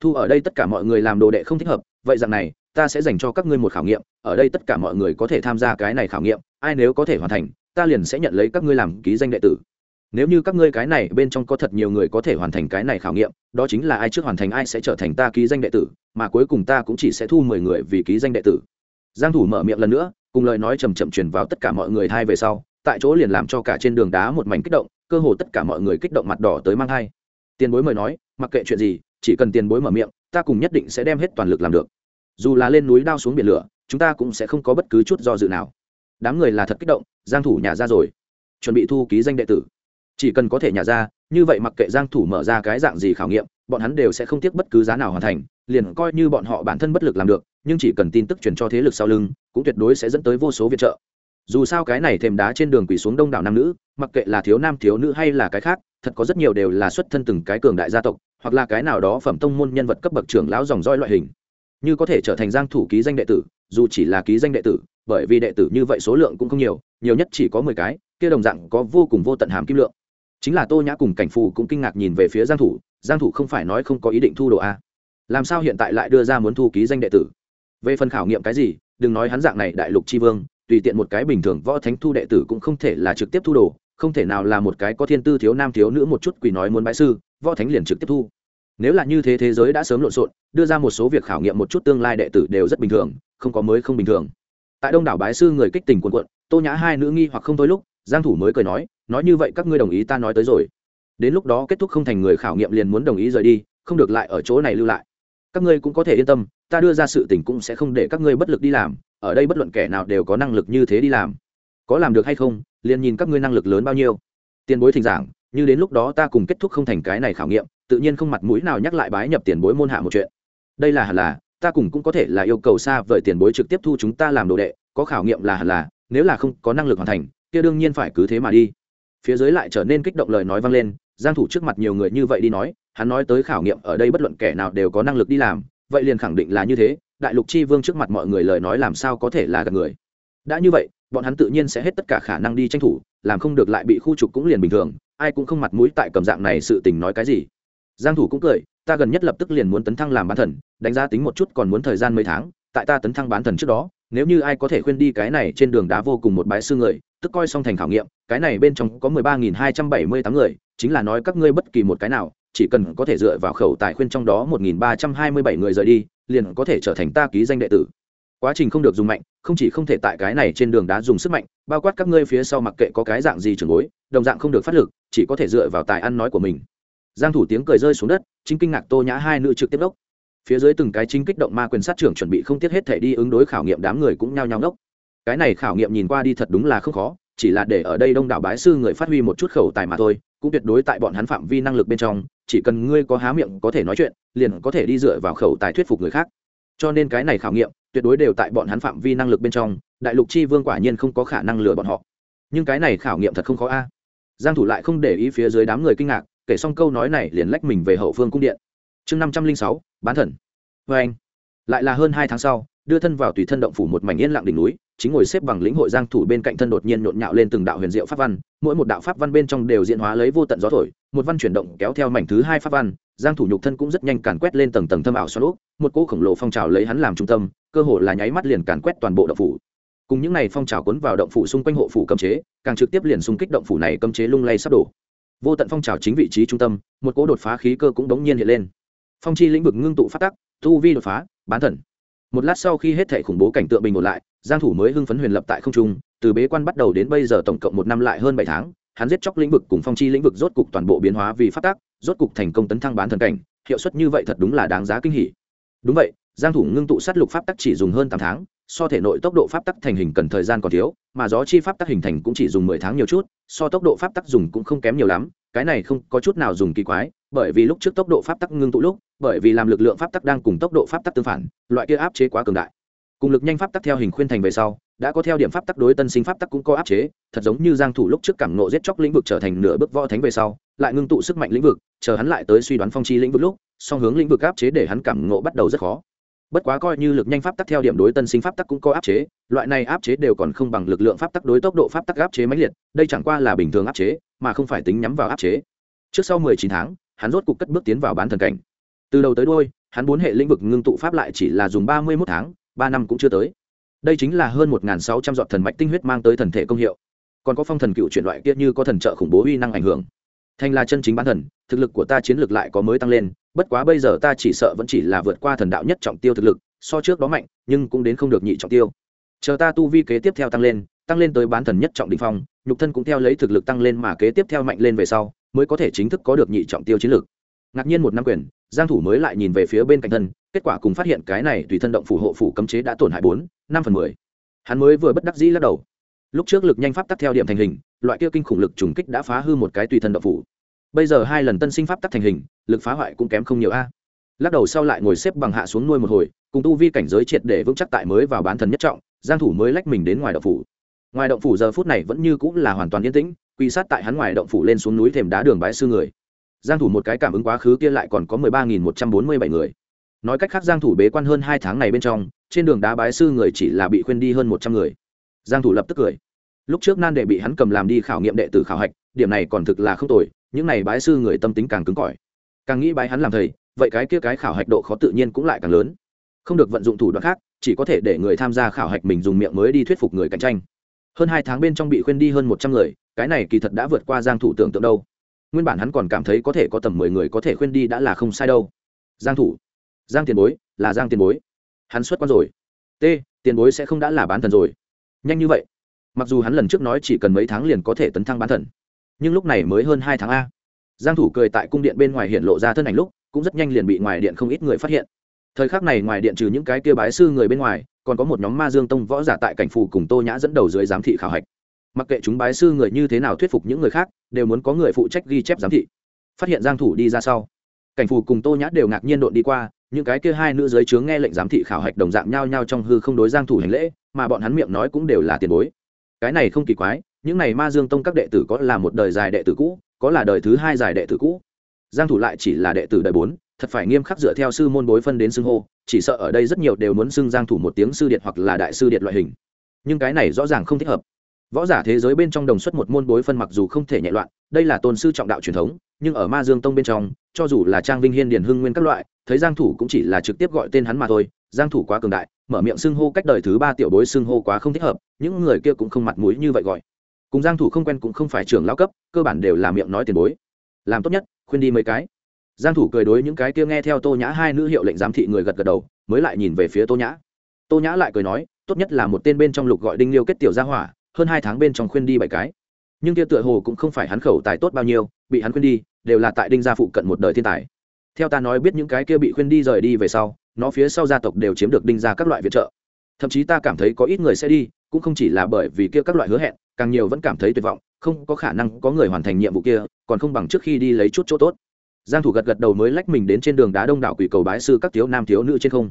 thu ở đây tất cả mọi người làm đồ đệ không thích hợp, vậy rằng này, ta sẽ dành cho các ngươi một khảo nghiệm, ở đây tất cả mọi người có thể tham gia cái này khảo nghiệm, ai nếu có thể hoàn thành, ta liền sẽ nhận lấy các ngươi làm ký danh đệ tử. Nếu như các ngươi cái này bên trong có thật nhiều người có thể hoàn thành cái này khảo nghiệm, đó chính là ai trước hoàn thành ai sẽ trở thành ta ký danh đệ tử, mà cuối cùng ta cũng chỉ sẽ thu mười người vì ký danh đệ tử. Giang thủ mở miệng lần nữa, cùng lời nói chầm chậm truyền vào tất cả mọi người thay về sau, tại chỗ liền làm cho cả trên đường đá một mảnh kích động, cơ hồ tất cả mọi người kích động mặt đỏ tới mang hai tiền bối mời nói, mặc kệ chuyện gì chỉ cần tiền bối mở miệng, ta cùng nhất định sẽ đem hết toàn lực làm được. Dù là lên núi đao xuống biển lửa, chúng ta cũng sẽ không có bất cứ chút do dự nào. Đám người là thật kích động, giang thủ nhà ra rồi. Chuẩn bị thu ký danh đệ tử. Chỉ cần có thể nhà ra, như vậy mặc kệ giang thủ mở ra cái dạng gì khảo nghiệm, bọn hắn đều sẽ không tiếc bất cứ giá nào hoàn thành, liền coi như bọn họ bản thân bất lực làm được, nhưng chỉ cần tin tức truyền cho thế lực sau lưng, cũng tuyệt đối sẽ dẫn tới vô số viện trợ. Dù sao cái này thềm đá trên đường quỳ xuống đông đảo nam nữ, mặc kệ là thiếu nam thiếu nữ hay là cái khác, thật có rất nhiều đều là xuất thân từng cái cường đại gia tộc hoặc là cái nào đó phẩm tông môn nhân vật cấp bậc trưởng lão dòng roi loại hình. Như có thể trở thành giang thủ ký danh đệ tử, dù chỉ là ký danh đệ tử, bởi vì đệ tử như vậy số lượng cũng không nhiều nhiều nhất chỉ có 10 cái, kia đồng dạng có vô cùng vô tận hàm kim lượng. Chính là tô nhã cùng cảnh phù cũng kinh ngạc nhìn về phía giang thủ giang thủ không phải nói không có ý định thu đồ a. Làm sao hiện tại lại đưa ra muốn thu ký danh đệ tử? Về phần khảo nghiệm cái gì, đừng nói hắn dạng này đại lục chi vương, tùy tiện một cái bình thường võ thánh thu đệ tử cũng không thể là trực tiếp thu đồ, không thể nào là một cái có thiên tư thiếu nam thiếu nữ một chút quỳ nói muốn bái sư võ thánh liền trực tiếp thu. Nếu là như thế thế giới đã sớm lộn xộn, đưa ra một số việc khảo nghiệm một chút tương lai đệ tử đều rất bình thường, không có mới không bình thường. Tại đông đảo bái sư người kích tình quần quận, tô nhã hai nữ nghi hoặc không thôi lúc, giang thủ mới cười nói nói như vậy các ngươi đồng ý ta nói tới rồi. Đến lúc đó kết thúc không thành người khảo nghiệm liền muốn đồng ý rời đi, không được lại ở chỗ này lưu lại. Các ngươi cũng có thể yên tâm, ta đưa ra sự tình cũng sẽ không để các ngươi bất lực đi làm, ở đây bất luận kẻ nào đều có năng lực như thế đi làm. Có làm được hay không, liền nhìn các ngươi năng lực lớn bao nhiêu. Tiền bối thỉnh giảng như đến lúc đó ta cùng kết thúc không thành cái này khảo nghiệm, tự nhiên không mặt mũi nào nhắc lại bái nhập tiền bối môn hạ một chuyện. Đây là hẳn là, ta cùng cũng có thể là yêu cầu xa vời tiền bối trực tiếp thu chúng ta làm đồ đệ, có khảo nghiệm là hẳn là, nếu là không có năng lực hoàn thành, kia đương nhiên phải cứ thế mà đi. Phía dưới lại trở nên kích động lời nói vang lên, giang thủ trước mặt nhiều người như vậy đi nói, hắn nói tới khảo nghiệm ở đây bất luận kẻ nào đều có năng lực đi làm, vậy liền khẳng định là như thế, đại lục chi vương trước mặt mọi người lời nói làm sao có thể là gạt người. Đã như vậy, bọn hắn tự nhiên sẽ hết tất cả khả năng đi tranh thủ, làm không được lại bị khu trục cũng liền bình thường ai cũng không mặt mũi tại cầm dạng này sự tình nói cái gì. Giang thủ cũng cười, ta gần nhất lập tức liền muốn tấn thăng làm bán thần, đánh giá tính một chút còn muốn thời gian mấy tháng, tại ta tấn thăng bán thần trước đó, nếu như ai có thể khuyên đi cái này trên đường đá vô cùng một bãi sư người, tức coi xong thành khảo nghiệm, cái này bên trong có 13.278 người, chính là nói các ngươi bất kỳ một cái nào, chỉ cần có thể dựa vào khẩu tài khuyên trong đó 1.327 người rời đi, liền có thể trở thành ta ký danh đệ tử quá trình không được dùng mạnh, không chỉ không thể tại cái này trên đường đá dùng sức mạnh, bao quát các ngươi phía sau mặc kệ có cái dạng gì trường bối, đồng dạng không được phát lực, chỉ có thể dựa vào tài ăn nói của mình. Giang thủ tiếng cười rơi xuống đất, chính kinh ngạc tô nhã hai nữ trực tiếp đốc. Phía dưới từng cái chính kích động ma quyền sát trưởng chuẩn bị không tiếc hết thể đi ứng đối khảo nghiệm đám người cũng nhao nhao đốc. Cái này khảo nghiệm nhìn qua đi thật đúng là không khó, chỉ là để ở đây đông đảo bái sư người phát huy một chút khẩu tài mà thôi, cũng tuyệt đối tại bọn hắn phạm vi năng lực bên trong, chỉ cần ngươi có há miệng có thể nói chuyện, liền có thể đi dựa vào khẩu tài thuyết phục người khác. Cho nên cái này khảo nghiệm tuyệt đối đều tại bọn hắn phạm vi năng lực bên trong, đại lục chi vương quả nhiên không có khả năng lừa bọn họ. Nhưng cái này khảo nghiệm thật không khó a. Giang thủ lại không để ý phía dưới đám người kinh ngạc, kể xong câu nói này liền lách mình về hậu phương cung điện. Chương năm trăm linh sáu, bán thần. Với anh, lại là hơn hai tháng sau, đưa thân vào tùy thân động phủ một mảnh yên lặng đỉnh núi, chính ngồi xếp bằng lĩnh hội giang thủ bên cạnh thân đột nhiên nhộn nhạo lên từng đạo huyền diệu pháp văn, mỗi một đạo pháp văn bên trong đều diễn hóa lấy vô tận gió thổi, một văn chuyển động kéo theo mảnh thứ hai pháp văn giang thủ nhục thân cũng rất nhanh càn quét lên tầng tầng thâm ảo xoắn ốc, một cỗ khổng lồ phong trào lấy hắn làm trung tâm, cơ hồ là nháy mắt liền càn quét toàn bộ động phủ. Cùng những này phong trào cuốn vào động phủ xung quanh hộ phủ cấm chế, càng trực tiếp liền xung kích động phủ này cấm chế lung lay sắp đổ. Vô tận phong trào chính vị trí trung tâm, một cỗ đột phá khí cơ cũng đống nhiên hiện lên. Phong chi lĩnh vực ngưng tụ phát tắc thu vi đột phá, bán thần. Một lát sau khi hết thể khủng bố cảnh tượng bình ổn lại, giang thủ mới hưng phấn huyền lập tại không trung, từ bế quan bắt đầu đến bây giờ tổng cộng một năm lại hơn bảy tháng, hắn giết chóc lĩnh vực cùng phong chi lĩnh vực rốt cục toàn bộ biến hóa vì phát tác rốt cục thành công tấn thăng bán thần cảnh hiệu suất như vậy thật đúng là đáng giá kinh hỉ đúng vậy giang thủ ngưng tụ sát lục pháp tắc chỉ dùng hơn 8 tháng so thể nội tốc độ pháp tắc thành hình cần thời gian còn thiếu mà gió chi pháp tắc hình thành cũng chỉ dùng 10 tháng nhiều chút so tốc độ pháp tắc dùng cũng không kém nhiều lắm cái này không có chút nào dùng kỳ quái bởi vì lúc trước tốc độ pháp tắc ngưng tụ lúc bởi vì làm lực lượng pháp tắc đang cùng tốc độ pháp tắc tương phản loại kia áp chế quá cường đại cùng lực nhanh pháp tắc theo hình khuyên thành về sau đã có theo điểm pháp tắc đối tân sinh pháp tắc cũng có áp chế thật giống như giang thủ lúc trước cảm nộ giết chóc lĩnh vực trở thành nửa bước võ thánh về sau lại ngưng tụ sức mạnh lĩnh vực, chờ hắn lại tới suy đoán phong chi lĩnh vực lúc, song hướng lĩnh vực áp chế để hắn cảm ngộ bắt đầu rất khó. Bất quá coi như lực nhanh pháp tắc theo điểm đối tân sinh pháp tắc cũng có áp chế, loại này áp chế đều còn không bằng lực lượng pháp tắc đối tốc độ pháp tắc áp chế mãnh liệt, đây chẳng qua là bình thường áp chế, mà không phải tính nhắm vào áp chế. Trước sau 19 tháng, hắn rốt cục cất bước tiến vào bán thần cảnh. Từ đầu tới đuôi, hắn bốn hệ lĩnh vực ngưng tụ pháp lại chỉ là dùng ba mươi mốt tháng, ba năm cũng chưa tới. Đây chính là hơn một sáu trăm dọn thần mạch tinh huyết mang tới thần thể công hiệu. Còn có phong thần cựu chuyển loại kia như có thần trợ khủng bố uy năng ảnh hưởng thành là chân chính bán thần, thực lực của ta chiến lược lại có mới tăng lên, bất quá bây giờ ta chỉ sợ vẫn chỉ là vượt qua thần đạo nhất trọng tiêu thực lực, so trước đó mạnh, nhưng cũng đến không được nhị trọng tiêu. Chờ ta tu vi kế tiếp theo tăng lên tăng lên tới bán thần nhất trọng đ ỉ n h phong, nhục thân cũng theo lấy thực lực tăng lên mà kế tiếp theo mạnh lên về sau, mới có thể chính thức có được nhị trọng tiêu chiến lược. Ngạc nhiên một năm quyền, giang thủ mới lại nhìn về phía bên cạnh thân, kết quả cùng phát hiện cái này tùy thân động phủ hộ phủ cấm chế đã tổn hại bốn, năm phần mười. Hắn mới vừa bất đắc dĩ lắc đầu. Lúc trước lực nhanh pháp tắc theo điểm thành hình, loại kia kinh khủng lực trùng kích đã phá hư một cái tùy thân động phủ bây giờ hai lần tân sinh pháp tắc thành hình, lực phá hoại cũng kém không nhiều a. Lắc đầu sau lại ngồi xếp bằng hạ xuống nuôi một hồi, cùng tu vi cảnh giới triệt để vững chắc tại mới vào bán thần nhất trọng, giang thủ mới lách mình đến ngoài động phủ. Ngoài động phủ giờ phút này vẫn như cũng là hoàn toàn yên tĩnh, quy sát tại hắn ngoài động phủ lên xuống núi thềm đá đường bãi sư người. Giang thủ một cái cảm ứng quá khứ kia lại còn có 13.147 người. Nói cách khác giang thủ bế quan hơn hai tháng này bên trong, trên đường đá bái sư người chỉ là bị khuyên đi hơn 100 người. Giang thủ lập tức cười. Lúc trước nan đệ bị hắn cầm làm đi khảo nghiệm đệ tử khảo hạch điểm này còn thực là không tồi, những này bái sư người tâm tính càng cứng cỏi. Càng nghĩ bái hắn làm thầy, vậy cái kia cái khảo hạch độ khó tự nhiên cũng lại càng lớn. Không được vận dụng thủ đoạn khác, chỉ có thể để người tham gia khảo hạch mình dùng miệng mới đi thuyết phục người cạnh tranh. Hơn hai tháng bên trong bị khuyên đi hơn một trăm người, cái này kỳ thật đã vượt qua giang thủ tưởng tượng đâu. Nguyên bản hắn còn cảm thấy có thể có tầm mười người có thể khuyên đi đã là không sai đâu. Giang thủ. Giang tiền bối, là giang tiền bối. Hắn xuất quan rồi. T, tiền bối sẽ không đã là bán thần rồi. Nhanh như vậy. Mặc dù hắn lần trước nói chỉ cần mấy tháng liền có thể tấn thăng bán thần nhưng lúc này mới hơn hai tháng a. Giang thủ cười tại cung điện bên ngoài hiện lộ ra thân ảnh lúc, cũng rất nhanh liền bị ngoài điện không ít người phát hiện. Thời khắc này ngoài điện trừ những cái kia bái sư người bên ngoài, còn có một nhóm ma dương tông võ giả tại cảnh phủ cùng tô nhã dẫn đầu dưới giám thị khảo hạch. Mặc kệ chúng bái sư người như thế nào thuyết phục những người khác, đều muốn có người phụ trách ghi chép giám thị. Phát hiện giang thủ đi ra sau, cảnh phủ cùng tô nhã đều ngạc nhiên đột đi qua, những cái kia hai nữ giới chướng nghe lệnh giám thị khảo hạch đồng dạng nhau nhau trong hư không đối giang thủ hành lễ, mà bọn hắn miệng nói cũng đều là tiền bối. Cái này không kỳ quái những này ma dương tông các đệ tử có là một đời dài đệ tử cũ, có là đời thứ hai dài đệ tử cũ. Giang thủ lại chỉ là đệ tử đời bốn, thật phải nghiêm khắc dựa theo sư môn bối phân đến xưng hô, chỉ sợ ở đây rất nhiều đều muốn xưng giang thủ một tiếng sư điện hoặc là đại sư điện loại hình. Nhưng cái này rõ ràng không thích hợp. Võ giả thế giới bên trong đồng xuất một môn bối phân mặc dù không thể nhẹ loạn, đây là tôn sư trọng đạo truyền thống, nhưng ở ma dương tông bên trong, cho dù là trang vinh hiên điền hưng nguyên các loại, thấy giang thủ cũng chỉ là trực tiếp gọi tên hắn mà thôi. Giang thủ quá cường đại, mở miệng xưng hô cách đời thứ ba tiểu bối xưng hô quá không thích hợp, những người kia cũng không mặt mũi như vậy gọi cùng giang thủ không quen cũng không phải trưởng lão cấp, cơ bản đều là miệng nói tiền bối. Làm tốt nhất, khuyên đi mấy cái. Giang thủ cười đối những cái kia nghe theo tô nhã hai nữ hiệu lệnh giám thị người gật gật đầu, mới lại nhìn về phía tô nhã. Tô nhã lại cười nói, tốt nhất là một tên bên trong lục gọi đinh liêu kết tiểu gia hỏa, hơn hai tháng bên trong khuyên đi bảy cái. Nhưng kia tựa hồ cũng không phải hắn khẩu tài tốt bao nhiêu, bị hắn khuyên đi, đều là tại đinh gia phụ cận một đời thiên tài. Theo ta nói biết những cái kia bị khuyên đi rời đi về sau, nó phía sau gia tộc đều chiếm được đinh gia các loại viện trợ. Thậm chí ta cảm thấy có ít người sẽ đi, cũng không chỉ là bởi vì kia các loại hứa hẹn càng nhiều vẫn cảm thấy tuyệt vọng, không có khả năng có người hoàn thành nhiệm vụ kia, còn không bằng trước khi đi lấy chút chỗ tốt. Giang thủ gật gật đầu mới lách mình đến trên đường đá đông đảo quỷ cầu bái sư các thiếu nam thiếu nữ trên không.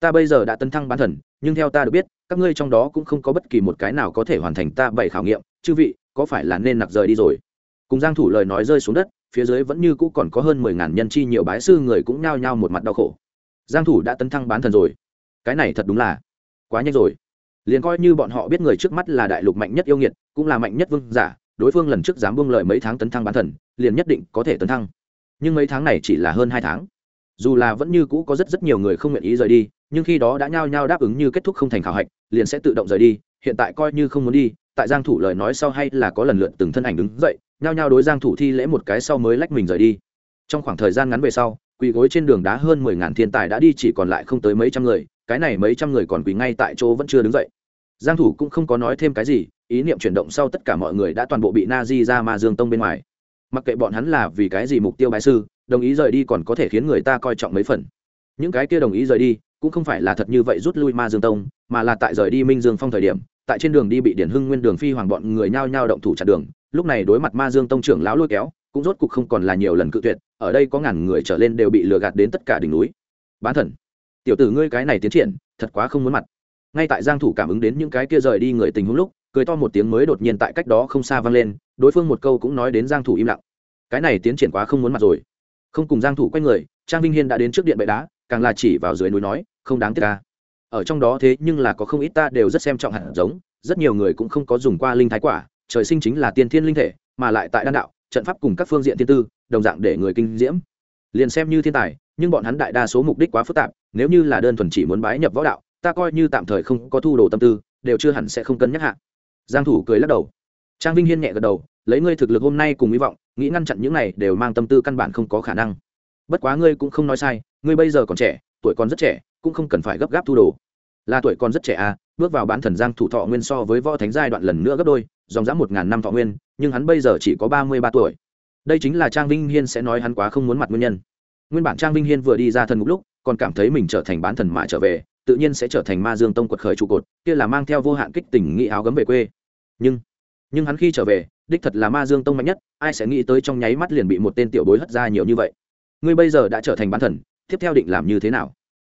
Ta bây giờ đã tấn thăng bán thần, nhưng theo ta được biết, các ngươi trong đó cũng không có bất kỳ một cái nào có thể hoàn thành ta bảy khảo nghiệm, chư vị, có phải là nên nặc rời đi rồi? Cùng giang thủ lời nói rơi xuống đất, phía dưới vẫn như cũ còn có hơn mười ngàn nhân chi nhiều bái sư người cũng nhao nhao một mặt đau khổ. Giang thủ đã tấn thăng bán thần rồi. Cái này thật đúng là quá nhanh rồi liền coi như bọn họ biết người trước mắt là đại lục mạnh nhất yêu nghiệt, cũng là mạnh nhất vương giả, đối phương lần trước dám buông lời mấy tháng tấn thăng bán thần, liền nhất định có thể tấn thăng. Nhưng mấy tháng này chỉ là hơn hai tháng. Dù là vẫn như cũ có rất rất nhiều người không nguyện ý rời đi, nhưng khi đó đã nhao nhao đáp ứng như kết thúc không thành khảo hạch, liền sẽ tự động rời đi, hiện tại coi như không muốn đi, tại giang thủ lời nói sau hay là có lần lượt từng thân ảnh đứng dậy, nhao nhao đối giang thủ thi lễ một cái sau mới lách mình rời đi. Trong khoảng thời gian ngắn về sau, quỳ gối trên đường đá hơn mười ngàn thiên tài đã đi, chỉ còn lại không tới mấy trăm người, cái này mấy trăm người còn quỳ ngay tại chỗ vẫn chưa đứng dậy giang thủ cũng không có nói thêm cái gì, ý niệm chuyển động sau tất cả mọi người đã toàn bộ bị na di ra ma dương tông bên ngoài. Mặc kệ bọn hắn là vì cái gì mục tiêu bái sư, đồng ý rời đi còn có thể khiến người ta coi trọng mấy phần. Những cái kia đồng ý rời đi, cũng không phải là thật như vậy rút lui ma dương tông, mà là tại rời đi minh dương phong thời điểm, tại trên đường đi bị điển hưng nguyên đường phi hoàng bọn người nhao nhao động thủ chặn đường. Lúc này đối mặt ma dương tông trưởng lão lôi kéo, cũng rốt cục không còn là nhiều lần cự tuyệt, ở đây có ngàn người trở lên đều bị lừa gạt đến tất cả đỉnh núi. Bán thần, tiểu tử ngươi cái này tiến triển, thật quá không muốn mặt ngay tại giang thủ cảm ứng đến những cái kia rời đi người tình huống lúc, cười to một tiếng mới đột nhiên tại cách đó không xa vang lên, đối phương một câu cũng nói đến giang thủ im lặng. Cái này tiến triển quá không muốn mặt rồi. Không cùng giang thủ quay người, trang vinh hiên đã đến trước điện bệ đá, càng là chỉ vào dưới núi nói, không đáng tiếc ta. Ở trong đó thế nhưng là có không ít ta đều rất xem trọng hẳn giống, rất nhiều người cũng không có dùng qua linh thái quả, trời sinh chính là tiên thiên linh thể, mà lại tại đan đạo, trận pháp cùng các phương diện thiên tư, đồng dạng để người kinh diễm. Liền xem như thiên tài, nhưng bọn hắn đại đa số mục đích quá phức tạp, nếu như là đơn thuần chỉ muốn bái nhập võ đạo ta coi như tạm thời không có thu đồ tâm tư, đều chưa hẳn sẽ không cân nhắc hạ. Giang thủ cười lắc đầu. Trang vinh hiên nhẹ gật đầu, lấy ngươi thực lực hôm nay cùng hy vọng, nghĩ ngăn chặn những này đều mang tâm tư căn bản không có khả năng. Bất quá ngươi cũng không nói sai, ngươi bây giờ còn trẻ, tuổi còn rất trẻ, cũng không cần phải gấp gáp thu đồ. Là tuổi còn rất trẻ à bước vào bán thần giang thủ thọ nguyên so với võ thánh giai đoạn lần nữa gấp đôi, dòng dã một ngàn năm thọ nguyên, nhưng hắn bây giờ chỉ có ba mươi ba tuổi. Đây chính là trang vinh hiên sẽ nói hắn quá không muốn mặt nguyên nhân. Nguyên bản trang vinh hiên vừa đi ra thần ngục lúc còn cảm thấy mình trở thành bán thần mà trở về, tự nhiên sẽ trở thành ma dương tông quật khởi trụ cột, kia là mang theo vô hạn kích tình nghĩ áo gấm về quê. Nhưng nhưng hắn khi trở về, đích thật là ma dương tông mạnh nhất, ai sẽ nghĩ tới trong nháy mắt liền bị một tên tiểu bối hất ra nhiều như vậy. Ngươi bây giờ đã trở thành bán thần, tiếp theo định làm như thế nào?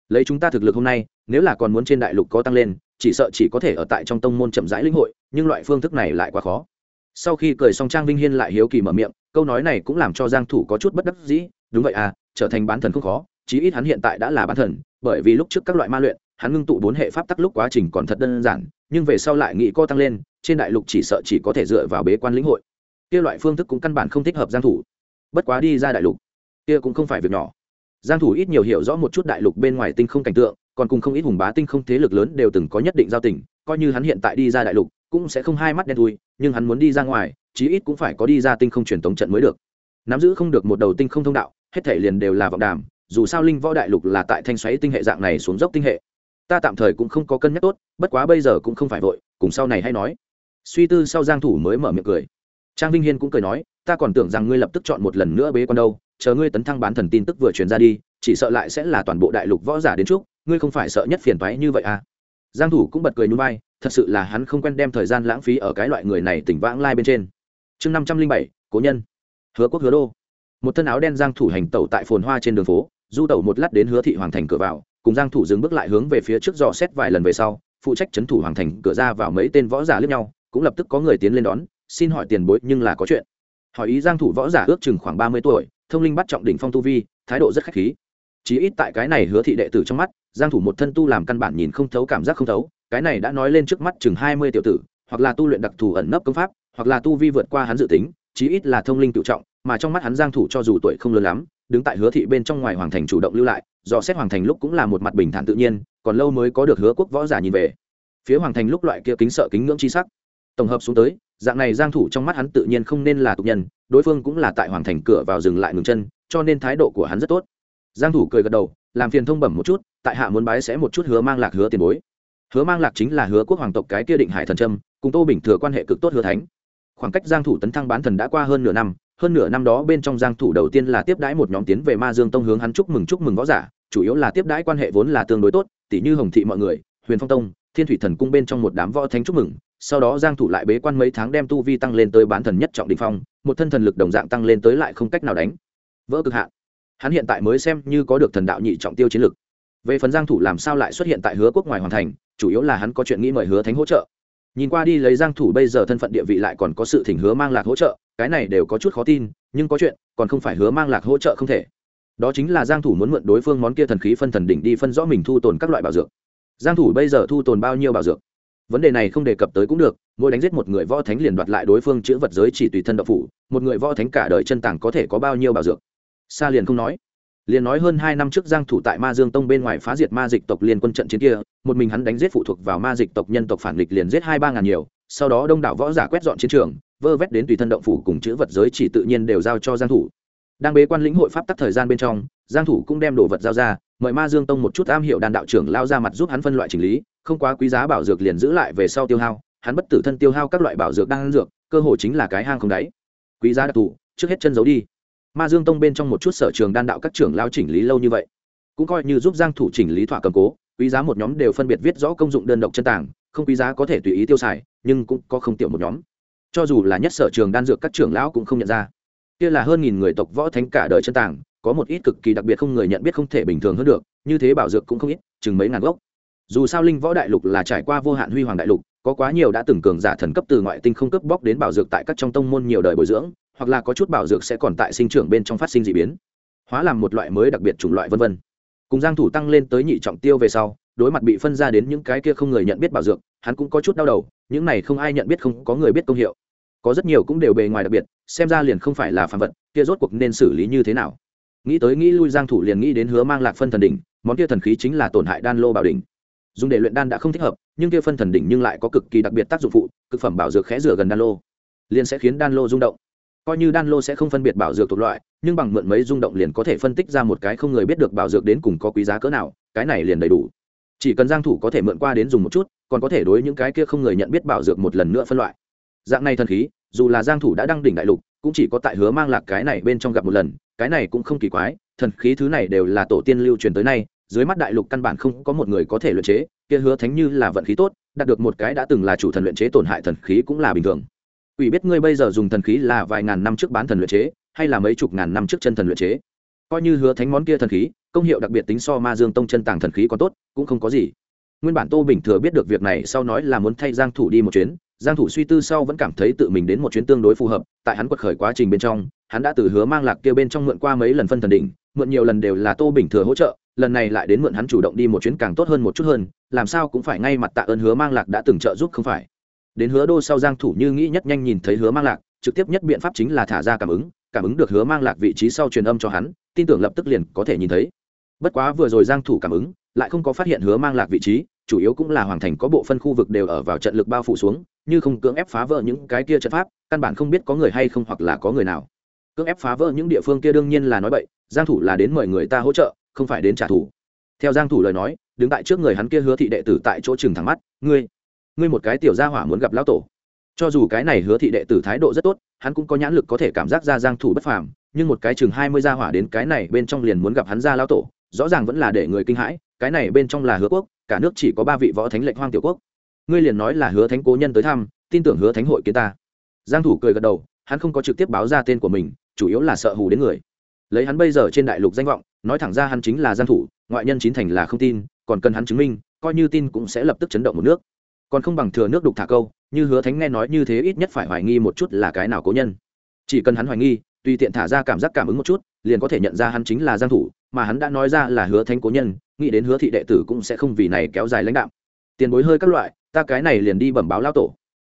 Lấy chúng ta thực lực hôm nay, nếu là còn muốn trên đại lục có tăng lên, chỉ sợ chỉ có thể ở tại trong tông môn chậm rãi lĩnh hội, nhưng loại phương thức này lại quá khó. Sau khi cười xong trang vinh hiên lại hiếu kỳ mở miệng, câu nói này cũng làm cho giang thủ có chút bất đắc dĩ, đúng vậy à trở thành bán thần không khó chí ít hắn hiện tại đã là bán thần, bởi vì lúc trước các loại ma luyện, hắn ngưng tụ bốn hệ pháp tắc lúc quá trình còn thật đơn giản, nhưng về sau lại nghĩ co tăng lên, trên đại lục chỉ sợ chỉ có thể dựa vào bế quan lĩnh hội. Kia loại phương thức cũng căn bản không thích hợp giang thủ. Bất quá đi ra đại lục, kia cũng không phải việc nhỏ. Giang thủ ít nhiều hiểu rõ một chút đại lục bên ngoài tinh không cảnh tượng, còn cùng không ít hùng bá tinh không thế lực lớn đều từng có nhất định giao tình, coi như hắn hiện tại đi ra đại lục, cũng sẽ không hai mắt đen thui, nhưng hắn muốn đi ra ngoài, chí ít cũng phải có đi ra tinh không truyền tống trận mới được. Nắm giữ không được một đầu tinh không thông đạo, hết thể liền đều là vọng đàm dù sao linh võ đại lục là tại thanh xoáy tinh hệ dạng này xuống dốc tinh hệ. Ta tạm thời cũng không có cân nhắc tốt, bất quá bây giờ cũng không phải vội, cùng sau này hay nói. Suy tư sau giang thủ mới mở miệng cười. Trang vinh hiên cũng cười nói, ta còn tưởng rằng ngươi lập tức chọn một lần nữa bế quan đâu, chờ ngươi tấn thăng bán thần tin tức vừa truyền ra đi, chỉ sợ lại sẽ là toàn bộ đại lục võ giả đến trước, ngươi không phải sợ nhất phiền toái như vậy à? Giang thủ cũng bật cười nhún vai, thật sự là hắn không quen đem thời gian lãng phí ở cái loại người này tỉnh vãng lai bên trên. Chương năm trăm linh bảy, cố nhân. Hứa quốc hứa đô. Một thân áo đen giang thủ hành tẩu tại phồn hoa trên đường phố du tẩu một lát đến hứa thị hoàng thành cửa vào, cùng giang thủ dừng bước lại hướng về phía trước dò xét vài lần về sau, phụ trách chấn thủ hoàng thành cửa ra vào mấy tên võ giả liếc nhau, cũng lập tức có người tiến lên đón, xin hỏi tiền bối nhưng là có chuyện. Hỏi ý giang thủ võ giả ước chừng khoảng 30 tuổi, thông linh bắt trọng đỉnh phong tu vi, thái độ rất khách khí. Chí ít tại cái này hứa thị đệ tử trong mắt, giang thủ một thân tu làm căn bản nhìn không thấu cảm giác không thấu, cái này đã nói lên trước mắt chừng 20 tiểu tử, hoặc là tu luyện đặc thù ẩn nấp công pháp, hoặc là tu vi vượt qua hắn dự tính, chí ít là thông linh tự trọng, mà trong mắt hắn giang thủ cho dù tuổi không lớn lắm đứng tại hứa thị bên trong ngoài hoàng thành chủ động lưu lại do xét hoàng thành lúc cũng là một mặt bình thản tự nhiên, còn lâu mới có được hứa quốc võ giả nhìn về. Phía hoàng thành lúc loại kia kính sợ kính ngưỡng chi sắc. Tổng hợp xuống tới, dạng này giang thủ trong mắt hắn tự nhiên không nên là tục nhân, đối phương cũng là tại hoàng thành cửa vào dừng lại ngừng chân, cho nên thái độ của hắn rất tốt. Giang thủ cười gật đầu, làm phiền thông bẩm một chút, tại hạ muốn bái sẽ một chút hứa mang lạc hứa tiền bối. Hứa mang lạc chính là hứa quốc hoàng tộc cái kia định hải thần trâm cùng tô bình thừa quan hệ cực tốt hứa thánh. Khoảng cách giang thủ tấn thăng bán thần đã qua hơn nửa năm hơn nửa năm đó bên trong giang thủ đầu tiên là tiếp đãi một nhóm tiến về ma dương tông hướng hắn chúc mừng chúc mừng võ giả, chủ yếu là tiếp đãi quan hệ vốn là tương đối tốt tỷ như hồng thị mọi người, huyền phong tông, thiên thủy thần cung bên trong một đám võ thánh chúc mừng, sau đó giang thủ lại bế quan mấy tháng đem tu vi tăng lên tới bán thần nhất trọng đỉnh phong, một thân thần lực đồng dạng tăng lên tới lại không cách nào đánh. Vỡ cực hạn. Hắn hiện tại mới xem như có được thần đạo nhị trọng tiêu chiến lực. Về phần giang thủ làm sao lại xuất hiện tại hứa quốc ngoài hoàn thành, chủ yếu là hắn có chuyện nghĩ mời hứa thánh hỗ trợ. Nhìn qua đi lấy giang thủ bây giờ thân phận địa vị lại còn có sự thỉnh hứa mang lạc hỗ trợ cái này đều có chút khó tin, nhưng có chuyện, còn không phải hứa mang lạc hỗ trợ không thể. Đó chính là giang thủ muốn mượn đối phương món kia thần khí phân thần đỉnh đi phân rõ mình thu tồn các loại bảo dược. Giang thủ bây giờ thu tồn bao nhiêu bảo dược? Vấn đề này không đề cập tới cũng được, mỗi đánh giết một người võ thánh liền đoạt lại đối phương chữ vật giới chỉ tùy thân độc phủ, một người võ thánh cả đời chân tàng có thể có bao nhiêu bảo dược? Xa liền không nói. Liền nói hơn hai năm trước giang thủ tại ma dương tông bên ngoài phá diệt ma dịch tộc liên quân trận chiến kia, một mình hắn đánh giết phụ thuộc vào ma dịch tộc nhân tộc phản nghịch liền giết hai ba ngàn nhiều, sau đó đông đảo võ giả quét dọn chiến trường vơ vét đến tùy thân động phủ cùng chữ vật giới chỉ tự nhiên đều giao cho giang thủ. Đang bế quan lĩnh hội pháp tắc thời gian bên trong, giang thủ cũng đem đồ vật giao ra, mời ma dương tông một chút am hiểu đàn đạo trưởng lao ra mặt giúp hắn phân loại chỉnh lý, không quá quý giá bảo dược liền giữ lại về sau tiêu hao, hắn bất tử thân tiêu hao các loại bảo dược đang dược, cơ hội chính là cái hang không đáy. Quý giá đặc thù, trước hết chân giấu đi. Ma dương tông bên trong một chút sở trường đan đạo các trưởng lao chỉnh lý lâu như vậy, cũng coi như giúp giang thủ chỉnh lý thỏa cầm cố, quý giá một nhóm đều phân biệt viết rõ công dụng đơn độc chân tàng, không quý giá có thể tùy ý tiêu xài, nhưng cũng có không tiểu một nhóm cho dù là nhất sở trường đan dược các trưởng lão cũng không nhận ra. Kia là hơn nghìn người tộc võ thánh cả đời chân tàng, có một ít cực kỳ đặc biệt không người nhận biết không thể bình thường hơn được, như thế bảo dược cũng không ít, chừng mấy ngàn gốc. Dù sao linh võ đại lục là trải qua vô hạn huy hoàng đại lục, có quá nhiều đã từng cường giả thần cấp từ ngoại tinh không cấp bóc đến bảo dược tại các trong tông môn nhiều đời bồi dưỡng, hoặc là có chút bảo dược sẽ còn tại sinh trưởng bên trong phát sinh d ị biến. Hóa làm một loại mới đặc biệt chủng loại vân vân. Cùng giang thủ tăng lên tới nhị trọng tiêu về sau, đối mặt bị phân ra đến những cái kia không người nhận biết bảo dược, hắn cũng có chút đau đầu, những này không ai nhận biết không có người biết công hiệu có rất nhiều cũng đều bề ngoài đặc biệt, xem ra liền không phải là phàm vật, kia rốt cuộc nên xử lý như thế nào? Nghĩ tới nghĩ lui giang thủ liền nghĩ đến hứa mang lạc phân thần đỉnh, món kia thần khí chính là tổn hại đan lô bảo đỉnh. Dùng để luyện đan đã không thích hợp, nhưng kia phân thần đỉnh nhưng lại có cực kỳ đặc biệt tác dụng phụ, cực phẩm bảo dược khẽ rửa gần đan lô, liền sẽ khiến đan lô rung động. Coi như đan lô sẽ không phân biệt bảo dược thuộc loại, nhưng bằng mượn mấy rung động liền có thể phân tích ra một cái không người biết được bảo dược đến cùng có quý giá cỡ nào, cái này liền đầy đủ. Chỉ cần giang thủ có thể mượn qua đến dùng một chút, còn có thể đối những cái kia không người nhận biết bảo dược một lần nữa phân loại dạng này thần khí, dù là giang thủ đã đăng đỉnh đại lục, cũng chỉ có tại hứa mang lạc cái này bên trong gặp một lần, cái này cũng không kỳ quái, thần khí thứ này đều là tổ tiên lưu truyền tới nay, dưới mắt đại lục căn bản không có một người có thể luyện chế, kia hứa thánh như là vận khí tốt, đạt được một cái đã từng là chủ thần luyện chế tổn hại thần khí cũng là bình thường. Ủy biết ngươi bây giờ dùng thần khí là vài ngàn năm trước bán thần luyện chế, hay là mấy chục ngàn năm trước chân thần luyện chế. Coi như hứa thánh món kia thần khí, công hiệu đặc biệt tính so ma dương tông chân tàng thần khí còn tốt, cũng không có gì. Nguyên bản tô bình thừa biết được việc này, sau nói là muốn thay giang thủ đi một chuyến giang thủ suy tư sau vẫn cảm thấy tự mình đến một chuyến tương đối phù hợp, tại hắn quật khởi quá trình bên trong, hắn đã từ hứa mang lạc kia bên trong mượn qua mấy lần phân thần đỉnh, mượn nhiều lần đều là tô bình thừa hỗ trợ, lần này lại đến mượn hắn chủ động đi một chuyến càng tốt hơn một chút hơn, làm sao cũng phải ngay mặt tạ ơn hứa mang lạc đã từng trợ giúp không phải. Đến hứa đô sau giang thủ như nghĩ nhất nhanh nhìn thấy hứa mang lạc, trực tiếp nhất biện pháp chính là thả ra cảm ứng cảm ứng được hứa mang lạc vị trí sau truyền âm cho hắn, tin tưởng lập tức liền có thể nhìn thấy. Bất quá vừa rồi giang thủ cảm ứng, lại không có phát hiện hứa mang lạc vị trí, chủ yếu cũng là hoàng thành có bộ phân khu vực đều ở vào trận lực bao phủ xuống như không cưỡng ép phá vỡ những cái kia trận pháp, căn bản không biết có người hay không hoặc là có người nào. Cưỡng ép phá vỡ những địa phương kia đương nhiên là nói bậy, giang thủ là đến mời người ta hỗ trợ, không phải đến trả thù. Theo giang thủ lời nói, đứng tại trước người hắn kia hứa thị đệ tử tại chỗ chừng thẳng mắt, ngươi ngươi một cái tiểu gia hỏa muốn gặp lão tổ. Cho dù cái này hứa thị đệ tử thái độ rất tốt, hắn cũng có nhãn lực có thể cảm giác ra giang thủ bất phàm, nhưng một cái chừng 20 gia hỏa đến cái này bên trong liền muốn gặp hắn ra lão tổ, rõ ràng vẫn là để người kinh hãi, cái này bên trong là hứa quốc, cả nước chỉ có ba vị võ thánh lệnh hoang tiểu quốc ngươi liền nói là hứa thánh cố nhân tới thăm, tin tưởng hứa thánh hội kiến ta. Giang thủ cười gật đầu, hắn không có trực tiếp báo ra tên của mình, chủ yếu là sợ hù đến người. Lấy hắn bây giờ trên đại lục danh vọng, nói thẳng ra hắn chính là giang thủ, ngoại nhân chín thành là không tin, còn cần hắn chứng minh, coi như tin cũng sẽ lập tức chấn động một nước. Còn không bằng thừa nước đục thả câu, như hứa thánh nghe nói như thế ít nhất phải hoài nghi một chút là cái nào cố nhân. Chỉ cần hắn hoài nghi, tùy tiện thả ra cảm giác cảm ứng một chút, liền có thể nhận ra hắn chính là giang thủ, mà hắn đã nói ra là hứa thánh cố nhân, nghĩ đến hứa thị đệ tử cũng sẽ không vì này kéo dài lãnh đạo tiền bối hơi các loại ta cái này liền đi bẩm báo lao tổ.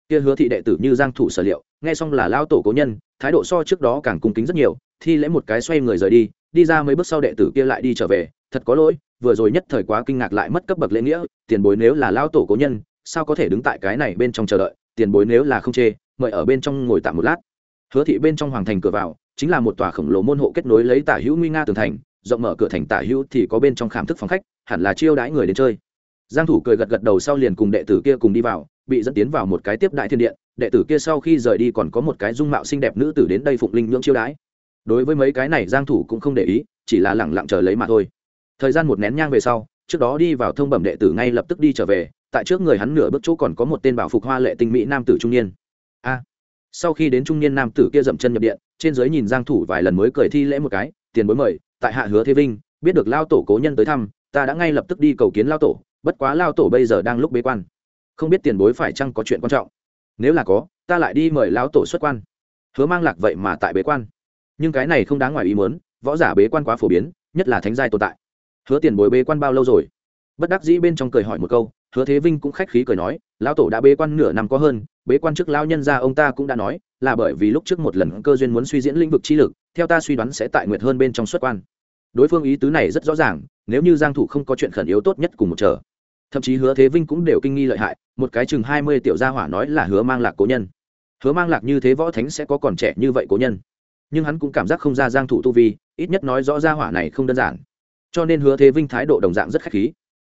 Kia hứa thị đệ tử như giang thủ sở liệu, nghe xong là lao tổ cố nhân, thái độ so trước đó càng cung kính rất nhiều, thi lễ một cái xoay người rời đi đi ra mấy bước sau đệ tử kia lại đi trở về, thật có lỗi, vừa rồi nhất thời quá kinh ngạc lại mất cấp bậc lễ nghĩa, tiền bối nếu là lao tổ cố nhân, sao có thể đứng tại cái này bên trong chờ đợi, tiền bối nếu là không chê, mời ở bên trong ngồi tạm một lát. Hứa thị bên trong hoàng thành cửa vào, chính là một tòa khổng lồ môn hộ kết nối lấy tả hữu nguy nga tường thành, rộng mở cửa thành tả hữu thì có bên trong khảm thức phòng khách, hẳn là chiêu đãi người đến chơi giang thủ cười gật gật đầu sau liền cùng đệ tử kia cùng đi vào, bị dẫn tiến vào một cái tiếp đại thiên điện. Đệ tử kia sau khi rời đi còn có một cái dung mạo xinh đẹp nữ tử đến đây phụng linh nhưỡng chiêu đãi. Đối với mấy cái này, giang thủ cũng không để ý, chỉ là lẳng lặng chờ lấy mà thôi. Thời gian một nén nhang về sau, trước đó đi vào thông bẩm đệ tử ngay lập tức đi trở về, tại trước người hắn nửa bước chỗ còn có một tên bảo phục hoa lệ tinh mỹ nam tử trung niên. A! Sau khi đến trung niên nam tử kia dậm chân nhập điện, trên dưới nhìn giang thủ vài lần mới cười thi lễ một cái, tiền bối mời, tại hạ hứa thế vinh, biết được lao tổ cố nhân tới thăm, ta đã ngay lập tức đi cầu kiến lao tổ bất quá lao tổ bây giờ đang lúc bế quan. Không biết tiền bối phải chăng có chuyện quan trọng. Nếu là có, ta lại đi mời lao tổ xuất quan. Hứa mang lạc vậy mà tại bế quan. Nhưng cái này không đáng ngoài ý muốn, võ giả bế quan quá phổ biến, nhất là thánh giai tồn tại. Hứa tiền bối bế quan bao lâu rồi? Bất đắc dĩ bên trong cười hỏi một câu, hứa thế vinh cũng khách khí cười nói lão tổ đã bế quan nửa năm có hơn, bế quan trước lao nhân ra ông ta cũng đã nói, là bởi vì lúc trước một lần cơ duyên muốn suy diễn lĩnh vực chi lực, theo ta suy đoán sẽ tại nguyệt hơn bên trong xuất quan. Đối phương ý tứ này rất rõ ràng, nếu như giang thủ không có chuyện khẩn yếu tốt nhất cùng một chờ thậm chí hứa thế vinh cũng đều kinh nghi lợi hại, một cái chừng 20 tiểu gia hỏa nói là hứa mang lạc cố nhân. Hứa mang lạc như thế võ thánh sẽ có còn trẻ như vậy cố nhân. Nhưng hắn cũng cảm giác không ra giang thủ tu vi, ít nhất nói rõ gia hỏa này không đơn giản. Cho nên hứa thế vinh thái độ đồng dạng rất khách khí.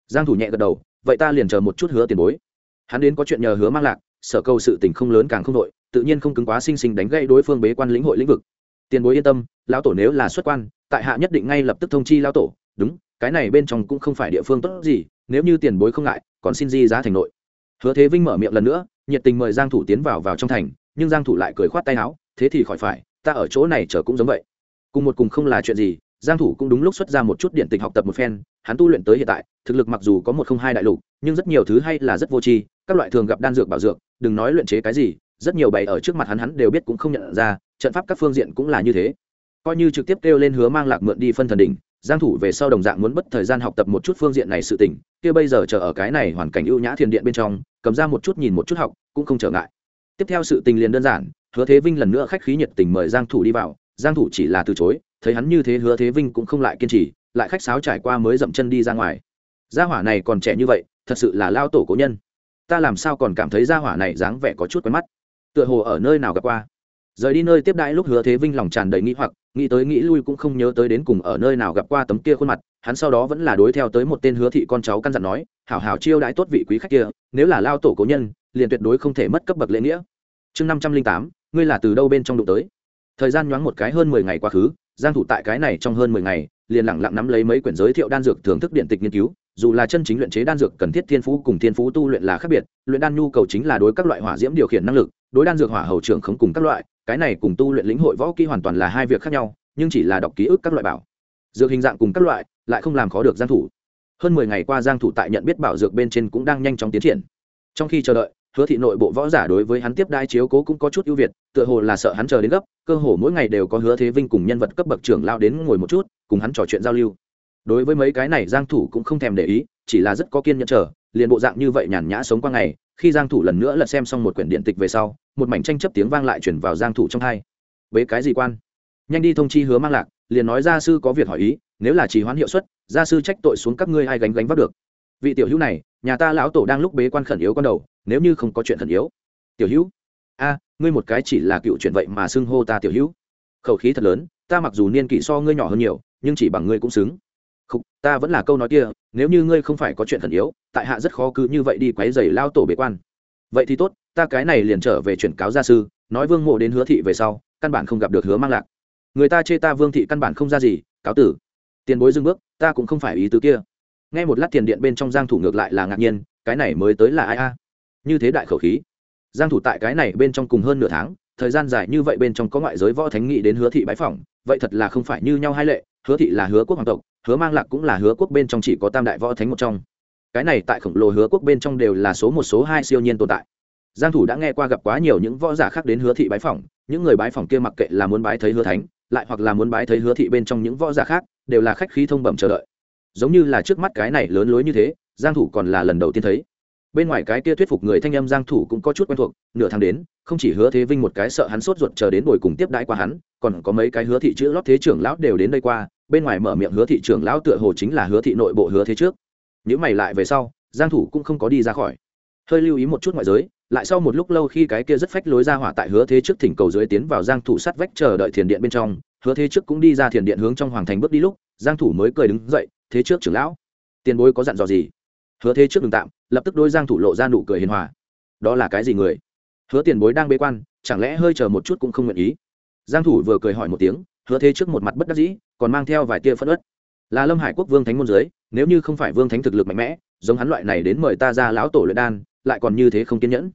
Giang thủ nhẹ gật đầu, vậy ta liền chờ một chút hứa tiền bối. Hắn đến có chuyện nhờ hứa mang lạc, sở cầu sự tình không lớn càng không đội tự nhiên không cứng quá sinh sinh đánh gãy đối phương bế quan lĩnh hội lĩnh vực. Tiền bối yên tâm, lão tổ nếu là xuất quan, tại hạ nhất định ngay lập tức thông chi lão tổ. Đúng, cái này bên trong cũng không phải địa phương tốt gì nếu như tiền bối không ngại, còn xin di giá thành nội. Hứa thế vinh mở miệng lần nữa, nhiệt tình mời giang thủ tiến vào vào trong thành, nhưng giang thủ lại cười khoát tay áo, thế thì khỏi phải, ta ở chỗ này chờ cũng giống vậy. Cùng một cùng không là chuyện gì, giang thủ cũng đúng lúc xuất ra một chút điện tịch học tập một phen, hắn tu luyện tới hiện tại, thực lực mặc dù có một không hai đại lục, nhưng rất nhiều thứ hay là rất vô tri, các loại thường gặp đan dược bảo dược, đừng nói luyện chế cái gì, rất nhiều bày ở trước mặt hắn hắn đều biết cũng không nhận ra, trận pháp các phương diện cũng là như thế. Coi như trực tiếp kêu lên hứa mang lạc mượn đi phân thần đỉnh giang thủ về sau đồng dạng muốn bất thời gian học tập một chút phương diện này sự tình, kia bây giờ chờ ở cái này hoàn cảnh ưu nhã thiền điện bên trong, cầm ra một chút nhìn một chút học, cũng không trở ngại. Tiếp theo sự tình liền đơn giản, hứa thế vinh lần nữa khách khí nhiệt tình mời giang thủ đi vào, giang thủ chỉ là từ chối, thấy hắn như thế hứa thế vinh cũng không lại kiên trì, lại khách sáo trải qua mới dậm chân đi ra ngoài. Gia hỏa này còn trẻ như vậy, thật sự là lao tổ cố nhân. Ta làm sao còn cảm thấy gia hỏa này dáng vẻ có chút quen mắt? Tựa hồ ở nơi nào gặp qua? Rời đi nơi tiếp đãi lúc hứa thế vinh lòng tràn đầy nghĩ hoặc, nghĩ tới nghĩ lui cũng không nhớ tới đến cùng ở nơi nào gặp qua tấm kia khuôn mặt, hắn sau đó vẫn là đối theo tới một tên hứa thị con cháu căn dặn nói, hảo hảo chiêu đãi tốt vị quý khách kia, nếu là lao tổ cố nhân, liền tuyệt đối không thể mất cấp bậc lễ nghĩa. Chương năm trăm linh tám, ngươi là từ đâu bên trong đụng tới? Thời gian nhoáng một cái hơn mười ngày quá khứ, giang thủ tại cái này trong hơn mười ngày, liền lặng lặng nắm lấy mấy quyển giới thiệu đan dược thưởng thức điện tịch nghiên cứu, dù là chân chính luyện chế đan dược cần thiết thiên phú cùng thiên phú tu luyện là khác biệt, luyện đan nhu cầu chính là đối các loại hỏa diễm điều khiển năng lực, đối đan dược hỏa hầu trưởng khống cùng các loại, cái này cùng tu luyện lĩnh hội võ kỹ hoàn toàn là hai việc khác nhau, nhưng chỉ là đọc ký ức các loại bảo. Dược hình dạng cùng các loại, lại không làm khó được giang thủ. Hơn mười ngày qua giang thủ tại nhận biết bảo dược bên trên cũng đang nhanh chóng tiến triển. Trong khi chờ đợi hứa thị nội bộ võ giả đối với hắn tiếp đai chiếu cố cũng có chút ưu việt, tựa hồ là sợ hắn chờ đến gấp, cơ hồ mỗi ngày đều có hứa thế vinh cùng nhân vật cấp bậc trưởng lao đến ngồi một chút, cùng hắn trò chuyện giao lưu. Đối với mấy cái này, giang thủ cũng không thèm để ý, chỉ là rất có kiên nhẫn chờ, liền bộ dạng như vậy nhàn nhã sống qua ngày, khi giang thủ lần nữa lật xem xong một quyển điện tịch về sau, một mảnh tranh chấp tiếng vang lại truyền vào giang thủ trong hai. Với cái gì quan? Nhanh đi thông chi hứa mang lạc, liền nói gia sư có việc hỏi ý, nếu là trì hoãn hiệu suất, gia sư trách tội xuống các ngươi ai gánh gánh vác được. Vị tiểu hữu này nhà ta lão tổ đang lúc bế quan khẩn yếu con đầu, nếu như không có chuyện khẩn yếu. Tiểu hữu, a, ngươi một cái chỉ là cựu chuyện vậy mà xưng hô ta tiểu hữu. Khẩu khí thật lớn, ta mặc dù niên kỷ so ngươi nhỏ hơn nhiều, nhưng chỉ bằng ngươi cũng xứng. Không ta vẫn là câu nói kia, nếu như ngươi không phải có chuyện khẩn yếu, tại hạ rất khó cứ như vậy đi quấy giày lao tổ bế quan. Vậy thì tốt, ta cái này liền trở về chuyển cáo gia sư, nói vương mộ đến hứa thị về sau, căn bản không gặp được hứa mang lạc. Người ta chê ta vương thị căn bản không ra gì, cáo tử. Tiền bối dưng bước, ta cũng không phải ý tứ kia nghe một lát tiền điện bên trong giang thủ ngược lại là ngạc nhiên, cái này mới tới là ai a? Như thế đại khẩu khí. Giang thủ tại cái này bên trong cùng hơn nửa tháng, thời gian dài như vậy bên trong có ngoại giới võ thánh nghị đến hứa thị bái phỏng, vậy thật là không phải như nhau hai lệ, hứa thị là hứa quốc hoàng tộc, hứa mang lạc cũng là hứa quốc bên trong chỉ có tam đại võ thánh một trong. Cái này tại khổng lồ hứa quốc bên trong đều là số một, số hai siêu nhiên tồn tại. Giang thủ đã nghe qua gặp quá nhiều những võ giả khác đến hứa thị bái phỏng, những người bái phỏng kia mặc kệ là muốn bái thấy hứa thánh, lại hoặc là muốn bái thấy hứa thị bên trong những võ giả khác, đều là khách khí thông bẩm chờ đợi giống như là trước mắt cái này lớn lối như thế, giang thủ còn là lần đầu tiên thấy. Bên ngoài cái kia thuyết phục người thanh âm giang thủ cũng có chút quen thuộc, nửa tháng đến, không chỉ hứa thế vinh một cái sợ hắn sốt ruột chờ đến buổi cùng tiếp đãi qua hắn, còn có mấy cái hứa thị chữ lót thế trưởng lão đều đến đây qua, bên ngoài mở miệng hứa thị trưởng lão tựa hồ chính là hứa thị nội bộ hứa thế trước. Nếu mày lại về sau, giang thủ cũng không có đi ra khỏi. Hơi lưu ý một chút ngoại giới, lại sau một lúc lâu khi cái kia rất phách lối ra hỏa tại hứa thế trước thỉnh cầu dưới tiến vào giang thủ sát vách chờ đợi thiền điện bên trong, hứa thế trước cũng đi ra thiền điện hướng trong hoàng thành bước đi lúc, giang thủ mới cười đứng dậy thế trước trưởng lão. Tiền bối có dặn dò gì? Hứa thế trước đừng tạm, lập tức đôi giang thủ lộ ra nụ cười hiền hòa. Đó là cái gì người? Hứa tiền bối đang bế quan, chẳng lẽ hơi chờ một chút cũng không nguyện ý? Giang thủ vừa cười hỏi một tiếng, hứa thế trước một mặt bất đắc dĩ, còn mang theo vài tia phẫn uất. Là lâm hải quốc vương thánh môn giới, nếu như không phải vương thánh thực lực mạnh mẽ, giống hắn loại này đến mời ta ra lão tổ luyện đan, lại còn như thế không kiên nhẫn.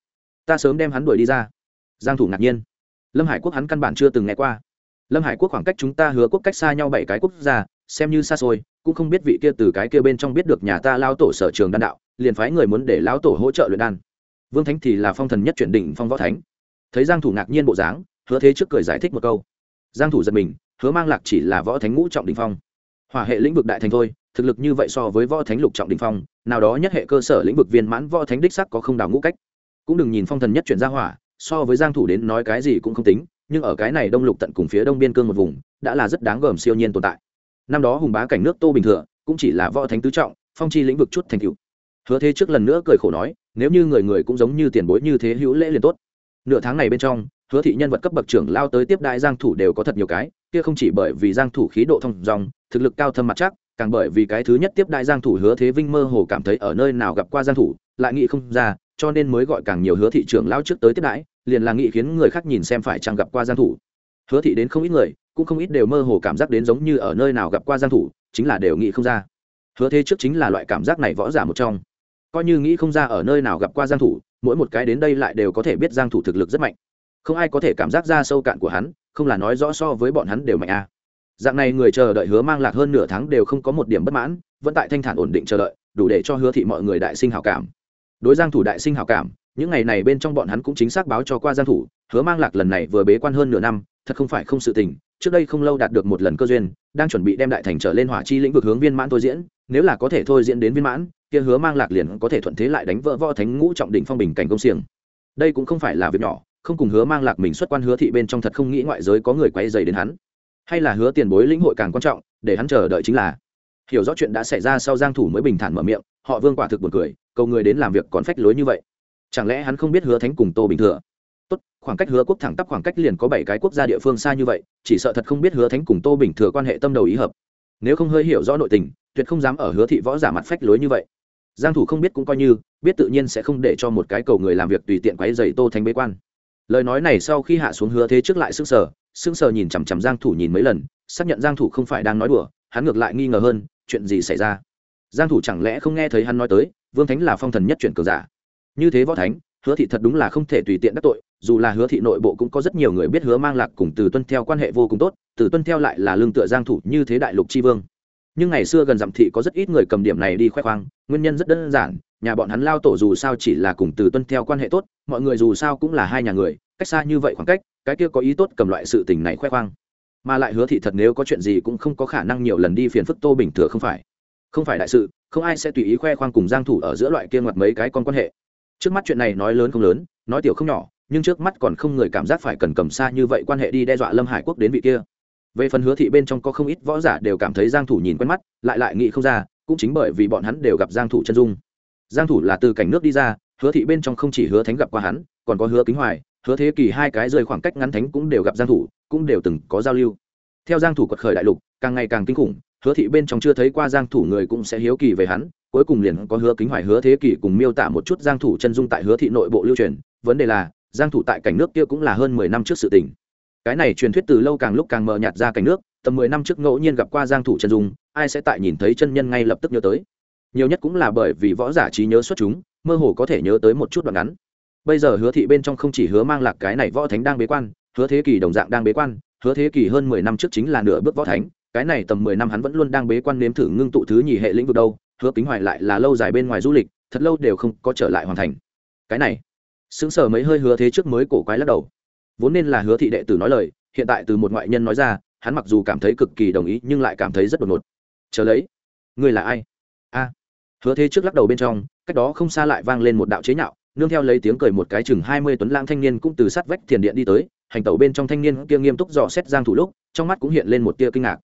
Ta sớm đem hắn đuổi đi ra. Giang thủ ngạc nhiên. Lâm hải quốc hắn căn bản chưa từng nghe qua. Lâm hải quốc khoảng cách chúng ta hứa quốc cách xa nhau bảy cái quốc gia xem như xa xôi, cũng không biết vị kia từ cái kia bên trong biết được nhà ta lao tổ sở trường đan đạo, liền phái người muốn để lão tổ hỗ trợ luyện đan. Vương thánh thì là phong thần nhất chuyển đỉnh phong võ thánh. Thấy giang thủ ngạc nhiên bộ dáng, hứa thế trước cười giải thích một câu. Giang thủ giật mình, hứa mang lạc chỉ là võ thánh ngũ trọng đỉnh phong. Hỏa hệ lĩnh vực đại thành thôi, thực lực như vậy so với võ thánh lục trọng đỉnh phong, nào đó nhất hệ cơ sở lĩnh vực viên mãn võ thánh đích sắc có không đào ngũ cách. Cũng đừng nhìn phong thần nhất chuyển ra hỏa, so với giang thủ đến nói cái gì cũng không tính, nhưng ở cái này đông lục tận cùng phía đông biên cương một vùng, đã là rất đáng gờm siêu nhiên tồn tại năm đó hùng bá cảnh nước tô bình thừa, cũng chỉ là võ thánh tứ trọng, phong chi lĩnh vực chút thành cựu hứa thế trước lần nữa cười khổ nói, nếu như người người cũng giống như tiền bối như thế hữu lễ liền tốt. Nửa tháng này bên trong, hứa thị nhân vật cấp bậc trưởng lao tới tiếp đại giang thủ đều có thật nhiều cái, kia không chỉ bởi vì giang thủ khí độ thông dòng, thực lực cao thâm mặt chắc, càng bởi vì cái thứ nhất tiếp đại giang thủ hứa thế vinh mơ hồ cảm thấy ở nơi nào gặp qua giang thủ, lại nghĩ không ra, cho nên mới gọi càng nhiều hứa thị trưởng lao trước tới tiếp đãi liền là nghĩ khiến người khác nhìn xem phải chăng gặp qua giang thủ. Hứa thị đến không ít người cũng không ít đều mơ hồ cảm giác đến giống như ở nơi nào gặp qua giang thủ, chính là đều nghĩ không ra. Hứa thế trước chính là loại cảm giác này võ giả một trong. Coi như nghĩ không ra ở nơi nào gặp qua giang thủ, mỗi một cái đến đây lại đều có thể biết giang thủ thực lực rất mạnh. Không ai có thể cảm giác ra sâu cạn của hắn, không là nói rõ so với bọn hắn đều mạnh a. À. dạng này người chờ đợi hứa mang lạc hơn nửa tháng đều không có một điểm bất mãn, vẫn tại thanh thản ổn định chờ đợi, đủ để cho hứa thị mọi người đại sinh hảo cảm. Đối giang thủ đại sinh hảo cảm, những ngày này bên trong bọn hắn cũng chính xác báo cho qua giang thủ, hứa mang lạc lần này vừa bế quan hơn nửa năm, thật không phải không sự tình trước đây không lâu đạt được một lần cơ duyên, đang chuẩn bị đem đại thành trở lên hỏa chi lĩnh vực hướng viên mãn thôi diễn, nếu là có thể thôi diễn đến viên mãn, kia hứa mang lạc liền có thể thuận thế lại đánh vỡ võ thánh ngũ trọng đỉnh phong bình cảnh công xiềng. Đây cũng không phải là việc nhỏ, không cùng hứa mang lạc mình xuất quan hứa thị bên trong thật không nghĩ ngoại giới có người quay dày đến hắn. Hay là hứa tiền bối lĩnh hội càng quan trọng, để hắn chờ đợi chính là, hiểu rõ chuyện đã xảy ra sau giang thủ mới bình thản mở miệng, họ vương quả thực buồn cười, cầu người đến làm việc còn phách lối như vậy. Chẳng lẽ hắn không biết hứa thánh cùng tô bình thừa? Tốt, khoảng cách hứa quốc thẳng tắp khoảng cách liền có bảy cái quốc gia địa phương xa như vậy, chỉ sợ thật không biết hứa thánh cùng tô bình thừa quan hệ tâm đầu ý hợp. Nếu không hơi hiểu rõ nội tình, tuyệt không dám ở hứa thị võ giả mặt phách lối như vậy. Giang thủ không biết cũng coi như, biết tự nhiên sẽ không để cho một cái cầu người làm việc tùy tiện quấy rầy tô thánh bế quan. Lời nói này sau khi hạ xuống hứa thế trước lại sững sờ sững sờ nhìn chằm chằm giang thủ nhìn mấy lần, xác nhận giang thủ không phải đang nói đùa, hắn ngược lại nghi ngờ hơn, chuyện gì xảy ra? Giang thủ chẳng lẽ không nghe thấy hắn nói tới, vương thánh là phong thần nhất chuyển cường giả? Như thế võ thánh, hứa thị thật đúng là không thể tùy tiện đắc tội dù là hứa thị nội bộ cũng có rất nhiều người biết hứa mang lạc cùng từ tuân theo quan hệ vô cùng tốt, từ tuân theo lại là lương tựa giang thủ như thế đại lục chi vương. Nhưng ngày xưa gần dặm thị có rất ít người cầm điểm này đi khoe khoang, nguyên nhân rất đơn giản, nhà bọn hắn lao tổ dù sao chỉ là cùng từ tuân theo quan hệ tốt, mọi người dù sao cũng là hai nhà người, cách xa như vậy khoảng cách, cái kia có ý tốt cầm loại sự tình này khoe khoang. Mà lại hứa thị thật nếu có chuyện gì cũng không có khả năng nhiều lần đi phiền phức tô bình thừa không phải. Không phải đại sự, không ai sẽ tùy ý khoe khoang cùng giang thủ ở giữa loại kia ngoặt mấy cái con quan hệ. Trước mắt chuyện này nói lớn không lớn, nói tiểu không nhỏ nhưng trước mắt còn không người cảm giác phải cần cầm xa như vậy quan hệ đi đe dọa lâm hải quốc đến vị kia. Về phần hứa thị bên trong có không ít võ giả đều cảm thấy giang thủ nhìn quen mắt, lại lại nghĩ không ra, cũng chính bởi vì bọn hắn đều gặp giang thủ chân dung. Giang thủ là từ cảnh nước đi ra, hứa thị bên trong không chỉ hứa thánh gặp qua hắn, còn có hứa kính hoài, hứa thế kỷ hai cái rơi khoảng cách ngắn thánh cũng đều gặp giang thủ, cũng đều từng có giao lưu. Theo giang thủ quật khởi đại lục, càng ngày càng kinh khủng, hứa thị bên trong chưa thấy qua giang thủ người cũng sẽ hiếu kỳ về hắn, cuối cùng liền có hứa kính hoài, hứa thế kỷ cùng miêu tả một chút giang thủ chân dung tại hứa thị nội bộ lưu truyền. Vấn đề là giang thủ tại cảnh nước kia cũng là hơn 10 năm trước sự tình. Cái này truyền thuyết từ lâu càng lúc càng mờ nhạt ra cảnh nước, tầm 10 năm trước ngẫu nhiên gặp qua giang thủ chân dung, ai sẽ tại nhìn thấy chân nhân ngay lập tức nhớ tới. Nhiều nhất cũng là bởi vì võ giả trí nhớ xuất chúng, mơ hồ có thể nhớ tới một chút đoạn ngắn. Bây giờ hứa thị bên trong không chỉ hứa mang lạc cái này võ thánh đang bế quan, hứa thế kỷ đồng dạng đang bế quan, hứa thế kỷ hơn 10 năm trước chính là nửa bước võ thánh, cái này tầm 10 năm hắn vẫn luôn đang bế quan nếm thử ngưng tụ thứ nhì hệ lĩnh vực đâu, hứa kính hoài lại là lâu dài bên ngoài du lịch, thật lâu đều không có trở lại hoàn thành. Cái này sững sờ mấy hơi hứa thế trước mới cổ quái lắc đầu. Vốn nên là hứa thị đệ tử nói lời, hiện tại từ một ngoại nhân nói ra, hắn mặc dù cảm thấy cực kỳ đồng ý, nhưng lại cảm thấy rất đột ngột. Chờ lấy, ngươi là ai? A. Hứa thế trước lắc đầu bên trong, cách đó không xa lại vang lên một đạo chế nhạo, nương theo lấy tiếng cười một cái chừng hai mươi tuấn lang thanh niên cũng từ sát vách thiền điện đi tới, hành tẩu bên trong thanh niên kia nghiêm túc dò xét giang thủ lúc, trong mắt cũng hiện lên một tia kinh ngạc.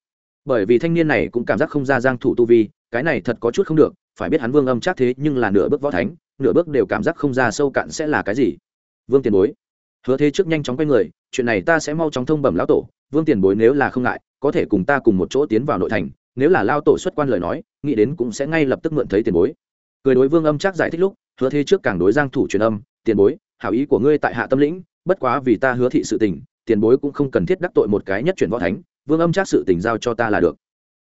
Bởi vì thanh niên này cũng cảm giác không ra giang thủ tu vi, cái này thật có chút không được, phải biết hắn vương âm chắc thế nhưng là nửa bước võ thánh nửa bước đều cảm giác không ra sâu cạn sẽ là cái gì. Vương tiền bối, hứa thế trước nhanh chóng quay người, chuyện này ta sẽ mau chóng thông bẩm lão tổ, vương tiền bối nếu là không ngại, có thể cùng ta cùng một chỗ tiến vào nội thành, nếu là lao tổ xuất quan lời nói, nghĩ đến cũng sẽ ngay lập tức mượn thấy tiền bối. Cười đối vương âm chắc giải thích lúc, hứa thế trước càng đối giang thủ truyền âm, tiền bối, hảo ý của ngươi tại hạ tâm lĩnh, bất quá vì ta hứa thị sự tình, tiền bối cũng không cần thiết đắc tội một cái nhất chuyển võ thánh, vương âm chắc sự tình giao cho ta là được.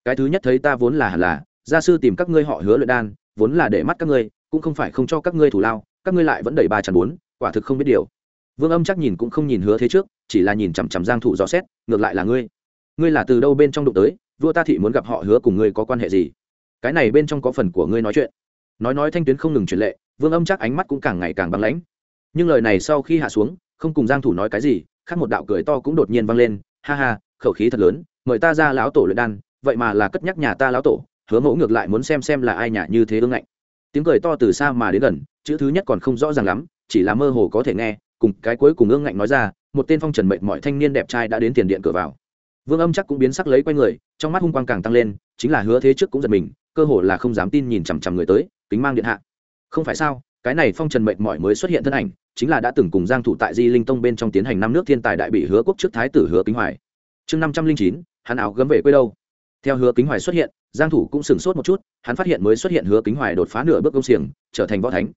Cái thứ nhất thấy ta vốn là hẳn là, gia sư tìm các ngươi họ hứa luyện đan, vốn là để mắt các ngươi cũng không phải không cho các ngươi thủ lao, các ngươi lại vẫn đẩy ba chắn bốn, quả thực không biết điều. Vương âm chắc nhìn cũng không nhìn hứa thế trước, chỉ là nhìn chằm chằm giang thủ dò xét, ngược lại là ngươi. Ngươi là từ đâu bên trong đụng tới, vua ta thị muốn gặp họ hứa cùng ngươi có quan hệ gì? Cái này bên trong có phần của ngươi nói chuyện. Nói nói thanh tuyến không ngừng truyền lệ, vương âm chắc ánh mắt cũng càng ngày càng băng lãnh. Nhưng lời này sau khi hạ xuống, không cùng giang thủ nói cái gì, khác một đạo cười to cũng đột nhiên vang lên, ha ha, khẩu khí thật lớn, mời ta ra lão tổ luyện đan, vậy mà là cất nhắc nhà ta lão tổ, hứa mẫu ngược lại muốn xem xem là ai nhà như thế ương ngạnh tiếng cười to từ xa mà đến gần, chữ thứ nhất còn không rõ ràng lắm, chỉ là mơ hồ có thể nghe, cùng cái cuối cùng ương ngạnh nói ra, một tên phong trần mệnh mọi thanh niên đẹp trai đã đến tiền điện cửa vào. Vương âm chắc cũng biến sắc lấy quay người, trong mắt hung quang càng tăng lên, chính là hứa thế trước cũng giật mình, cơ hồ là không dám tin nhìn chằm chằm người tới, kính mang điện hạ. Không phải sao, cái này phong trần mệnh mọi mới xuất hiện thân ảnh, chính là đã từng cùng giang thủ tại di linh tông bên trong tiến hành năm nước thiên tài đại bị hứa quốc trước thái tử hứa kính hoài. Chương năm trăm linh chín, hắn áo gấm về quê đâu? Theo hứa kính hoài xuất hiện, giang thủ cũng sửng sốt một chút hắn phát hiện mới xuất hiện hứa kính hoài đột phá nửa bước công xiềng, trở thành võ thánh.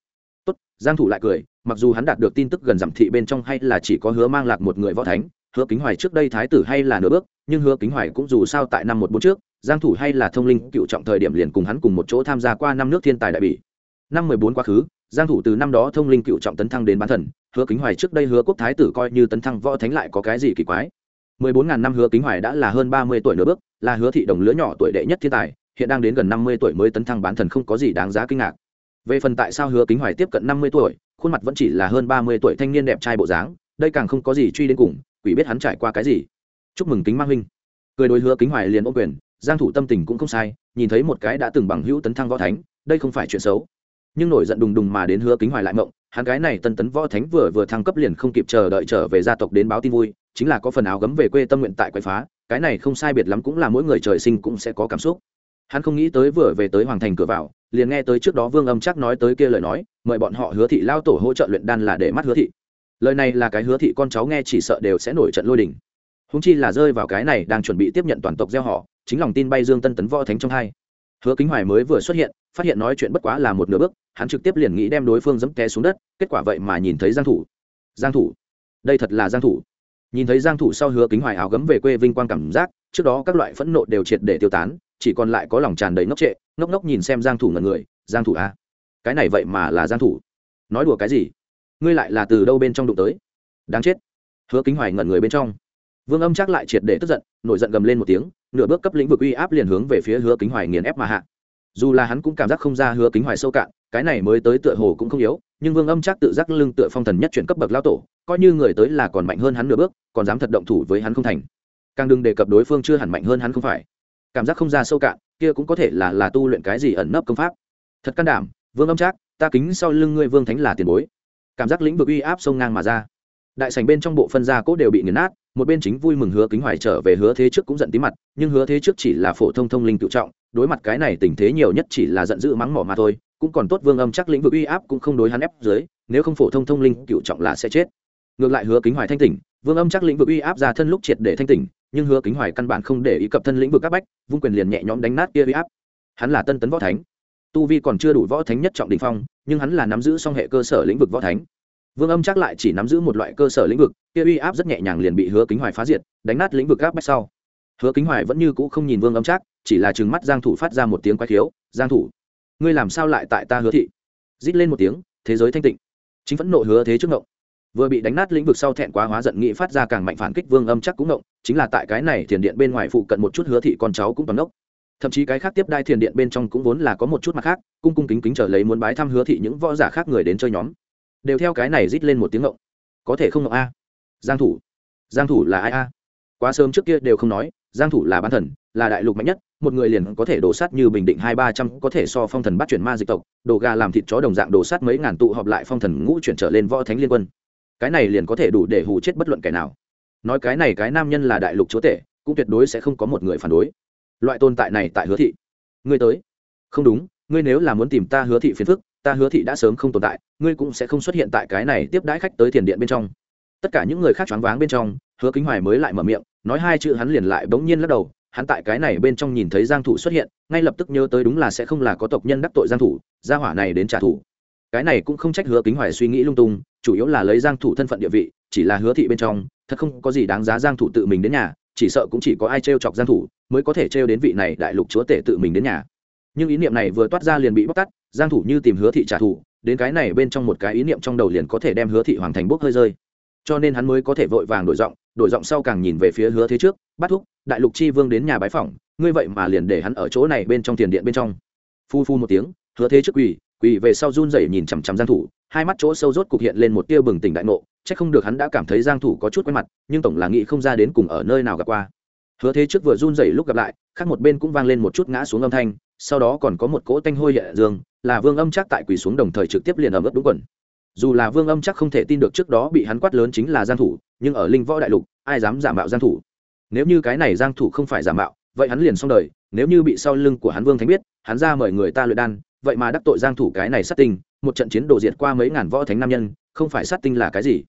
Tốt, giang thủ lại cười, mặc dù hắn đạt được tin tức gần giảm thị bên trong hay là chỉ có hứa mang lạc một người võ thánh, hứa kính hoài trước đây thái tử hay là nửa bước, nhưng hứa kính hoài cũng dù sao tại năm một bốn trước, giang thủ hay là thông linh cựu trọng thời điểm liền cùng hắn cùng một chỗ tham gia qua năm nước thiên tài đại bỉ. Năm mười bốn quá khứ, giang thủ từ năm đó thông linh cựu trọng tấn thăng đến bán thần, hứa kính hoài trước đây hứa quốc thái tử coi như tấn thăng võ thánh lại có cái gì kỳ quái? Mười bốn ngàn năm hứa kính hoài đã là hơn ba mươi tuổi nửa bước, là hứa thị đồng lứa nhỏ tuổi đệ nhất thiên tài hiện đang đến gần năm mươi tuổi mới tấn thăng bán thần không có gì đáng giá kinh ngạc. Về phần tại sao hứa kính hoài tiếp cận năm mươi tuổi, khuôn mặt vẫn chỉ là hơn ba mươi tuổi thanh niên đẹp trai bộ dáng, đây càng không có gì truy đến cùng, quỷ biết hắn trải qua cái gì. Chúc mừng kính mang huynh. Cười đối hứa kính hoài liền ô quyền, giang thủ tâm tình cũng không sai, nhìn thấy một cái đã từng bằng hữu tấn thăng võ thánh, đây không phải chuyện xấu. Nhưng nổi giận đùng đùng mà đến hứa kính hoài lại mộng, hắn cái này tân tấn võ thánh vừa vừa thăng cấp liền không kịp chờ đợi trở về gia tộc đến báo tin vui, chính là có phần áo gấm về quê tâm nguyện tại quậy phá, cái này không sai biệt lắm cũng là mỗi người trời sinh cũng sẽ có cảm xúc hắn không nghĩ tới vừa về tới hoàng thành cửa vào, liền nghe tới trước đó vương âm chắc nói tới kia lời nói, mời bọn họ hứa thị lao tổ hỗ trợ luyện đan là để mắt hứa thị. Lời này là cái hứa thị con cháu nghe chỉ sợ đều sẽ nổi trận lôi đình. Húng chi là rơi vào cái này đang chuẩn bị tiếp nhận toàn tộc gieo họ, chính lòng tin bay dương tân tấn võ thánh trong hai. Hứa kính hoài mới vừa xuất hiện, phát hiện nói chuyện bất quá là một nửa bước, hắn trực tiếp liền nghĩ đem đối phương dẫm té xuống đất, kết quả vậy mà nhìn thấy giang thủ. Giang thủ? Đây thật là giang thủ. Nhìn thấy giang thủ sau hứa kính hoài áo gấm về quê vinh quang cảm giác, trước đó các loại phẫn nộ đều triệt để tiêu tán chỉ còn lại có lòng tràn đầy ngốc trệ, ngốc ngốc nhìn xem giang thủ ngẩn người, giang thủ à? Cái này vậy mà là giang thủ. Nói đùa cái gì? Ngươi lại là từ đâu bên trong đụng tới? Đáng chết. Hứa kính hoài ngẩn người bên trong. Vương âm chắc lại triệt để tức giận, nổi giận gầm lên một tiếng, nửa bước cấp lĩnh vực uy áp liền hướng về phía hứa kính hoài nghiền ép mà hạ. Dù là hắn cũng cảm giác không ra hứa kính hoài sâu cạn, cái này mới tới tựa hồ cũng không yếu, nhưng vương âm chắc tự giác lưng tựa phong thần nhất chuyển cấp bậc lao tổ, coi như người tới là còn mạnh hơn hắn nửa bước, còn dám thật động thủ với hắn không thành. Càng đừng đề cập đối phương chưa hẳn mạnh hơn hắn không phải cảm giác không ra sâu cạn, kia cũng có thể là là tu luyện cái gì ẩn nấp công pháp. Thật can đảm, vương âm trác, ta kính sau lưng ngươi vương thánh là tiền bối. Cảm giác lĩnh vực uy áp sông ngang mà ra. Đại sành bên trong bộ phân gia cốt đều bị nghiền nát, một bên chính vui mừng hứa kính hoài trở về hứa thế trước cũng giận tí mặt, nhưng hứa thế trước chỉ là phổ thông thông linh tự trọng, đối mặt cái này tình thế nhiều nhất chỉ là giận dữ mắng mỏ mà thôi, cũng còn tốt vương âm chắc lĩnh vực uy áp cũng không đối hắn ép dưới, nếu không phổ thông thông linh cựu trọng là sẽ chết. Ngược lại hứa kính hoài thanh tỉnh, vương âm chắc lĩnh vực uy áp ra thân lúc triệt để thanh tỉnh nhưng hứa kính hoài căn bản không để ý cập thân lĩnh vực các bách, vung quyền liền nhẹ nhõm đánh nát kia huy áp. Hắn là tân tấn võ thánh. Tu vi còn chưa đủ võ thánh nhất trọng đình phong, nhưng hắn là nắm giữ song hệ cơ sở lĩnh vực võ thánh. Vương âm chắc lại chỉ nắm giữ một loại cơ sở lĩnh vực, kia uy áp rất nhẹ nhàng liền bị hứa kính hoài phá diệt, đánh nát lĩnh vực các bách sau. Hứa kính hoài vẫn như cũ không nhìn vương âm chắc, chỉ là chừng mắt giang thủ phát ra một tiếng quái khiếu, giang thủ, ngươi làm sao lại tại ta hứa thị? Rít lên một tiếng, thế giới thanh tịnh. Chính vẫn nộ hứa thế trước ngộng vừa bị đánh nát lĩnh vực sau thẹn quá hóa giận nghĩ phát ra càng mạnh phản kích vương âm chắc cũng ngộng, chính là tại cái này thiền điện bên ngoài phụ cận một chút hứa thị con cháu cũng toàn ngốc. Thậm chí cái khác tiếp đai thiền điện bên trong cũng vốn là có một chút mặt khác, cung cung kính kính trở lấy muốn bái thăm hứa thị những võ giả khác người đến chơi nhóm. Đều theo cái này rít lên một tiếng ngộng. Có thể không ngộng a? Giang thủ. Giang thủ là ai a? Quá sớm trước kia đều không nói, giang thủ là bán thần, là đại lục mạnh nhất, một người liền có thể đổ sát như bình định hai ba trăm, có thể so phong thần bắt chuyển ma dịch tộc, đồ gà làm thịt chó đồng dạng đổ sát mấy ngàn tụ họp lại phong thần ngũ chuyển trở lên võ thánh liên quân cái này liền có thể đủ để hù chết bất luận kẻ nào. Nói cái này cái nam nhân là đại lục chúa tể, cũng tuyệt đối sẽ không có một người phản đối. Loại tồn tại này tại hứa thị. Ngươi tới. Không đúng, ngươi nếu là muốn tìm ta hứa thị phiền phức, ta hứa thị đã sớm không tồn tại, ngươi cũng sẽ không xuất hiện tại cái này tiếp đãi khách tới thiền điện bên trong. Tất cả những người khác choáng váng bên trong, hứa kính hoài mới lại mở miệng, nói hai chữ hắn liền lại bỗng nhiên lắc đầu, hắn tại cái này bên trong nhìn thấy giang thủ xuất hiện, ngay lập tức nhớ tới đúng là sẽ không là có tộc nhân đắc tội giang thủ, gia hỏa này đến trả thù cái này cũng không trách hứa kính hoài suy nghĩ lung tung, chủ yếu là lấy giang thủ thân phận địa vị, chỉ là hứa thị bên trong, thật không có gì đáng giá giang thủ tự mình đến nhà, chỉ sợ cũng chỉ có ai treo chọc giang thủ mới có thể treo đến vị này đại lục chúa tể tự mình đến nhà. Nhưng ý niệm này vừa toát ra liền bị bóc tát, giang thủ như tìm hứa thị trả thù, đến cái này bên trong một cái ý niệm trong đầu liền có thể đem hứa thị hoàng thành bốc hơi rơi. Cho nên hắn mới có thể vội vàng đổi giọng đổi giọng sau càng nhìn về phía hứa thế trước bắt thúc, đại lục chi vương đến nhà bái phỏng, ngươi vậy mà liền để hắn ở chỗ này bên trong tiền điện bên trong. Phu phu một tiếng, hứa thế trước quỳ quỳ về sau run rẩy nhìn chằm chằm giang thủ, hai mắt chỗ sâu rốt cục hiện lên một tia bừng tỉnh đại ngộ, chắc không được hắn đã cảm thấy giang thủ có chút quen mặt, nhưng tổng là nghĩ không ra đến cùng ở nơi nào gặp qua. Hứa thế trước vừa run rẩy lúc gặp lại, khác một bên cũng vang lên một chút ngã xuống âm thanh, sau đó còn có một cỗ tanh hôi hiện dương, là vương âm chắc tại quỳ xuống đồng thời trực tiếp liền ở ướt đúng quần. Dù là vương âm chắc không thể tin được trước đó bị hắn quát lớn chính là giang thủ, nhưng ở linh võ đại lục, ai dám giả mạo giang thủ? Nếu như cái này giang thủ không phải giả mạo, vậy hắn liền xong đời, nếu như bị sau lưng của hắn vương thánh biết, hắn ra mời người ta luyện đan vậy mà đắc tội giang thủ cái này sát tinh, một trận chiến đồ diệt qua mấy ngàn võ thánh nam nhân, không phải sát tinh là cái gì?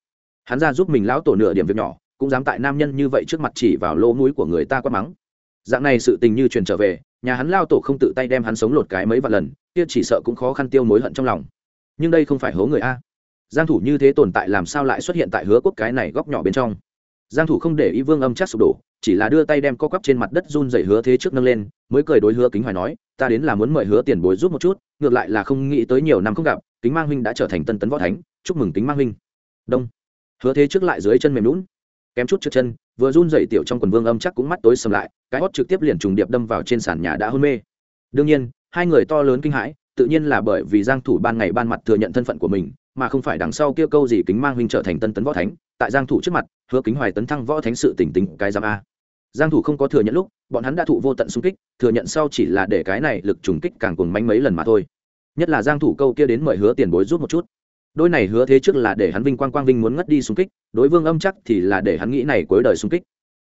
Hắn ra giúp mình lão tổ nửa điểm việc nhỏ, cũng dám tại nam nhân như vậy trước mặt chỉ vào lỗ mũi của người ta quát mắng. Dạng này sự tình như truyền trở về, nhà hắn lao tổ không tự tay đem hắn sống lột cái mấy vạn lần, kia chỉ sợ cũng khó khăn tiêu mối hận trong lòng. Nhưng đây không phải hố người a. Giang thủ như thế tồn tại làm sao lại xuất hiện tại hứa quốc cái này góc nhỏ bên trong? Giang thủ không để ý vương âm chắc sụp đổ, chỉ là đưa tay đem co quắp trên mặt đất run rẩy hứa thế trước nâng lên, mới cười đối hứa kính hoài nói, ta đến là muốn mời hứa tiền bối giúp một chút, ngược lại là không nghĩ tới nhiều năm không gặp, kính mang huynh đã trở thành tân tấn võ thánh, chúc mừng kính mang huynh. Đông. Hứa thế trước lại dưới chân mềm lún kém chút trượt chân, vừa run rẩy tiểu trong quần vương âm chắc cũng mắt tối sầm lại, cái hót trực tiếp liền trùng điệp đâm vào trên sàn nhà đã hôn mê. Đương nhiên, hai người to lớn kinh hãi tự nhiên là bởi vì giang thủ ban ngày ban mặt thừa nhận thân phận của mình, mà không phải đằng sau kia câu gì kính mang huynh trở thành tân tấn võ thánh, tại giang thủ trước mặt, hứa kính hoài tấn thăng võ thánh sự tỉnh tính cái giám a. Giang thủ không có thừa nhận lúc, bọn hắn đã thụ vô tận xung kích, thừa nhận sau chỉ là để cái này lực trùng kích càng cuồng manh mấy lần mà thôi. Nhất là giang thủ câu kia đến mời hứa tiền bối giúp một chút. Đôi này hứa thế trước là để hắn vinh quang quang vinh muốn ngất đi xung kích, đối vương âm chắc thì là để hắn nghĩ này cuối đời xung kích.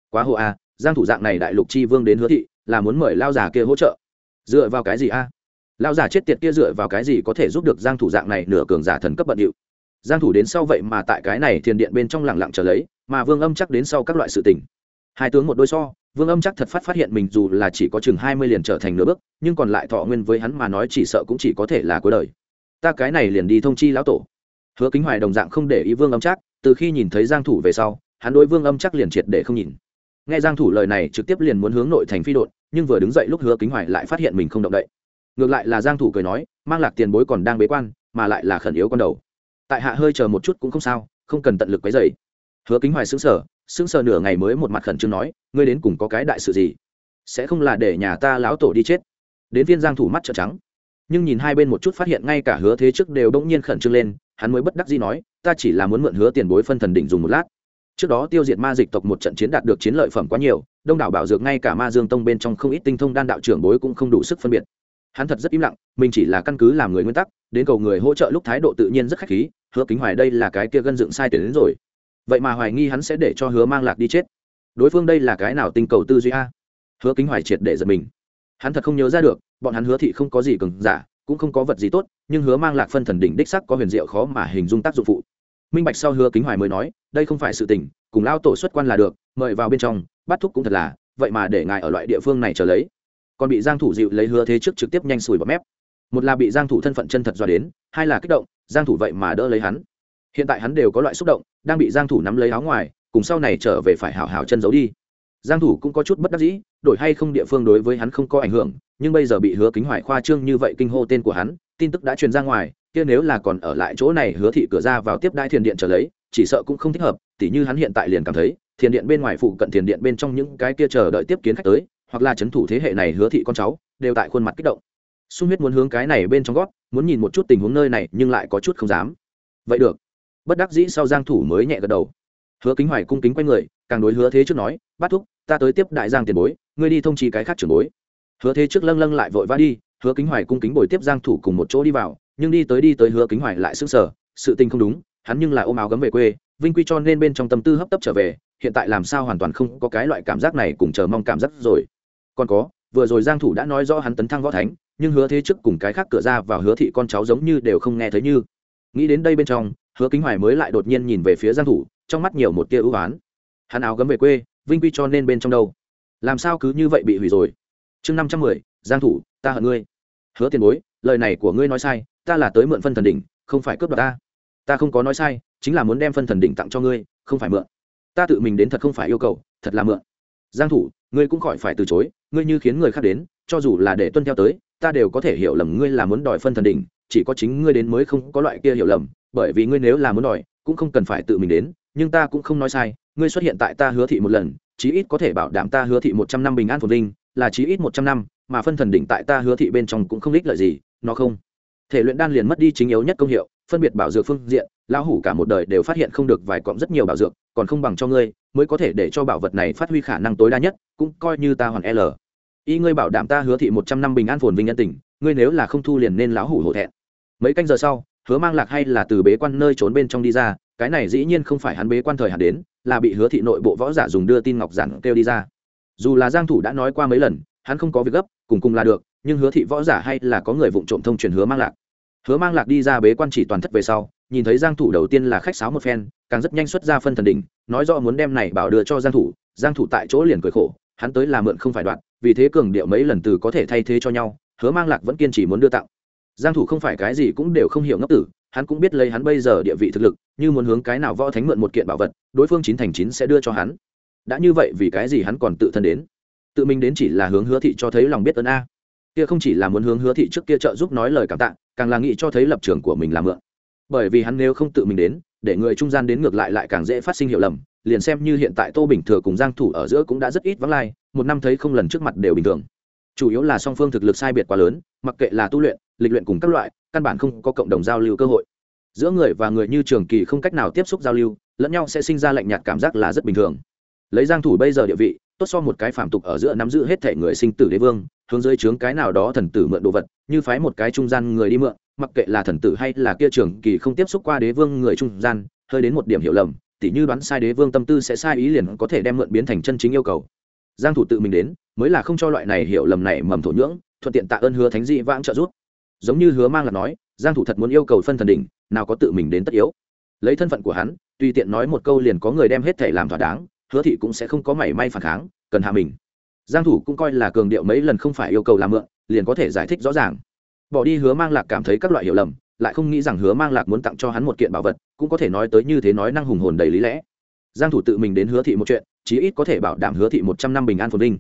Quá hồ a, giang thủ dạng này đại lục chi vương đến hứa thị, là muốn mời lao già kia hỗ trợ. Dựa vào cái gì a? Lão già chết tiệt kia dựa vào cái gì có thể giúp được giang thủ dạng này nửa cường giả thần cấp bận điệu? Giang thủ đến sau vậy mà tại cái này thiền điện bên trong lặng lặng chờ lấy, mà vương âm chắc đến sau các loại sự tình. Hai tướng một đôi so, vương âm chắc thật phát phát hiện mình dù là chỉ có chừng 20 liền trở thành nửa bước, nhưng còn lại thọ nguyên với hắn mà nói chỉ sợ cũng chỉ có thể là cuối đời. Ta cái này liền đi thông chi lão tổ. Hứa kính hoài đồng dạng không để ý vương âm chắc, từ khi nhìn thấy giang thủ về sau, hắn đối vương âm chắc liền triệt để không nhìn. Nghe giang thủ lời này trực tiếp liền muốn hướng nội thành phi đột nhưng vừa đứng dậy lúc hứa kính hoài lại phát hiện mình không động đậy ngược lại là giang thủ cười nói, mang lạc tiền bối còn đang bế quan, mà lại là khẩn yếu con đầu. Tại hạ hơi chờ một chút cũng không sao, không cần tận lực quấy rầy. Hứa kính hoài sững sờ sững sờ nửa ngày mới một mặt khẩn trương nói, ngươi đến cùng có cái đại sự gì? Sẽ không là để nhà ta lão tổ đi chết? Đến viên giang thủ mắt trợn trắng. Nhưng nhìn hai bên một chút phát hiện ngay cả hứa thế trước đều đống nhiên khẩn trương lên, hắn mới bất đắc dĩ nói, ta chỉ là muốn mượn hứa tiền bối phân thần đỉnh dùng một lát. Trước đó tiêu diệt ma dịch tộc một trận chiến đạt được chiến lợi phẩm quá nhiều, đông đảo bảo dược ngay cả ma dương tông bên trong không ít tinh thông đan đạo trưởng bối cũng không đủ sức phân biệt hắn thật rất im lặng, mình chỉ là căn cứ làm người nguyên tắc, đến cầu người hỗ trợ lúc thái độ tự nhiên rất khách khí, hứa kính hoài đây là cái kia gân dựng sai tuyển đến rồi. Vậy mà hoài nghi hắn sẽ để cho hứa mang lạc đi chết. Đối phương đây là cái nào tinh cầu tư duy a? Hứa kính hoài triệt để giật mình. Hắn thật không nhớ ra được, bọn hắn hứa thị không có gì cường giả, cũng không có vật gì tốt, nhưng hứa mang lạc phân thần đỉnh đích sắc có huyền diệu khó mà hình dung tác dụng phụ. Minh bạch sau hứa kính hoài mới nói, đây không phải sự tình, cùng lao tổ xuất quan là được, mời vào bên trong, bắt thúc cũng thật là, vậy mà để ngài ở loại địa phương này trở lấy còn bị giang thủ dịu lấy hứa thế trước trực tiếp nhanh sùi bọt mép. Một là bị giang thủ thân phận chân thật do đến, hai là kích động, giang thủ vậy mà đỡ lấy hắn. Hiện tại hắn đều có loại xúc động, đang bị giang thủ nắm lấy áo ngoài, cùng sau này trở về phải hảo hảo chân giấu đi. Giang thủ cũng có chút bất đắc dĩ, đổi hay không địa phương đối với hắn không có ảnh hưởng, nhưng bây giờ bị hứa kính hoài khoa trương như vậy kinh hô tên của hắn, tin tức đã truyền ra ngoài, kia nếu là còn ở lại chỗ này hứa thị cửa ra vào tiếp đai thiền điện trở lấy, chỉ sợ cũng không thích hợp, tỉ như hắn hiện tại liền cảm thấy, thiền điện bên ngoài phụ cận thiền điện bên trong những cái kia chờ đợi tiếp kiến khách tới hoặc là chấn thủ thế hệ này hứa thị con cháu, đều tại khuôn mặt kích động. Sung huyết muốn hướng cái này bên trong gót, muốn nhìn một chút tình huống nơi này, nhưng lại có chút không dám. Vậy được. Bất đắc dĩ sau giang thủ mới nhẹ gật đầu. Hứa kính hoài cung kính quay người, càng đối hứa thế trước nói bắt thúc, ta tới tiếp đại giang tiền bối, ngươi đi thông trì cái khác trưởng bối. Hứa thế trước lâng lâng lại vội vã đi, hứa kính hoài cung kính bồi tiếp giang thủ cùng một chỗ đi vào, nhưng đi tới đi tới hứa kính hoài lại sững sờ, sự tình không đúng, hắn nhưng lại ôm áo gấm về quê, vinh quy cho nên bên trong tâm tư hấp tấp trở về, hiện tại làm sao hoàn toàn không có cái loại cảm giác này cùng chờ mong cảm giác rồi còn có, vừa rồi giang thủ đã nói rõ hắn tấn thăng võ thánh, nhưng hứa thế trước cùng cái khác cửa ra vào hứa thị con cháu giống như đều không nghe thấy như. Nghĩ đến đây bên trong, hứa kính hoài mới lại đột nhiên nhìn về phía giang thủ, trong mắt nhiều một tia ưu ái hắn áo gấm về quê, vinh quy cho nên bên trong đâu? Làm sao cứ như vậy bị hủy rồi? Chương năm trăm mười, giang thủ, ta hận ngươi. Hứa tiền bối, lời này của ngươi nói sai, ta là tới mượn phân thần đỉnh, không phải cướp đoạt ta. Ta không có nói sai, chính là muốn đem phân thần đỉnh tặng cho ngươi, không phải mượn. Ta tự mình đến thật không phải yêu cầu, thật là mượn. Giang thủ, ngươi cũng khỏi phải từ chối ngươi như khiến người khác đến, cho dù là để tuân theo tới, ta đều có thể hiểu lầm ngươi là muốn đòi phân thần đỉnh, chỉ có chính ngươi đến mới không có loại kia hiểu lầm, bởi vì ngươi nếu là muốn đòi, cũng không cần phải tự mình đến, nhưng ta cũng không nói sai, ngươi xuất hiện tại ta hứa thị một lần, chí ít có thể bảo đảm ta hứa thị một trăm năm bình an phồn vinh, là chí ít một trăm năm, mà phân thần đỉnh tại ta hứa thị bên trong cũng không ích lợi gì, nó không. Thể luyện đan liền mất đi chính yếu nhất công hiệu, phân biệt bảo dược phương diện, lão hủ cả một đời đều phát hiện không được vài cọng rất nhiều bảo dược, còn không bằng cho ngươi, mới có thể để cho bảo vật này phát huy khả năng tối đa nhất, cũng coi như ta hoàn l y ngươi bảo đảm ta hứa thị một trăm năm bình an phồn vinh nhân tình, ngươi nếu là không thu liền nên lão hủ hổ thẹn. Mấy canh giờ sau, hứa mang lạc hay là từ bế quan nơi trốn bên trong đi ra, cái này dĩ nhiên không phải hắn bế quan thời hạn đến, là bị hứa thị nội bộ võ giả dùng đưa tin ngọc giản kêu đi ra. Dù là giang thủ đã nói qua mấy lần, hắn không có việc gấp, cùng cùng là được, nhưng hứa thị võ giả hay là có người vụng trộm thông truyền hứa mang lạc. Hứa mang lạc đi ra bế quan chỉ toàn thất về sau, nhìn thấy giang thủ đầu tiên là khách sáo một phen, càng rất nhanh xuất ra phân thần đỉnh, nói rõ muốn đem này bảo đưa cho giang thủ giang thủ tại chỗ liền cười khổ hắn tới là mượn không phải đoạn, vì thế cường điệu mấy lần từ có thể thay thế cho nhau, hứa mang lạc vẫn kiên trì muốn đưa tặng. Giang thủ không phải cái gì cũng đều không hiểu ngốc tử, hắn cũng biết lấy hắn bây giờ địa vị thực lực, như muốn hướng cái nào võ thánh mượn một kiện bảo vật, đối phương chín thành chín sẽ đưa cho hắn. Đã như vậy vì cái gì hắn còn tự thân đến? Tự mình đến chỉ là hướng hứa thị cho thấy lòng biết ơn a. Kia không chỉ là muốn hướng hứa thị trước kia trợ giúp nói lời cảm tạ, càng là nghĩ cho thấy lập trường của mình là mượn. Bởi vì hắn nếu không tự mình đến để người trung gian đến ngược lại lại càng dễ phát sinh hiểu lầm, liền xem như hiện tại tô bình thừa cùng giang thủ ở giữa cũng đã rất ít vắng lai, một năm thấy không lần trước mặt đều bình thường. Chủ yếu là song phương thực lực sai biệt quá lớn, mặc kệ là tu luyện, lịch luyện cùng các loại, căn bản không có cộng đồng giao lưu cơ hội. Giữa người và người như trường kỳ không cách nào tiếp xúc giao lưu, lẫn nhau sẽ sinh ra lạnh nhạt cảm giác là rất bình thường. Lấy giang thủ bây giờ địa vị, tốt so một cái phạm tục ở giữa nắm giữ hết thể người sinh tử đế vương hướng dưới trướng cái nào đó thần tử mượn đồ vật, như phái một cái trung gian người đi mượn, mặc kệ là thần tử hay là kia trường kỳ không tiếp xúc qua đế vương người trung gian, hơi đến một điểm hiểu lầm, tỉ như đoán sai đế vương tâm tư sẽ sai ý liền có thể đem mượn biến thành chân chính yêu cầu. Giang thủ tự mình đến, mới là không cho loại này hiểu lầm này mầm thổ nhưỡng, thuận tiện tạ ơn hứa thánh dị vãng trợ giúp. Giống như hứa mang là nói, giang thủ thật muốn yêu cầu phân thần đỉnh, nào có tự mình đến tất yếu. Lấy thân phận của hắn, tùy tiện nói một câu liền có người đem hết thể làm thỏa đáng, hứa thị cũng sẽ không có mảy may phản kháng, cần hạ mình giang thủ cũng coi là cường điệu mấy lần không phải yêu cầu làm mượn, liền có thể giải thích rõ ràng. Bỏ đi hứa mang lạc cảm thấy các loại hiểu lầm, lại không nghĩ rằng hứa mang lạc muốn tặng cho hắn một kiện bảo vật, cũng có thể nói tới như thế nói năng hùng hồn đầy lý lẽ. Giang thủ tự mình đến hứa thị một chuyện, chí ít có thể bảo đảm hứa thị một trăm năm bình an phồn vinh.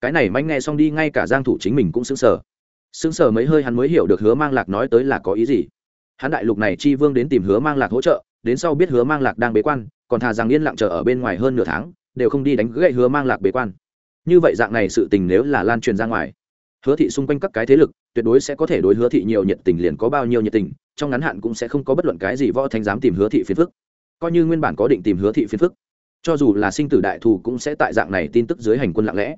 Cái này manh nghe xong đi, ngay cả giang thủ chính mình cũng sững sờ. Sững sờ mấy hơi hắn mới hiểu được hứa mang lạc nói tới là có ý gì. Hắn đại lục này chi vương đến tìm hứa mang lạc hỗ trợ, đến sau biết hứa mang lạc đang bế quan, còn thà rằng yên lặng chờ ở bên ngoài hơn nửa tháng, đều không đi đánh gãy hứa mang lạc bế quan như vậy dạng này sự tình nếu là lan truyền ra ngoài, hứa thị xung quanh các cái thế lực, tuyệt đối sẽ có thể đối hứa thị nhiều nhiệt tình liền có bao nhiêu nhiệt tình, trong ngắn hạn cũng sẽ không có bất luận cái gì võ thanh dám tìm hứa thị phiền phức. Coi như nguyên bản có định tìm hứa thị phiền phức, cho dù là sinh tử đại thù cũng sẽ tại dạng này tin tức dưới hành quân lặng lẽ.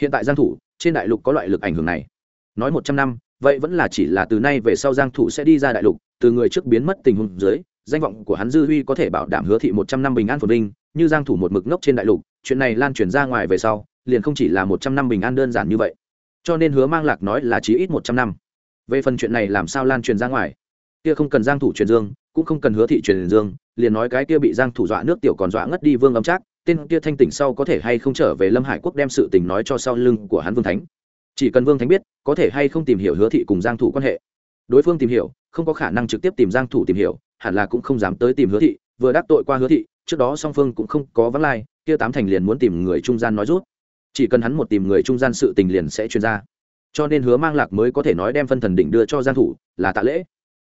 Hiện tại giang thủ, trên đại lục có loại lực ảnh hưởng này. Nói một trăm năm, vậy vẫn là chỉ là từ nay về sau giang thủ sẽ đi ra đại lục, từ người trước biến mất tình huống dưới, danh vọng của hắn dư huy có thể bảo đảm hứa thị một trăm năm bình an phồn vinh, như giang thủ một mực ngốc trên đại lục, chuyện này lan truyền ra ngoài về sau liền không chỉ là một trăm năm bình an đơn giản như vậy. Cho nên hứa mang lạc nói là chí ít một trăm năm. Về phần chuyện này làm sao lan truyền ra ngoài? Kia không cần giang thủ truyền dương, cũng không cần hứa thị truyền dương, liền nói cái kia bị giang thủ dọa nước tiểu còn dọa ngất đi vương âm trác, tên kia thanh tỉnh sau có thể hay không trở về lâm hải quốc đem sự tình nói cho sau lưng của hắn vương thánh. Chỉ cần vương thánh biết, có thể hay không tìm hiểu hứa thị cùng giang thủ quan hệ. Đối phương tìm hiểu, không có khả năng trực tiếp tìm giang thủ tìm hiểu, hẳn là cũng không dám tới tìm hứa thị, vừa đắc tội qua hứa thị, trước đó song phương cũng không có vấn lai, kia tám thành liền muốn tìm người trung gian nói rút chỉ cần hắn một tìm người trung gian sự tình liền sẽ truyền ra. Cho nên hứa mang lạc mới có thể nói đem phân thần đỉnh đưa cho giang thủ, là tạ lễ.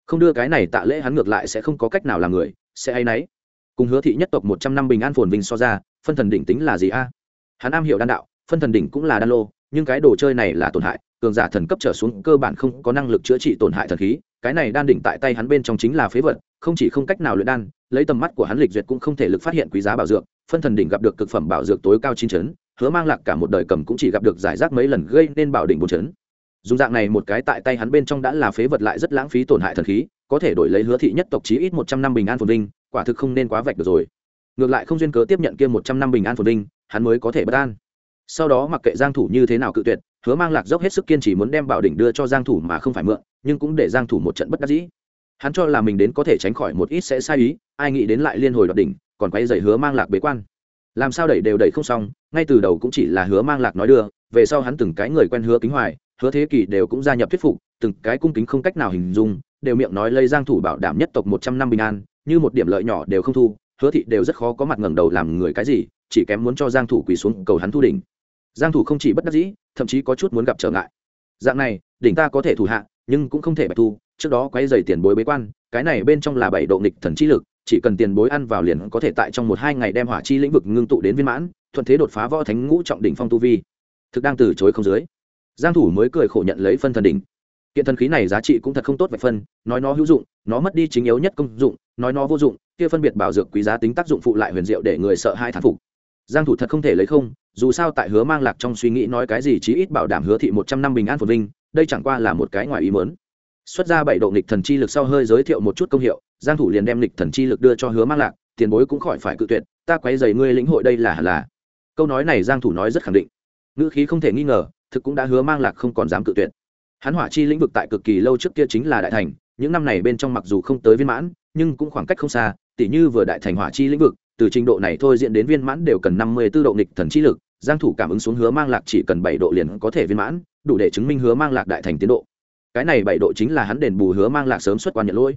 Không đưa cái này tạ lễ hắn ngược lại sẽ không có cách nào làm người, sẽ ai nấy. Cùng hứa thị nhất tộc một trăm năm bình an phồn vinh so ra, phân thần đỉnh tính là gì a? Hắn am hiểu đan đạo, phân thần đỉnh cũng là đan lô, nhưng cái đồ chơi này là tổn hại, cường giả thần cấp trở xuống cơ bản không có năng lực chữa trị tổn hại thần khí, cái này đan đỉnh tại tay hắn bên trong chính là phế vật, không chỉ không cách nào luyện đan, lấy tầm mắt của hắn lịch duyệt cũng không thể lực phát hiện quý giá bảo dược, phân thần đỉnh gặp được cực phẩm bảo dược tối cao chín chấn hứa mang lạc cả một đời cầm cũng chỉ gặp được giải rác mấy lần gây nên bảo đỉnh bốn chấn. Dùng dạng này một cái tại tay hắn bên trong đã là phế vật lại rất lãng phí tổn hại thần khí, có thể đổi lấy hứa thị nhất tộc chí ít một trăm năm bình an phồn vinh, quả thực không nên quá vạch được rồi. Ngược lại không duyên cớ tiếp nhận kia một trăm năm bình an phồn vinh, hắn mới có thể bất an. Sau đó mặc kệ giang thủ như thế nào cự tuyệt, hứa mang lạc dốc hết sức kiên trì muốn đem bảo đỉnh đưa cho giang thủ mà không phải mượn, nhưng cũng để giang thủ một trận bất đắc dĩ. Hắn cho là mình đến có thể tránh khỏi một ít sẽ sai ý, ai nghĩ đến lại liên hồi đoạt đỉnh, còn quay dậy hứa mang lạc bế quan. Làm sao đẩy đều đẩy không xong ngay từ đầu cũng chỉ là hứa mang lạc nói đưa, về sau hắn từng cái người quen hứa kính hoài, hứa thế kỷ đều cũng gia nhập thuyết phục, từng cái cung kính không cách nào hình dung, đều miệng nói lây giang thủ bảo đảm nhất tộc một trăm năm bình an, như một điểm lợi nhỏ đều không thu, hứa thị đều rất khó có mặt ngẩng đầu làm người cái gì, chỉ kém muốn cho giang thủ quỳ xuống cầu hắn thu đỉnh. Giang thủ không chỉ bất đắc dĩ, thậm chí có chút muốn gặp trở ngại. Dạng này, đỉnh ta có thể thủ hạ, nhưng cũng không thể bạch thu, trước đó quay dày tiền bối bế quan, cái này bên trong là bảy độ nghịch thần chi lực, chỉ cần tiền bối ăn vào liền có thể tại trong một hai ngày đem hỏa chi lĩnh vực ngưng tụ đến viên mãn thuận thế đột phá võ thánh ngũ trọng đỉnh phong tu vi. Thực đang từ chối không dưới. Giang thủ mới cười khổ nhận lấy phân thần đỉnh. Kiện thần khí này giá trị cũng thật không tốt vậy phân, nói nó hữu dụng, nó mất đi chính yếu nhất công dụng, nói nó vô dụng, kia phân biệt bảo dược quý giá tính tác dụng phụ lại huyền diệu để người sợ hai thán phục. Giang thủ thật không thể lấy không, dù sao tại hứa mang lạc trong suy nghĩ nói cái gì chí ít bảo đảm hứa thị 100 năm bình an phồn vinh, đây chẳng qua là một cái ngoài ý muốn. Xuất ra bảy độ nghịch thần chi lực sau hơi giới thiệu một chút công hiệu, giang thủ liền đem nghịch thần chi lực đưa cho hứa mang lạc, tiền bối cũng khỏi phải cự tuyệt, ta quấy giày ngươi lĩnh hội đây là là câu nói này giang thủ nói rất khẳng định. Ngữ khí không thể nghi ngờ, thực cũng đã hứa mang lạc không còn dám cự tuyệt. Hắn hỏa chi lĩnh vực tại cực kỳ lâu trước kia chính là đại thành, những năm này bên trong mặc dù không tới viên mãn, nhưng cũng khoảng cách không xa, tỉ như vừa đại thành hỏa chi lĩnh vực, từ trình độ này thôi diễn đến viên mãn đều cần năm mươi 54 độ nghịch thần chi lực, giang thủ cảm ứng xuống hứa mang lạc chỉ cần bảy độ liền có thể viên mãn, đủ để chứng minh hứa mang lạc đại thành tiến độ. Cái này bảy độ chính là hắn đền bù hứa mang lạc sớm xuất quan nhận lỗi.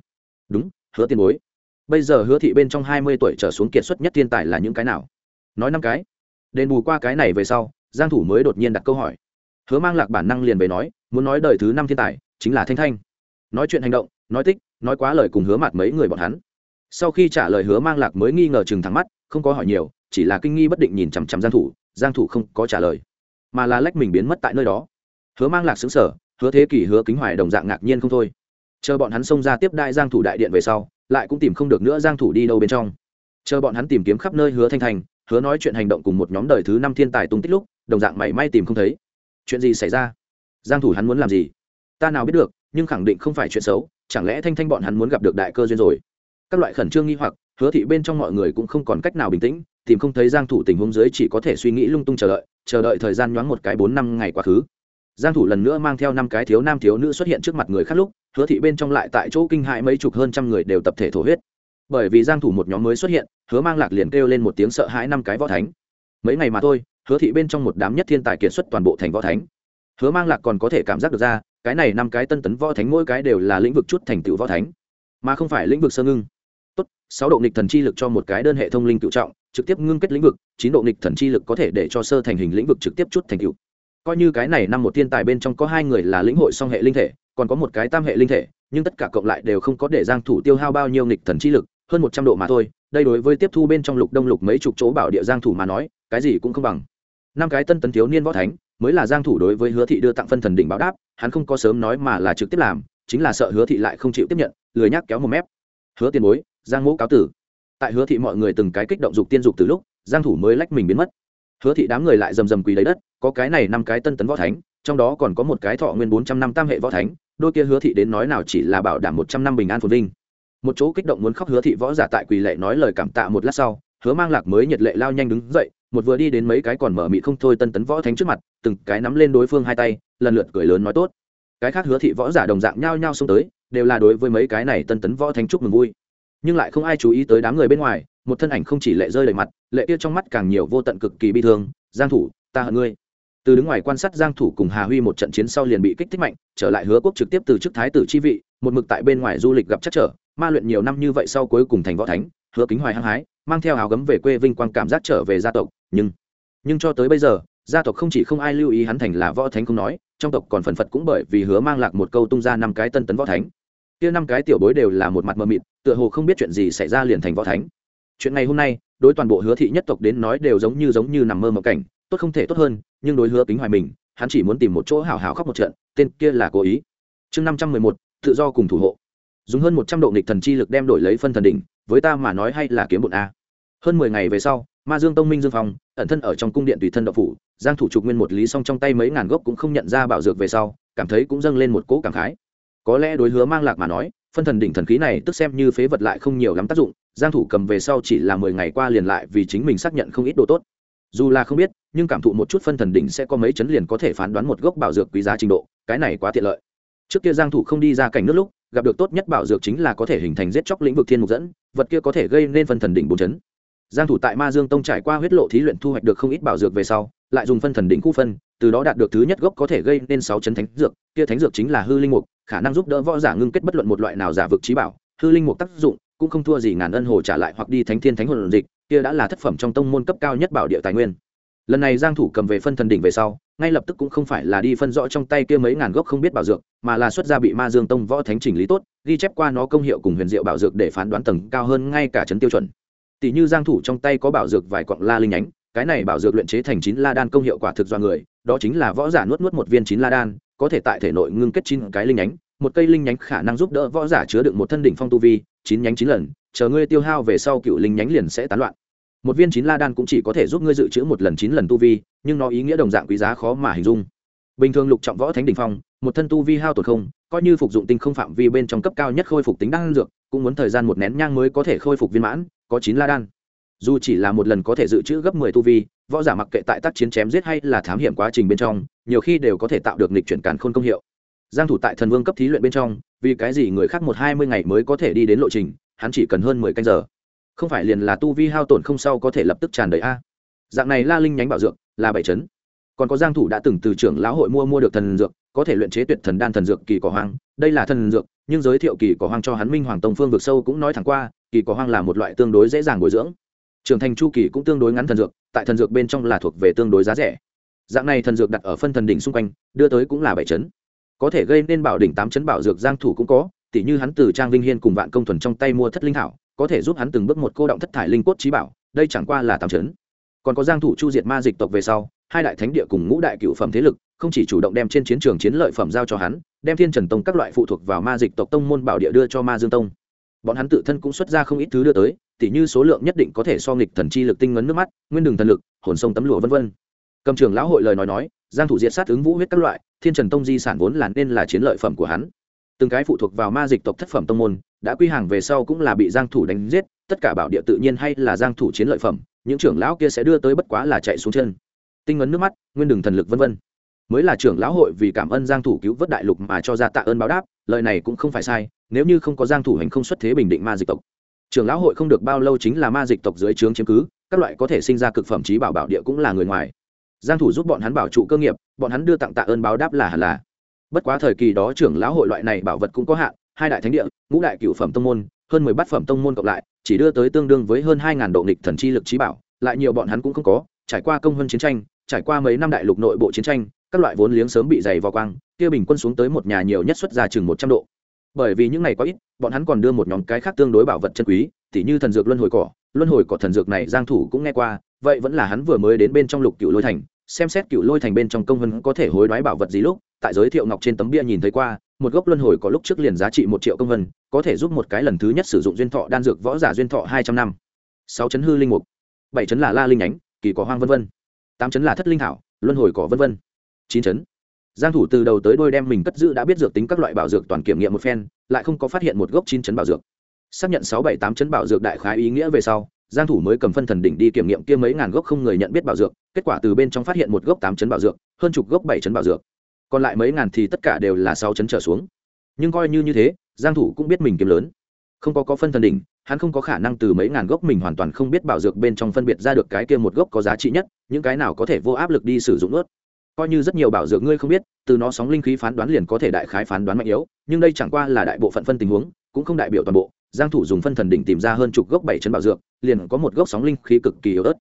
Đúng, hứa tiền bối. Bây giờ hứa thị bên trong hai mươi tuổi trở xuống kiệt xuất nhất thiên tài là những cái nào? Nói năm cái đền bù qua cái này về sau, giang thủ mới đột nhiên đặt câu hỏi. Hứa mang lạc bản năng liền về nói, muốn nói đời thứ năm thiên tài, chính là thanh thanh. Nói chuyện hành động, nói tích, nói quá lời cùng hứa mặt mấy người bọn hắn. Sau khi trả lời hứa mang lạc mới nghi ngờ chừng thẳng mắt, không có hỏi nhiều, chỉ là kinh nghi bất định nhìn chằm chằm giang thủ giang thủ không có trả lời, mà là lách mình biến mất tại nơi đó. Hứa mang lạc sững sờ, hứa thế kỷ hứa kính hoài đồng dạng ngạc nhiên không thôi. Chờ bọn hắn xông ra tiếp đại giang thủ đại điện về sau, lại cũng tìm không được nữa giang thủ đi đâu bên trong. Chờ bọn hắn tìm kiếm khắp nơi hứa thanh thành hứa nói chuyện hành động cùng một nhóm đời thứ năm thiên tài tung tích lúc, đồng dạng mảy may tìm không thấy. Chuyện gì xảy ra? Giang thủ hắn muốn làm gì? Ta nào biết được, nhưng khẳng định không phải chuyện xấu, chẳng lẽ thanh thanh bọn hắn muốn gặp được đại cơ duyên rồi? Các loại khẩn trương nghi hoặc, hứa thị bên trong mọi người cũng không còn cách nào bình tĩnh, tìm không thấy giang thủ tình huống dưới chỉ có thể suy nghĩ lung tung chờ đợi chờ đợi thời gian nhoáng một cái bốn năm ngày quá khứ. Giang thủ lần nữa mang theo năm cái thiếu nam thiếu nữ xuất hiện trước mặt người khác lúc, hứa thị bên trong lại tại chỗ kinh hại mấy chục hơn trăm người đều tập thể thổ huyết bởi vì giang thủ một nhóm mới xuất hiện, hứa mang lạc liền kêu lên một tiếng sợ hãi năm cái võ thánh. Mấy ngày mà thôi, hứa thị bên trong một đám nhất thiên tài kiệt xuất toàn bộ thành võ thánh. Hứa mang lạc còn có thể cảm giác được ra, cái này năm cái tân tấn võ thánh mỗi cái đều là lĩnh vực chút thành tựu võ thánh, mà không phải lĩnh vực sơ ngưng. Tốt, sáu độ nghịch thần chi lực cho một cái đơn hệ thông linh cựu trọng, trực tiếp ngưng kết lĩnh vực, chín độ nghịch thần chi lực có thể để cho sơ thành hình lĩnh vực trực tiếp chút thành tựu. Coi như cái này năm một thiên tài bên trong có hai người là lĩnh hội song hệ linh thể, còn có một cái tam hệ linh thể, nhưng tất cả cộng lại đều không có để giang thủ tiêu hao bao nhiêu nghịch thần chi lực hơn một trăm độ mà thôi, đây đối với tiếp thu bên trong lục đông lục mấy chục chỗ bảo địa giang thủ mà nói, cái gì cũng không bằng. Năm cái tân tấn thiếu niên võ thánh, mới là giang thủ đối với hứa thị đưa tặng phân thần đỉnh báo đáp, hắn không có sớm nói mà là trực tiếp làm, chính là sợ hứa thị lại không chịu tiếp nhận, lười nhắc kéo một mép. Hứa tiền bối, giang mẫu cáo tử. Tại hứa thị mọi người từng cái kích động dục tiên dục từ lúc, giang thủ mới lách mình biến mất. Hứa thị đám người lại rầm rầm quỳ lấy đất, có cái này năm cái tân tấn võ thánh, trong đó còn có một cái thọ nguyên 400 năm tam hệ võ thánh, đôi kia hứa thị đến nói nào chỉ là bảo đảm 100 năm bình an phồn vinh một chỗ kích động muốn khóc hứa thị võ giả tại quỳ lệ nói lời cảm tạ một lát sau, hứa mang lạc mới nhiệt lệ lao nhanh đứng dậy, một vừa đi đến mấy cái còn mở mị không thôi tân tấn võ thánh trước mặt, từng cái nắm lên đối phương hai tay, lần lượt cười lớn nói tốt. Cái khác hứa thị võ giả đồng dạng nhao nhao xông tới, đều là đối với mấy cái này tân tấn võ thánh chúc mừng vui. Nhưng lại không ai chú ý tới đám người bên ngoài, một thân ảnh không chỉ lệ rơi đầy mặt, lệ kia trong mắt càng nhiều vô tận cực kỳ bi thương, giang thủ, ta hận ngươi. Từ đứng ngoài quan sát giang thủ cùng hà huy một trận chiến sau liền bị kích thích mạnh, trở lại hứa quốc trực tiếp từ chức thái tử chi vị, một mực tại bên ngoài du lịch gặp chắc trở ma luyện nhiều năm như vậy sau cuối cùng thành võ thánh, hứa kính hoài hăng hái, mang theo áo gấm về quê vinh quang cảm giác trở về gia tộc, nhưng nhưng cho tới bây giờ, gia tộc không chỉ không ai lưu ý hắn thành là võ thánh không nói, trong tộc còn phần phật cũng bởi vì hứa mang lạc một câu tung ra năm cái tân tấn võ thánh. Kia năm cái tiểu bối đều là một mặt mờ mịt, tựa hồ không biết chuyện gì xảy ra liền thành võ thánh. Chuyện này hôm nay, đối toàn bộ hứa thị nhất tộc đến nói đều giống như giống như nằm mơ mộng cảnh, tốt không thể tốt hơn, nhưng đối hứa kính hoài mình, hắn chỉ muốn tìm một chỗ hào hào khóc một trận, tên kia là cố ý. Chương năm trăm mười một, tự do cùng thủ hộ dùng hơn một trăm độ nghịch thần chi lực đem đổi lấy phân thần đỉnh, với ta mà nói hay là kiếm bụng a. Hơn mười ngày về sau, ma dương tông minh dương phong, ẩn thân ở trong cung điện tùy thân đậu phủ, giang thủ trục nguyên một lý song trong tay mấy ngàn gốc cũng không nhận ra bảo dược về sau, cảm thấy cũng dâng lên một cỗ cảm khái. Có lẽ đối hứa mang lạc mà nói, phân thần đỉnh thần khí này tức xem như phế vật lại không nhiều lắm tác dụng, giang thủ cầm về sau chỉ là mười ngày qua liền lại vì chính mình xác nhận không ít đồ tốt. Dù là không biết, nhưng cảm thụ một chút phân thần đỉnh sẽ có mấy chấn liền có thể phán đoán một gốc bảo dược quý giá trình độ, cái này quá tiện lợi. Trước kia giang thủ không đi ra cảnh nước lúc gặp được tốt nhất bảo dược chính là có thể hình thành giết chóc lĩnh vực thiên mục dẫn, vật kia có thể gây nên phân thần đỉnh bốn chấn. Giang thủ tại ma dương tông trải qua huyết lộ thí luyện thu hoạch được không ít bảo dược về sau, lại dùng phân thần đỉnh khu phân, từ đó đạt được thứ nhất gốc có thể gây nên sáu chấn thánh dược, kia thánh dược chính là hư linh mục, khả năng giúp đỡ võ giả ngưng kết bất luận một loại nào giả vực trí bảo, hư linh mục tác dụng cũng không thua gì ngàn ân hồ trả lại hoặc đi thánh thiên thánh hồn dịch, kia đã là thất phẩm trong tông môn cấp cao nhất bảo địa tài nguyên lần này giang thủ cầm về phân thần đỉnh về sau, ngay lập tức cũng không phải là đi phân rõ trong tay kia mấy ngàn gốc không biết bảo dược, mà là xuất ra bị ma dương tông võ thánh chỉnh lý tốt, ghi chép qua nó công hiệu cùng huyền diệu bảo dược để phán đoán tầng cao hơn ngay cả chấn tiêu chuẩn. Tỷ như giang thủ trong tay có bảo dược vài quặng la linh nhánh cái này bảo dược luyện chế thành chín la đan công hiệu quả thực do người, đó chính là võ giả nuốt nuốt một viên chín la đan, có thể tại thể nội ngưng kết chín cái linh nhánh một cây linh nhánh khả năng giúp đỡ võ giả chứa đựng một thân đỉnh phong tu vi, chín nhánh chín lần, chờ ngươi tiêu hao về sau cựu linh nhánh liền sẽ tán loạn một viên chín la đan cũng chỉ có thể giúp ngươi dự trữ một lần chín lần tu vi, nhưng nó ý nghĩa đồng dạng quý giá khó mà hình dung. Bình thường lục trọng võ thánh đỉnh phong, một thân tu vi hao tổn không, coi như phục dụng tinh không phạm vi bên trong cấp cao nhất khôi phục tính đan dược, cũng muốn thời gian một nén nhang mới có thể khôi phục viên mãn, có chín la đan. Dù chỉ là một lần có thể dự trữ gấp mười tu vi, võ giả mặc kệ tại tác chiến chém giết hay là thám hiểm quá trình bên trong, nhiều khi đều có thể tạo được nịch chuyển càn khôn công hiệu. Giang thủ tại thần vương cấp thí luyện bên trong, vì cái gì người khác một hai mươi ngày mới có thể đi đến lộ trình, hắn chỉ cần hơn mười canh giờ không phải liền là tu vi hao tổn không sau có thể lập tức tràn đầy a. Dạng này la linh nhánh bảo dược là bảy chấn. Còn có giang thủ đã từng từ trưởng lão hội mua mua được thần dược, có thể luyện chế tuyệt thần đan thần dược kỳ cỏ hoang. Đây là thần dược, nhưng giới thiệu kỳ cỏ hoang cho hắn minh hoàng tông phương vực sâu cũng nói thẳng qua, kỳ cỏ hoang là một loại tương đối dễ dàng bồi dưỡng. Trưởng thành chu kỳ cũng tương đối ngắn thần dược, tại thần dược bên trong là thuộc về tương đối giá rẻ. Dạng này thần dược đặt ở phân thần đỉnh xung quanh, đưa tới cũng là bảy chấn. Có thể gây nên bảo đỉnh tám chấn bảo dược giang thủ cũng có tỷ như hắn từ trang vinh hiên cùng vạn công thuần trong tay mua thất linh thảo có thể giúp hắn từng bước một cô động thất thải linh cốt trí bảo, đây chẳng qua là tạm chấn. Còn có giang thủ chu diệt ma dịch tộc về sau, hai đại thánh địa cùng ngũ đại cựu phẩm thế lực, không chỉ chủ động đem trên chiến trường chiến lợi phẩm giao cho hắn, đem thiên trần tông các loại phụ thuộc vào ma dịch tộc tông môn bảo địa đưa cho ma dương tông. Bọn hắn tự thân cũng xuất ra không ít thứ đưa tới, tỉ như số lượng nhất định có thể so nghịch thần chi lực tinh ngấn nước mắt, nguyên đường thần lực, hồn sông tấm lụa vân vân. Cầm trường lão hội lời nói nói, giang thủ diệt sát ứng vũ huyết các loại, thiên trần tông di sản vốn là nên là chiến lợi phẩm của hắn. Từng cái phụ thuộc vào ma dịch tộc thất phẩm tông môn đã quy hàng về sau cũng là bị giang thủ đánh giết, tất cả bảo địa tự nhiên hay là giang thủ chiến lợi phẩm, những trưởng lão kia sẽ đưa tới bất quá là chạy xuống chân. Tinh ngấn nước mắt, nguyên đường thần lực vân vân. Mới là trưởng lão hội vì cảm ơn giang thủ cứu vớt đại lục mà cho ra tạ ơn báo đáp, lời này cũng không phải sai, nếu như không có giang thủ hành không xuất thế bình định ma dịch tộc. Trưởng lão hội không được bao lâu chính là ma dịch tộc dưới trướng chiếm cứ, các loại có thể sinh ra cực phẩm trí bảo bảo địa cũng là người ngoài. Giang thủ giúp bọn hắn bảo trụ cơ nghiệp, bọn hắn đưa tặng tạ ơn báo đáp là hẳn là. Bất quá thời kỳ đó trưởng lão hội loại này bảo vật cũng có hạn hai đại thánh địa, ngũ đại cửu phẩm tông môn, hơn mười bát phẩm tông môn cộng lại, chỉ đưa tới tương đương với hơn hai ngàn độ nghịch thần chi lực trí bảo, lại nhiều bọn hắn cũng không có, trải qua công hơn chiến tranh, trải qua mấy năm đại lục nội bộ chiến tranh, các loại vốn liếng sớm bị dày vào quang, kia bình quân xuống tới một nhà nhiều nhất xuất ra chừng một trăm độ. Bởi vì những ngày quá ít, bọn hắn còn đưa một nhóm cái khác tương đối bảo vật chân quý, tỉ như thần dược luân hồi cỏ, luân hồi cỏ thần dược này giang thủ cũng nghe qua, vậy vẫn là hắn vừa mới đến bên trong lục cựu lôi thành, xem xét cựu lôi thành bên trong công vân có thể hối đoái bảo vật gì lúc, tại giới thiệu ngọc trên tấm bia nhìn thấy qua một gốc luân hồi có lúc trước liền giá trị một triệu công vân, có thể giúp một cái lần thứ nhất sử dụng duyên thọ đan dược võ giả duyên thọ hai trăm năm. Sáu chấn hư linh mục. Bảy chấn là la linh nhánh kỳ cỏ hoang vân vân. Tám chấn là thất linh thảo, luân hồi cỏ vân vân. Chín chấn. Giang thủ từ đầu tới đuôi đem mình cất giữ đã biết dược tính các loại bảo dược toàn kiểm nghiệm một phen, lại không có phát hiện một gốc chín chấn bảo dược. Xác nhận sáu bảy tám chấn bảo dược đại khái ý nghĩa về sau, giang thủ mới cầm phân thần đỉnh đi kiểm nghiệm kia mấy ngàn gốc không người nhận biết bảo dược, kết quả từ bên trong phát hiện một gốc tám chấn bảo dược, hơn chục gốc bảy chấn bảo dược còn lại mấy ngàn thì tất cả đều là sáu chấn trở xuống. Nhưng coi như như thế, giang thủ cũng biết mình kiếm lớn. Không có có phân thần đỉnh, hắn không có khả năng từ mấy ngàn gốc mình hoàn toàn không biết bảo dược bên trong phân biệt ra được cái kia một gốc có giá trị nhất, những cái nào có thể vô áp lực đi sử dụng ướt coi như rất nhiều bảo dược ngươi không biết, từ nó sóng linh khí phán đoán liền có thể đại khái phán đoán mạnh yếu, nhưng đây chẳng qua là đại bộ phận phân tình huống, cũng không đại biểu toàn bộ. Giang thủ dùng phân thần đỉnh tìm ra hơn chục gốc bảy chân bảo dược, liền có một gốc sóng linh khí cực kỳ yếu ớt.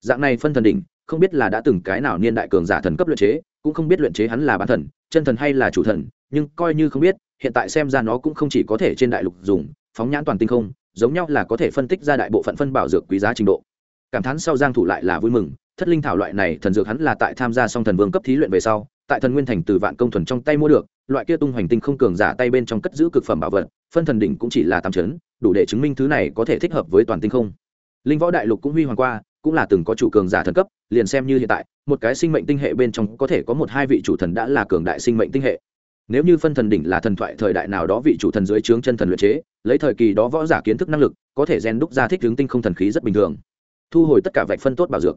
Dạng này phân thần đỉnh không biết là đã từng cái nào niên đại cường giả thần cấp luyện chế, cũng không biết luyện chế hắn là bán thần, chân thần hay là chủ thần, nhưng coi như không biết, hiện tại xem ra nó cũng không chỉ có thể trên đại lục dùng, phóng nhãn toàn tinh không, giống nhau là có thể phân tích ra đại bộ phận phân bảo dược quý giá trình độ. Cảm thán sau giang thủ lại là vui mừng, thất linh thảo loại này thần dược hắn là tại tham gia song thần vương cấp thí luyện về sau, tại thần nguyên thành từ vạn công thuần trong tay mua được, loại kia tung hoành tinh không cường giả tay bên trong cất giữ cực phẩm bảo vật, phân thần đỉnh cũng chỉ là tam chấn, đủ để chứng minh thứ này có thể thích hợp với toàn tinh không. Linh võ đại lục cũng huy hoàng qua cũng là từng có chủ cường giả thần cấp, liền xem như hiện tại, một cái sinh mệnh tinh hệ bên trong có thể có một hai vị chủ thần đã là cường đại sinh mệnh tinh hệ. Nếu như phân thần đỉnh là thần thoại thời đại nào đó vị chủ thần dưới trướng chân thần luyện chế, lấy thời kỳ đó võ giả kiến thức năng lực, có thể gen đúc ra thích hướng tinh không thần khí rất bình thường. Thu hồi tất cả vạch phân tốt bảo dược.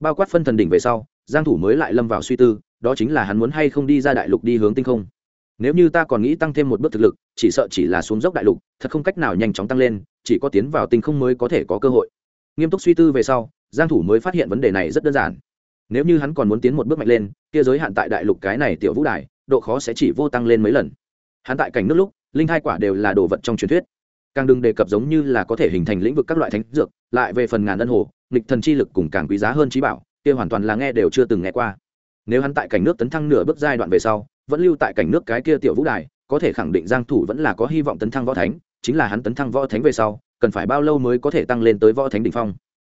Bao quát phân thần đỉnh về sau, giang thủ mới lại lâm vào suy tư, đó chính là hắn muốn hay không đi ra đại lục đi hướng tinh không. Nếu như ta còn nghĩ tăng thêm một bước thực lực, chỉ sợ chỉ là xuống dốc đại lục, thật không cách nào nhanh chóng tăng lên, chỉ có tiến vào tinh không mới có thể có cơ hội. Nghiêm túc suy tư về sau giang thủ mới phát hiện vấn đề này rất đơn giản. Nếu như hắn còn muốn tiến một bước mạnh lên, kia giới hạn tại đại lục cái này tiểu vũ đài, độ khó sẽ chỉ vô tăng lên mấy lần. Hắn tại cảnh nước lúc, linh hai quả đều là đồ vật trong truyền thuyết. Càng đừng đề cập giống như là có thể hình thành lĩnh vực các loại thánh dược, lại về phần ngàn ân hồ, nghịch thần chi lực cùng càng quý giá hơn trí bảo, kia hoàn toàn là nghe đều chưa từng nghe qua. Nếu hắn tại cảnh nước tấn thăng nửa bước giai đoạn về sau, vẫn lưu tại cảnh nước cái kia tiểu vũ đài, có thể khẳng định giang thủ vẫn là có hy vọng tấn thăng võ thánh, chính là hắn tấn thăng võ thánh về sau, cần phải bao lâu mới có thể tăng lên tới võ thánh đỉnh phong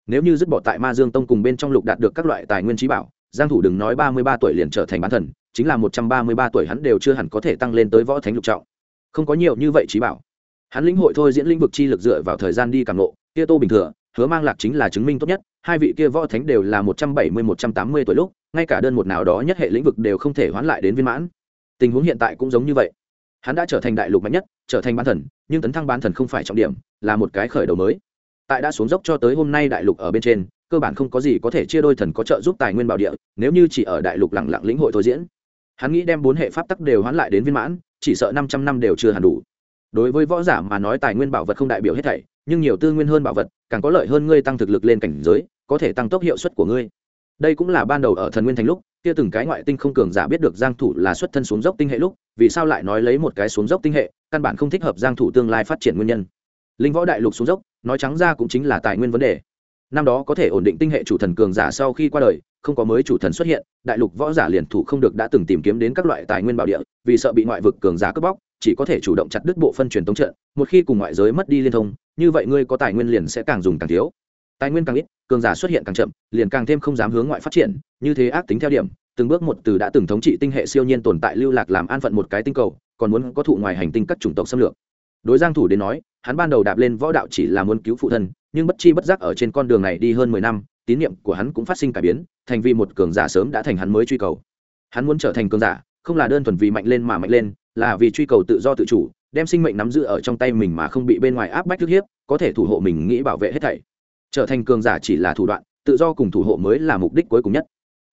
nếu như dứt bỏ tại ma dương tông cùng bên trong lục đạt được các loại tài nguyên trí bảo, giang thủ đừng nói 33 tuổi liền trở thành bán thần, chính là 133 tuổi hắn đều chưa hẳn có thể tăng lên tới võ thánh lục trọng. Không có nhiều như vậy trí bảo. Hắn lĩnh hội thôi diễn lĩnh vực chi lực dựa vào thời gian đi càng ngộ, kia tô bình thừa, hứa mang lạc chính là chứng minh tốt nhất, hai vị kia võ thánh đều là 170 180 tuổi lúc, ngay cả đơn một nào đó nhất hệ lĩnh vực đều không thể hoán lại đến viên mãn. Tình huống hiện tại cũng giống như vậy. Hắn đã trở thành đại lục mạnh nhất, trở thành bán thần, nhưng tấn thăng bán thần không phải trọng điểm, là một cái khởi đầu mới tại đã xuống dốc cho tới hôm nay đại lục ở bên trên, cơ bản không có gì có thể chia đôi thần có trợ giúp tài nguyên bảo địa, nếu như chỉ ở đại lục lẳng lặng lĩnh hội thôi diễn. Hắn nghĩ đem bốn hệ pháp tắc đều hoán lại đến viên mãn, chỉ sợ năm trăm năm đều chưa hẳn đủ. Đối với võ giả mà nói tài nguyên bảo vật không đại biểu hết thảy, nhưng nhiều tư nguyên hơn bảo vật, càng có lợi hơn ngươi tăng thực lực lên cảnh giới, có thể tăng tốc hiệu suất của ngươi. Đây cũng là ban đầu ở thần nguyên thành lúc, kia từng cái ngoại tinh không cường giả biết được giang thủ là xuất thân xuống dốc tinh hệ lúc, vì sao lại nói lấy một cái xuống dốc tinh hệ, căn bản không thích hợp giang thủ tương lai phát triển nguyên nhân linh võ đại lục xuống dốc, nói trắng ra cũng chính là tài nguyên vấn đề. Năm đó có thể ổn định tinh hệ chủ thần cường giả sau khi qua đời, không có mới chủ thần xuất hiện, đại lục võ giả liền thủ không được đã từng tìm kiếm đến các loại tài nguyên bảo địa, vì sợ bị ngoại vực cường giả cướp bóc, chỉ có thể chủ động chặt đứt bộ phân truyền tống trận, một khi cùng ngoại giới mất đi liên thông, như vậy ngươi có tài nguyên liền sẽ càng dùng càng thiếu. Tài nguyên càng ít, cường giả xuất hiện càng chậm, liền càng thêm không dám hướng ngoại phát triển, như thế ác tính theo điểm, từng bước một từ đã từng thống trị tinh hệ siêu nhiên tồn tại lưu lạc làm an phận một cái tinh cầu, còn muốn có thụ ngoài hành tinh các chủng tộc xâm lược đối giang thủ đến nói, hắn ban đầu đạp lên võ đạo chỉ là muốn cứu phụ thân, nhưng bất chi bất giác ở trên con đường này đi hơn mười năm, tín niệm của hắn cũng phát sinh cải biến, thành vì một cường giả sớm đã thành hắn mới truy cầu. Hắn muốn trở thành cường giả, không là đơn thuần vì mạnh lên mà mạnh lên, là vì truy cầu tự do tự chủ, đem sinh mệnh nắm giữ ở trong tay mình mà không bị bên ngoài áp bách thức hiếp, có thể thủ hộ mình nghĩ bảo vệ hết thảy. Trở thành cường giả chỉ là thủ đoạn, tự do cùng thủ hộ mới là mục đích cuối cùng nhất.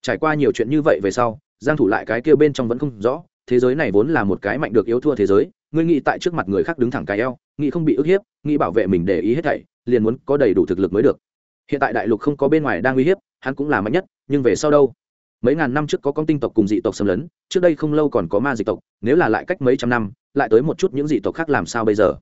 Trải qua nhiều chuyện như vậy về sau, giang thủ lại cái kia bên trong vẫn không rõ, thế giới này vốn là một cái mạnh được yếu thua thế giới ngươi nghĩ tại trước mặt người khác đứng thẳng cái eo, nghĩ không bị ức hiếp, nghĩ bảo vệ mình để ý hết thảy, liền muốn có đầy đủ thực lực mới được. Hiện tại đại lục không có bên ngoài đang uy hiếp, hắn cũng là mạnh nhất, nhưng về sau đâu? Mấy ngàn năm trước có con tinh tộc cùng dị tộc xâm lấn, trước đây không lâu còn có ma dị tộc, nếu là lại cách mấy trăm năm, lại tới một chút những dị tộc khác làm sao bây giờ?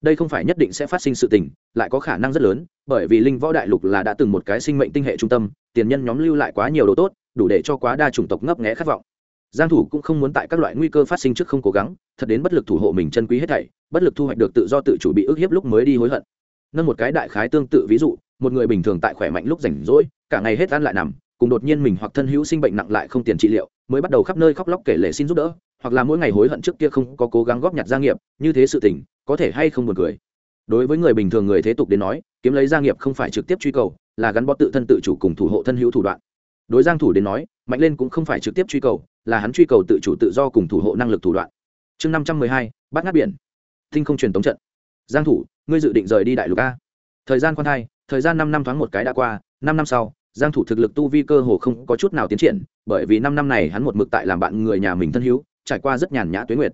Đây không phải nhất định sẽ phát sinh sự tình, lại có khả năng rất lớn, bởi vì linh võ đại lục là đã từng một cái sinh mệnh tinh hệ trung tâm, tiền nhân nhóm lưu lại quá nhiều đồ tốt, đủ để cho quá đa chủng tộc ngấp nghé khát vọng giang thủ cũng không muốn tại các loại nguy cơ phát sinh trước không cố gắng, thật đến bất lực thủ hộ mình chân quý hết thảy, bất lực thu hoạch được tự do tự chủ bị ức hiếp lúc mới đi hối hận. Nâng một cái đại khái tương tự ví dụ, một người bình thường tại khỏe mạnh lúc rảnh rỗi, cả ngày hết ăn lại nằm, cùng đột nhiên mình hoặc thân hữu sinh bệnh nặng lại không tiền trị liệu, mới bắt đầu khắp nơi khóc lóc kể lể xin giúp đỡ, hoặc là mỗi ngày hối hận trước kia không có cố gắng góp nhặt gia nghiệp, như thế sự tình, có thể hay không buồn cười. Đối với người bình thường người thế tục đến nói, kiếm lấy gia nghiệp không phải trực tiếp truy cầu, là gắn bó tự thân tự chủ cùng thủ hộ thân hữu thủ đoạn đối giang thủ đến nói mạnh lên cũng không phải trực tiếp truy cầu là hắn truy cầu tự chủ tự do cùng thủ hộ năng lực thủ đoạn. Chương 512, bắt ngát biển. Thinh không truyền tống trận. Giang thủ ngươi dự định rời đi đại lục a? Thời gian quan thai thời gian 5 năm thoáng một cái đã qua 5 năm sau giang thủ thực lực tu vi cơ hồ không có chút nào tiến triển bởi vì 5 năm này hắn một mực tại làm bạn người nhà mình thân hữu trải qua rất nhàn nhã tuế nguyệt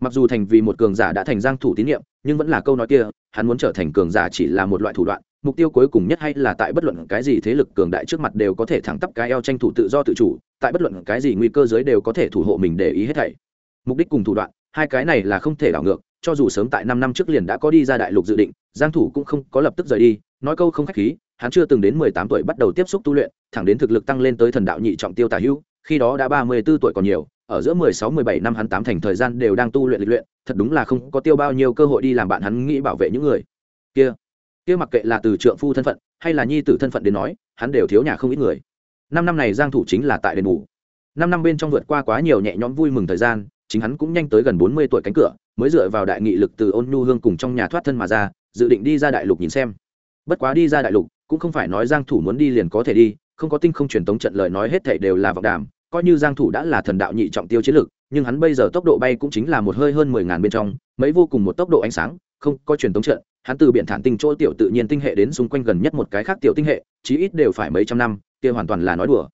mặc dù thành vì một cường giả đã thành giang thủ tín nhiệm, nhưng vẫn là câu nói kia, hắn muốn trở thành cường giả chỉ là một loại thủ đoạn, mục tiêu cuối cùng nhất hay là tại bất luận cái gì thế lực cường đại trước mặt đều có thể thẳng tắp cái eo tranh thủ tự do tự chủ, tại bất luận cái gì nguy cơ giới đều có thể thủ hộ mình để ý hết thảy. Mục đích cùng thủ đoạn, hai cái này là không thể đảo ngược, cho dù sớm tại năm năm trước liền đã có đi ra đại lục dự định, giang thủ cũng không có lập tức rời đi, nói câu không khách khí, hắn chưa từng đến 18 tuổi bắt đầu tiếp xúc tu luyện, thẳng đến thực lực tăng lên tới thần đạo nhị trọng tiêu tả hữu, khi đó đã 34 tuổi còn nhiều ở giữa 16-17 năm hắn tám thành thời gian đều đang tu luyện lịch luyện, thật đúng là không có tiêu bao nhiêu cơ hội đi làm bạn hắn nghĩ bảo vệ những người. Kia kia mặc kệ là từ trượng phu thân phận, hay là nhi tử thân phận đến nói, hắn đều thiếu nhà không ít người. Năm năm này giang thủ chính là tại đền ngủ năm năm bên trong vượt qua quá nhiều nhẹ nhõm vui mừng thời gian, chính hắn cũng nhanh tới gần 40 tuổi cánh cửa, mới dựa vào đại nghị lực từ ôn nhu hương cùng trong nhà thoát thân mà ra, dự định đi ra đại lục nhìn xem. Bất quá đi ra đại lục, cũng không phải nói giang thủ muốn đi liền có thể đi, không có tinh không truyền tống trận lời nói hết thảy đều là vọng đàm coi như giang thủ đã là thần đạo nhị trọng tiêu chiến lực nhưng hắn bây giờ tốc độ bay cũng chính là một hơi hơn mười ngàn bên trong, mấy vô cùng một tốc độ ánh sáng, không có truyền tống trận, hắn từ biển thản tinh chỗ tiểu tự nhiên tinh hệ đến xung quanh gần nhất một cái khác tiểu tinh hệ, chí ít đều phải mấy trăm năm, kia hoàn toàn là nói đùa.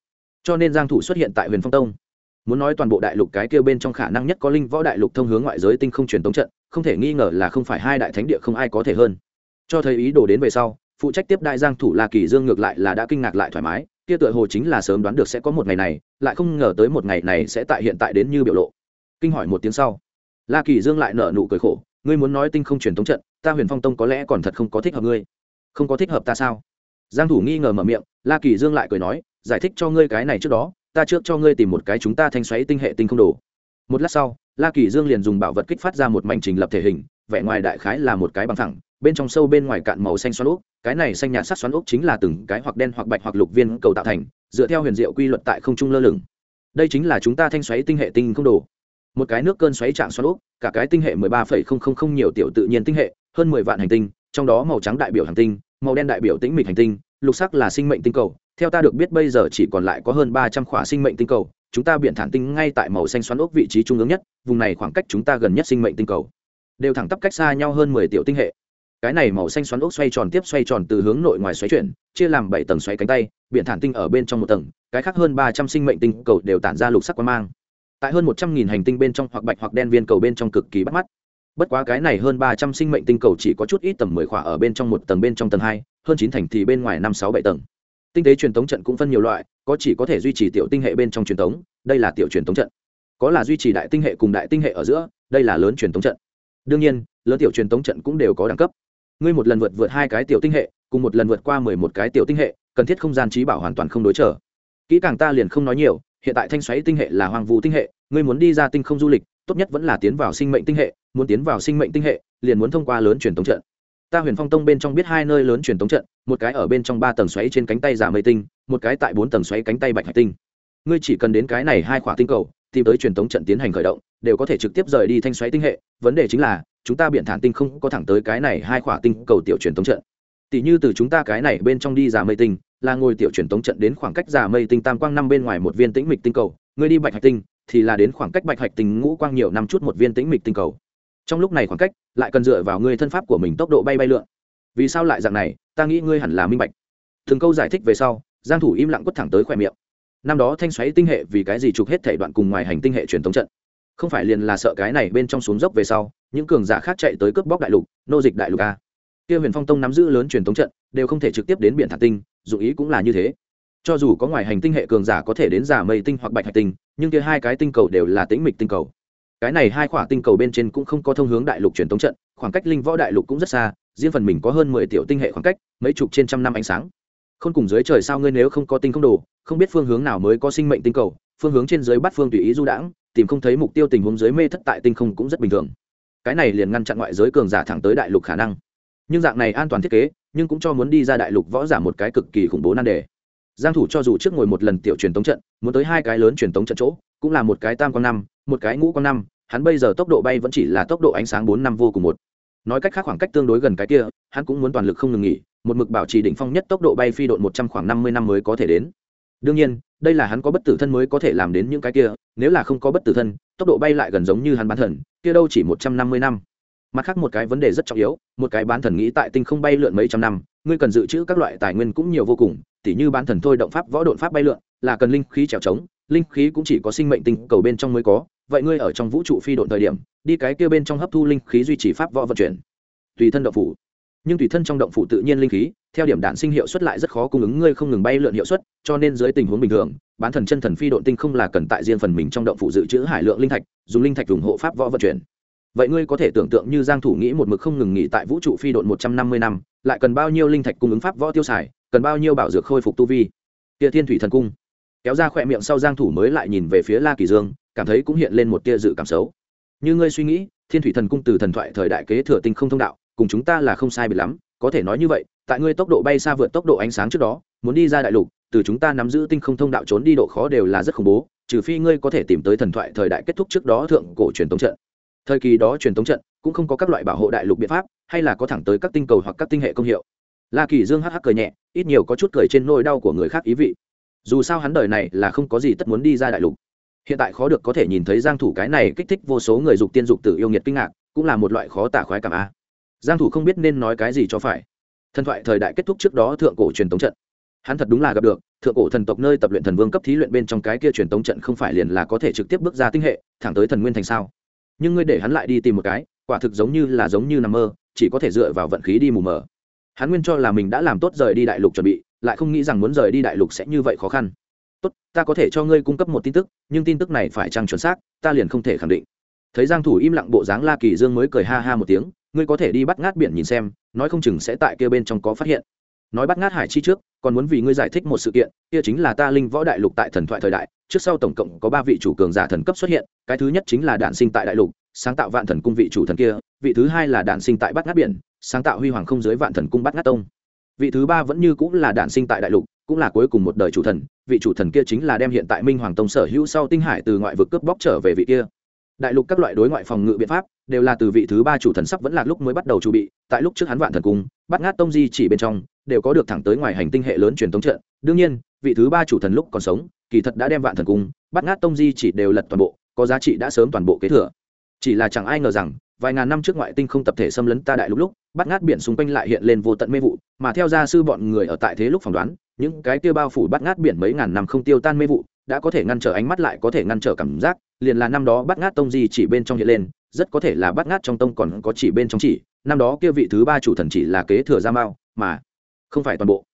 Cho nên giang thủ xuất hiện tại huyền phong tông. Muốn nói toàn bộ đại lục cái kia bên trong khả năng nhất có linh võ đại lục thông hướng ngoại giới tinh không truyền tống trận, không thể nghi ngờ là không phải hai đại thánh địa không ai có thể hơn. Cho thấy ý đồ đến về sau phụ trách tiếp đại giang thủ la kỳ dương ngược lại là đã kinh ngạc lại thoải mái, kia tựa hồ chính là sớm đoán được sẽ có một ngày này, lại không ngờ tới một ngày này sẽ tại hiện tại đến như biểu lộ. Kinh hỏi một tiếng sau, la kỳ dương lại nở nụ cười khổ, ngươi muốn nói tinh không truyền thống trận, ta huyền phong tông có lẽ còn thật không có thích hợp ngươi. Không có thích hợp ta sao? Giang thủ nghi ngờ mở miệng, la kỳ dương lại cười nói, giải thích cho ngươi cái này trước đó, ta trước cho ngươi tìm một cái chúng ta thanh xoáy tinh hệ tinh không đồ. Một lát sau, la kỳ dương liền dùng bảo vật kích phát ra một mảnh trình lập thể hình, vẻ ngoài đại khái là một cái bằng thẳng bên trong sâu bên ngoài cạn màu xanh xoắn ốc, cái này xanh nhạt sắc xoắn ốc chính là từng cái hoặc đen hoặc bạch hoặc lục viên cầu tạo thành, dựa theo huyền diệu quy luật tại không trung lơ lửng. Đây chính là chúng ta thanh xoáy tinh hệ tinh không đồ. Một cái nước cơn xoáy trạng xoắn ốc, cả cái tinh hệ mười ba phẩy không không không nhiều tiểu tự nhiên tinh hệ, hơn mười vạn hành tinh, trong đó màu trắng đại biểu hành tinh, màu đen đại biểu tĩnh mịch hành tinh, lục sắc là sinh mệnh tinh cầu. Theo ta được biết bây giờ chỉ còn lại có hơn ba trăm khỏa sinh mệnh tinh cầu, chúng ta biển thản tinh ngay tại màu xanh xoắn ốc vị trí trung ương nhất, vùng này khoảng cách chúng ta gần nhất sinh mệnh tinh cầu. Đều thẳng tắp cách xa nhau hơn mười tiểu tinh hệ cái này màu xanh xoắn ốc xoay tròn tiếp xoay tròn từ hướng nội ngoài xoáy chuyển, chia làm bảy tầng xoáy cánh tay, biển thản tinh ở bên trong một tầng, cái khác hơn ba trăm sinh mệnh tinh cầu đều tản ra lục sắc quang mang. Tại hơn một trăm nghìn hành tinh bên trong hoặc bạch hoặc đen viên cầu bên trong cực kỳ bắt mắt. Bất quá cái này hơn ba trăm sinh mệnh tinh cầu chỉ có chút ít tầm mười khỏa ở bên trong một tầng bên trong tầng hai, hơn chín thành thì bên ngoài năm sáu bảy tầng. Tinh tế truyền thống trận cũng phân nhiều loại, có chỉ có thể duy trì tiểu tinh hệ bên trong truyền thống đây là tiểu truyền thống trận. Có là duy trì đại tinh hệ cùng đại tinh hệ ở giữa, đây là lớn truyền thống trận. Đương nhiên, lớn tiểu truyền thống trận cũng đều có đẳng cấp ngươi một lần vượt vượt hai cái tiểu tinh hệ, cùng một lần vượt qua mười một cái tiểu tinh hệ, cần thiết không gian trí bảo hoàn toàn không đối trở kỹ càng ta liền không nói nhiều, hiện tại thanh xoáy tinh hệ là hoàng vũ tinh hệ, ngươi muốn đi ra tinh không du lịch, tốt nhất vẫn là tiến vào sinh mệnh tinh hệ, muốn tiến vào sinh mệnh tinh hệ, liền muốn thông qua lớn truyền thống trận. Ta huyền phong tông bên trong biết hai nơi lớn truyền thống trận, một cái ở bên trong ba tầng xoáy trên cánh tay giả mây tinh, một cái tại bốn tầng xoáy cánh tay bạch hải tinh. Ngươi chỉ cần đến cái này hai khỏa tinh cầu, tìm tới truyền thống trận tiến hành khởi động, đều có thể trực tiếp rời đi thanh xoáy tinh hệ, vấn đề chính là chúng ta biện thản tinh không có thẳng tới cái này hai khỏa tinh cầu tiểu truyền thống trận. Tỷ như từ chúng ta cái này bên trong đi giả mây tinh, là ngồi tiểu truyền tống trận đến khoảng cách giả mây tinh tam quang năm bên ngoài một viên tĩnh mịch tinh cầu, ngươi đi bạch hạch tinh, thì là đến khoảng cách bạch hạch tinh ngũ quang nhiều năm chút một viên tĩnh mịch tinh cầu. Trong lúc này khoảng cách, lại cần dựa vào ngươi thân pháp của mình tốc độ bay bay lượn. Vì sao lại dạng này, ta nghĩ ngươi hẳn là minh bạch. Từng câu giải thích về sau, giang thủ im lặng quất thẳng tới khoẹt miệng. Năm đó thanh xoáy tinh hệ vì cái gì trục hết thể đoạn cùng ngoài hành tinh hệ truyền thống trận? Không phải liền là sợ cái này bên trong xuống dốc về sau những cường giả khác chạy tới cướp bóc đại lục, nô dịch đại lục a. Kia huyền phong tông nắm giữ lớn truyền thống trận, đều không thể trực tiếp đến biển thả tinh, dù ý cũng là như thế. Cho dù có ngoài hành tinh hệ cường giả có thể đến giả mây tinh hoặc bạch hạch tinh, nhưng kia hai cái tinh cầu đều là tĩnh mịch tinh cầu. Cái này hai khỏa tinh cầu bên trên cũng không có thông hướng đại lục truyền thống trận, khoảng cách linh võ đại lục cũng rất xa, riêng phần mình có hơn mười tiểu tinh hệ khoảng cách, mấy chục trên trăm năm ánh sáng. Không cùng dưới trời sao ngươi nếu không có tinh không đồ, không biết phương hướng nào mới có sinh mệnh tinh cầu, phương hướng trên dưới bắt phương tùy ý du đãng, tìm không thấy mục tiêu tình huống dưới mê thất tại tinh không cũng rất bình thường cái này liền ngăn chặn ngoại giới cường giả thẳng tới đại lục khả năng. Nhưng dạng này an toàn thiết kế, nhưng cũng cho muốn đi ra đại lục võ giả một cái cực kỳ khủng bố nan đề. Giang thủ cho dù trước ngồi một lần tiểu truyền tống trận, muốn tới hai cái lớn truyền tống trận chỗ, cũng là một cái tam quan năm, một cái ngũ quan năm, hắn bây giờ tốc độ bay vẫn chỉ là tốc độ ánh sáng bốn năm vô cùng một. Nói cách khác khoảng cách tương đối gần cái kia, hắn cũng muốn toàn lực không ngừng nghỉ, một mực bảo trì đỉnh phong nhất tốc độ bay phi độn một trăm khoảng năm mươi năm mới có thể đến đương nhiên, đây là hắn có bất tử thân mới có thể làm đến những cái kia, nếu là không có bất tử thân, tốc độ bay lại gần giống như hắn bán thần, kia đâu chỉ một trăm năm mươi năm. Mặt khác một cái vấn đề rất trọng yếu, một cái bán thần nghĩ tại tinh không bay lượn mấy trăm năm, ngươi cần dự trữ các loại tài nguyên cũng nhiều vô cùng, tỉ như bán thần thôi động pháp, võ độn pháp bay lượn, là cần linh khí trèo trống, linh khí cũng chỉ có sinh mệnh tinh cầu bên trong mới có, vậy ngươi ở trong vũ trụ phi độn thời điểm, đi cái kia bên trong hấp thu linh khí duy trì pháp, võ vận chuyển. Tùy thân động phủ nhưng tùy thân trong động phủ tự nhiên linh khí, theo điểm đạn sinh hiệu suất lại rất khó cung ứng, ngươi không ngừng bay lượn hiệu suất, cho nên dưới tình huống bình thường, bán thần chân thần phi độn tinh không là cần tại riêng phần mình trong động phủ dự trữ hải lượng linh thạch, dùng linh thạch ủng hộ pháp võ vận chuyển. Vậy ngươi có thể tưởng tượng như giang thủ nghĩ một mực không ngừng nghỉ tại vũ trụ phi độn 150 năm lại cần bao nhiêu linh thạch cung ứng pháp võ tiêu xài, cần bao nhiêu bảo dược khôi phục tu vi? Tia thiên thủy thần cung. Kéo ra khoẹt miệng sau giang thủ mới lại nhìn về phía la kỳ dương, cảm thấy cũng hiện lên một tia dự cảm xấu. Như ngươi suy nghĩ, thiên thủy thần cung từ thần thoại thời đại kế thừa tinh không thông đạo cùng chúng ta là không sai biệt lắm, có thể nói như vậy, tại ngươi tốc độ bay xa vượt tốc độ ánh sáng trước đó, muốn đi ra đại lục, từ chúng ta nắm giữ tinh không thông đạo trốn đi độ khó đều là rất khủng bố, trừ phi ngươi có thể tìm tới thần thoại thời đại kết thúc trước đó thượng cổ truyền tống trận. Thời kỳ đó truyền tống trận cũng không có các loại bảo hộ đại lục biện pháp, hay là có thẳng tới các tinh cầu hoặc các tinh hệ công hiệu. La kỳ dương hắc hắc cười nhẹ, ít nhiều có chút cười trên nỗi đau của người khác ý vị. Dù sao hắn đời này là không có gì tất muốn đi ra đại lục. Hiện tại khó được có thể nhìn thấy giang thủ cái này kích thích vô số người dục tiên dục tử yêu nghiệt kinh ngạc, cũng là một loại khó tả khoái cảm a giang thủ không biết nên nói cái gì cho phải. Thần thoại thời đại kết thúc trước đó thượng cổ truyền tống trận. Hắn thật đúng là gặp được, thượng cổ thần tộc nơi tập luyện thần vương cấp thí luyện bên trong cái kia truyền tống trận không phải liền là có thể trực tiếp bước ra tinh hệ, thẳng tới thần nguyên thành sao. Nhưng ngươi để hắn lại đi tìm một cái, quả thực giống như là giống như nằm mơ, chỉ có thể dựa vào vận khí đi mù mờ. Hắn nguyên cho là mình đã làm tốt rời đi đại lục chuẩn bị, lại không nghĩ rằng muốn rời đi đại lục sẽ như vậy khó khăn. Tốt, ta có thể cho ngươi cung cấp một tin tức, nhưng tin tức này phải chăng chuẩn xác, ta liền không thể khẳng định. Thấy giang thủ im lặng bộ dáng la kỳ dương mới cười ha ha một tiếng ngươi có thể đi bắt ngát biển nhìn xem, nói không chừng sẽ tại kia bên trong có phát hiện. Nói bắt ngát hải chi trước, còn muốn vì ngươi giải thích một sự kiện, kia chính là ta linh võ đại lục tại thần thoại thời đại, trước sau tổng cộng có ba vị chủ cường giả thần cấp xuất hiện, cái thứ nhất chính là đản sinh tại đại lục, sáng tạo vạn thần cung vị chủ thần kia, vị thứ hai là đản sinh tại bắt ngát biển, sáng tạo huy hoàng không dưới vạn thần cung bắt ngát tông. Vị thứ ba vẫn như cũng là đản sinh tại đại lục, cũng là cuối cùng một đời chủ thần, vị chủ thần kia chính là đem hiện tại minh hoàng tông sở hữu sau tinh hải từ ngoại vực cướp bóc trở về vị kia đại lục các loại đối ngoại phòng ngự biện pháp đều là từ vị thứ ba chủ thần sắp vẫn là lúc mới bắt đầu chuẩn bị, tại lúc trước hắn vạn thần cung, bắt ngát tông di chỉ bên trong, đều có được thẳng tới ngoài hành tinh hệ lớn truyền thống trận. Đương nhiên, vị thứ ba chủ thần lúc còn sống, kỳ thật đã đem vạn thần cung, bắt ngát tông di chỉ đều lật toàn bộ, có giá trị đã sớm toàn bộ kế thừa. Chỉ là chẳng ai ngờ rằng, vài ngàn năm trước ngoại tinh không tập thể xâm lấn ta đại lục lúc, bắt ngát biển xung quanh lại hiện lên vô tận mê vụ, mà theo gia sư bọn người ở tại thế lúc phỏng đoán, những cái tiêu bao phủ bắt ngát biển mấy ngàn năm không tiêu tan mê vụ, đã có thể ngăn trở ánh mắt lại có thể ngăn trở cảm giác liền là năm đó bắt ngát tông di chỉ bên trong hiện lên, rất có thể là bắt ngát trong tông còn có chỉ bên trong chỉ, năm đó kia vị thứ ba chủ thần chỉ là kế thừa gia mao, mà không phải toàn bộ.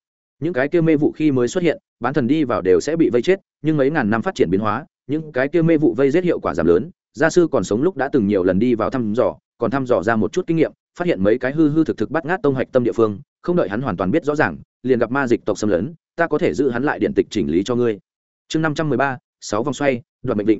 Những cái kia mê vụ khi mới xuất hiện, bán thần đi vào đều sẽ bị vây chết, nhưng mấy ngàn năm phát triển biến hóa, những cái kia mê vụ vây giết hiệu quả giảm lớn, gia sư còn sống lúc đã từng nhiều lần đi vào thăm dò, còn thăm dò ra một chút kinh nghiệm, phát hiện mấy cái hư hư thực thực bắt ngát tông hạch tâm địa phương, không đợi hắn hoàn toàn biết rõ ràng, liền gặp ma dịch tộc xâm lấn, ta có thể giữ hắn lại điện tịch chỉnh lý cho ngươi. Chương năm trăm mười ba, sáu vòng xoay, đoạn mệnh định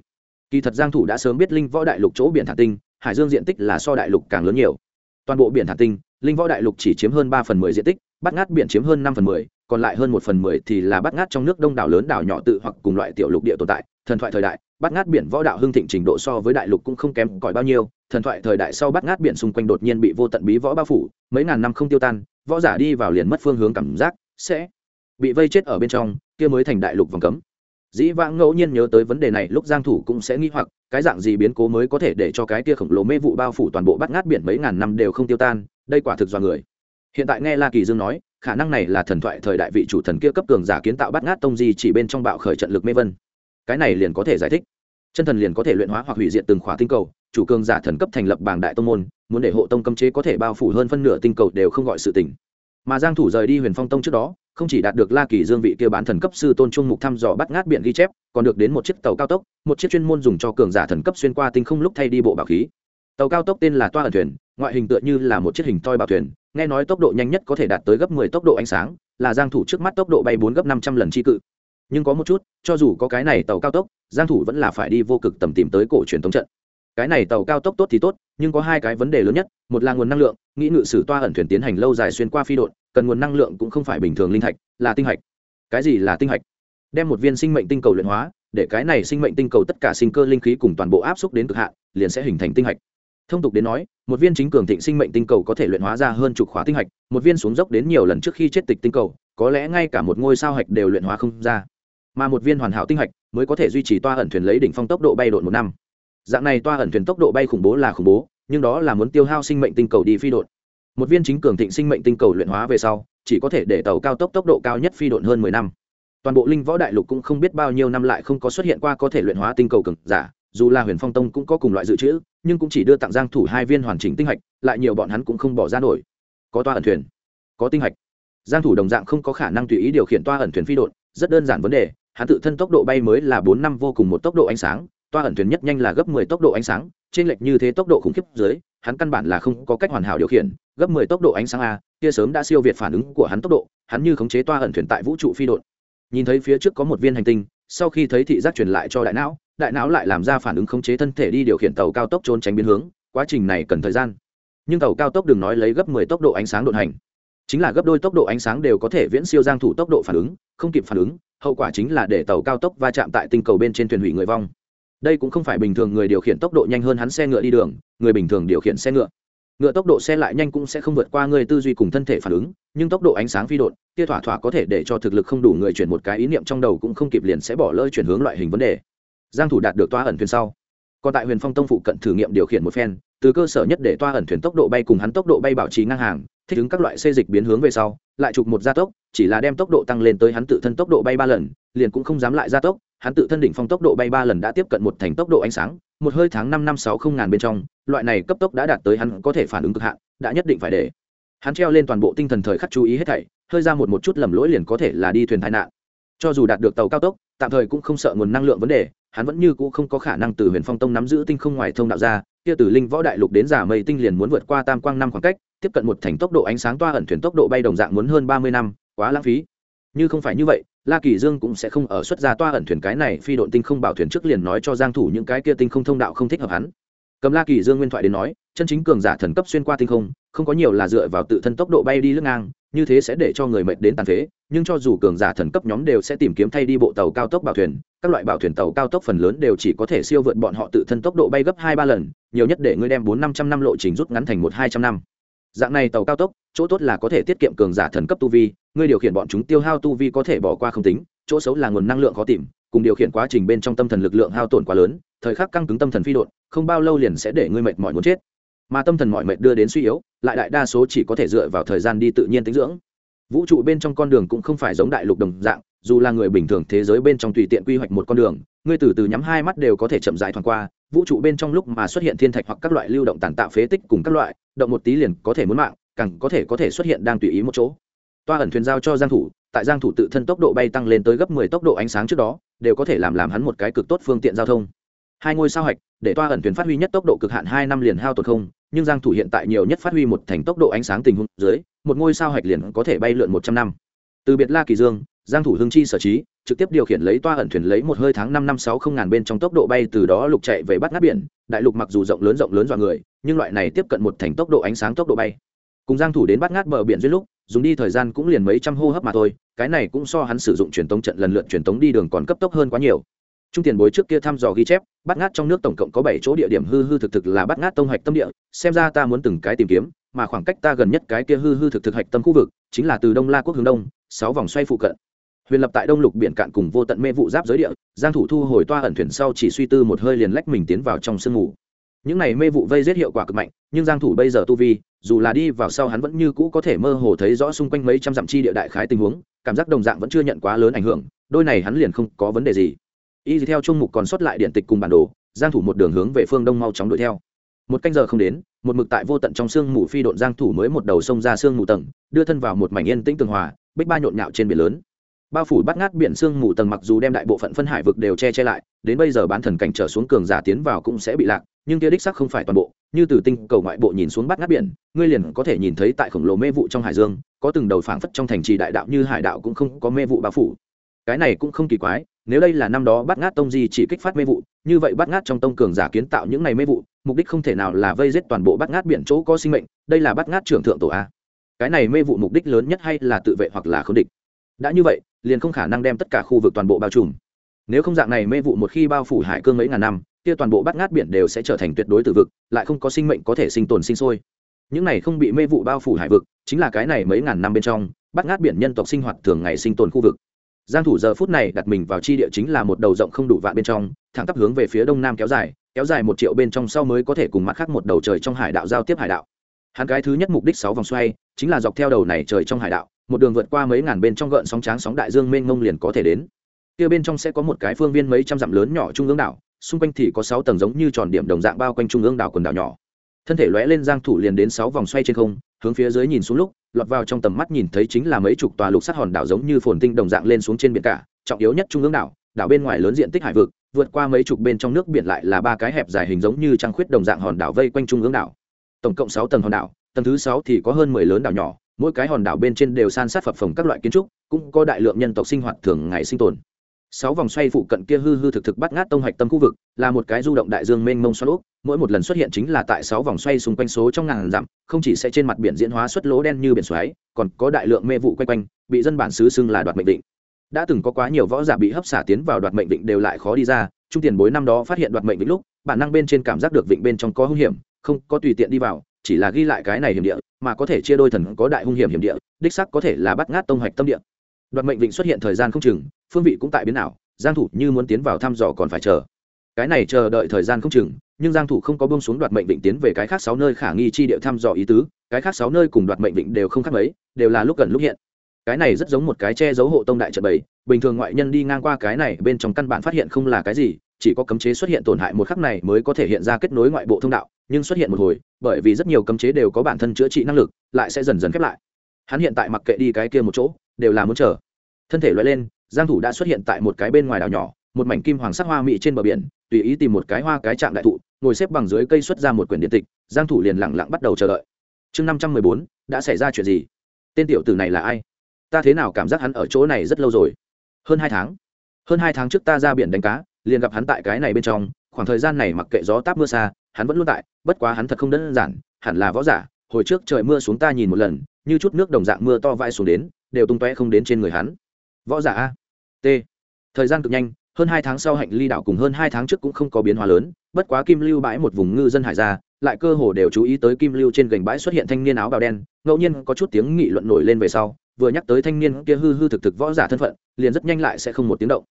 kỳ thật giang thủ đã sớm biết linh võ đại lục chỗ biển thả tinh, hải dương diện tích là so đại lục càng lớn nhiều. Toàn bộ biển thả tinh, linh võ đại lục chỉ chiếm hơn ba phần mười diện tích bắt ngát biển chiếm hơn năm phần mười, còn lại hơn một phần mười thì là bắt ngát trong nước đông đảo lớn đảo nhỏ tự hoặc cùng loại tiểu lục địa tồn tại. Thần thoại thời đại bắt ngát biển võ đạo hưng thịnh trình độ so với đại lục cũng không kém cỏi bao nhiêu. Thần thoại thời đại sau bắt ngát biển xung quanh đột nhiên bị vô tận bí võ bao phủ, mấy ngàn năm không tiêu tan, võ giả đi vào liền mất phương hướng cảm giác, sẽ bị vây chết ở bên trong, kia mới thành đại lục vòng cấm dĩ vãng ngẫu nhiên nhớ tới vấn đề này, lúc giang thủ cũng sẽ nghi hoặc, cái dạng gì biến cố mới có thể để cho cái kia khổng lồ mê vụ bao phủ toàn bộ bát ngát biển mấy ngàn năm đều không tiêu tan, đây quả thực do người. Hiện tại nghe la kỳ dương nói, khả năng này là thần thoại thời đại vị chủ thần kia cấp cường giả kiến tạo bát ngát tông di chỉ bên trong bạo khởi trận lực mê vân. Cái này liền có thể giải thích. Chân thần liền có thể luyện hóa hoặc hủy diệt từng khóa tinh cầu, chủ cường giả thần cấp thành lập bảng đại tông môn, muốn để hộ tông cấm chế có thể bao phủ hơn phân nửa tinh cầu đều không gọi sự tỉnh mà giang thủ rời đi huyền phong tông trước đó, không chỉ đạt được la kỳ dương vị kia bán thần cấp sư tôn trung mục thăm dò bắt ngát biển ghi chép, còn được đến một chiếc tàu cao tốc, một chiếc chuyên môn dùng cho cường giả thần cấp xuyên qua tinh không lúc thay đi bộ bảo khí tàu cao tốc tên là toa ẩn thuyền, ngoại hình tựa như là một chiếc hình toi bảo thuyền, nghe nói tốc độ nhanh nhất có thể đạt tới gấp 10 tốc độ ánh sáng, là giang thủ trước mắt tốc độ bay 4 gấp 500 lần chi cự nhưng có một chút, cho dù có cái này tàu cao tốc, giang thủ vẫn là phải đi vô cực tầm tìm tới cổ truyền thống trận cái này tàu cao tốc tốt thì tốt, nhưng có hai cái vấn đề lớn nhất, một là nguồn năng lượng, nghĩ ngự sử toa ẩn thuyền tiến hành lâu dài xuyên qua phi đội cần nguồn năng lượng cũng không phải bình thường linh thạch, là tinh hạch. Cái gì là tinh hạch? Đem một viên sinh mệnh tinh cầu luyện hóa, để cái này sinh mệnh tinh cầu tất cả sinh cơ linh khí cùng toàn bộ áp xúc đến cực hạn, liền sẽ hình thành tinh hạch. Thông tục đến nói, một viên chính cường thịnh sinh mệnh tinh cầu có thể luyện hóa ra hơn chục khóa tinh hạch, một viên xuống dốc đến nhiều lần trước khi chết tịch tinh cầu, có lẽ ngay cả một ngôi sao hạch đều luyện hóa không ra. Mà một viên hoàn hảo tinh hạch mới có thể duy trì toa ẩn thuyền lấy đỉnh phong tốc độ bay đột một năm. Dạng này toa ẩn thuyền tốc độ bay khủng bố là khủng bố, nhưng đó là muốn tiêu hao sinh mệnh tinh cầu đi phi đột một viên chính cường thịnh sinh mệnh tinh cầu luyện hóa về sau, chỉ có thể để tàu cao tốc tốc độ cao nhất phi độn hơn mười năm. Toàn bộ linh võ đại lục cũng không biết bao nhiêu năm lại không có xuất hiện qua có thể luyện hóa tinh cầu cường giả, dù là huyền phong tông cũng có cùng loại dự trữ, nhưng cũng chỉ đưa tặng giang thủ hai viên hoàn chỉnh tinh hạch, lại nhiều bọn hắn cũng không bỏ ra nổi. Có toa ẩn thuyền, có tinh hạch. Giang thủ đồng dạng không có khả năng tùy ý điều khiển toa ẩn thuyền phi độn, rất đơn giản vấn đề, hắn tự thân tốc độ bay mới là bốn năm vô cùng một tốc độ ánh sáng, toa ẩn thuyền nhất nhanh là gấp 10 tốc độ ánh sáng trên lệch như thế tốc độ khủng khiếp dưới hắn căn bản là không có cách hoàn hảo điều khiển, gấp 10 tốc độ ánh sáng a, kia sớm đã siêu việt phản ứng của hắn tốc độ, hắn như khống chế toa ẩn thuyền tại vũ trụ phi đột nhìn thấy phía trước có một viên hành tinh, sau khi thấy thị giác truyền lại cho đại não đại não lại làm ra phản ứng khống chế thân thể đi điều khiển tàu cao tốc trốn tránh biến hướng, quá trình này cần thời gian. Nhưng tàu cao tốc đừng nói lấy gấp 10 tốc độ ánh sáng đột hành, chính là gấp đôi tốc độ ánh sáng đều có thể viễn siêu giang thủ tốc độ phản ứng, không kịp phản ứng, hậu quả chính là để tàu cao tốc va chạm tại tinh cầu bên trên thuyền hủy người vong đây cũng không phải bình thường người điều khiển tốc độ nhanh hơn hắn xe ngựa đi đường, người bình thường điều khiển xe ngựa. Ngựa tốc độ xe lại nhanh cũng sẽ không vượt qua người tư duy cùng thân thể phản ứng, nhưng tốc độ ánh sáng phi đột kia thỏa thỏa có thể để cho thực lực không đủ người chuyển một cái ý niệm trong đầu cũng không kịp liền sẽ bỏ lỡ chuyển hướng loại hình vấn đề. Giang thủ đạt được toa ẩn thuyền sau. Còn tại huyền phong tông phụ cận thử nghiệm điều khiển một phen, từ cơ sở nhất để toa ẩn thuyền tốc độ bay cùng hắn tốc độ bay bảo trì ngang hàng, thích ứng các loại xê dịch biến hướng về sau, lại chụp một gia tốc, chỉ là đem tốc độ tăng lên tới hắn tự thân tốc độ bay ba lần, liền cũng không dám lại gia tốc hắn tự thân đỉnh phong tốc độ bay ba lần đã tiếp cận một thành tốc độ ánh sáng, một hơi tháng năm năm sáu không ngàn bên trong, loại này cấp tốc đã đạt tới hắn có thể phản ứng cực hạn, đã nhất định phải để. Hắn treo lên toàn bộ tinh thần thời khắc chú ý hết thảy, hơi ra một một chút lầm lỗi liền có thể là đi thuyền tai nạn. Cho dù đạt được tàu cao tốc, tạm thời cũng không sợ nguồn năng lượng vấn đề, hắn vẫn như cũ không có khả năng từ huyền phong tông nắm giữ tinh không ngoài thông đạo ra, kia từ linh võ đại lục đến giả mây tinh liền muốn vượt qua tam quang năm khoảng cách, tiếp cận một thành tốc độ ánh sáng toa ẩn thuyền tốc độ bay đồng dạng muốn hơn ba mươi năm, quá lãng phí. Như không phải như vậy la kỳ dương cũng sẽ không ở xuất ra toa ẩn thuyền cái này, phi độn tinh không bảo thuyền trước liền nói cho giang thủ những cái kia tinh không thông đạo không thích hợp hắn. Cầm la kỳ dương nguyên thoại đến nói, chân chính cường giả thần cấp xuyên qua tinh không không có nhiều là dựa vào tự thân tốc độ bay đi lướt ngang, như thế sẽ để cho người mệt đến tàn phế, nhưng cho dù cường giả thần cấp nhóm đều sẽ tìm kiếm thay đi bộ tàu cao tốc bảo thuyền, các loại bảo thuyền tàu cao tốc phần lớn đều chỉ có thể siêu vượt bọn họ tự thân tốc độ bay gấp hai ba lần, nhiều nhất để ngươi đem bốn năm trăm năm lộ trình rút ngắn thành một hai trăm năm dạng này tàu cao tốc, chỗ tốt là có thể tiết kiệm cường giả thần cấp tu vi ngươi điều khiển bọn chúng tiêu hao tu vi có thể bỏ qua không tính, chỗ xấu là nguồn năng lượng khó tìm, cùng điều khiển quá trình bên trong tâm thần lực lượng hao tổn quá lớn, thời khắc căng cứng tâm thần phi đột không bao lâu liền sẽ để ngươi mệt mỏi muốn chết. Mà tâm thần mọi mệt đưa đến suy yếu, lại đại đa số chỉ có thể dựa vào thời gian đi tự nhiên tính dưỡng. Vũ trụ bên trong con đường cũng không phải giống đại lục đồng dạng, dù là người bình thường thế giới bên trong tùy tiện quy hoạch một con đường ngươi từ từ nhắm hai mắt đều có thể chậm rãi thoáng qua, vũ trụ bên trong lúc mà xuất hiện thiên thạch hoặc các loại lưu động tàn tạo phế tích cùng các loại, động một tí liền có thể muốn mạng, càng có thể có thể xuất hiện đang tùy ý một chỗ. Toa ẩn thuyền giao cho giang thủ, tại giang thủ tự thân tốc độ bay tăng lên tới gấp 10 tốc độ ánh sáng trước đó, đều có thể làm làm hắn một cái cực tốt phương tiện giao thông. Hai ngôi sao hạch, để toa ẩn thuyền phát huy nhất tốc độ cực hạn hai năm liền hao tổn không, nhưng giang thủ hiện tại nhiều nhất phát huy một thành tốc độ ánh sáng tình huống dưới, một ngôi sao hạch liền có thể bay lượn 100 năm. Từ biệt la kỳ dương, giang thủ hưng chi sở trí trực tiếp điều khiển lấy toa ẩn thuyền lấy một hơi tháng năm năm sáu không ngàn bên trong tốc độ bay từ đó lục chạy về bắt ngát biển. Đại lục mặc dù rộng lớn rộng lớn dọa người, nhưng loại này tiếp cận một thành tốc độ ánh sáng tốc độ bay. Cùng giang thủ đến bắt ngát bờ biển duyên lúc, dùng đi thời gian cũng liền mấy trăm hô hấp mà thôi, cái này cũng so hắn sử dụng truyền tống trận lần lượt truyền tống đi đường còn cấp tốc hơn quá nhiều. Trung tiền bối trước kia thăm dò ghi chép, bắt ngát trong nước tổng cộng có bảy chỗ địa điểm hư hư thực thực là bắt ngát tông hạch tâm địa, xem ra ta muốn từng cái tìm kiếm, mà khoảng cách ta gần nhất cái kia hư hư thực thực hạch tâm khu vực, chính là từ đông la quốc hướng đông, sáu vòng xoay phụ cận huyền lập tại đông lục biển cạn cùng vô tận mê vụ giáp giới địa, giang thủ thu hồi toa ẩn thuyền sau chỉ suy tư một hơi liền lách mình tiến vào trong sương mù. Những này mê vụ vây giết hiệu quả cực mạnh, nhưng giang thủ bây giờ tu vi, dù là đi vào sau hắn vẫn như cũ có thể mơ hồ thấy rõ xung quanh mấy trăm dặm chi địa đại khái tình huống, cảm giác đồng dạng vẫn chưa nhận quá lớn ảnh hưởng, đôi này hắn liền không có vấn đề gì. Y theo trung mục còn sót lại điện tịch cùng bản đồ, giang thủ một đường hướng về phương đông mau chóng đuổi theo. Một canh giờ không đến, một mực tại vô tận trong sương mù phi độn giang thủ mới một đầu sông ra sương mù tầng, đưa thân vào một mảnh yên tĩnh tường hòa, bích ba nhộn nhạo trên biển lớn bao phủ bắt ngát biển sương mù tầng mặc dù đem đại bộ phận phân hải vực đều che che lại, đến bây giờ bán thần cảnh trở xuống cường giả tiến vào cũng sẽ bị lạc, nhưng kia đích sắc không phải toàn bộ. Như từ tinh cầu ngoại bộ nhìn xuống bắt ngát biển, ngươi liền có thể nhìn thấy tại khổng lồ mê vụ trong hải dương, có từng đầu phảng phất trong thành trì đại đạo như hải đạo cũng không có mê vụ bao phủ. Cái này cũng không kỳ quái, nếu đây là năm đó bắt ngát tông di chỉ kích phát mê vụ, như vậy bắt ngát trong tông cường giả kiến tạo những này mê vụ, mục đích không thể nào là vây giết toàn bộ bắt ngát biển chỗ có sinh mệnh, đây là bắt ngát trưởng thượng tổ a. Cái này mê vụ mục đích lớn nhất hay là tự vệ hoặc là k địch? Đã như vậy liền không khả năng đem tất cả khu vực toàn bộ bao trùm. Nếu không dạng này mê vụ một khi bao phủ hải cương mấy ngàn năm, kia toàn bộ bát ngát biển đều sẽ trở thành tuyệt đối tử vực, lại không có sinh mệnh có thể sinh tồn sinh sôi. Những này không bị mê vụ bao phủ hải vực, chính là cái này mấy ngàn năm bên trong, bát ngát biển nhân tộc sinh hoạt thường ngày sinh tồn khu vực. Giang thủ giờ phút này đặt mình vào chi địa chính là một đầu rộng không đủ vạn bên trong, thẳng tắp hướng về phía đông nam kéo dài kéo dài một triệu bên trong sau mới có thể cùng mặt khác một đầu trời trong hải đạo giao tiếp hải đạo. Hắn cái thứ nhất mục đích sáu vòng xoay, chính là dọc theo đầu này trời trong hải đạo một đường vượt qua mấy ngàn bên trong gợn sóng tráng sóng đại dương mênh mông liền có thể đến. Kia bên trong sẽ có một cái phương viên mấy trăm dặm lớn nhỏ trung ương đảo, xung quanh thì có sáu tầng giống như tròn điểm đồng dạng bao quanh trung ương đảo quần đảo nhỏ. Thân thể lóe lên giang thủ liền đến sáu vòng xoay trên không, hướng phía dưới nhìn xuống lúc, lọt vào trong tầm mắt nhìn thấy chính là mấy chục tòa lục sắt hòn đảo giống như phồn tinh đồng dạng lên xuống trên biển cả, trọng yếu nhất trung ương đảo đảo bên ngoài lớn diện tích hải vực, vượt qua mấy chục bên trong nước biển lại là ba cái hẹp dài hình giống như trăng khuyết đồng dạng hòn đảo vây quanh trung ương đảo. Tổng cộng sáu tầng hòn đảo, tầng thứ sáu thì có hơn mười lớn đảo nhỏ mỗi cái hòn đảo bên trên đều san sát phập phồng các loại kiến trúc, cũng có đại lượng nhân tộc sinh hoạt thường ngày sinh tồn. Sáu vòng xoay phụ cận kia hư hư thực thực bắt ngát tông hạch tâm khu vực, là một cái du động đại dương mênh mông xoắn úp mỗi một lần xuất hiện chính là tại sáu vòng xoay xung quanh số trong ngàn dặm, không chỉ sẽ trên mặt biển diễn hóa xuất lỗ đen như biển xoáy, còn có đại lượng mê vụ quanh quanh, bị dân bản xứ xưng là đoạt mệnh định. Đã từng có quá nhiều võ giả bị hấp xả tiến vào đoạt mệnh định đều lại khó đi ra, trung tiền bối năm đó phát hiện đoạt mệnh định lúc, bản năng bên trên cảm giác được vịnh bên trong có hung hiểm, không có tùy tiện đi vào chỉ là ghi lại cái này hiểm địa, mà có thể chia đôi thần có đại hung hiểm hiểm địa, đích sắc có thể là bắt ngát tông hoạch tâm địa. Đoạt mệnh vịnh xuất hiện thời gian không chừng, phương vị cũng tại biến ảo, giang thủ như muốn tiến vào thăm dò còn phải chờ. Cái này chờ đợi thời gian không chừng, nhưng giang thủ không có buông xuống đoạt mệnh vịnh tiến về cái khác sáu nơi khả nghi chi địa thăm dò ý tứ, cái khác sáu nơi cùng đoạt mệnh vịnh đều không khác mấy, đều là lúc gần lúc hiện. Cái này rất giống một cái che giấu hộ tông đại trận bầy, bình thường ngoại nhân đi ngang qua cái này bên trong căn bản phát hiện không là cái gì, chỉ có cấm chế xuất hiện tổn hại một khắc này mới có thể hiện ra kết nối ngoại bộ thông đạo nhưng xuất hiện một hồi, bởi vì rất nhiều cấm chế đều có bản thân chữa trị năng lực, lại sẽ dần dần khép lại. Hắn hiện tại mặc kệ đi cái kia một chỗ, đều là muốn chờ. Thân thể loại lên, giang thủ đã xuất hiện tại một cái bên ngoài đảo nhỏ, một mảnh kim hoàng sắc hoa mỹ trên bờ biển, tùy ý tìm một cái hoa cái trạng đại thụ, ngồi xếp bằng dưới cây xuất ra một quyển điện tịch, giang thủ liền lặng lặng bắt đầu chờ đợi. Chương 514 đã xảy ra chuyện gì? Tên tiểu tử này là ai? Ta thế nào cảm giác hắn ở chỗ này rất lâu rồi? Hơn hai tháng. Hơn hai tháng trước ta ra biển đánh cá, liền gặp hắn tại cái này bên trong, khoảng thời gian này mặc kệ gió táp mưa xa hắn vẫn luôn tại, bất quá hắn thật không đơn giản, hẳn là võ giả, hồi trước trời mưa xuống ta nhìn một lần, như chút nước đồng dạng mưa to vai xuống đến, đều tung tóe không đến trên người hắn. Võ giả a. T. Thời gian cực nhanh, hơn hai tháng sau hạnh ly đảo cùng hơn hai tháng trước cũng không có biến hóa lớn, bất quá kim lưu bãi một vùng ngư dân hải ra, lại cơ hồ đều chú ý tới kim lưu trên gành bãi xuất hiện thanh niên áo bào đen, ngẫu nhiên có chút tiếng nghị luận nổi lên về sau, vừa nhắc tới thanh niên kia hư hư thực thực võ giả thân phận, liền rất nhanh lại sẽ không một tiếng động.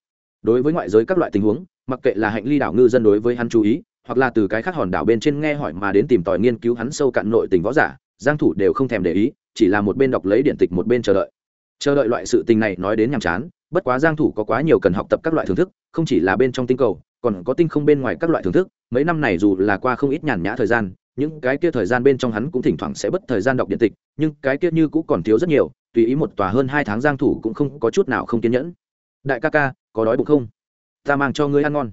Đối với ngoại giới các loại tình huống, mặc kệ là hạnh ly đảo ngư dân đối với hắn chú ý hoặc là từ cái khác hòn đảo bên trên nghe hỏi mà đến tìm tòi nghiên cứu hắn sâu cạn nội tình võ giả, giang thủ đều không thèm để ý, chỉ là một bên đọc lấy điển tịch một bên chờ đợi. Chờ đợi loại sự tình này nói đến nhàm chán, bất quá giang thủ có quá nhiều cần học tập các loại thưởng thức, không chỉ là bên trong tinh cầu, còn có tinh không bên ngoài các loại thưởng thức, mấy năm này dù là qua không ít nhàn nhã thời gian, những cái kia thời gian bên trong hắn cũng thỉnh thoảng sẽ bất thời gian đọc điện tịch, nhưng cái kia như cũng còn thiếu rất nhiều, tùy ý một tòa hơn hai tháng giang thủ cũng không có chút nào không kiên nhẫn. Đại ca ca, có đói bụng không? Ta mang cho ngươi ăn ngon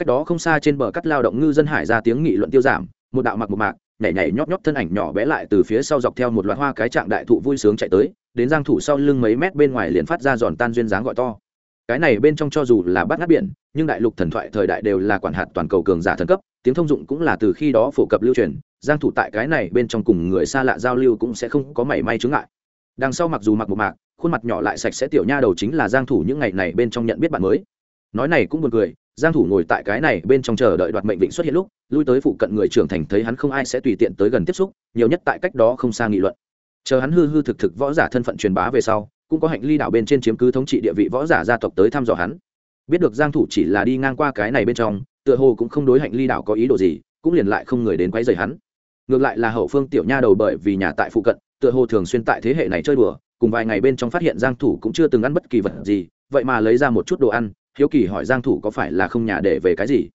cách đó không xa trên bờ cắt lao động ngư dân hải ra tiếng nghị luận tiêu giảm, một đạo mặc một mạc, nhảy nhảy nhót nhót thân ảnh nhỏ bé lại từ phía sau dọc theo một loạt hoa cái trạng đại thụ vui sướng chạy tới, đến giang thủ sau lưng mấy mét bên ngoài liền phát ra giòn tan duyên dáng gọi to. Cái này bên trong cho dù là bắt ngát biển, nhưng đại lục thần thoại thời đại đều là quản hạt toàn cầu cường giả thần cấp, tiếng thông dụng cũng là từ khi đó phổ cập lưu truyền, giang thủ tại cái này bên trong cùng người xa lạ giao lưu cũng sẽ không có mảy may chướng ngại. Đằng sau mặc dù mặc một mạc, khuôn mặt nhỏ lại sạch sẽ tiểu nha đầu chính là giang thủ những ngày này bên trong nhận biết bạn mới. Nói này cũng buồn cười giang thủ ngồi tại cái này bên trong chờ đợi đoạt mệnh vịnh xuất hiện lúc, lui tới phụ cận người trưởng thành thấy hắn không ai sẽ tùy tiện tới gần tiếp xúc, nhiều nhất tại cách đó không xa nghị luận. Chờ hắn hư hư thực thực võ giả thân phận truyền bá về sau, cũng có hạnh ly đảo bên trên chiếm cứ thống trị địa vị võ giả gia tộc tới thăm dò hắn. Biết được giang thủ chỉ là đi ngang qua cái này bên trong, tựa hồ cũng không đối hạnh ly đảo có ý đồ gì, cũng liền lại không người đến quấy rầy hắn. Ngược lại là hậu phương tiểu nha đầu bởi vì nhà tại phụ cận, tựa hồ thường xuyên tại thế hệ này chơi đùa, cùng vài ngày bên trong phát hiện giang thủ cũng chưa từng ăn bất kỳ vật gì, vậy mà lấy ra một chút đồ ăn hiếu kỳ hỏi giang thủ có phải là không nhà để về cái gì?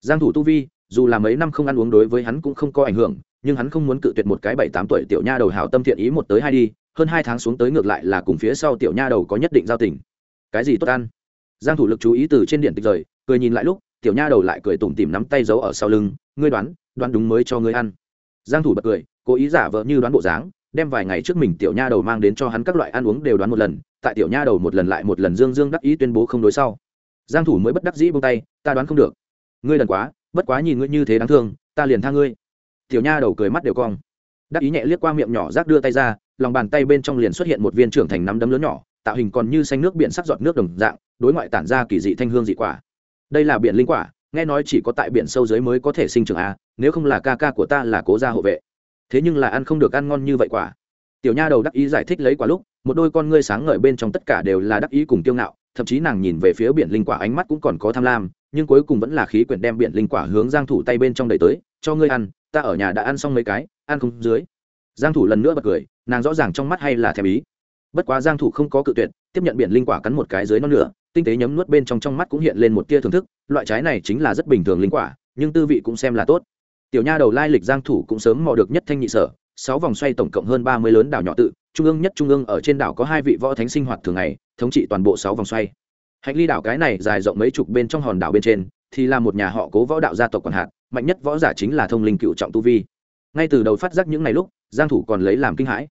Giang thủ tu vi, dù là mấy năm không ăn uống đối với hắn cũng không có ảnh hưởng, nhưng hắn không muốn cự tuyệt một cái bảy tám tuổi tiểu nha đầu hảo tâm thiện ý một tới hai đi, hơn hai tháng xuống tới ngược lại là cùng phía sau tiểu nha đầu có nhất định giao tình. Cái gì tốt ăn? Giang thủ lực chú ý từ trên điện tịch rời, cười nhìn lại lúc, tiểu nha đầu lại cười tủm tỉm nắm tay giấu ở sau lưng, ngươi đoán đoán đúng mới cho ngươi ăn. Giang thủ bật cười, cố ý giả vờ như đoán bộ dáng, đem vài ngày trước mình tiểu nha đầu mang đến cho hắn các loại ăn uống đều đoán một lần, tại tiểu nha đầu một lần lại một lần dương dương đắc ý tuyên bố không đối sau giang thủ mới bất đắc dĩ buông tay, ta đoán không được. Ngươi đần quá, bất quá nhìn ngươi như thế đáng thương, ta liền tha ngươi. Tiểu nha đầu cười mắt đều cong. Đắc ý nhẹ liếc qua miệng nhỏ rác đưa tay ra, lòng bàn tay bên trong liền xuất hiện một viên trưởng thành nắm đấm lớn nhỏ, tạo hình còn như xanh nước biển sắc giọt nước đồng dạng, đối ngoại tản ra kỳ dị thanh hương dị quả. Đây là biển linh quả, nghe nói chỉ có tại biển sâu dưới mới có thể sinh trưởng a, nếu không là ca ca của ta là cố gia hộ vệ. Thế nhưng là ăn không được ăn ngon như vậy quả. Tiểu nha đầu đắc ý giải thích lấy quả lúc, một đôi con ngươi sáng ngời bên trong tất cả đều là đắc ý cùng kiêu ngạo thậm chí nàng nhìn về phía biển linh quả ánh mắt cũng còn có tham lam, nhưng cuối cùng vẫn là khí quyển đem biển linh quả hướng giang thủ tay bên trong đẩy tới, cho ngươi ăn, ta ở nhà đã ăn xong mấy cái, ăn không dưới. Giang thủ lần nữa bật cười, nàng rõ ràng trong mắt hay là thèm ý. Bất quá giang thủ không có cự tuyệt, tiếp nhận biển linh quả cắn một cái dưới non nửa, tinh tế nhấm nuốt bên trong trong mắt cũng hiện lên một tia thưởng thức, loại trái này chính là rất bình thường linh quả, nhưng tư vị cũng xem là tốt. Tiểu nha đầu lai lịch giang thủ cũng sớm mò được nhất thanh nhị sở sáu vòng xoay tổng cộng hơn ba mươi lớn đảo nhỏ tự, trung ương nhất trung ương ở trên đảo có hai vị võ thánh sinh hoạt thường ngày, thống trị toàn bộ sáu vòng xoay. Hạnh ly đảo cái này dài rộng mấy chục bên trong hòn đảo bên trên, thì là một nhà họ cố võ đạo gia tộc còn hạt, mạnh nhất võ giả chính là thông linh cựu trọng tu vi. Ngay từ đầu phát giác những ngày lúc, giang thủ còn lấy làm kinh hãi.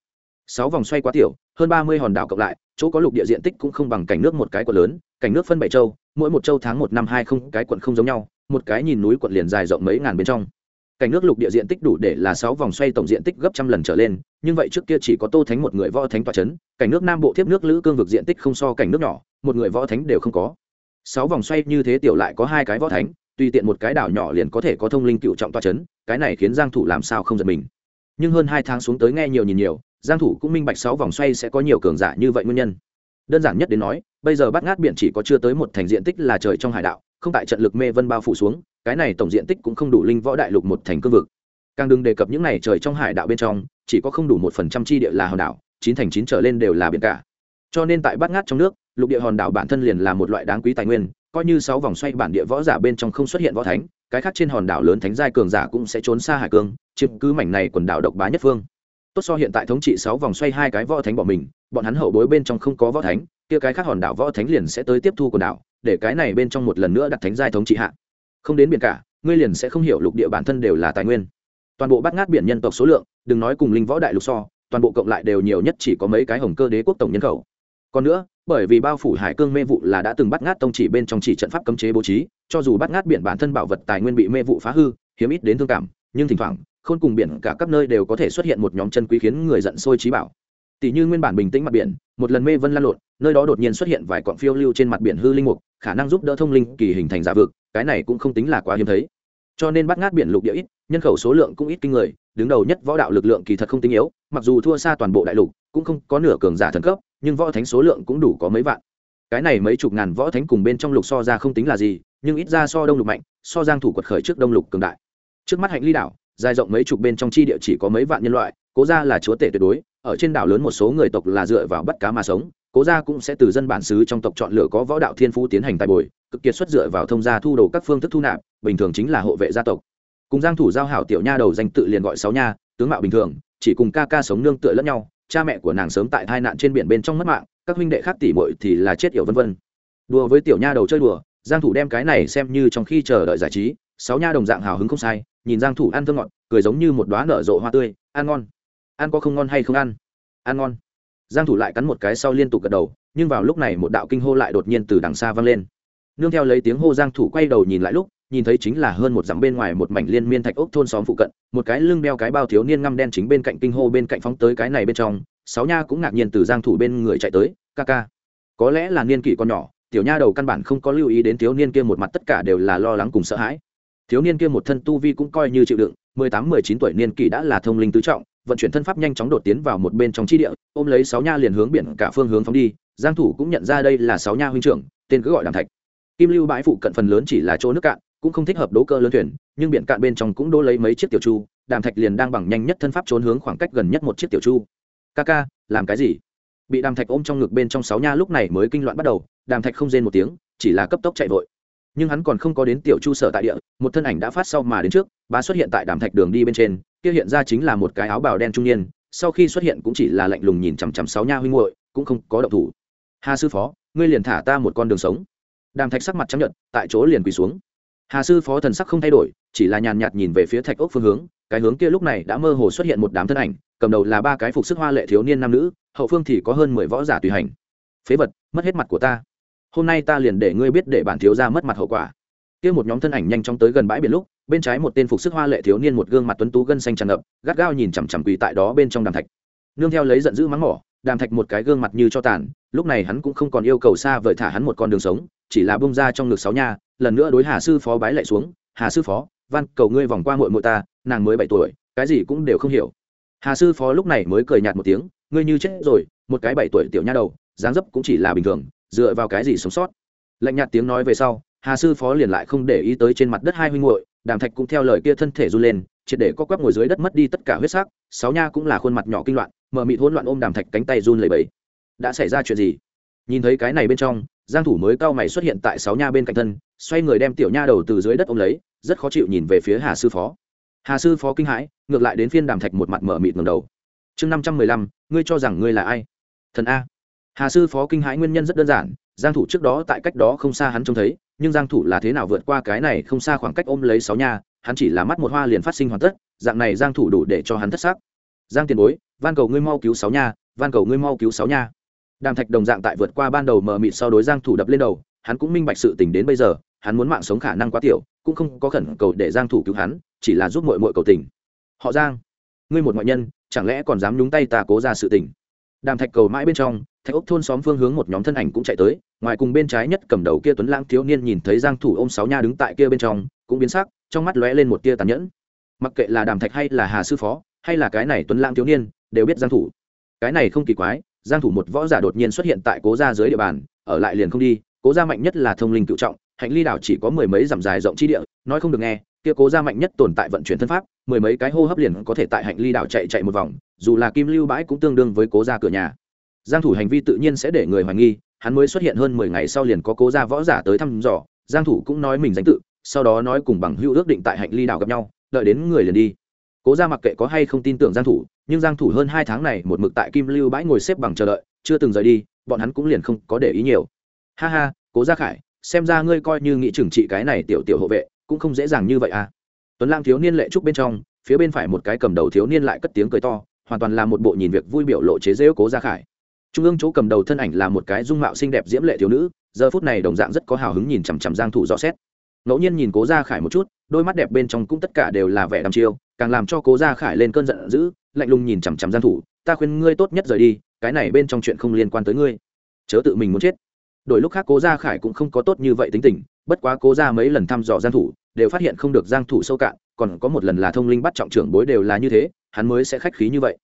Sáu vòng xoay quá tiểu, hơn ba mươi hòn đảo cộng lại, chỗ có lục địa diện tích cũng không bằng cảnh nước một cái quận lớn, cảnh nước phân bảy châu, mỗi một châu tháng một năm hai không, cái quận không giống nhau, một cái nhìn núi quận liền dài rộng mấy ngàn bên trong cảnh nước lục địa diện tích đủ để là sáu vòng xoay tổng diện tích gấp trăm lần trở lên, nhưng vậy trước kia chỉ có tô thánh một người võ thánh tọa chấn, cảnh nước nam bộ thiếp nước lữ cương vực diện tích không so cảnh nước nhỏ, một người võ thánh đều không có. Sáu vòng xoay như thế tiểu lại có hai cái võ thánh, tùy tiện một cái đảo nhỏ liền có thể có thông linh cựu trọng tọa chấn, cái này khiến giang thủ làm sao không giật mình. Nhưng hơn hai tháng xuống tới nghe nhiều nhìn nhiều, giang thủ cũng minh bạch sáu vòng xoay sẽ có nhiều cường giả như vậy nguyên nhân. Đơn giản nhất đến nói, bây giờ bắt ngát biển chỉ có chưa tới một thành diện tích là trời trong hải đạo, không tại trận lực mê vân bao phủ xuống cái này tổng diện tích cũng không đủ linh võ đại lục một thành cương vực. Càng đừng đề cập những này trời trong hải đạo bên trong, chỉ có không đủ một phần trăm chi địa là hòn đảo, chín thành chín trở lên đều là biển cả. Cho nên tại bát ngát trong nước, lục địa hòn đảo bản thân liền là một loại đáng quý tài nguyên, coi như sáu vòng xoay bản địa võ giả bên trong không xuất hiện võ thánh, cái khác trên hòn đảo lớn thánh giai cường giả cũng sẽ trốn xa hải cương, chiếm cứ mảnh này quần đảo độc bá nhất phương. Tốt so hiện tại thống trị sáu vòng xoay hai cái võ thánh bỏ mình, bọn hắn hậu bối bên trong không có võ thánh, kia cái khác hòn đảo võ thánh liền sẽ tới tiếp thu quần đảo, để cái này bên trong một lần nữa đặt thánh giai thống trị hạ không đến biển cả, ngươi liền sẽ không hiểu lục địa bản thân đều là tài nguyên. Toàn bộ bắt ngát biển nhân tộc số lượng, đừng nói cùng linh võ đại lục so, toàn bộ cộng lại đều nhiều nhất chỉ có mấy cái hồng cơ đế quốc tổng nhân khẩu. Còn nữa, bởi vì bao phủ hải cương mê vụ là đã từng bắt ngát tông chỉ bên trong chỉ trận pháp cấm chế bố trí, cho dù bắt ngát biển bản thân bảo vật tài nguyên bị mê vụ phá hư, hiếm ít đến thương cảm, nhưng thỉnh thoảng, khôn cùng biển cả các nơi đều có thể xuất hiện một nhóm chân quý khiến người giận sôi trí bảo tỷ như nguyên bản bình tĩnh mặt biển, một lần mê vân lan lộn, nơi đó đột nhiên xuất hiện vài cọn phiêu lưu trên mặt biển hư linh mục, khả năng giúp đỡ thông linh kỳ hình thành giả vực, cái này cũng không tính là quá hiếm thấy. Cho nên bắt ngát biển lục địa ít, nhân khẩu số lượng cũng ít kinh người, đứng đầu nhất võ đạo lực lượng kỳ thật không tinh yếu, mặc dù thua xa toàn bộ đại lục, cũng không có nửa cường giả thần cấp, nhưng võ thánh số lượng cũng đủ có mấy vạn. Cái này mấy chục ngàn võ thánh cùng bên trong lục so ra không tính là gì, nhưng ít ra so đông lục mạnh, so giang thủ quật khởi trước đông lục cường đại. Trước mắt hạnh ly đảo, dài rộng mấy chục bên trong chi địa chỉ có mấy vạn nhân loại, cố ra là chúa tể tuyệt đối ở trên đảo lớn một số người tộc là dựa vào bắt cá mà sống, cố gia cũng sẽ từ dân bản xứ trong tộc chọn lựa có võ đạo thiên phú tiến hành tài bồi, cực kiệt xuất dựa vào thông gia thu đồ các phương thức thu nạp, bình thường chính là hộ vệ gia tộc. Cùng giang thủ giao hảo tiểu nha đầu danh tự liền gọi sáu nha, tướng mạo bình thường, chỉ cùng ca ca sống nương tựa lẫn nhau, cha mẹ của nàng sớm tại tai nạn trên biển bên trong mất mạng, các huynh đệ khác tỷ muội thì là chết yểu vân vân. Đùa với tiểu nha đầu chơi đùa, giang thủ đem cái này xem như trong khi chờ đợi giải trí, sáu nha đồng dạng hào hứng không sai, nhìn giang thủ ăn thơm ngọt, cười giống như một đóa nở rộ hoa tươi, ăn ngon ăn có không ngon hay không ăn? Ăn ngon. Giang thủ lại cắn một cái sau liên tục gật đầu, nhưng vào lúc này một đạo kinh hô lại đột nhiên từ đằng xa vang lên. Nương theo lấy tiếng hô giang thủ quay đầu nhìn lại lúc, nhìn thấy chính là hơn một dặm bên ngoài một mảnh liên miên thạch ốc thôn xóm phụ cận, một cái lưng đeo cái bao thiếu niên ngăm đen chính bên cạnh kinh hô bên cạnh phóng tới cái này bên trong, sáu nha cũng ngạc nhiên từ giang thủ bên người chạy tới, ca ca, có lẽ là niên kỷ con nhỏ, tiểu nha đầu căn bản không có lưu ý đến thiếu niên kia một mặt tất cả đều là lo lắng cùng sợ hãi. Thiếu niên kia một thân tu vi cũng coi như chịu đựng, mười tám, mười chín tuổi niên kỷ đã là thông linh tứ trọng vận chuyển thân pháp nhanh chóng đột tiến vào một bên trong chi địa, ôm lấy sáu nha liền hướng biển cả phương hướng phóng đi. Giang thủ cũng nhận ra đây là sáu nha huynh trưởng, tên cứ gọi đàm thạch. Kim lưu bãi phụ cận phần lớn chỉ là chỗ nước cạn, cũng không thích hợp đấu cơ lớn thuyền, nhưng biển cạn bên trong cũng đỗ lấy mấy chiếc tiểu chu. Đàm thạch liền đang bằng nhanh nhất thân pháp trốn hướng khoảng cách gần nhất một chiếc tiểu chu. Ca ca, làm cái gì? Bị đàm thạch ôm trong ngực bên trong sáu nha lúc này mới kinh loạn bắt đầu. Đàm thạch không rên một tiếng, chỉ là cấp tốc chạy vội. Nhưng hắn còn không có đến tiểu chu sở tại địa, một thân ảnh đã phát sau mà đến trước, bá xuất hiện tại đàm thạch đường đi bên trên kia hiện ra chính là một cái áo bào đen trung niên, sau khi xuất hiện cũng chỉ là lạnh lùng nhìn chằm chằm sáu nha huynh muội, cũng không có động thủ. Hà sư phó, ngươi liền thả ta một con đường sống. Đàm thạch sắc mặt chấp nhận tại chỗ liền quỳ xuống. Hà sư phó thần sắc không thay đổi, chỉ là nhàn nhạt nhìn về phía thạch ốc phương hướng, cái hướng kia lúc này đã mơ hồ xuất hiện một đám thân ảnh, cầm đầu là ba cái phục sức hoa lệ thiếu niên nam nữ, hậu phương thì có hơn mười võ giả tùy hành. Phế vật, mất hết mặt của ta. Hôm nay ta liền để ngươi biết để bản thiếu ra mất mặt hậu quả kia một nhóm thân ảnh nhanh chóng tới gần bãi biển lúc, bên trái một tên phục sức hoa lệ thiếu niên một gương mặt tuấn tú gân xanh tràn ngập, gắt gao nhìn chằm chằm quỳ tại đó bên trong đàm thạch. Nương theo lấy giận dữ mắng mỏ, đàm thạch một cái gương mặt như cho tàn, lúc này hắn cũng không còn yêu cầu xa vời thả hắn một con đường sống, chỉ là bông ra trong ngực sáu nha, lần nữa đối hà sư phó bái lại xuống, hà sư phó văn cầu ngươi vòng qua muội muội ta, nàng mới bảy tuổi, cái gì cũng đều không hiểu. Hà sư phó lúc này mới cười nhạt một tiếng, ngươi như chết rồi, một cái bảy tuổi tiểu nha đầu, dáng dấp cũng chỉ là bình thường, dựa vào cái gì sống sót? Lạnh nhạt tiếng nói về sau hà sư phó liền lại không để ý tới trên mặt đất hai huynh muội, đàm thạch cũng theo lời kia thân thể run lên, triệt để co quắp ngồi dưới đất mất đi tất cả huyết sắc, sáu nha cũng là khuôn mặt nhỏ kinh loạn mờ mịt hỗn loạn ôm đàm thạch cánh tay run lẩy bẩy. Đã xảy ra chuyện gì? Nhìn thấy cái này bên trong, giang thủ mới cao mày xuất hiện tại sáu nha bên cạnh thân, xoay người đem tiểu nha đầu từ dưới đất ôm lấy, rất khó chịu nhìn về phía hà sư phó. Hà sư phó kinh hãi, ngược lại đến phiên đàm thạch một mặt mở mịt ngẩng đầu. Chương năm trăm mười lăm, ngươi cho rằng ngươi là ai? Thần a. Hà sư phó kinh hãi nguyên nhân rất đơn giản, giang thủ trước đó tại cách đó không xa hắn trông thấy nhưng giang thủ là thế nào vượt qua cái này không xa khoảng cách ôm lấy sáu nha, hắn chỉ là mắt một hoa liền phát sinh hoàn tất, dạng này giang thủ đủ để cho hắn thất sắc. Giang tiền bối, van cầu ngươi mau cứu sáu nha, van cầu ngươi mau cứu sáu nha. Đàm thạch đồng dạng tại vượt qua ban đầu mờ mịt sau đối giang thủ đập lên đầu, hắn cũng minh bạch sự tình đến bây giờ, hắn muốn mạng sống khả năng quá tiểu, cũng không có khẩn cầu để giang thủ cứu hắn, chỉ là giúp muội muội cầu tình. Họ giang, ngươi một ngoại nhân, chẳng lẽ còn dám nhúng tay ta cố ra sự tình? Đàm thạch cầu mãi bên trong thạch ốc thôn xóm phương hướng một nhóm thân ảnh cũng chạy tới, ngoài cùng bên trái nhất cầm đầu kia tuấn lãng thiếu niên nhìn thấy giang thủ ôm sáu nha đứng tại kia bên trong, cũng biến sắc, trong mắt lóe lên một tia tàn nhẫn. Mặc kệ là đàm thạch hay là hà sư phó, hay là cái này tuấn lãng thiếu niên, đều biết giang thủ. Cái này không kỳ quái, giang thủ một võ giả đột nhiên xuất hiện tại cố gia dưới địa bàn, ở lại liền không đi, cố gia mạnh nhất là thông linh cựu trọng, hạnh ly đảo chỉ có mười mấy dặm dài rộng chi địa, nói không được nghe, kia cố gia mạnh nhất tồn tại vận chuyển thân pháp, mười mấy cái hô hấp liền có thể tại hạnh ly đảo chạy chạy một vòng, dù là kim lưu bãi cũng tương đương với cố gia cửa nhà giang thủ hành vi tự nhiên sẽ để người hoài nghi, hắn mới xuất hiện hơn mười ngày sau liền có cố gia võ giả tới thăm dò, giang thủ cũng nói mình danh tự, sau đó nói cùng bằng hữu ước định tại hạnh ly đảo gặp nhau, đợi đến người liền đi. Cố gia mặc kệ có hay không tin tưởng giang thủ, nhưng giang thủ hơn hai tháng này một mực tại kim lưu bãi ngồi xếp bằng chờ đợi, chưa từng rời đi, bọn hắn cũng liền không có để ý nhiều. Ha ha, cố gia khải, xem ra ngươi coi như nghị trừng trị cái này tiểu tiểu hộ vệ, cũng không dễ dàng như vậy à. Tuấn lang thiếu niên lệ trúc bên trong, phía bên phải một cái cầm đầu thiếu niên lại cất tiếng cười to, hoàn toàn là một bộ nhìn việc vui biểu lộ chế giễu cố gia khải trung ương chỗ cầm đầu thân ảnh là một cái dung mạo xinh đẹp diễm lệ thiếu nữ, giờ phút này đồng dạng rất có hào hứng nhìn chằm chằm giang thủ rõ xét. Ngẫu nhiên nhìn cố gia khải một chút, đôi mắt đẹp bên trong cũng tất cả đều là vẻ đăm chiêu, càng làm cho cố gia khải lên cơn giận dữ, lạnh lùng nhìn chằm chằm giang thủ, ta khuyên ngươi tốt nhất rời đi, cái này bên trong chuyện không liên quan tới ngươi. Chớ tự mình muốn chết. Đổi lúc khác cố gia khải cũng không có tốt như vậy tính tình, bất quá cố gia mấy lần thăm dò giang thủ, đều phát hiện không được giang thủ sâu cạn, còn có một lần là thông linh bắt trọng trưởng bối đều là như thế, hắn mới sẽ khách khí như vậy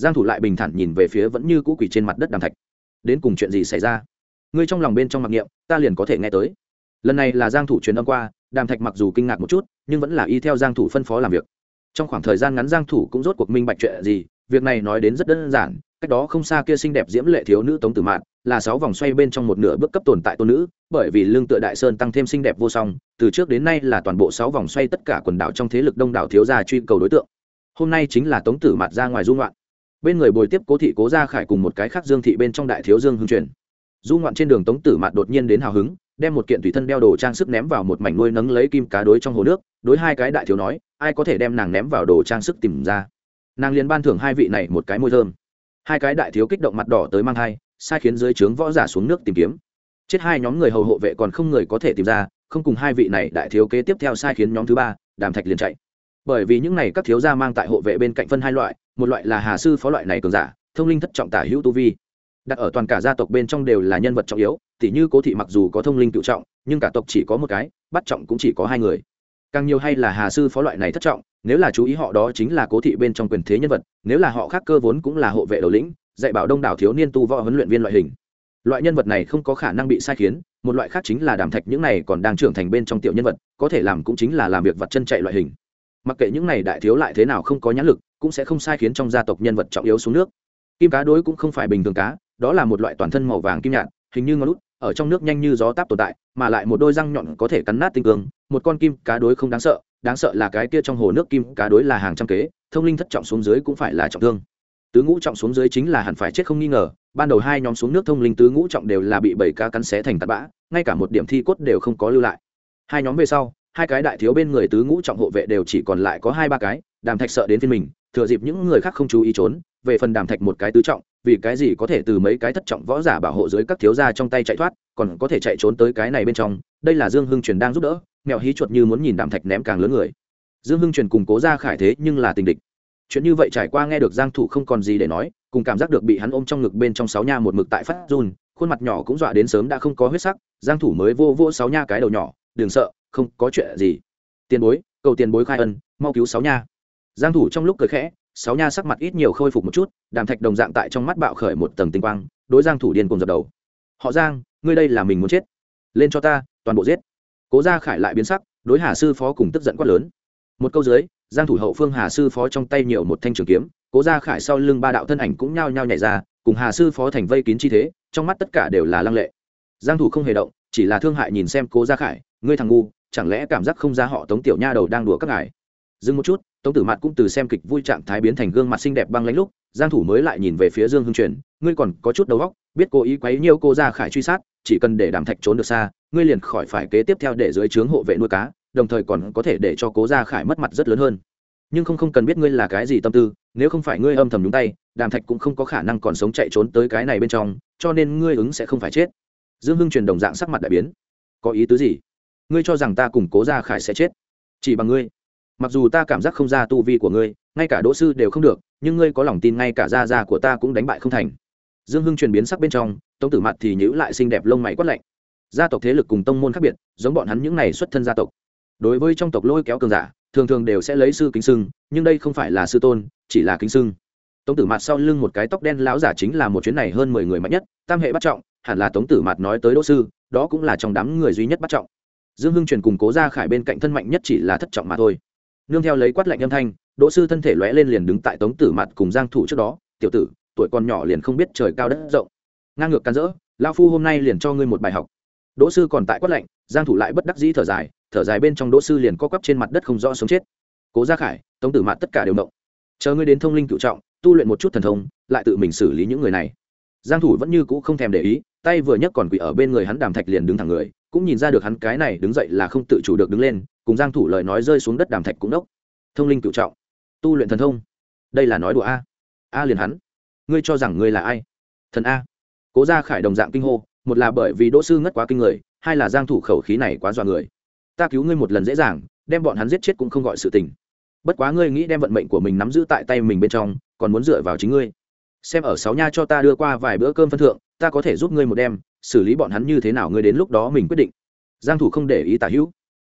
giang thủ lại bình thản nhìn về phía vẫn như cũ quỷ trên mặt đất đàm thạch. Đến cùng chuyện gì xảy ra? Ngươi trong lòng bên trong mặc niệm, ta liền có thể nghe tới. Lần này là giang thủ truyền âm qua, đàm thạch mặc dù kinh ngạc một chút, nhưng vẫn là y theo giang thủ phân phó làm việc. Trong khoảng thời gian ngắn giang thủ cũng rốt cuộc minh bạch chuyện gì, việc này nói đến rất đơn giản, cách đó không xa kia xinh đẹp diễm lệ thiếu nữ tống tử mạn, là sáu vòng xoay bên trong một nửa bước cấp tồn tại tôn nữ, bởi vì lương tựa đại sơn tăng thêm xinh đẹp vô song, từ trước đến nay là toàn bộ sáu vòng xoay tất cả quần đảo trong thế lực đông đảo thiếu gia truy cầu đối tượng. Hôm nay chính là tống tử mạn ra ngoài du ngoạn bên người bồi tiếp cố thị cố gia khải cùng một cái khác dương thị bên trong đại thiếu dương hưng truyền. Du ngoạn trên đường tống tử mạn đột nhiên đến hào hứng, đem một kiện tùy thân đeo đồ trang sức ném vào một mảnh nuôi nấng lấy kim cá đối trong hồ nước, đối hai cái đại thiếu nói, ai có thể đem nàng ném vào đồ trang sức tìm ra? Nàng liền ban thưởng hai vị này một cái môi thơm. Hai cái đại thiếu kích động mặt đỏ tới mang thai, sai khiến dưới trướng võ giả xuống nước tìm kiếm. Chết hai nhóm người hầu hộ vệ còn không người có thể tìm ra, không cùng hai vị này đại thiếu kế tiếp theo sai khiến nhóm thứ ba, đàm thạch liền chạy bởi vì những này các thiếu gia mang tại hộ vệ bên cạnh phân hai loại, một loại là hà sư phó loại này cường giả, thông linh thất trọng tả hữu tu vi. Đặt ở toàn cả gia tộc bên trong đều là nhân vật trọng yếu, tỉ như cố thị mặc dù có thông linh cựu trọng, nhưng cả tộc chỉ có một cái, bắt trọng cũng chỉ có hai người. Càng nhiều hay là hà sư phó loại này thất trọng, nếu là chú ý họ đó chính là cố thị bên trong quyền thế nhân vật, nếu là họ khác cơ vốn cũng là hộ vệ đầu lĩnh, dạy bảo đông đảo thiếu niên tu võ huấn luyện viên loại hình. Loại nhân vật này không có khả năng bị sai khiến, một loại khác chính là đàm thạch những này còn đang trưởng thành bên trong tiểu nhân vật, có thể làm cũng chính là làm việc vật chân chạy loại hình mặc kệ những này đại thiếu lại thế nào không có nhãn lực, cũng sẽ không sai khiến trong gia tộc nhân vật trọng yếu xuống nước. Kim cá đối cũng không phải bình thường cá, đó là một loại toàn thân màu vàng kim nhạt, hình như ngón lút ở trong nước nhanh như gió táp tồn tại, mà lại một đôi răng nhọn có thể cắn nát tinh cường một con kim cá đối không đáng sợ đáng sợ là cái kia trong hồ nước kim cá đối là hàng trăm kế, thông linh thất trọng xuống dưới cũng phải là trọng thương. Tứ ngũ trọng xuống dưới chính là hẳn phải chết không nghi ngờ, ban đầu hai nhóm xuống nước thông linh tứ ngũ trọng đều là bị bảy cá cắn xé thành tạt bã, ngay cả một điểm thi cốt đều không có lưu lại. Hai nhóm về sau hai cái đại thiếu bên người tứ ngũ trọng hộ vệ đều chỉ còn lại có hai ba cái, đàm thạch sợ đến phiên mình, thừa dịp những người khác không chú ý trốn, về phần đàm thạch một cái tứ trọng, vì cái gì có thể từ mấy cái thất trọng võ giả bảo hộ dưới các thiếu gia trong tay chạy thoát, còn có thể chạy trốn tới cái này bên trong, đây là dương hưng truyền đang giúp đỡ mèo hí chuột như muốn nhìn đàm thạch ném càng lớn người. Dương hưng truyền cùng cố ra khải thế nhưng là tình địch. Chuyện như vậy trải qua nghe được giang thủ không còn gì để nói, cùng cảm giác được bị hắn ôm trong ngực bên trong sáu nha một mực tại phát run, khuôn mặt nhỏ cũng dọa đến sớm đã không có huyết sắc, giang thủ mới vô vô sáu nha cái đầu nhỏ, đừng sợ không có chuyện gì. Tiền bối, cầu tiền bối khai ân, mau cứu sáu nha. Giang thủ trong lúc cười khẽ, sáu nha sắc mặt ít nhiều khôi phục một chút, đàm thạch đồng dạng tại trong mắt bạo khởi một tầng tinh quang, đối giang thủ điên cuồng dập đầu. Họ giang, ngươi đây là mình muốn chết. Lên cho ta, toàn bộ giết. Cố gia khải lại biến sắc, đối hà sư phó cùng tức giận quát lớn. Một câu dưới, giang thủ hậu phương hà sư phó trong tay nhiều một thanh trường kiếm, cố gia khải sau lưng ba đạo thân ảnh cũng nhao nhao nhảy ra, cùng hà sư phó thành vây kín chi thế, trong mắt tất cả đều là lăng lệ. Giang thủ không hề động, chỉ là thương hại nhìn xem cố gia khải, ngươi thằng ngu chẳng lẽ cảm giác không ra họ tống tiểu nha đầu đang đùa các ngài? Dừng một chút, tống tử mạt cũng từ xem kịch vui trạng thái biến thành gương mặt xinh đẹp băng lãnh lúc, giang thủ mới lại nhìn về phía dương hưng truyền, ngươi còn có chút đầu óc, biết cố ý quấy nhiêu cô ra khải truy sát, chỉ cần để đàm thạch trốn được xa, ngươi liền khỏi phải kế tiếp theo để dưới trướng hộ vệ nuôi cá, đồng thời còn có thể để cho cố gia khải mất mặt rất lớn hơn. Nhưng không không cần biết ngươi là cái gì tâm tư, nếu không phải ngươi âm thầm nhúng tay, đàm thạch cũng không có khả năng còn sống chạy trốn tới cái này bên trong, cho nên ngươi ứng sẽ không phải chết. Dương hưng truyền đồng dạng sắc mặt đại biến. Có ý tứ gì? Ngươi cho rằng ta cùng cố gia khải sẽ chết? Chỉ bằng ngươi. Mặc dù ta cảm giác không ra tu vi của ngươi, ngay cả đỗ sư đều không được, nhưng ngươi có lòng tin ngay cả gia gia của ta cũng đánh bại không thành. Dương hưng truyền biến sắc bên trong, tống tử mặt thì nhữ lại xinh đẹp lông mày quát lạnh. Gia tộc thế lực cùng tông môn khác biệt, giống bọn hắn những này xuất thân gia tộc. Đối với trong tộc lôi kéo cường giả, thường thường đều sẽ lấy sư kính sưng nhưng đây không phải là sư tôn, chỉ là kính sưng tống tử mặt sau lưng một cái tóc đen lão giả chính là một chuyến này hơn mười người mạnh nhất, tam hệ bắt trọng, hẳn là tống tử mặt nói tới đỗ sư, đó cũng là trong đám người duy nhất bắt trọng dương hưng truyền cùng cố ra khải bên cạnh thân mạnh nhất chỉ là thất trọng mà thôi. Nương theo lấy quát lạnh âm thanh, đỗ sư thân thể lóe lên liền đứng tại tống tử mặt cùng giang thủ trước đó, tiểu tử, tuổi còn nhỏ liền không biết trời cao đất rộng. Ngang ngược can dỡ lao phu hôm nay liền cho ngươi một bài học. Đỗ sư còn tại quát lạnh, giang thủ lại bất đắc dĩ thở dài thở dài bên trong đỗ sư liền co quắp trên mặt đất không rõ sống chết. Cố gia khải, tống tử mặt tất cả đều động. Chờ ngươi đến thông linh cựu trọng, tu luyện một chút thần thông, lại tự mình xử lý những người này. Giang thủ vẫn như cũ không thèm để ý, tay vừa nhấc còn quỳ ở bên người hắn đàm thạch liền đứng thẳng người cũng nhìn ra được hắn cái này đứng dậy là không tự chủ được đứng lên, cùng giang thủ lời nói rơi xuống đất đàm thạch cũng đốc. Thông linh cựu trọng, tu luyện thần thông. Đây là nói đùa a. A liền hắn. Ngươi cho rằng ngươi là ai? Thần a. Cố gia khải đồng dạng kinh hô, một là bởi vì đỗ sư ngất quá kinh người, hai là giang thủ khẩu khí này quá dọa người. Ta cứu ngươi một lần dễ dàng, đem bọn hắn giết chết cũng không gọi sự tình. Bất quá ngươi nghĩ đem vận mệnh của mình nắm giữ tại tay mình bên trong, còn muốn dựa vào chính ngươi. Xem ở sáu nha cho ta đưa qua vài bữa cơm phân thượng, ta có thể giúp ngươi một đêm xử lý bọn hắn như thế nào ngươi đến lúc đó mình quyết định. Giang thủ không để ý tả hữu.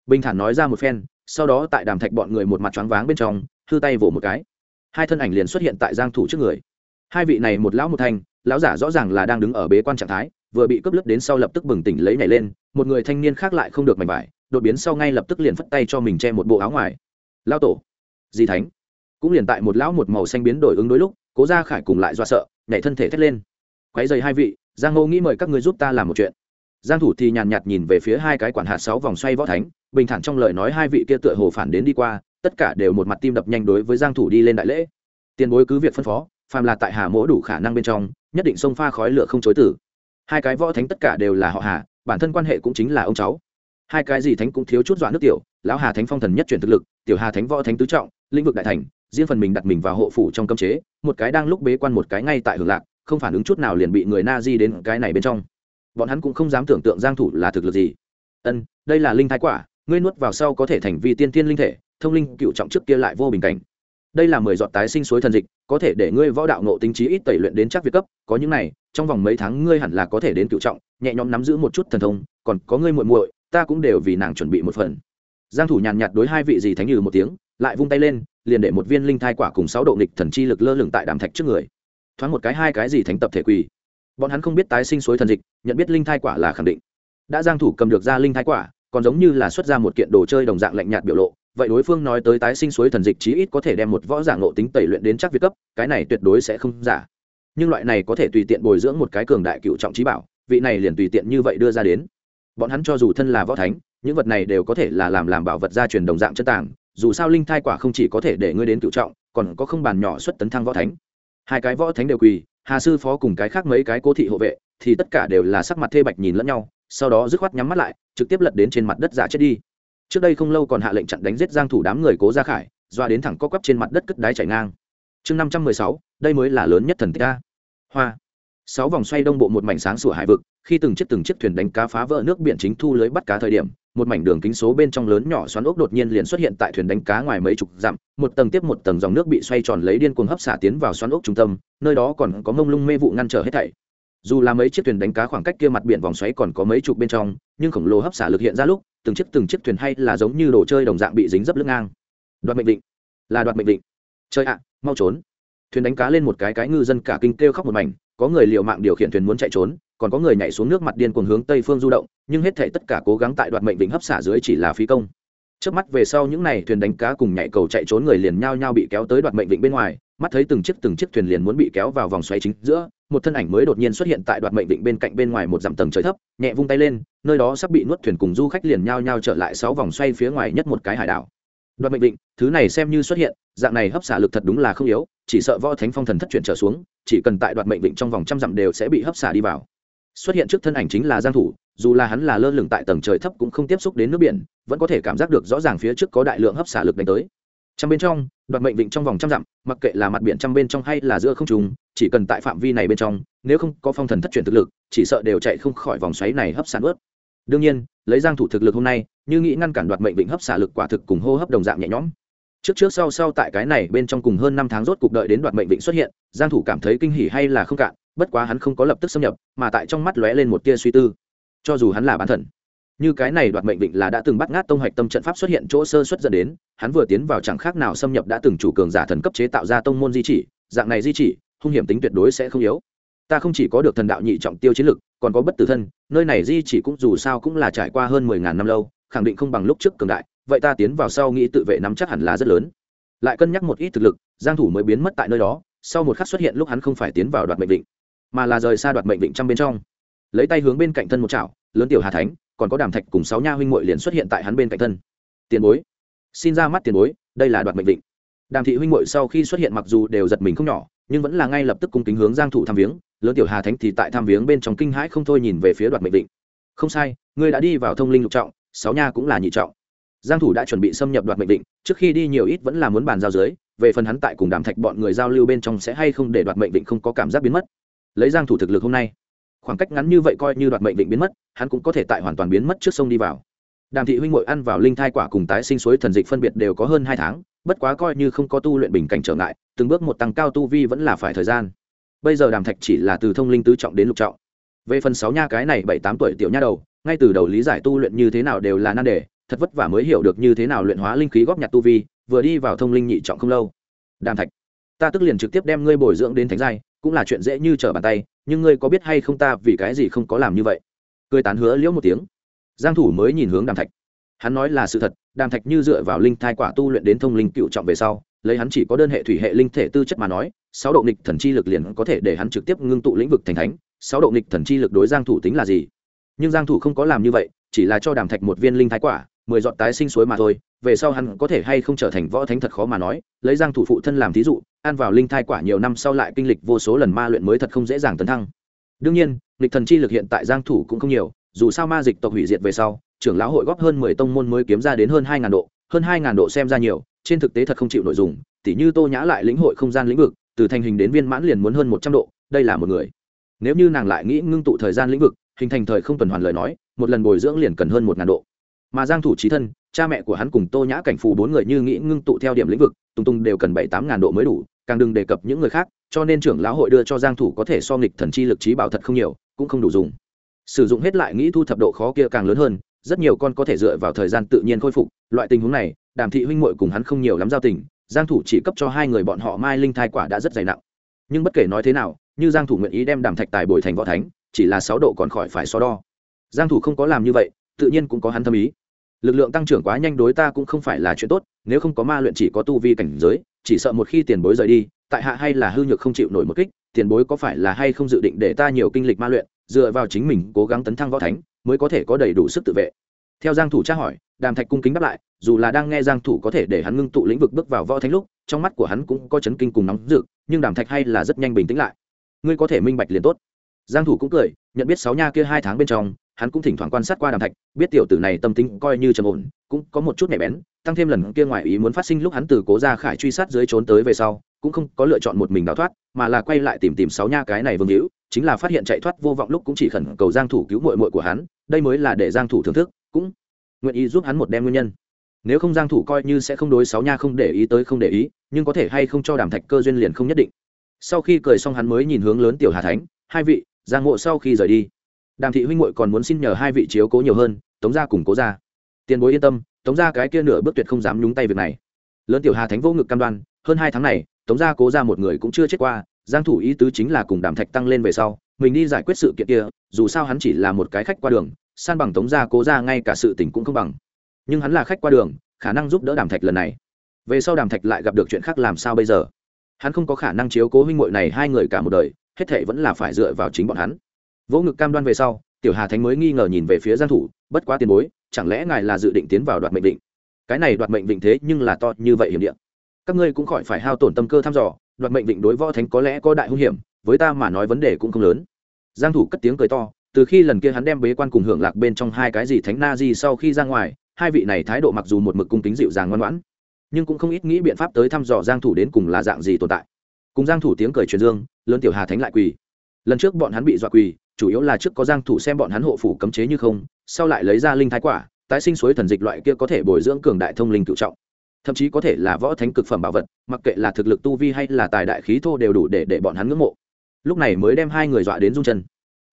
Bình thản nói ra một phen, sau đó tại đàm thạch bọn người một mặt choáng váng bên trong, hư tay vỗ một cái. Hai thân ảnh liền xuất hiện tại giang thủ trước người. Hai vị này một lão một thanh lão giả rõ ràng là đang đứng ở bế quan trạng thái, vừa bị cướp lướt đến sau lập tức bừng tỉnh lấy nhảy lên, một người thanh niên khác lại không được mảnh vải, đột biến sau ngay lập tức liền phất tay cho mình che một bộ áo ngoài. Lao tổ, di thánh. Cũng liền tại một lão một màu xanh biến đổi ứng đối lúc, cố gia khải cùng lại do sợ, nhảy thân thể thét lên. Quấy giày hai vị giang ngô nghĩ mời các người giúp ta làm một chuyện. Giang thủ thì nhàn nhạt nhìn về phía hai cái quản hạt sáu vòng xoay võ thánh, bình thản trong lời nói hai vị kia tựa hồ phản đến đi qua, tất cả đều một mặt tim đập nhanh đối với giang thủ đi lên đại lễ. Tiền bối cứ việc phân phó, phàm là tại hà mỗ đủ khả năng bên trong, nhất định xông pha khói lửa không chối tử. Hai cái võ thánh tất cả đều là họ hà, bản thân quan hệ cũng chính là ông cháu. Hai cái gì thánh cũng thiếu chút dọa nước tiểu, lão hà thánh phong thần nhất chuyển thực lực, tiểu hà thánh võ thánh tứ trọng, lĩnh vực đại thành, riêng phần mình đặt mình vào hộ phủ trong cấm chế, một cái đang lúc bế quan một cái ngay tại hưởng lạc không phản ứng chút nào liền bị người na di đến cái này bên trong. Bọn hắn cũng không dám tưởng tượng giang thủ là thực lực gì. Ân, đây là linh thái quả, ngươi nuốt vào sau có thể thành vi tiên tiên linh thể, thông linh cựu trọng trước kia lại vô bình cảnh. Đây là mười giọt tái sinh suối thần dịch, có thể để ngươi võ đạo nộ tính trí ít tẩy luyện đến chắc việc cấp, có những này, trong vòng mấy tháng ngươi hẳn là có thể đến cựu trọng, nhẹ nhõm nắm giữ một chút thần thông, còn có ngươi muội muội, ta cũng đều vì nàng chuẩn bị một phần. Giang thủ nhàn nhạt đối hai vị gì thánh như một tiếng, lại vung tay lên, liền để một viên linh thai quả cùng sáu độ nghịch thần chi lực lơ lửng tại đàm thạch trước người thoáng một cái hai cái gì thánh tập thể quỳ. Bọn hắn không biết tái sinh suối thần dịch, nhận biết linh thai quả là khẳng định. Đã giang thủ cầm được ra linh thai quả, còn giống như là xuất ra một kiện đồ chơi đồng dạng lạnh nhạt biểu lộ, vậy đối phương nói tới tái sinh suối thần dịch chí ít có thể đem một võ giả ngộ tính tẩy luyện đến chắc việc cấp, cái này tuyệt đối sẽ không giả. Nhưng loại này có thể tùy tiện bồi dưỡng một cái cường đại cựu trọng trí bảo, vị này liền tùy tiện như vậy đưa ra đến. Bọn hắn cho dù thân là võ thánh, những vật này đều có thể là làm làm bảo vật gia truyền đồng dạng chân tàng, dù sao linh thai quả không chỉ có thể để ngươi đến cựu trọng, còn có không bàn nhỏ xuất tấn thăng võ thánh hai cái võ thánh đều quỳ, hà sư phó cùng cái khác mấy cái cố thị hộ vệ, thì tất cả đều là sắc mặt thê bạch nhìn lẫn nhau, sau đó dứt khoát nhắm mắt lại, trực tiếp lật đến trên mặt đất giả chết đi. Trước đây không lâu còn hạ lệnh chặn đánh giết giang thủ đám người cố gia khải, doa đến thẳng co quắp trên mặt đất cất đáy chảy ngang. Chương năm trăm mười sáu, đây mới là lớn nhất thần tích a. Hoa sáu vòng xoay đông bộ một mảnh sáng sủa hải vực, khi từng chiếc từng chiếc thuyền đánh cá phá vỡ nước biển chính thu lưới bắt cá thời điểm, một mảnh đường kính số bên trong lớn nhỏ xoắn ốc đột nhiên liền xuất hiện tại thuyền đánh cá ngoài mấy chục dặm, một tầng tiếp một tầng dòng nước bị xoay tròn lấy điên cuồng hấp xả tiến vào xoắn ốc trung tâm, nơi đó còn có mông lung mê vụ ngăn trở hết thảy. Dù là mấy chiếc thuyền đánh cá khoảng cách kia mặt biển vòng xoáy còn có mấy chục bên trong, nhưng khổng lồ hấp xả lực hiện ra lúc, từng chiếc từng chiếc thuyền hay là giống như đồ chơi đồng dạng bị dính dấp lưng ngang. Đoạt mệnh định là đoạt mệnh định chơi ạ, mau trốn. Thuyền đánh cá lên một cái cái ngư dân cả kinh kêu khóc một mảnh có người liều mạng điều khiển thuyền muốn chạy trốn, còn có người nhảy xuống nước mặt điên cuồng hướng tây phương du động, nhưng hết thảy tất cả cố gắng tại đoạt mệnh vịnh hấp xả dưới chỉ là phí công. Trước mắt về sau những n à y thuyền đánh cá cùng nhảy cầu chạy trốn người liền nhao nhao bị kéo tới đoạt mệnh vịnh bên ngoài, mắt thấy từng chiếc từng chiếc thuyền liền muốn bị kéo vào vòng xoáy chính giữa, một thân ảnh mới đột nhiên xuất hiện tại đoạt mệnh vịnh bên cạnh bên ngoài một dặm tầng trời thấp, nhẹ vung tay lên, nơi đó sắp bị nuốt thuyền cùng du khách liền nhao nhao trở lại sáu vòng xoay phía ngoài nhất một cái hải đảo đoạt mệnh định, thứ này xem như xuất hiện dạng này hấp xả lực thật đúng là không yếu chỉ sợ võ thánh phong thần thất chuyển trở xuống chỉ cần tại đoạt mệnh định trong vòng trăm dặm đều sẽ bị hấp xả đi vào. Xuất hiện trước thân ảnh chính là giang thủ dù là hắn là lơ lửng tại tầng trời thấp cũng không tiếp xúc đến nước biển vẫn có thể cảm giác được rõ ràng phía trước có đại lượng hấp xả lực đánh tới. Trăm bên trong đoạt mệnh vịnh trong vòng trăm dặm mặc kệ là mặt biển trăm bên trong hay là giữa không trùng chỉ cần tại phạm vi này bên trong nếu không có phong thần thất truyền thực lực chỉ sợ đều chạy không khỏi vòng xoáy này hấp xả ướt đương nhiên lấy giang thủ thực lực hôm nay như nghĩ ngăn cản đoạt mệnh vịnh hấp xả lực quả thực cùng hô hấp đồng dạng nhẹ nhõm. Trước trước sau sau tại cái này bên trong cùng hơn năm tháng rốt cuộc đợi đến đoạt mệnh vịnh xuất hiện, giang thủ cảm thấy kinh hỉ hay là không cạn, bất quá hắn không có lập tức xâm nhập, mà tại trong mắt lóe lên một tia suy tư. Cho dù hắn là bán thần, như cái này đoạt mệnh vịnh là đã từng bắt ngát tông hoạch tâm trận pháp xuất hiện chỗ sơ xuất dẫn đến, hắn vừa tiến vào chẳng khác nào xâm nhập đã từng chủ cường giả thần cấp chế tạo ra tông môn di chỉ, dạng này di chỉ, hung hiểm tính tuyệt đối sẽ không yếu. Ta không chỉ có được thần đạo nhị trọng tiêu chiến lực, còn có bất tử thân, nơi này di chỉ cũng dù sao cũng là trải qua hơn mười ngàn năm lâu khẳng định không bằng lúc trước cường đại, vậy ta tiến vào sau nghĩ tự vệ nắm chắc hẳn là rất lớn. Lại cân nhắc một ít thực lực, giang thủ mới biến mất tại nơi đó, sau một khắc xuất hiện lúc hắn không phải tiến vào đoạt mệnh vịnh, mà là rời xa đoạt mệnh vịnh trong bên trong. Lấy tay hướng bên cạnh thân một chảo, lớn tiểu hà thánh, còn có đàm thạch cùng sáu nha huynh muội liền xuất hiện tại hắn bên cạnh thân. Tiền bối, xin ra mắt tiền bối, đây là đoạt mệnh vịnh. Đàm thị huynh muội sau khi xuất hiện mặc dù đều giật mình không nhỏ, nhưng vẫn là ngay lập tức cung kính hướng giang thủ tham viếng, lớn tiểu hà thánh thì tại tham viếng bên trong kinh hãi không thôi nhìn về phía đoạt mệnh vịnh. Không sai, ngươi đã đi vào thông linh lục trọng sáu nha cũng là nhị trọng. Giang thủ đã chuẩn bị xâm nhập đoạt mệnh định, trước khi đi nhiều ít vẫn là muốn bàn giao dưới, về phần hắn tại cùng đàm thạch bọn người giao lưu bên trong sẽ hay không để đoạt mệnh định không có cảm giác biến mất. Lấy giang thủ thực lực hôm nay, khoảng cách ngắn như vậy coi như đoạt mệnh định biến mất, hắn cũng có thể tại hoàn toàn biến mất trước sông đi vào. Đàm thị huynh muội ăn vào linh thai quả cùng tái sinh suối thần dịch phân biệt đều có hơn hai tháng, bất quá coi như không có tu luyện bình cảnh trở ngại, từng bước một tăng cao tu vi vẫn là phải thời gian. Bây giờ đàm thạch chỉ là từ thông linh tứ trọng đến lục trọng. Về phần sáu nha cái này bảy tám tuổi tiểu nha đầu ngay từ đầu lý giải tu luyện như thế nào đều là nan đề, thật vất vả mới hiểu được như thế nào luyện hóa linh khí góp nhặt tu vi, vừa đi vào thông linh nhị trọng không lâu. Đàm thạch, ta tức liền trực tiếp đem ngươi bồi dưỡng đến thánh giai, cũng là chuyện dễ như trở bàn tay, nhưng ngươi có biết hay không ta vì cái gì không có làm như vậy? Cười tán hứa liễu một tiếng. Giang thủ mới nhìn hướng đàm thạch. Hắn nói là sự thật, đàm thạch như dựa vào linh thai quả tu luyện đến thông linh cựu trọng về sau, lấy hắn chỉ có đơn hệ thủy hệ linh thể tư chất mà nói, sáu độ nghịch thần chi lực liền có thể để hắn trực tiếp ngưng tụ lĩnh vực thành thánh. Sáu độ nghịch thần chi lực đối giang thủ tính là gì? Nhưng giang thủ không có làm như vậy, chỉ là cho đàm thạch một viên linh thái quả, mười giọt tái sinh suối mà thôi, về sau hắn có thể hay không trở thành võ thánh thật khó mà nói, lấy giang thủ phụ thân làm thí dụ, ăn vào linh thai quả nhiều năm sau lại kinh lịch vô số lần ma luyện mới thật không dễ dàng tấn thăng. Đương nhiên lịch thần chi lực hiện tại giang thủ cũng không nhiều, dù sao ma dịch tộc hủy diệt về sau, trưởng lão hội góp hơn 10 tông môn mới kiếm ra đến hơn 2.000 độ, hơn 2.000 độ xem ra nhiều, trên thực tế thật không chịu nội dung tỉ như tô nhã lại lĩnh hội không gian lĩnh vực, từ thành hình đến viên mãn liền muốn hơn 100 độ, đây là một người. Nếu như nàng lại nghĩ ngưng tụ thời gian lĩnh vực hình thành thời không tuần hoàn lời nói, một lần bồi dưỡng liền cần hơn một ngàn độ. Mà giang thủ trí thân, cha mẹ của hắn cùng tô nhã cảnh phù bốn người như nghĩ ngưng tụ theo điểm lĩnh vực, tung tung đều cần bảy tám ngàn độ mới đủ, càng đừng đề cập những người khác, cho nên trưởng lão hội đưa cho giang thủ có thể so nghịch thần chi lực trí bảo thật không nhiều, cũng không đủ dùng. Sử dụng hết lại nghĩ thu thập độ khó kia càng lớn hơn, rất nhiều con có thể dựa vào thời gian tự nhiên khôi phục, loại tình huống này, đàm thị huynh muội cùng hắn không nhiều lắm giao tình, giang thủ chỉ cấp cho hai người bọn họ mai linh thai quả đã rất dày nặng. Nhưng bất kể nói thế nào, như giang thủ nguyện ý đem đàm thạch tài bồi thành võ thánh chỉ là sáu độ còn khỏi phải so đo. Giang thủ không có làm như vậy, tự nhiên cũng có hắn thâm ý. Lực lượng tăng trưởng quá nhanh đối ta cũng không phải là chuyện tốt, nếu không có ma luyện chỉ có tu vi cảnh giới, chỉ sợ một khi tiền bối rời đi, tại hạ hay là hư nhược không chịu nổi một kích, tiền bối có phải là hay không dự định để ta nhiều kinh lịch ma luyện, dựa vào chính mình cố gắng tấn thăng võ thánh, mới có thể có đầy đủ sức tự vệ. Theo giang thủ tra hỏi, đàm thạch cung kính đáp lại, dù là đang nghe giang thủ có thể để hắn ngưng tụ lĩnh vực bước vào võ thánh lúc, trong mắt của hắn cũng có chấn kinh cùng nóng rực, nhưng đàm thạch hay là rất nhanh bình tĩnh lại. Ngươi có thể minh bạch liền tốt giang thủ cũng cười, nhận biết sáu nha kia hai tháng bên trong, hắn cũng thỉnh thoảng quan sát qua đàm thạch, biết tiểu tử này tâm tính coi như trầm ổn, cũng có một chút nhẹ bén, tăng thêm lần kia ngoài ý muốn phát sinh lúc hắn từ cố ra khải truy sát dưới trốn tới về sau, cũng không có lựa chọn một mình đào thoát, mà là quay lại tìm tìm sáu nha cái này vương hữu, chính là phát hiện chạy thoát vô vọng lúc cũng chỉ khẩn cầu giang thủ cứu muội muội của hắn, đây mới là để giang thủ thưởng thức, cũng nguyện ý giúp hắn một đem nguyên nhân. Nếu không giang thủ coi như sẽ không đối sáu nha không để ý tới không để ý, nhưng có thể hay không cho đàm thạch cơ duyên liền không nhất định. Sau khi cười xong hắn mới nhìn hướng lớn tiểu hà thánh, hai vị giang mộ sau khi rời đi, đàm thị huynh muội còn muốn xin nhờ hai vị chiếu cố nhiều hơn, tống gia cùng cố gia. Tiền bối yên tâm, tống gia cái kia nửa bước tuyệt không dám nhúng tay việc này. Lớn tiểu hà thánh vô ngực cam đoan, hơn hai tháng này, tống gia cố ra một người cũng chưa chết qua, giang thủ ý tứ chính là cùng đàm thạch tăng lên về sau, mình đi giải quyết sự kiện kia, dù sao hắn chỉ là một cái khách qua đường, san bằng tống gia cố ra ngay cả sự tình cũng không bằng. Nhưng hắn là khách qua đường, khả năng giúp đỡ đàm thạch lần này. Về sau đàm thạch lại gặp được chuyện khác làm sao bây giờ? Hắn không có khả năng chiếu cố huynh muội này hai người cả một đời hết thệ vẫn là phải dựa vào chính bọn hắn. Vỗ ngực cam đoan về sau, tiểu hà thánh mới nghi ngờ nhìn về phía giang thủ, bất quá tiền bối, chẳng lẽ ngài là dự định tiến vào đoạt mệnh định? Cái này đoạt mệnh định thế nhưng là to như vậy hiểm địa. Các ngươi cũng khỏi phải hao tổn tâm cơ thăm dò, đoạt mệnh định đối võ thánh có lẽ có đại hung hiểm, với ta mà nói vấn đề cũng không lớn. Giang thủ cất tiếng cười to, từ khi lần kia hắn đem bế quan cùng hưởng lạc bên trong hai cái gì thánh na di sau khi ra ngoài, hai vị này thái độ mặc dù một mực cung kính dịu dàng ngoan ngoãn, nhưng cũng không ít nghĩ biện pháp tới thăm dò giang thủ đến cùng là dạng gì tồn tại cùng giang thủ tiếng cười truyền dương, lớn tiểu hà thánh lại quỳ. Lần trước bọn hắn bị dọa quỳ, chủ yếu là trước có giang thủ xem bọn hắn hộ phủ cấm chế như không, sau lại lấy ra linh thái quả, tái sinh suối thần dịch loại kia có thể bồi dưỡng cường đại thông linh cự trọng. Thậm chí có thể là võ thánh cực phẩm bảo vật, mặc kệ là thực lực tu vi hay là tài đại khí thô đều đủ để để bọn hắn ngưỡng mộ. Lúc này mới đem hai người dọa đến rung chân.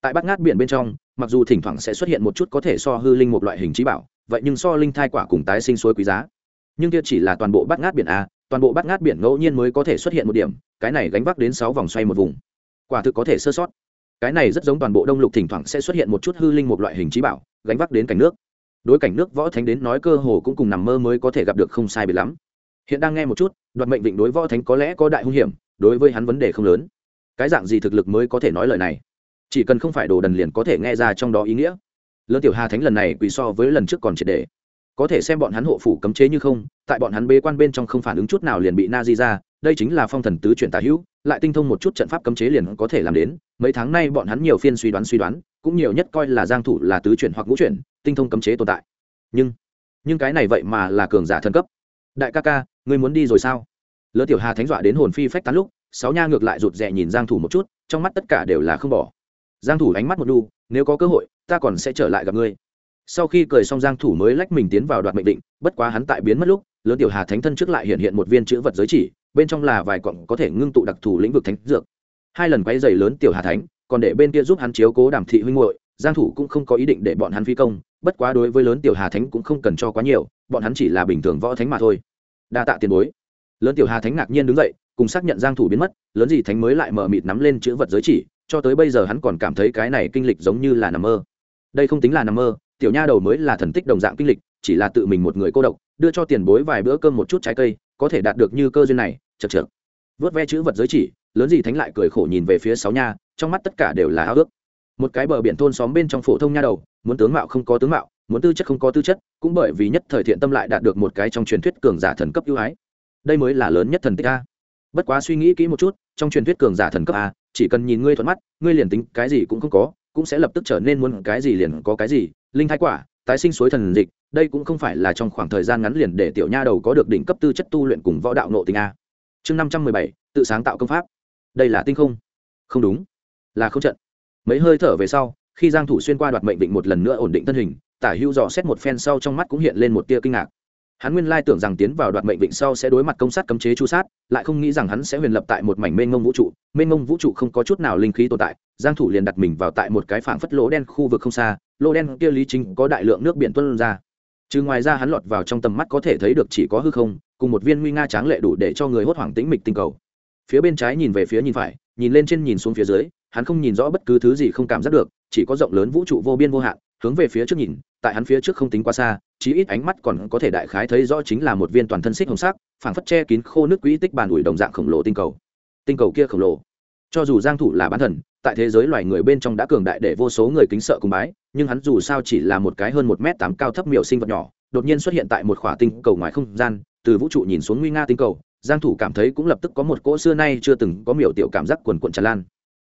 Tại bát ngát biển bên trong, mặc dù thỉnh thoảng sẽ xuất hiện một chút có thể so hư linh một loại hình trí bảo, vậy nhưng so linh thai quả cùng tái sinh suối quý giá. Nhưng kia chỉ là toàn bộ bát ngát biển a, toàn bộ bát ngát biển ngẫu nhiên mới có thể xuất hiện một điểm cái này gánh vác đến sáu vòng xoay một vùng. Quả thực có thể sơ sót. Cái này rất giống toàn bộ đông lục thỉnh thoảng sẽ xuất hiện một chút hư linh một loại hình trí bảo, gánh vác đến cảnh nước. Đối cảnh nước võ thánh đến nói cơ hồ cũng cùng nằm mơ mới có thể gặp được không sai biệt lắm. Hiện đang nghe một chút, đoạt mệnh vịnh đối võ thánh có lẽ có đại hung hiểm, đối với hắn vấn đề không lớn. Cái dạng gì thực lực mới có thể nói lời này? Chỉ cần không phải đồ đần liền có thể nghe ra trong đó ý nghĩa. Lớn tiểu hà thánh lần này quỳ so với lần trước còn triệt đề có thể xem bọn hắn hộ phủ cấm chế như không, tại bọn hắn bế quan bên trong không phản ứng chút nào liền bị na di ra, đây chính là phong thần tứ chuyển tà hữu, lại tinh thông một chút trận pháp cấm chế liền có thể làm đến. Mấy tháng nay bọn hắn nhiều phiên suy đoán suy đoán, cũng nhiều nhất coi là giang thủ là tứ chuyển hoặc ngũ chuyển, tinh thông cấm chế tồn tại. Nhưng nhưng cái này vậy mà là cường giả thân cấp. Đại ca ca, ngươi muốn đi rồi sao? Lỡ tiểu hà thánh dọa đến hồn phi phách tán lúc, sáu nha ngược lại rụt rè nhìn giang thủ một chút, trong mắt tất cả đều là không bỏ. Giang thủ ánh mắt một đu, nếu có cơ hội, ta còn sẽ trở lại gặp ngươi sau khi cười xong giang thủ mới lách mình tiến vào đoạt mệnh định, bất quá hắn tại biến mất lúc, lớn tiểu hà thánh thân trước lại hiện hiện một viên chữ vật giới chỉ, bên trong là vài cọng có thể ngưng tụ đặc thù lĩnh vực thánh dược. Hai lần quay giày lớn tiểu hà thánh, còn để bên kia giúp hắn chiếu cố đàm thị huynh muội, giang thủ cũng không có ý định để bọn hắn phi công, bất quá đối với lớn tiểu hà thánh cũng không cần cho quá nhiều, bọn hắn chỉ là bình thường võ thánh mà thôi. Đa tạ tiền bối. Lớn tiểu hà thánh ngạc nhiên đứng dậy, cùng xác nhận giang thủ biến mất, lớn gì thánh mới lại mở mịt nắm lên chữ vật giới chỉ, cho tới bây giờ hắn còn cảm thấy cái này kinh lịch giống như là nằm mơ. Đây không tính là nằm mơ tiểu nha đầu mới là thần tích đồng dạng kinh lịch, chỉ là tự mình một người cô độc, đưa cho tiền bối vài bữa cơm một chút trái cây, có thể đạt được như cơ duyên này chật chược vớt ve chữ vật giới chỉ, lớn gì thánh lại cười khổ nhìn về phía sáu nha, trong mắt tất cả đều là ao ước một cái bờ biển thôn xóm bên trong phổ thông nha đầu, muốn tướng mạo không có tướng mạo, muốn tư chất không có tư chất, cũng bởi vì nhất thời thiện tâm lại đạt được một cái trong truyền thuyết cường giả thần cấp ưu ái. Đây mới là lớn nhất thần tích a. Bất quá suy nghĩ kỹ một chút, trong truyền thuyết cường giả thần cấp a, chỉ cần nhìn ngươi thuận mắt, ngươi liền tính cái gì cũng không có cũng sẽ lập tức trở nên muốn cái gì liền có cái gì, linh thái quả, tái sinh suối thần dịch, đây cũng không phải là trong khoảng thời gian ngắn liền để tiểu nha đầu có được đỉnh cấp tư chất tu luyện cùng võ đạo nộ tình a. Chương năm trăm mười bảy, tự sáng tạo công pháp. Đây là tinh không? Không đúng. Là không trận. Mấy hơi thở về sau, khi giang thủ xuyên qua đoạt mệnh định một lần nữa ổn định thân hình, tả hưu dò xét một phen sau trong mắt cũng hiện lên một tia kinh ngạc. Hắn nguyên lai tưởng rằng tiến vào đoạt mệnh định sau sẽ đối mặt công sát cấm chế chu sát, lại không nghĩ rằng hắn sẽ huyền lập tại một mảnh mênh mông vũ trụ. Mênh mông vũ trụ không có chút nào linh khí tồn tại giang thủ liền đặt mình vào tại một cái phảng phất lỗ đen khu vực không xa, lỗ đen kia lý chính có đại lượng nước biển tuôn ra. Trừ ngoài ra hắn lọt vào trong tầm mắt có thể thấy được chỉ có hư không, cùng một viên nguy nga tráng lệ đủ để cho người hốt hoảng tĩnh mịch tinh cầu. Phía bên trái nhìn về phía nhìn phải, nhìn lên trên nhìn xuống phía dưới, hắn không nhìn rõ bất cứ thứ gì không cảm giác được, chỉ có rộng lớn vũ trụ vô biên vô hạn, hướng về phía trước nhìn, tại hắn phía trước không tính quá xa, chí ít ánh mắt còn có thể đại khái thấy rõ chính là một viên toàn thân xích hồng sắc, phảng phất che kín khô nước quỹ tích bàn ủi đồng dạng khổng lồ tinh cầu. Tinh cầu kia khổng lồ cho dù giang thủ là bán thần, tại thế giới loài người bên trong đã cường đại để vô số người kính sợ cùng bái, nhưng hắn dù sao chỉ là một cái hơn một m tám cao thấp miểu sinh vật nhỏ, đột nhiên xuất hiện tại một khỏa tinh cầu ngoài không gian, từ vũ trụ nhìn xuống nguy nga tinh cầu, giang thủ cảm thấy cũng lập tức có một cỗ xưa nay chưa từng có miểu tiểu cảm giác cuồn cuộn tràn lan.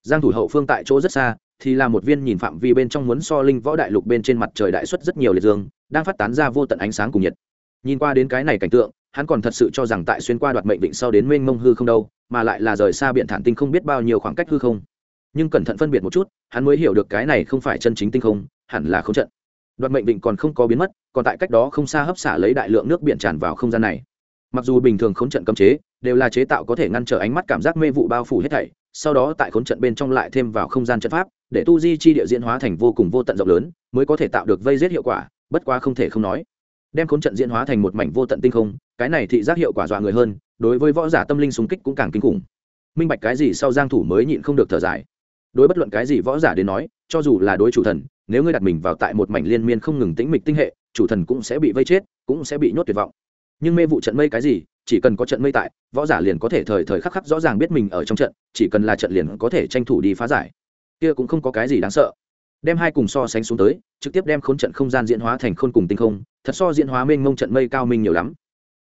Giang thủ hậu phương tại chỗ rất xa, thì là một viên nhìn phạm vi bên trong muốn so linh võ đại lục bên trên mặt trời đại xuất rất nhiều liệt dương, đang phát tán ra vô tận ánh sáng cùng nhiệt. Nhìn qua đến cái này cảnh tượng hắn còn thật sự cho rằng tại xuyên qua đoạt mệnh định sau đến mênh mông hư không đâu, mà lại là rời xa biển thản tinh không biết bao nhiêu khoảng cách hư không. Nhưng cẩn thận phân biệt một chút, hắn mới hiểu được cái này không phải chân chính tinh không, hẳn là không trận. Đoạt mệnh định còn không có biến mất, còn tại cách đó không xa hấp xả lấy đại lượng nước biển tràn vào không gian này. Mặc dù bình thường khốn trận cấm chế, đều là chế tạo có thể ngăn trở ánh mắt cảm giác mê vụ bao phủ hết thảy, sau đó tại khốn trận bên trong lại thêm vào không gian trận pháp, để tu di chi địa diễn hóa thành vô cùng vô tận rộng lớn, mới có thể tạo được vây giết hiệu quả, bất quá không thể không nói. Đem khốn trận diễn hóa thành một mảnh vô tận tinh không cái này thị giác hiệu quả dọa người hơn, đối với võ giả tâm linh súng kích cũng càng kinh khủng. Minh bạch cái gì sau giang thủ mới nhịn không được thở dài. Đối bất luận cái gì võ giả đến nói, cho dù là đối chủ thần, nếu ngươi đặt mình vào tại một mảnh liên miên không ngừng tĩnh mịch tinh hệ, chủ thần cũng sẽ bị vây chết, cũng sẽ bị nhốt tuyệt vọng. Nhưng mê vụ trận mây cái gì, chỉ cần có trận mây tại, võ giả liền có thể thời thời khắc khắc rõ ràng biết mình ở trong trận, chỉ cần là trận liền có thể tranh thủ đi phá giải. Kia cũng không có cái gì đáng sợ. Đem hai cùng so sánh xuống tới, trực tiếp đem khốn trận không gian diễn hóa thành khôn cùng tinh không, thật so diễn hóa mênh mông trận mây cao minh nhiều lắm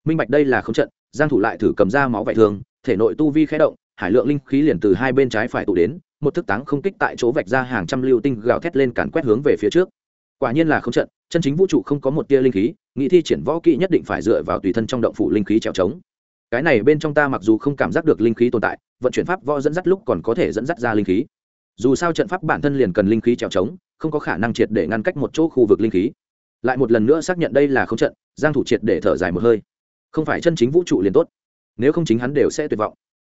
minh bạch đây là không trận, giang thủ lại thử cầm ra máu vải thường thể nội tu vi khẽ động, hải lượng linh khí liền từ hai bên trái phải tụ đến, một thức táng không kích tại chỗ vạch ra hàng trăm lưu tinh gào thét lên càn quét hướng về phía trước. Quả nhiên là không trận, chân chính vũ trụ không có một tia linh khí nghị thi triển võ kỹ nhất định phải dựa vào tùy thân trong động phủ linh khí trèo trống. Cái này bên trong ta mặc dù không cảm giác được linh khí tồn tại, vận chuyển pháp võ dẫn dắt lúc còn có thể dẫn dắt ra linh khí. Dù sao trận pháp bản thân liền cần linh khí trèo trống, không có khả năng triệt để ngăn cách một chỗ khu vực linh khí. Lại một lần nữa xác nhận đây là không trận, giang thủ triệt để thở dài một hơi không phải chân chính vũ trụ liền tốt. Nếu không chính hắn đều sẽ tuyệt vọng.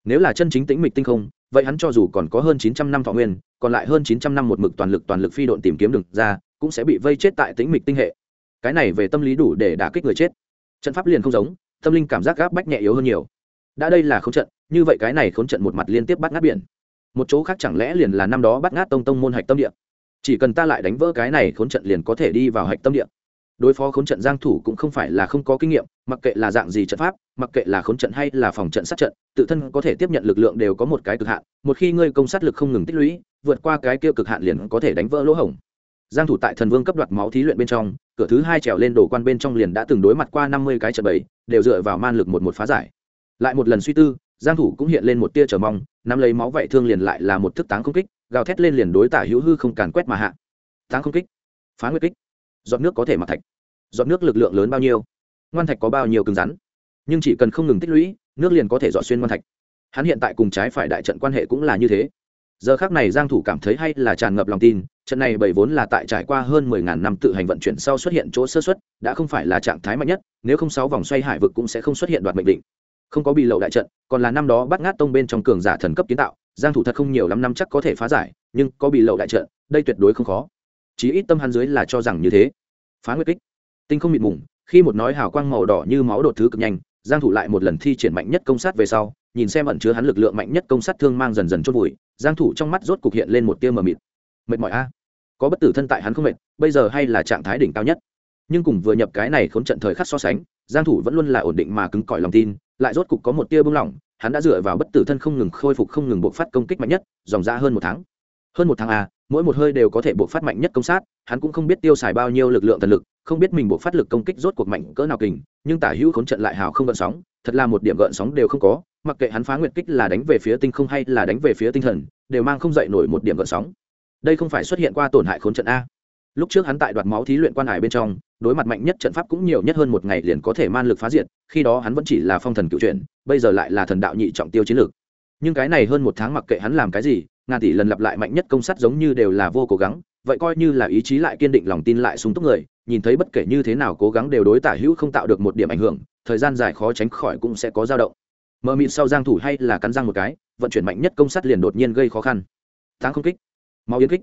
Nếu là chân chính tĩnh mịch tinh không, vậy hắn cho dù còn có hơn 900 năm thọ nguyên, còn lại hơn 900 năm một mực toàn lực toàn lực phi độn tìm kiếm được ra, cũng sẽ bị vây chết tại tĩnh mịch tinh hệ. Cái này về tâm lý đủ để đả kích người chết. Trận pháp liền không giống, tâm linh cảm giác gáp bách nhẹ yếu hơn nhiều. Đã đây là khốn trận, như vậy cái này khốn trận một mặt liên tiếp bắt ngát biển. Một chỗ khác chẳng lẽ liền là năm đó bắt ngát tông tông môn hạch tâm địa? Chỉ cần ta lại đánh vỡ cái này khốn trận liền có thể đi vào hạch tâm địa đối phó khốn trận giang thủ cũng không phải là không có kinh nghiệm, mặc kệ là dạng gì trận pháp, mặc kệ là khốn trận hay là phòng trận sát trận, tự thân có thể tiếp nhận lực lượng đều có một cái cực hạn, một khi ngươi công sát lực không ngừng tích lũy, vượt qua cái kia cực hạn liền có thể đánh vỡ lỗ hổng. Giang thủ tại thần vương cấp đoạt máu thí luyện bên trong, cửa thứ hai trèo lên đồ quan bên trong liền đã từng đối mặt qua 50 cái trận bẫy đều dựa vào man lực một một phá giải. Lại một lần suy tư, giang thủ cũng hiện lên một tia chờ mong, nắm lấy máu vậy thương liền lại là một thức táng không kích, gào thét lên liền đối tả hữu hư không càn quét mà hạ. Táng không kích, phá nguyệt kích. Giọt nước có thể mặc thạch giọt nước lực lượng lớn bao nhiêu? Ngoan thạch có bao nhiêu cứng rắn? Nhưng chỉ cần không ngừng tích lũy nước liền có thể dọn xuyên ngoan thạch. Hắn hiện tại cùng trái phải đại trận quan hệ cũng là như thế. Giờ khác này giang thủ cảm thấy hay là tràn ngập lòng tin trận này bởi vốn là tại trải qua hơn 10.000 năm tự hành vận chuyển sau xuất hiện chỗ sơ suất, đã không phải là trạng thái mạnh nhất nếu không sáu vòng xoay hải vực cũng sẽ không xuất hiện đoạt mệnh định. Không có bị lậu đại trận còn là năm đó bắt ngát tông bên trong cường giả thần cấp kiến tạo giang thủ thật không nhiều lắm năm chắc có thể phá giải nhưng có bị lậu đại trận đây tuyệt đối không khó. Chí ít tâm hắn dưới là cho rằng như thế. Phá nguyệt kích tinh không mịt mùng, khi một nói hào quang màu đỏ như máu đột thứ cực nhanh, giang thủ lại một lần thi triển mạnh nhất công sát về sau, nhìn xem ẩn chứa hắn lực lượng mạnh nhất công sát thương mang dần dần chôn vùi, giang thủ trong mắt rốt cục hiện lên một tia mờ mịt. Mệt mỏi a. Có bất tử thân tại hắn không mệt, bây giờ hay là trạng thái đỉnh cao nhất. Nhưng cùng vừa nhập cái này khốn trận thời khắc so sánh, giang thủ vẫn luôn là ổn định mà cứng cỏi lòng tin, lại rốt cục có một tia bưng lỏng hắn đã dựa vào bất tử thân không ngừng khôi phục không ngừng bộc phát công kích mạnh nhất, dòng ra hơn một tháng hơn một tháng a mỗi một hơi đều có thể bộc phát mạnh nhất công sát hắn cũng không biết tiêu xài bao nhiêu lực lượng thần lực không biết mình bộc phát lực công kích rốt cuộc mạnh cỡ nào kình nhưng tả hữu khốn trận lại hào không gợn sóng thật là một điểm gợn sóng đều không có mặc kệ hắn phá nguyệt kích là đánh về phía tinh không hay là đánh về phía tinh thần đều mang không dậy nổi một điểm gợn sóng. Đây không phải xuất hiện qua tổn hại khốn trận a. Lúc trước hắn tại đoạt máu thí luyện quan hải bên trong đối mặt mạnh nhất trận pháp cũng nhiều nhất hơn một ngày liền có thể man lực phá diệt khi đó hắn vẫn chỉ là phong thần cựu truyền, bây giờ lại là thần đạo nhị trọng tiêu chiến lược nhưng cái này hơn một tháng mặc kệ hắn làm cái gì ngàn tỷ lần lặp lại mạnh nhất công sát giống như đều là vô cố gắng, vậy coi như là ý chí lại kiên định, lòng tin lại sung túc người, nhìn thấy bất kể như thế nào cố gắng đều đối tả hữu không tạo được một điểm ảnh hưởng, thời gian dài khó tránh khỏi cũng sẽ có dao động. Mờ mịt sau giang thủ hay là cắn răng một cái, vận chuyển mạnh nhất công sát liền đột nhiên gây khó khăn. Tháng không kích, máu yến kích.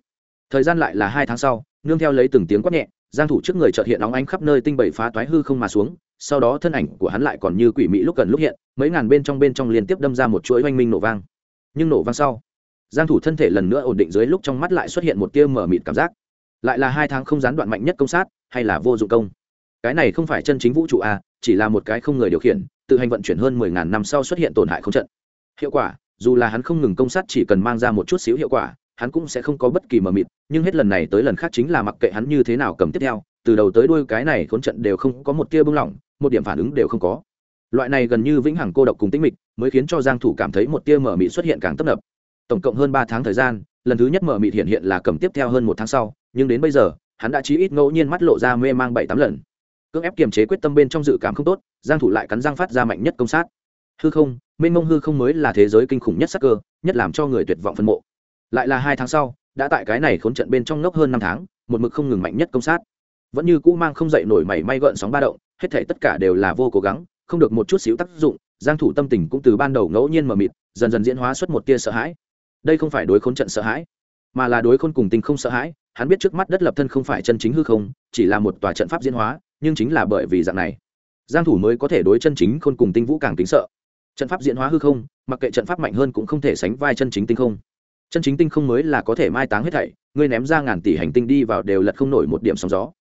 Thời gian lại là hai tháng sau, nương theo lấy từng tiếng quát nhẹ, giang thủ trước người chợt hiện óng ánh khắp nơi tinh bảy phá toái hư không mà xuống, sau đó thân ảnh của hắn lại còn như quỷ mị lúc gần lúc hiện, mấy ngàn bên trong bên trong liên tiếp đâm ra một chuỗi oanh minh nổ vang. Nhưng nổ vang sau giang thủ thân thể lần nữa ổn định dưới lúc trong mắt lại xuất hiện một tia mở mịt cảm giác. Lại là hai tháng không gián đoạn mạnh nhất công sát, hay là vô dụng công? Cái này không phải chân chính vũ trụ à? chỉ là một cái không người điều khiển, tự hành vận chuyển hơn mười ngàn năm sau xuất hiện tổn hại không trận. Hiệu quả, dù là hắn không ngừng công sát chỉ cần mang ra một chút xíu hiệu quả, hắn cũng sẽ không có bất kỳ mờ mịt, nhưng hết lần này tới lần khác chính là mặc kệ hắn như thế nào cầm tiếp theo, từ đầu tới đuôi cái này khốn trận đều không có một tia bưng lỏng, một điểm phản ứng đều không có. Loại này gần như vĩnh hằng cô độc cùng tĩnh mịch, mới khiến cho giang thủ cảm thấy một tia mở mịt xuất hiện càng tấp nập tổng cộng hơn ba tháng thời gian, lần thứ nhất mở mịt hiện hiện là cầm tiếp theo hơn một tháng sau, nhưng đến bây giờ, hắn đã chí ít ngẫu nhiên mắt lộ ra mê mang bảy tám lần. Cưỡng ép kiềm chế quyết tâm bên trong dự cảm không tốt, giang thủ lại cắn răng phát ra mạnh nhất công sát. Hư không mênh mông hư không mới là thế giới kinh khủng nhất sắc cơ, nhất làm cho người tuyệt vọng phân mộ. Lại là hai tháng sau, đã tại cái này khốn trận bên trong ngốc hơn năm tháng, một mực không ngừng mạnh nhất công sát. Vẫn như cũ mang không dậy nổi mảy may gợn sóng ba động, hết thảy tất cả đều là vô cố gắng, không được một chút xíu tác dụng, giang thủ tâm tình cũng từ ban đầu ngẫu nhiên mờ mịt, dần dần diễn hóa xuất một tia sợ hãi đây không phải đối khốn trận sợ hãi, mà là đối khôn cùng tinh không sợ hãi. Hắn biết trước mắt đất lập thân không phải chân chính hư không, chỉ là một tòa trận pháp diễn hóa, nhưng chính là bởi vì dạng này, giang thủ mới có thể đối chân chính khôn cùng tinh vũ càng kính sợ. Trận pháp diễn hóa hư không, mặc kệ trận pháp mạnh hơn cũng không thể sánh vai chân chính tinh không. Chân chính tinh không mới là có thể mai táng hết thảy, ngươi ném ra ngàn tỷ hành tinh đi vào đều lật không nổi một điểm sóng gió.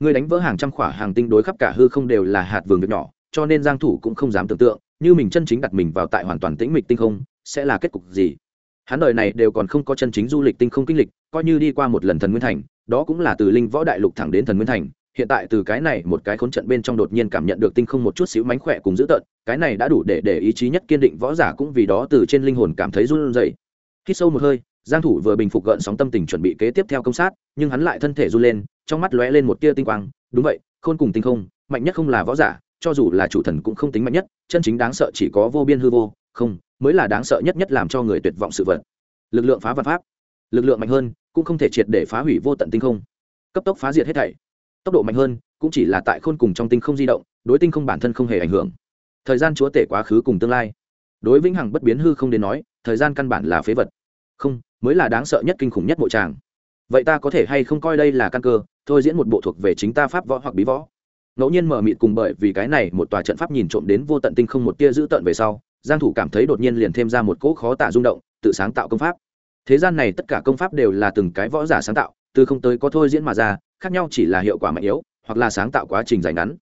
Ngươi đánh vỡ hàng trăm khỏa hàng tinh đối khắp cả hư không đều là hạt vườn việc nhỏ, cho nên giang thủ cũng không dám tưởng tượng, như mình chân chính đặt mình vào tại hoàn toàn tĩnh mịch tinh không, sẽ là kết cục gì? Hắn đời này đều còn không có chân chính du lịch tinh không kinh lịch, coi như đi qua một lần thần nguyên thành, đó cũng là từ linh võ đại lục thẳng đến thần nguyên thành. Hiện tại từ cái này một cái khốn trận bên trong đột nhiên cảm nhận được tinh không một chút xíu mánh khỏe cùng dữ tợn, cái này đã đủ để để ý chí nhất kiên định võ giả cũng vì đó từ trên linh hồn cảm thấy run rẩy. Hít sâu một hơi, giang thủ vừa bình phục gợn sóng tâm tình chuẩn bị kế tiếp theo công sát, nhưng hắn lại thân thể run lên, trong mắt lóe lên một tia tinh quang. Đúng vậy, khôn cùng tinh không, mạnh nhất không là võ giả, cho dù là chủ thần cũng không tính mạnh nhất, chân chính đáng sợ chỉ có vô biên hư vô, không mới là đáng sợ nhất nhất làm cho người tuyệt vọng sự vật. Lực lượng phá vật pháp, lực lượng mạnh hơn, cũng không thể triệt để phá hủy vô tận tinh không. Cấp tốc phá diệt hết thảy. Tốc độ mạnh hơn, cũng chỉ là tại khôn cùng trong tinh không di động, đối tinh không bản thân không hề ảnh hưởng. Thời gian chúa tể quá khứ cùng tương lai. Đối vĩnh hằng bất biến hư không đến nói, thời gian căn bản là phế vật. Không, mới là đáng sợ nhất kinh khủng nhất bộ tràng. Vậy ta có thể hay không coi đây là căn cơ, thôi diễn một bộ thuộc về chính ta pháp võ hoặc bí võ? Ngẫu nhiên mở mịt cùng bởi vì cái này một tòa trận pháp nhìn trộm đến vô tận tinh không một tia giữ tận về sau giang thủ cảm thấy đột nhiên liền thêm ra một cỗ khó tả rung động, tự sáng tạo công pháp. Thế gian này tất cả công pháp đều là từng cái võ giả sáng tạo, từ không tới có thôi diễn mà ra, khác nhau chỉ là hiệu quả mạnh yếu, hoặc là sáng tạo quá trình dài ngắn.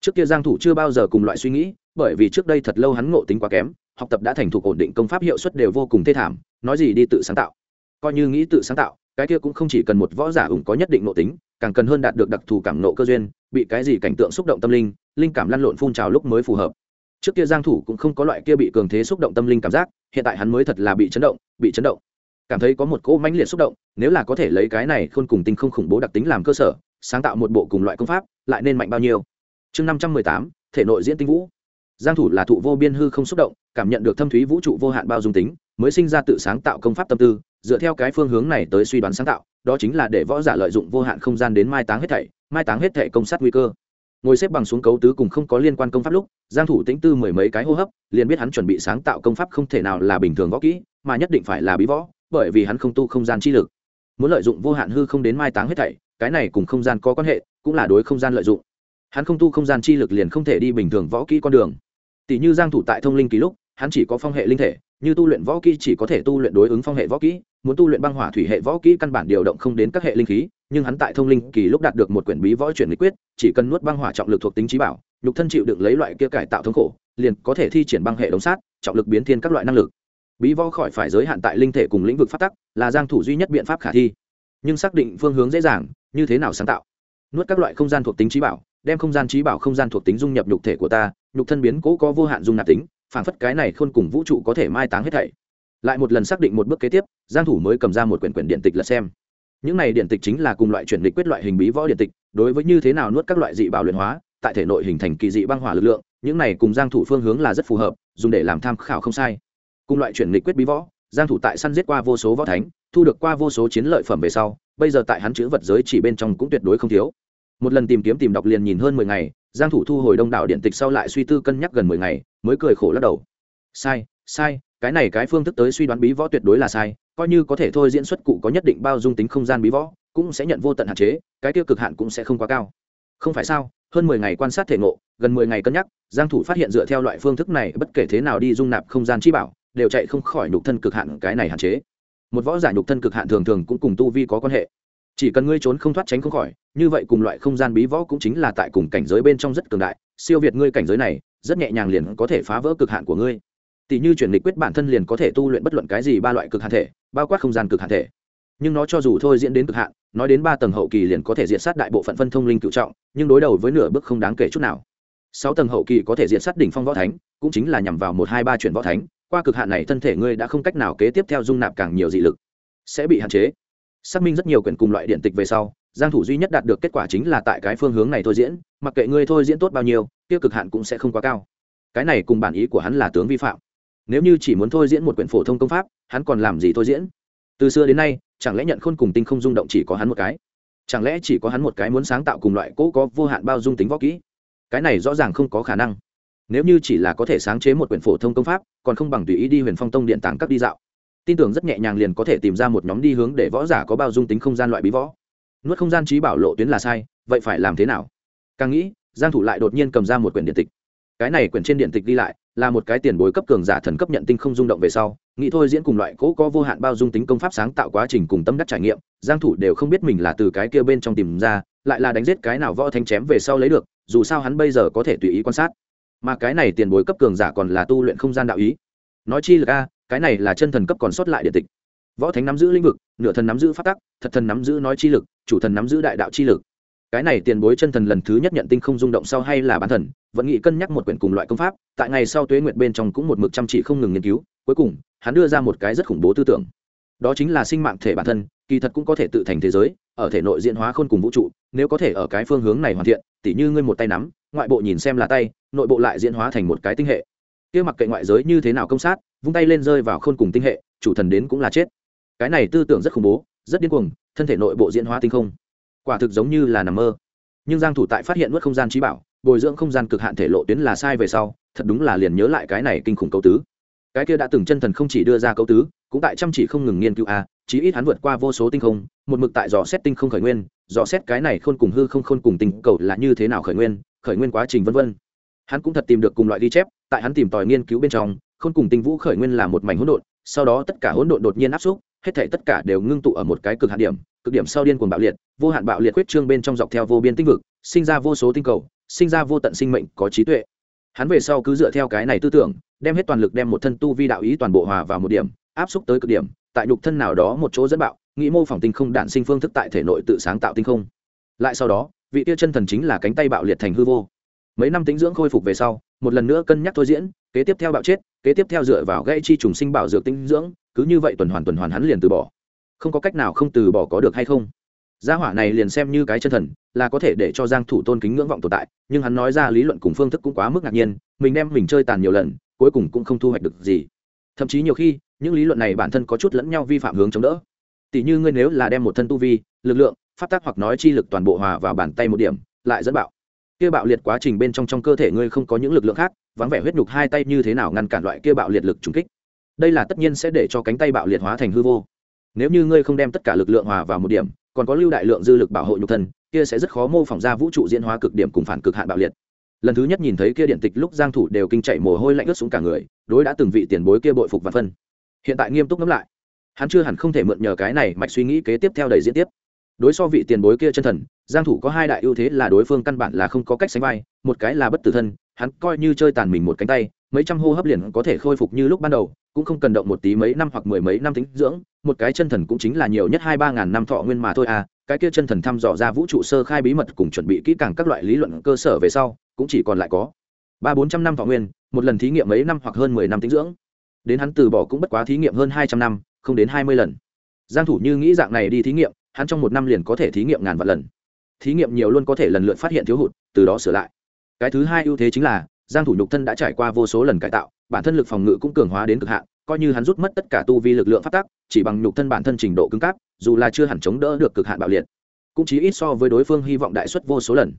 Trước kia giang thủ chưa bao giờ cùng loại suy nghĩ, bởi vì trước đây thật lâu hắn ngộ tính quá kém, học tập đã thành thục ổn định công pháp hiệu suất đều vô cùng thê thảm, nói gì đi tự sáng tạo. Coi như nghĩ tự sáng tạo, cái kia cũng không chỉ cần một võ giả ủng có nhất định ngộ tính, càng cần hơn đạt được đặc thù cảm nộ cơ duyên, bị cái gì cảnh tượng xúc động tâm linh linh cảm lăn lộn phun trào lúc mới phù hợp trước kia giang thủ cũng không có loại kia bị cường thế xúc động tâm linh cảm giác hiện tại hắn mới thật là bị chấn động bị chấn động. Cảm thấy có một cỗ mãnh liệt xúc động nếu là có thể lấy cái này khôn cùng tinh không khủng bố đặc tính làm cơ sở sáng tạo một bộ cùng loại công pháp lại nên mạnh bao nhiêu? Chương 518, thể nội diễn tinh vũ. Giang thủ là thụ vô biên hư không xúc động cảm nhận được thâm thúy vũ trụ vô hạn bao dung tính mới sinh ra tự sáng tạo công pháp tâm tư dựa theo cái phương hướng này tới suy đoán sáng tạo đó chính là để võ giả lợi dụng vô hạn không gian đến mai táng hết thảy mai táng hết thảy công sát nguy cơ ngồi xếp bằng xuống cấu tứ cùng không có liên quan công pháp lúc, giang thủ tĩnh tư mười mấy cái hô hấp, liền biết hắn chuẩn bị sáng tạo công pháp không thể nào là bình thường võ kỹ, mà nhất định phải là bí võ, bởi vì hắn không tu không gian chi lực. Muốn lợi dụng vô hạn hư không đến mai táng hết thảy, cái này cùng không gian có quan hệ, cũng là đối không gian lợi dụng. Hắn không tu không gian chi lực liền không thể đi bình thường võ kỹ con đường. Tỷ như giang thủ tại thông linh kỳ lúc hắn chỉ có phong hệ linh thể, như tu luyện võ kỹ chỉ có thể tu luyện đối ứng phong hệ võ kỹ, muốn tu luyện băng hỏa thủy hệ võ kỹ căn bản điều động không đến các hệ linh khí, nhưng hắn tại thông linh kỳ lúc đạt được một quyển bí võ chuyển lý quyết, chỉ cần nuốt băng hỏa trọng lực thuộc tính trí bảo, nhục thân chịu đựng lấy loại kia cải tạo thống khổ, liền có thể thi triển băng hệ đống sát, trọng lực biến thiên các loại năng lực. Bí võ khỏi phải giới hạn tại linh thể cùng lĩnh vực phát tắc, là giang thủ duy nhất biện pháp khả thi. Nhưng xác định phương hướng dễ dàng, như thế nào sáng tạo? Nuốt các loại không gian thuộc tính trí bảo, đem không gian trí bảo không gian thuộc tính dung nhập nhục thể của ta, nhục thân biến cố có vô hạn dung nạp tính phản phất cái này khôn cùng vũ trụ có thể mai táng hết thảy. Lại một lần xác định một bước kế tiếp, giang thủ mới cầm ra một quyển quyển điện tịch là xem. Những này điện tịch chính là cùng loại chuyển lịch quyết loại hình bí võ điện tịch, đối với như thế nào nuốt các loại dị bảo luyện hóa, tại thể nội hình thành kỳ dị băng hỏa lực lượng, những này cùng giang thủ phương hướng là rất phù hợp, dùng để làm tham khảo không sai. Cùng loại chuyển lịch quyết bí võ, giang thủ tại săn giết qua vô số võ thánh, thu được qua vô số chiến lợi phẩm về sau, bây giờ tại hắn chữ vật giới chỉ bên trong cũng tuyệt đối không thiếu. Một lần tìm kiếm tìm đọc liền nhìn hơn mười ngày giang thủ thu hồi đông đảo điện tịch sau lại suy tư cân nhắc gần mười ngày, mới cười khổ lắc đầu. Sai sai, cái này cái phương thức tới suy đoán bí võ tuyệt đối là sai, coi như có thể thôi diễn xuất cụ có nhất định bao dung tính không gian bí võ, cũng sẽ nhận vô tận hạn chế, cái tiêu cực hạn cũng sẽ không quá cao. Không phải sao, hơn mười ngày quan sát thể ngộ, gần mười ngày cân nhắc, giang thủ phát hiện dựa theo loại phương thức này, bất kể thế nào đi dung nạp không gian chi bảo, đều chạy không khỏi nhục thân cực hạn cái này hạn chế. Một võ giả nhục thân cực hạn thường thường cũng cùng tu vi có quan hệ chỉ cần ngươi trốn không thoát tránh không khỏi, như vậy cùng loại không gian bí võ cũng chính là tại cùng cảnh giới bên trong rất cường đại. Siêu việt ngươi cảnh giới này, rất nhẹ nhàng liền có thể phá vỡ cực hạn của ngươi. Tỷ như chuyển lịch quyết bản thân liền có thể tu luyện bất luận cái gì ba loại cực hạn thể, bao quát không gian cực hạn thể. Nhưng nó cho dù thôi diễn đến cực hạn, nói đến ba tầng hậu kỳ liền có thể diện sát đại bộ phận phân thông linh cựu trọng, nhưng đối đầu với nửa bước không đáng kể chút nào. Sáu tầng hậu kỳ có thể diện sát đỉnh phong võ thánh, cũng chính là nhằm vào một, hai, ba chuyển võ thánh. Qua cực hạn này thân thể ngươi đã không cách nào kế tiếp theo dung nạp càng nhiều dị lực, sẽ bị hạn chế xác minh rất nhiều quyển cùng loại điện tịch về sau, giang thủ duy nhất đạt được kết quả chính là tại cái phương hướng này thôi diễn, mặc kệ ngươi thôi diễn tốt bao nhiêu tiêu cực hạn cũng sẽ không quá cao. Cái này cùng bản ý của hắn là tướng vi phạm. Nếu như chỉ muốn thôi diễn một quyển phổ thông công pháp, hắn còn làm gì thôi diễn? Từ xưa đến nay, chẳng lẽ nhận khôn cùng tinh không rung động chỉ có hắn một cái? Chẳng lẽ chỉ có hắn một cái muốn sáng tạo cùng loại cỗ có vô hạn bao dung tính võ kỹ? Cái này rõ ràng không có khả năng. Nếu như chỉ là có thể sáng chế một quyển phổ thông công pháp, còn không bằng tùy ý đi huyền phong tông điện tàng các đi dạo tin tưởng rất nhẹ nhàng liền có thể tìm ra một nhóm đi hướng để võ giả có bao dung tính không gian loại bí võ. Nuốt không gian trí bảo lộ tuyến là sai, vậy phải làm thế nào? Càng nghĩ, giang thủ lại đột nhiên cầm ra một quyển điện tịch. Cái này quyển trên điện tịch đi lại, là một cái tiền bối cấp cường giả thần cấp nhận tinh không rung động về sau, nghĩ thôi diễn cùng loại cố có vô hạn bao dung tính công pháp sáng tạo quá trình cùng tâm đắc trải nghiệm, giang thủ đều không biết mình là từ cái kia bên trong tìm ra, lại là đánh giết cái nào võ thanh chém về sau lấy được, dù sao hắn bây giờ có thể tùy ý quan sát. Mà cái này tiền bối cấp cường giả còn là tu luyện không gian đạo ý. Nói chi là a cái này là chân thần cấp còn sót lại điện tịch. Võ thánh nắm giữ lĩnh vực, nửa thần nắm giữ phát tắc, thật thần nắm giữ nói chi lực, chủ thần nắm giữ đại đạo chi lực. Cái này tiền bối chân thần lần thứ nhất nhận tinh không rung động sau hay là bản thần, vẫn nghĩ cân nhắc một quyển cùng loại công pháp, tại ngày sau tuế nguyệt bên trong cũng một mực chăm chỉ không ngừng nghiên cứu, cuối cùng, hắn đưa ra một cái rất khủng bố tư tưởng. Đó chính là sinh mạng thể bản thân, kỳ thật cũng có thể tự thành thế giới, ở thể nội diễn hóa khôn cùng vũ trụ, nếu có thể ở cái phương hướng này hoàn thiện, tỉ như ngươi một tay nắm, ngoại bộ nhìn xem là tay, nội bộ lại diễn hóa thành một cái tinh hệ kia mặc kệ ngoại giới như thế nào công sát, vung tay lên rơi vào khôn cùng tinh hệ, chủ thần đến cũng là chết. Cái này tư tưởng rất khủng bố, rất điên cuồng, thân thể nội bộ diễn hóa tinh không. Quả thực giống như là nằm mơ. Nhưng giang thủ tại phát hiện nuốt không gian trí bảo, bồi dưỡng không gian cực hạn thể lộ tuyến là sai về sau, thật đúng là liền nhớ lại cái này kinh khủng cấu tứ. Cái kia đã từng chân thần không chỉ đưa ra cấu tứ, cũng tại chăm chỉ không ngừng nghiên cứu a chí ít hắn vượt qua vô số tinh không, một mực tại dò xét tinh không khởi nguyên, dò xét cái này khôn cùng hư không khôn cùng tinh cầu là như thế nào khởi nguyên khởi nguyên quá trình vân vân. Hắn cũng thật tìm được cùng loại ghi chép tại hắn tìm tòi nghiên cứu bên trong, khôn cùng tinh vũ khởi nguyên là một mảnh hỗn độn, sau đó tất cả hỗn độn đột nhiên áp xúc, hết thảy tất cả đều ngưng tụ ở một cái cực hạn điểm, cực điểm sau điên cuồng bạo liệt, vô hạn bạo liệt quyết trương bên trong dọc theo vô biên tinh vực, sinh ra vô số tinh cầu, sinh ra vô tận sinh mệnh có trí tuệ. Hắn về sau cứ dựa theo cái này tư tưởng, đem hết toàn lực đem một thân tu vi đạo ý toàn bộ hòa vào một điểm, áp xúc tới cực điểm, tại nhục thân nào đó một chỗ dẫn bạo, nghĩ mô phỏng tinh không đạn sinh phương thức tại thể nội tự sáng tạo tinh không. Lại sau đó, vị tiêu chân thần chính là cánh tay bạo liệt thành hư vô mấy năm tính dưỡng khôi phục về sau, một lần nữa cân nhắc thôi diễn, kế tiếp theo bạo chết, kế tiếp theo dựa vào gây chi trùng sinh bảo dược tinh dưỡng, cứ như vậy tuần hoàn tuần hoàn hắn liền từ bỏ. Không có cách nào không từ bỏ có được hay không? Gia hỏa này liền xem như cái chân thần, là có thể để cho giang thủ tôn kính ngưỡng vọng tồn tại, nhưng hắn nói ra lý luận cùng phương thức cũng quá mức ngạc nhiên, mình đem mình chơi tàn nhiều lần, cuối cùng cũng không thu hoạch được gì. Thậm chí nhiều khi, những lý luận này bản thân có chút lẫn nhau vi phạm hướng chống đỡ. Tỷ như ngươi nếu là đem một thân tu vi, lực lượng, pháp tác hoặc nói chi lực toàn bộ hòa vào bàn tay một điểm, lại dẫn bạo kia bạo liệt quá trình bên trong trong cơ thể ngươi không có những lực lượng khác, vắng vẻ huyết nhục hai tay như thế nào ngăn cản loại kia bạo liệt lực trùng kích. Đây là tất nhiên sẽ để cho cánh tay bạo liệt hóa thành hư vô. Nếu như ngươi không đem tất cả lực lượng hòa vào một điểm, còn có lưu đại lượng dư lực bảo hộ nhục thân, kia sẽ rất khó mô phỏng ra vũ trụ diễn hóa cực điểm cùng phản cực hạn bạo liệt. Lần thứ nhất nhìn thấy kia điện tịch lúc giang thủ đều kinh chạy mồ hôi lạnh ướt xuống cả người, đối đã từng vị tiền bối kia bội phục và phân. Hiện tại nghiêm túc ngẫm lại, hắn chưa hẳn không thể mượn nhờ cái này mạch suy nghĩ kế tiếp theo đầy diễn tiếp. Đối so vị tiền bối kia chân thần giang thủ có hai đại ưu thế là đối phương căn bản là không có cách sánh vai, một cái là bất tử thân, hắn coi như chơi tàn mình một cánh tay, mấy trăm hô hấp liền có thể khôi phục như lúc ban đầu, cũng không cần động một tí mấy năm hoặc mười mấy năm tính dưỡng, một cái chân thần cũng chính là nhiều nhất hai ba ngàn năm thọ nguyên mà thôi à cái kia chân thần thăm dò ra vũ trụ sơ khai bí mật cùng chuẩn bị kỹ càng các loại lý luận cơ sở về sau, cũng chỉ còn lại có ba bốn trăm năm thọ nguyên, một lần thí nghiệm mấy năm hoặc hơn mười năm tính dưỡng. Đến hắn từ bỏ cũng bất quá thí nghiệm hơn hai trăm năm, không đến hai mươi lần. Giang thủ như nghĩ dạng này đi thí nghiệm, hắn trong một năm liền có thể thí nghiệm ngàn vạn lần thí nghiệm nhiều luôn có thể lần lượt phát hiện thiếu hụt, từ đó sửa lại. Cái thứ hai ưu thế chính là, giang thủ nhục thân đã trải qua vô số lần cải tạo, bản thân lực phòng ngự cũng cường hóa đến cực hạn, coi như hắn rút mất tất cả tu vi lực lượng phát tác chỉ bằng nhục thân bản thân trình độ cứng cáp, dù là chưa hẳn chống đỡ được cực hạn bạo liệt, cũng chỉ ít so với đối phương hy vọng đại suất vô số lần.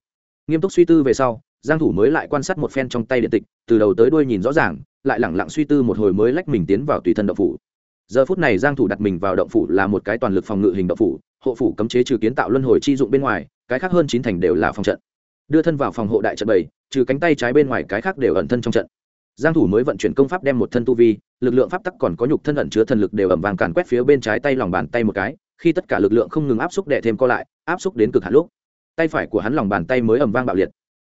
Nghiêm túc suy tư về sau, giang thủ mới lại quan sát một phen trong tay điện tịch, từ đầu tới đuôi nhìn rõ ràng, lại lẳng lặng suy tư một hồi mới lách mình tiến vào tùy thân động phủ. Giờ phút này giang thủ đặt mình vào động phủ là một cái toàn lực phòng ngự hình động phủ hộ phủ cấm chế trừ kiến tạo luân hồi chi dụng bên ngoài, cái khác hơn chín thành đều là phòng trận. Đưa thân vào phòng hộ đại trận bảy, trừ cánh tay trái bên ngoài cái khác đều ẩn thân trong trận. Giang thủ mới vận chuyển công pháp đem một thân tu vi, lực lượng pháp tắc còn có nhục thân ẩn chứa thần lực đều ẩm vàng càn quét phía bên trái tay lòng bàn tay một cái, khi tất cả lực lượng không ngừng áp xúc đè thêm co lại, áp xúc đến cực hạn lúc, tay phải của hắn lòng bàn tay mới ẩm vang bạo liệt.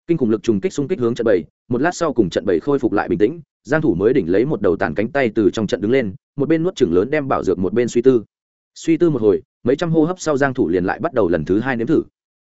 Kinh khủng lực trùng kích xung kích hướng trận bảy, một lát sau cùng trận bảy khôi phục lại bình tĩnh, giang thủ mới đỉnh lấy một đầu tàn cánh tay từ trong trận đứng lên, một bên nuốt chửng lớn đem bảo dược một bên suy tư. Suy tư một hồi mấy trăm hô hấp sau giang thủ liền lại bắt đầu lần thứ hai nếm thử.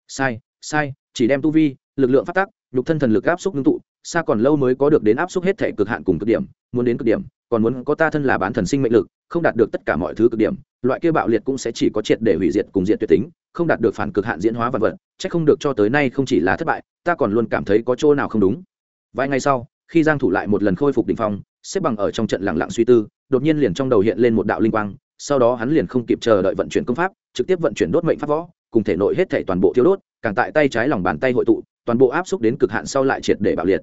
Sai sai, chỉ đem tu vi, lực lượng phát tác, nhục thân thần lực áp xúc ngưng tụ, xa còn lâu mới có được đến áp xúc hết thể cực hạn cùng cực điểm, muốn đến cực điểm, còn muốn có ta thân là bán thần sinh mệnh lực, không đạt được tất cả mọi thứ cực điểm, loại kia bạo liệt cũng sẽ chỉ có triệt để hủy diệt cùng diện tuyệt tính, không đạt được phản cực hạn diễn hóa vật vật, chắc không được cho tới nay không chỉ là thất bại, ta còn luôn cảm thấy có chỗ nào không đúng. Vài ngày sau, khi giang thủ lại một lần khôi phục đỉnh phong, xếp bằng ở trong trận lặng lặng suy tư, đột nhiên liền trong đầu hiện lên một đạo linh quang sau đó hắn liền không kịp chờ đợi vận chuyển công pháp, trực tiếp vận chuyển đốt mệnh pháp võ, cùng thể nội hết thể toàn bộ thiếu đốt, càng tại tay trái lòng bàn tay hội tụ, toàn bộ áp xúc đến cực hạn sau lại triệt để bạo liệt.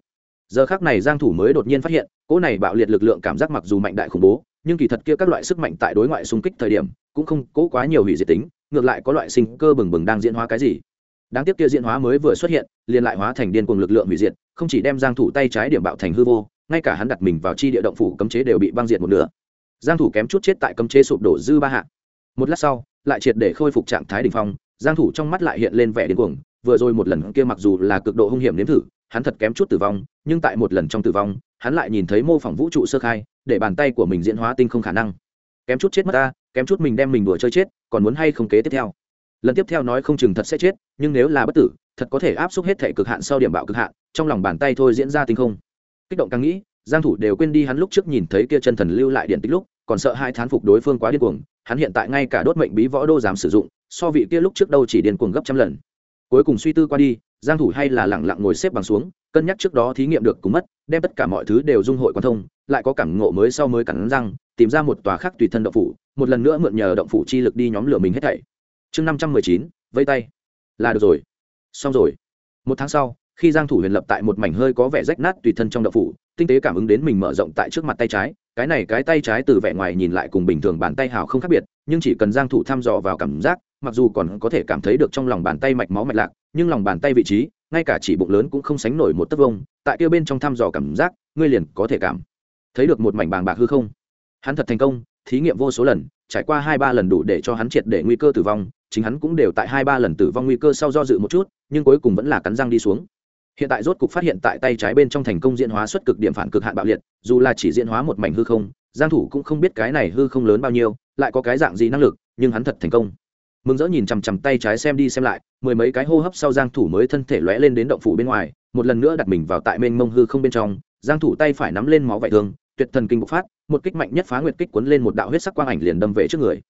Giờ khác này giang thủ mới đột nhiên phát hiện, cỗ này bạo liệt lực lượng cảm giác mặc dù mạnh đại khủng bố, nhưng kỳ thật kia các loại sức mạnh tại đối ngoại xung kích thời điểm, cũng không cố quá nhiều hủy diệt tính, ngược lại có loại sinh cơ bừng bừng đang diễn hóa cái gì. Đáng tiếc kia diễn hóa mới vừa xuất hiện, liền lại hóa thành điên cuồng lực lượng hủy diệt, không chỉ đem giang thủ tay trái điểm bạo thành hư vô, ngay cả hắn đặt mình vào chi địa động phủ cấm chế đều bị băng diệt một nửa giang thủ kém chút chết tại cấm chế sụp đổ dư ba hạ. Một lát sau, lại triệt để khôi phục trạng thái đỉnh phong, giang thủ trong mắt lại hiện lên vẻ điên cuồng, vừa rồi một lần kia mặc dù là cực độ hung hiểm nếm thử, hắn thật kém chút tử vong, nhưng tại một lần trong tử vong, hắn lại nhìn thấy mô phỏng vũ trụ sơ khai, để bàn tay của mình diễn hóa tinh không khả năng. Kém chút chết mất ta, kém chút mình đem mình đùa chơi chết, còn muốn hay không kế tiếp theo? Lần tiếp theo nói không chừng thật sẽ chết, nhưng nếu là bất tử, thật có thể áp suất hết thể cực hạn sau điểm bạo cực hạn, trong lòng bàn tay thôi diễn ra tinh không. Kích động càng nghĩ, giang thủ đều quên đi hắn lúc trước nhìn thấy kia chân thần lưu lại điện tích lúc còn sợ hai thán phục đối phương quá điên cuồng hắn hiện tại ngay cả đốt mệnh bí võ đô dám sử dụng so vị kia lúc trước đâu chỉ điên cuồng gấp trăm lần. Cuối cùng suy tư qua đi giang thủ hay là lặng lặng ngồi xếp bằng xuống cân nhắc trước đó thí nghiệm được cũng mất đem tất cả mọi thứ đều dung hội quan thông lại có cảm ngộ mới sau mới cắn răng tìm ra một tòa khác tùy thân động phủ một lần nữa mượn nhờ động phủ chi lực đi nhóm lửa mình hết thảy. Chương 519, vây tay. Là được rồi. Xong rồi. Một tháng sau khi giang thủ huyền lập tại một mảnh hơi có vẻ rách nát tùy thân trong động phủ tinh tế cảm ứng đến mình mở rộng tại trước mặt tay trái cái này cái tay trái từ vẻ ngoài nhìn lại cùng bình thường bàn tay hào không khác biệt, nhưng chỉ cần giang thủ thăm dò vào cảm giác, mặc dù còn có thể cảm thấy được trong lòng bàn tay mạch máu mạch lạc, nhưng lòng bàn tay vị trí, ngay cả chỉ bụng lớn cũng không sánh nổi một tấc vông, tại kia bên trong thăm dò cảm giác, ngươi liền có thể cảm thấy được một mảnh bàng bạc hư không. Hắn thật thành công, thí nghiệm vô số lần, trải qua hai ba lần đủ để cho hắn triệt để nguy cơ tử vong, chính hắn cũng đều tại hai ba lần tử vong nguy cơ sau do dự một chút, nhưng cuối cùng vẫn là cắn răng đi xuống hiện tại rốt cục phát hiện tại tay trái bên trong thành công diễn hóa xuất cực điểm phản cực hạn bạo liệt, dù là chỉ diễn hóa một mảnh hư không, giang thủ cũng không biết cái này hư không lớn bao nhiêu, lại có cái dạng gì năng lực, nhưng hắn thật thành công. Mừng rỡ nhìn chằm chằm tay trái xem đi xem lại, mười mấy cái hô hấp sau giang thủ mới thân thể lóe lên đến động phủ bên ngoài, một lần nữa đặt mình vào tại mênh mông hư không bên trong, giang thủ tay phải nắm lên máu vải thương, tuyệt thần kinh bộc phát, một kích mạnh nhất phá nguyệt kích cuốn lên một đạo huyết sắc quang ảnh liền đâm về trước người.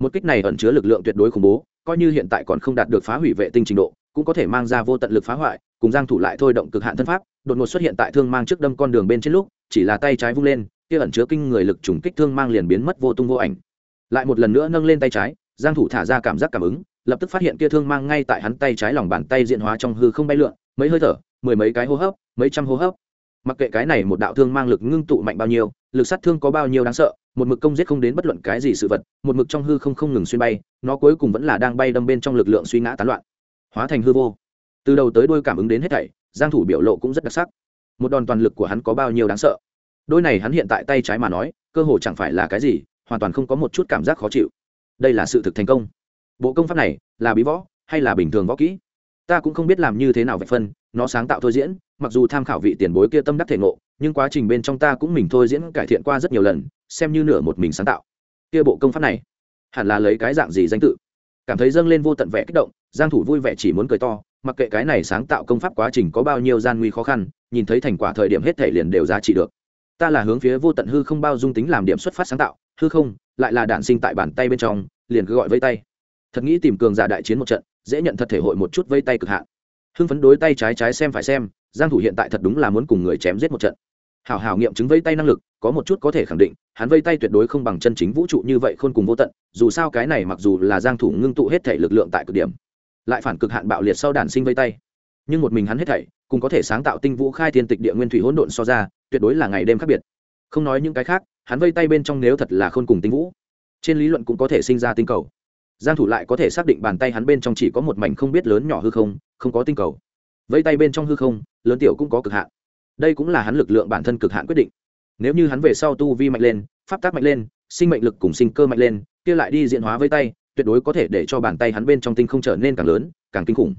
Một kích này ẩn chứa lực lượng tuyệt đối khủng bố, coi như hiện tại còn không đạt được phá hủy vệ tinh trình độ, cũng có thể mang ra vô tận lực phá hoại cùng giang thủ lại thôi động cực hạn thân pháp, đột ngột xuất hiện tại thương mang trước đâm con đường bên trên lúc, chỉ là tay trái vung lên, kia ẩn chứa kinh người lực trùng kích thương mang liền biến mất vô tung vô ảnh. Lại một lần nữa nâng lên tay trái, giang thủ thả ra cảm giác cảm ứng, lập tức phát hiện kia thương mang ngay tại hắn tay trái lòng bàn tay diện hóa trong hư không bay lượn, mấy hơi thở, mười mấy cái hô hấp, mấy trăm hô hấp. Mặc kệ cái này một đạo thương mang lực ngưng tụ mạnh bao nhiêu, lực sát thương có bao nhiêu đáng sợ, một mực công giết không đến bất luận cái gì sự vật, một mực trong hư không không ngừng xuyên bay, nó cuối cùng vẫn là đang bay đâm bên trong lực lượng suy ngã tán loạn, hóa thành hư vô từ đầu tới đuôi cảm ứng đến hết thảy, giang thủ biểu lộ cũng rất đặc sắc. Một đòn toàn lực của hắn có bao nhiêu đáng sợ? Đôi này hắn hiện tại tay trái mà nói, cơ hồ chẳng phải là cái gì, hoàn toàn không có một chút cảm giác khó chịu. Đây là sự thực thành công. Bộ công pháp này, là bí võ, hay là bình thường võ kỹ? Ta cũng không biết làm như thế nào vậy phân, nó sáng tạo thôi diễn, mặc dù tham khảo vị tiền bối kia tâm đắc thể ngộ, nhưng quá trình bên trong ta cũng mình thôi diễn cải thiện qua rất nhiều lần, xem như nửa một mình sáng tạo. Kia bộ công pháp này, hẳn là lấy cái dạng gì danh tự? Cảm thấy dâng lên vô tận vẻ kích động, giang thủ vui vẻ chỉ muốn cười to mặc kệ cái này sáng tạo công pháp quá trình có bao nhiêu gian nguy khó khăn, nhìn thấy thành quả thời điểm hết thể liền đều giá trị được. Ta là hướng phía vô tận hư không bao dung tính làm điểm xuất phát sáng tạo, hư không, lại là đản sinh tại bàn tay bên trong, liền cứ gọi vây tay. Thật nghĩ tìm cường giả đại chiến một trận, dễ nhận thật thể hội một chút vây tay cực hạn. Hưng phấn đối tay trái trái xem phải xem, giang thủ hiện tại thật đúng là muốn cùng người chém giết một trận. Hảo hảo nghiệm chứng vây tay năng lực, có một chút có thể khẳng định, hắn vây tay tuyệt đối không bằng chân chính vũ trụ như vậy khôn cùng vô tận, dù sao cái này mặc dù là giang thủ ngưng tụ hết thể lực lượng tại cực điểm lại phản cực hạn bạo liệt sau đản sinh vây tay. Nhưng một mình hắn hết thảy cũng có thể sáng tạo tinh vũ khai thiên tịch địa nguyên thủy hỗn độn so ra, tuyệt đối là ngày đêm khác biệt. Không nói những cái khác, hắn vây tay bên trong nếu thật là khôn cùng tinh vũ, trên lý luận cũng có thể sinh ra tinh cầu. Giang thủ lại có thể xác định bàn tay hắn bên trong chỉ có một mảnh không biết lớn nhỏ hư không không có tinh cầu. Vây tay bên trong hư không, lớn tiểu cũng có cực hạn. Đây cũng là hắn lực lượng bản thân cực hạn quyết định. Nếu như hắn về sau tu vi mạnh lên, pháp tác mạnh lên, sinh mệnh lực cùng sinh cơ mạnh lên, kia lại đi diễn hóa với tay tuyệt đối có thể để cho bàn tay hắn bên trong tinh không trở nên càng lớn, càng kinh khủng.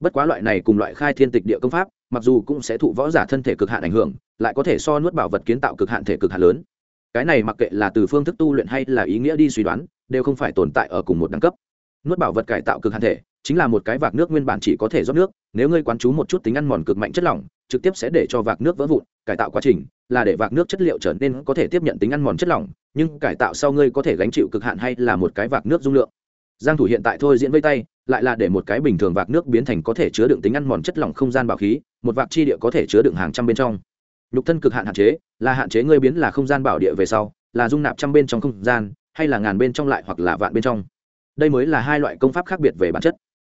Bất quá loại này cùng loại khai thiên tịch địa công pháp, mặc dù cũng sẽ thụ võ giả thân thể cực hạn ảnh hưởng, lại có thể so nuốt bảo vật kiến tạo cực hạn thể cực hạn lớn. Cái này mặc kệ là từ phương thức tu luyện hay là ý nghĩa đi suy đoán, đều không phải tồn tại ở cùng một đẳng cấp. Nuốt bảo vật cải tạo cực hạn thể, chính là một cái vạc nước nguyên bản chỉ có thể rót nước, nếu ngươi quán chú một chút tính ăn mòn cực mạnh chất lỏng, trực tiếp sẽ để cho vạc nước vỡ vụn, cải tạo quá trình là để vạc nước chất liệu trở nên có thể tiếp nhận tính ăn mòn chất lỏng, nhưng cải tạo sau ngươi có thể gánh chịu cực hạn hay là một cái vạc nước dung lượng giang thủ hiện tại thôi diễn vây tay, lại là để một cái bình thường vạc nước biến thành có thể chứa đựng tính ăn mòn chất lỏng không gian bảo khí, một vạc chi địa có thể chứa đựng hàng trăm bên trong. Nhục thân cực hạn hạn chế, là hạn chế ngươi biến là không gian bảo địa về sau, là dung nạp trăm bên trong không gian, hay là ngàn bên trong lại hoặc là vạn bên trong. Đây mới là hai loại công pháp khác biệt về bản chất.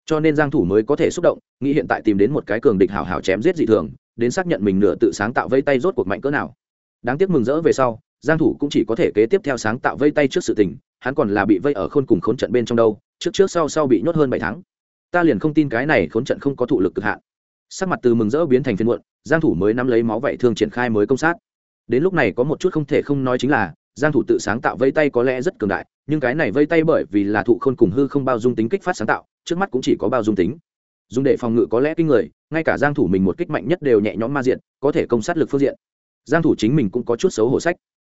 Cho nên giang thủ mới có thể xúc động, nghĩ hiện tại tìm đến một cái cường địch hảo hảo chém giết dị thường, đến xác nhận mình nửa tự sáng tạo vây tay rốt cuộc mạnh cỡ nào. Đáng tiếc mừng rỡ về sau, giang thủ cũng chỉ có thể kế tiếp theo sáng tạo vây tay trước sự tình hắn còn là bị vây ở khôn cùng khốn trận bên trong đâu, trước trước sau sau bị nhốt hơn bảy tháng. Ta liền không tin cái này khốn trận không có thụ lực cực hạn. Sắc mặt từ mừng rỡ biến thành phiền muộn, giang thủ mới nắm lấy máu vậy thương triển khai mới công sát. Đến lúc này có một chút không thể không nói chính là, giang thủ tự sáng tạo vây tay có lẽ rất cường đại, nhưng cái này vây tay bởi vì là thụ khôn cùng hư không bao dung tính kích phát sáng tạo, trước mắt cũng chỉ có bao dung tính. Dùng để phòng ngự có lẽ kinh người, ngay cả giang thủ mình một kích mạnh nhất đều nhẹ nhõm ma diện, có thể công sát lực phương diện. Giang thủ chính mình cũng có chút xấu hổ sách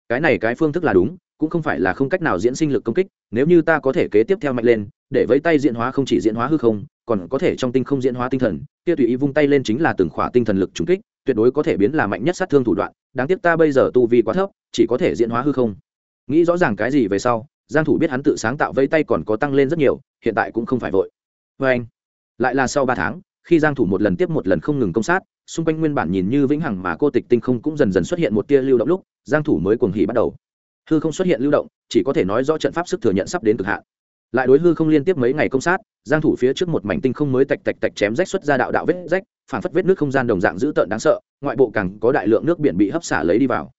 cái này cái phương thức là đúng, cũng không phải là không cách nào diễn sinh lực công kích, nếu như ta có thể kế tiếp theo mạnh lên, để với tay diễn hóa không chỉ diễn hóa hư không, còn có thể trong tinh không diễn hóa tinh thần, kia tùy ý vung tay lên chính là từng khỏa tinh thần lực trúng kích, tuyệt đối có thể biến là mạnh nhất sát thương thủ đoạn, đáng tiếc ta bây giờ tu vi quá thấp, chỉ có thể diễn hóa hư không. Nghĩ rõ ràng cái gì về sau, giang thủ biết hắn tự sáng tạo vây tay còn có tăng lên rất nhiều, hiện tại cũng không phải vội. Với anh lại là sau ba tháng, khi giang thủ một lần tiếp một lần không ngừng công sát xung quanh nguyên bản nhìn như vĩnh hằng mà cô tịch tinh không cũng dần dần xuất hiện một tia lưu động lúc, giang thủ mới cuồng hỉ bắt đầu. Hư không xuất hiện lưu động, chỉ có thể nói rõ trận pháp sức thừa nhận sắp đến cực hạn. Lại đối hư không liên tiếp mấy ngày công sát, giang thủ phía trước một mảnh tinh không mới tạch tạch tạch chém rách xuất ra đạo đạo vết rách, phản phất vết nước không gian đồng dạng dữ tợn đáng sợ, ngoại bộ càng có đại lượng nước biển bị hấp xả lấy đi vào.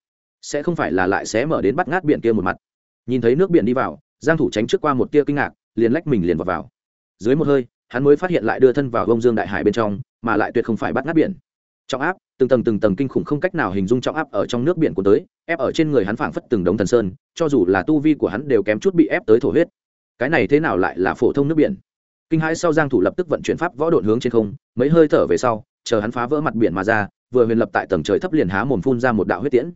Sẽ không phải là lại xé mở đến bắt ngát biển kia một mặt. Nhìn thấy nước biển đi vào, giang thủ tránh trước qua một tia kinh ngạc, liền lách mình liền vào vào. Dưới một hơi, hắn mới phát hiện lại đưa thân vào bông dương đại hải bên trong, mà lại tuyệt không phải bắt ngát biển trọng áp, từng tầng từng tầng kinh khủng không cách nào hình dung trọng áp ở trong nước biển của tới, ép ở trên người hắn phảng phất từng đống thần sơn, cho dù là tu vi của hắn đều kém chút bị ép tới thổ huyết. Cái này thế nào lại là phổ thông nước biển? Kinh hãi sau giang thủ lập tức vận chuyển pháp võ độn hướng trên không, mấy hơi thở về sau, chờ hắn phá vỡ mặt biển mà ra, vừa huyền lập tại tầng trời thấp liền há mồm phun ra một đạo huyết tiễn.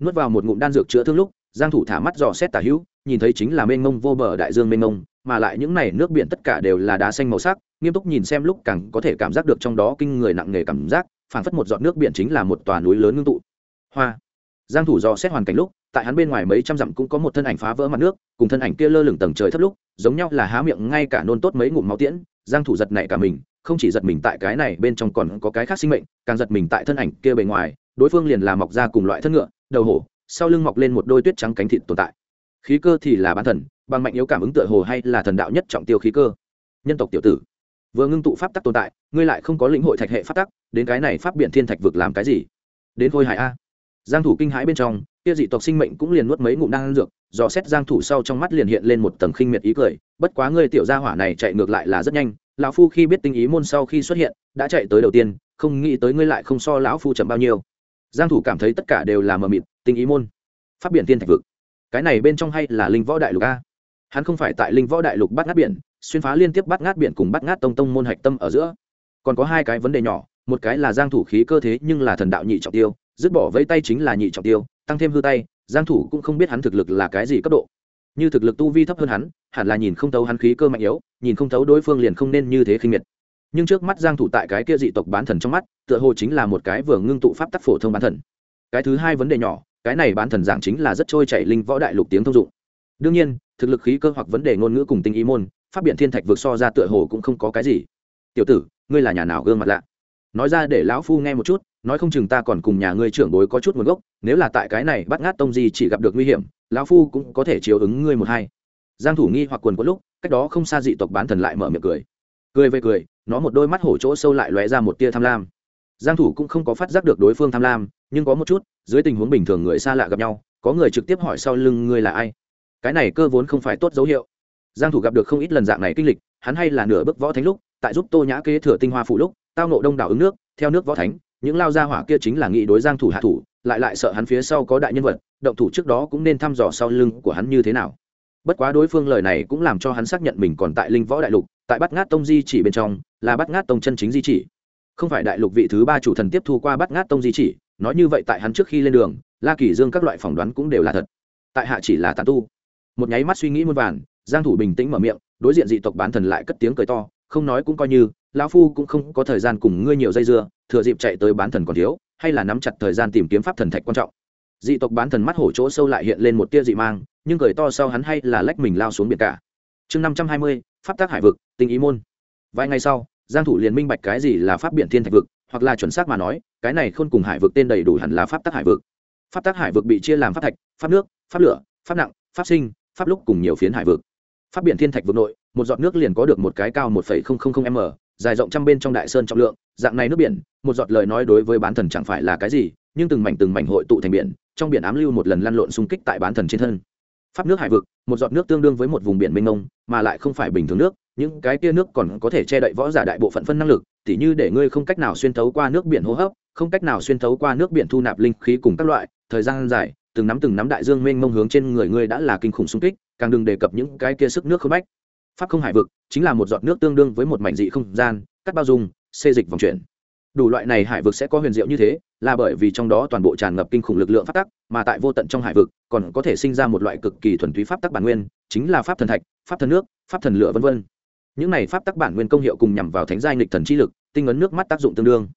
Nuốt vào một ngụm đan dược chữa thương lúc, giang thủ thả mắt dò xét tả hữu, nhìn thấy chính là mênh mông vô bờ đại dương mênh mông, mà lại những này nước biển tất cả đều là đá xanh màu sắc, nghiêm túc nhìn xem lúc càng có thể cảm giác được trong đó kinh người nặng nề cảm giác phảng phất một giọt nước biển chính là một tòa núi lớn ngưng tụ. Hoa. Giang thủ dò xét hoàn cảnh lúc, tại hắn bên ngoài mấy trăm dặm cũng có một thân ảnh phá vỡ mặt nước, cùng thân ảnh kia lơ lửng tầng trời thấp lúc, giống nhau là há miệng ngay cả nôn tốt mấy ngụm máu tiễn, giang thủ giật nảy cả mình, không chỉ giật mình tại cái này bên trong còn có cái khác sinh mệnh, càng giật mình tại thân ảnh kia bề ngoài, đối phương liền là mọc ra cùng loại thân ngựa, đầu hổ, sau lưng mọc lên một đôi tuyết trắng cánh thịt tồn tại. Khí cơ thì là bán thần, bằng mạnh yếu cảm ứng tựa hồ hay là thần đạo nhất trọng tiêu khí cơ. Nhân tộc tiểu tử. Vừa ngưng tụ pháp tắc tồn tại ngươi lại không có lĩnh hội thạch hệ pháp tắc, đến cái này pháp biện thiên thạch vực làm cái gì? Đến khôi hải a. Giang thủ kinh hãi bên trong, kia dị tộc sinh mệnh cũng liền nuốt mấy ngụm đang dược, dò xét giang thủ sau trong mắt liền hiện lên một tầng khinh miệt ý cười, bất quá ngươi tiểu gia hỏa này chạy ngược lại là rất nhanh, lão phu khi biết tinh ý môn sau khi xuất hiện, đã chạy tới đầu tiên, không nghĩ tới ngươi lại không so lão phu chậm bao nhiêu. Giang thủ cảm thấy tất cả đều là mờ mịt, tinh ý môn, pháp biển thiên thạch vực. Cái này bên trong hay là linh võ đại lục a? Hắn không phải tại linh võ đại lục bắt ngát biển, xuyên phá liên tiếp bắt ngát biển cùng bắt ngát tông tông môn hạch tâm ở giữa còn có hai cái vấn đề nhỏ, một cái là giang thủ khí cơ thế nhưng là thần đạo nhị trọng tiêu, dứt bỏ vây tay chính là nhị trọng tiêu, tăng thêm hư tay, giang thủ cũng không biết hắn thực lực là cái gì cấp độ. Như thực lực tu vi thấp hơn hắn, hẳn là nhìn không thấu hắn khí cơ mạnh yếu, nhìn không thấu đối phương liền không nên như thế khinh miệt. Nhưng trước mắt giang thủ tại cái kia dị tộc bán thần trong mắt, tựa hồ chính là một cái vừa ngưng tụ pháp tắc phổ thông bán thần. Cái thứ hai vấn đề nhỏ, cái này bán thần giảng chính là rất trôi chảy linh võ đại lục tiếng thông dụng. Đương nhiên, thực lực khí cơ hoặc vấn đề ngôn ngữ cùng tinh ý môn, pháp biện thiên thạch vượt so ra tựa hồ cũng không có cái gì. Tiểu tử ngươi là nhà nào gương mặt lạ? Nói ra để lão phu nghe một chút, nói không chừng ta còn cùng nhà ngươi trưởng bối có chút nguồn gốc, nếu là tại cái này bắt ngát tông gì chỉ gặp được nguy hiểm, lão phu cũng có thể chiếu ứng ngươi một hai. Giang thủ nghi hoặc quần có lúc, cách đó không xa dị tộc bán thần lại mở miệng cười. Cười về cười, nó một đôi mắt hổ chỗ sâu lại lóe ra một tia tham lam. Giang thủ cũng không có phát giác được đối phương tham lam, nhưng có một chút, dưới tình huống bình thường người xa lạ gặp nhau, có người trực tiếp hỏi sau lưng ngươi là ai? Cái này cơ vốn không phải tốt dấu hiệu. Giang thủ gặp được không ít lần dạng này kinh lịch, hắn hay là nửa bước võ thánh lúc tại giúp tô nhã kế thừa tinh hoa phụ lúc, tao nộ đông đảo ứng nước, theo nước võ thánh, những lao gia hỏa kia chính là nghị đối giang thủ hạ thủ, lại lại sợ hắn phía sau có đại nhân vật, động thủ trước đó cũng nên thăm dò sau lưng của hắn như thế nào. Bất quá đối phương lời này cũng làm cho hắn xác nhận mình còn tại linh võ đại lục, tại bắt ngát tông di chỉ bên trong, là bắt ngát tông chân chính di chỉ. Không phải đại lục vị thứ ba chủ thần tiếp thu qua bắt ngát tông di chỉ, nói như vậy tại hắn trước khi lên đường, la kỳ dương các loại phỏng đoán cũng đều là thật. Tại hạ chỉ là tàn tu. Một nháy mắt suy nghĩ muôn vàn, giang thủ bình tĩnh mở miệng, đối diện dị tộc bán thần lại cất tiếng cười to không nói cũng coi như, lão phu cũng không có thời gian cùng ngươi nhiều dây dưa, thừa dịp chạy tới bán thần còn thiếu, hay là nắm chặt thời gian tìm kiếm pháp thần thạch quan trọng. Dị tộc bán thần mắt hổ chỗ sâu lại hiện lên một tia dị mang, nhưng cười to sau hắn hay là lách mình lao xuống biển cả. Chương năm trăm hai mươi, pháp tác hải vực tình ý môn. Vài ngày sau, giang thủ liền minh bạch cái gì là pháp biển thiên thạch vực, hoặc là chuẩn xác mà nói, cái này không cùng hải vực tên đầy đủ hẳn là pháp tác hải vực. Pháp tác hải vực bị chia làm pháp thạch, pháp nước, pháp lửa, pháp nặng, pháp sinh, pháp lúc cùng nhiều phiến hải vực. Pháp biển thiên thạch vực nội một giọt nước liền có được một cái cao một m, dài rộng trăm bên trong đại sơn trọng lượng, dạng này nước biển, một giọt lời nói đối với bán thần chẳng phải là cái gì, nhưng từng mảnh từng mảnh hội tụ thành biển, trong biển ám lưu một lần lăn lộn xung kích tại bán thần trên thân. Pháp nước hải vực, một giọt nước tương đương với một vùng biển mênh mông, mà lại không phải bình thường nước, những cái kia nước còn có thể che đậy võ giả đại bộ phận phân năng lực, tỉ như để ngươi không cách nào xuyên thấu qua nước biển hô hấp, không cách nào xuyên thấu qua nước biển thu nạp linh khí cùng các loại, thời gian dài, từng nắm từng nắm đại dương mênh mông hướng trên người ngươi đã là kinh khủng xung kích, càng đừng đề cập những cái kia sức nước khô bách pháp không hải vực chính là một giọt nước tương đương với một mảnh dị không gian, cắt bao dung, xê dịch vòng chuyển. Đủ loại này hải vực sẽ có huyền diệu như thế, là bởi vì trong đó toàn bộ tràn ngập kinh khủng lực lượng pháp tắc, mà tại vô tận trong hải vực còn có thể sinh ra một loại cực kỳ thuần túy pháp tắc bản nguyên, chính là pháp thần thạch, pháp thần nước, pháp thần lửa v v những này pháp tắc bản nguyên công hiệu cùng nhằm vào thánh giai nghịch thần chi lực, tinh ấn nước mắt tác dụng tương đương.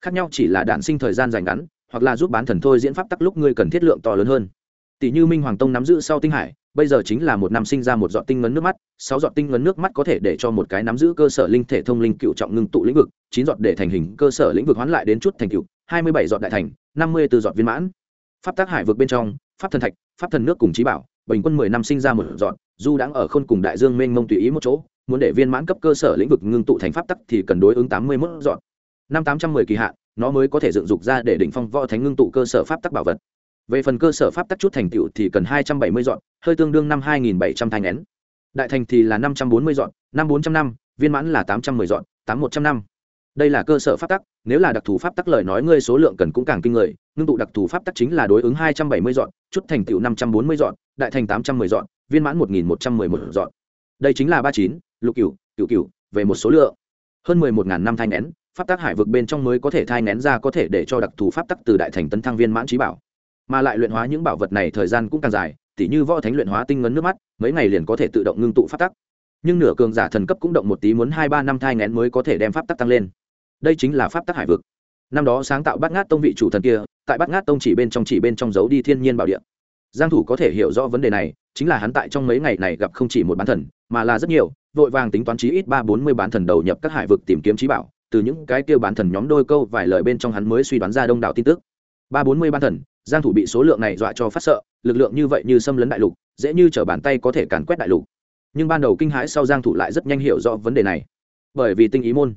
Khác nhau chỉ là đạn sinh thời gian dài ngắn, hoặc là giúp bán thần thôi diễn pháp tắc lúc ngươi cần thiết lượng to lớn hơn. Tỷ như minh hoàng tông nắm giữ sau tinh hải bây giờ chính là một năm sinh ra một giọt tinh ngấn nước mắt, sáu giọt tinh ngấn nước mắt có thể để cho một cái nắm giữ cơ sở linh thể thông linh cựu trọng ngưng tụ lĩnh vực, chín giọt để thành hình cơ sở lĩnh vực hoán lại đến chút thành cựu hai mươi bảy giọt đại thành, năm mươi từ giọt viên mãn. Pháp tác hải vực bên trong, pháp thần thạch, pháp thần nước cùng trí bảo, bình quân mười năm sinh ra một giọt du đang ở khôn cùng đại dương mênh mông tùy ý một chỗ, muốn để viên mãn cấp cơ sở lĩnh vực ngưng tụ thành pháp tắc thì cần đối ứng tám mươi mốt giọt. Năm tám trăm mười kỳ hạn, nó mới có thể dựng dục ra để đỉnh phong võ thánh ngưng tụ cơ sở pháp tắc bảo vật về phần cơ sở pháp tắc chút thành tựu thì cần hai trăm bảy mươi dọn, hơi tương đương năm hai nghìn bảy trăm thanh nén. Đại thành thì là năm trăm bốn mươi dọn, năm bốn trăm năm, viên mãn là tám trăm mười dọn, tám một trăm năm. Đây là cơ sở pháp tắc, nếu là đặc thù pháp tắc lời nói ngươi số lượng cần cũng càng kinh người, ngưng tụ đặc thù pháp tắc chính là đối ứng hai trăm bảy mươi dọn, chút thành tựu năm trăm bốn mươi dọn, đại thành tám trăm mười dọn, viên mãn một nghìn một trăm mười một dọn. Đây chính là ba chín, lục cửu cửu cửu, về một số lượng. Hơn mười một ngàn năm thanh nén, pháp tắc hải vực bên trong mới có thể thai nén ra có thể để cho đặc thù pháp tắc từ đại thành tấn thăng viên mãn trí bảo mà lại luyện hóa những bảo vật này thời gian cũng càng dài, tỉ như võ thánh luyện hóa tinh ngấn nước mắt, mấy ngày liền có thể tự động ngưng tụ pháp tắc. Nhưng nửa cường giả thần cấp cũng động một tí muốn hai ba năm thai ngén mới có thể đem pháp tắc tăng lên. Đây chính là pháp tắc hải vực. Năm đó sáng tạo bát ngát tông vị chủ thần kia, tại bát ngát tông chỉ bên trong chỉ bên trong giấu đi thiên nhiên bảo địa. Giang thủ có thể hiểu rõ vấn đề này, chính là hắn tại trong mấy ngày này gặp không chỉ một bán thần, mà là rất nhiều, vội vàng tính toán chí ít ba bốn mươi bán thần đầu nhập các hải vực tìm kiếm trí bảo, từ những cái kia bán thần nhóm đôi câu vài lời bên trong hắn mới suy đoán ra đông đảo tin tức. Ba bốn mươi bán thần giang thủ bị số lượng này dọa cho phát sợ, lực lượng như vậy như xâm lấn đại lục, dễ như trở bàn tay có thể càn quét đại lục. Nhưng ban đầu kinh hãi sau giang thủ lại rất nhanh hiểu rõ vấn đề này. Bởi vì tinh ý môn,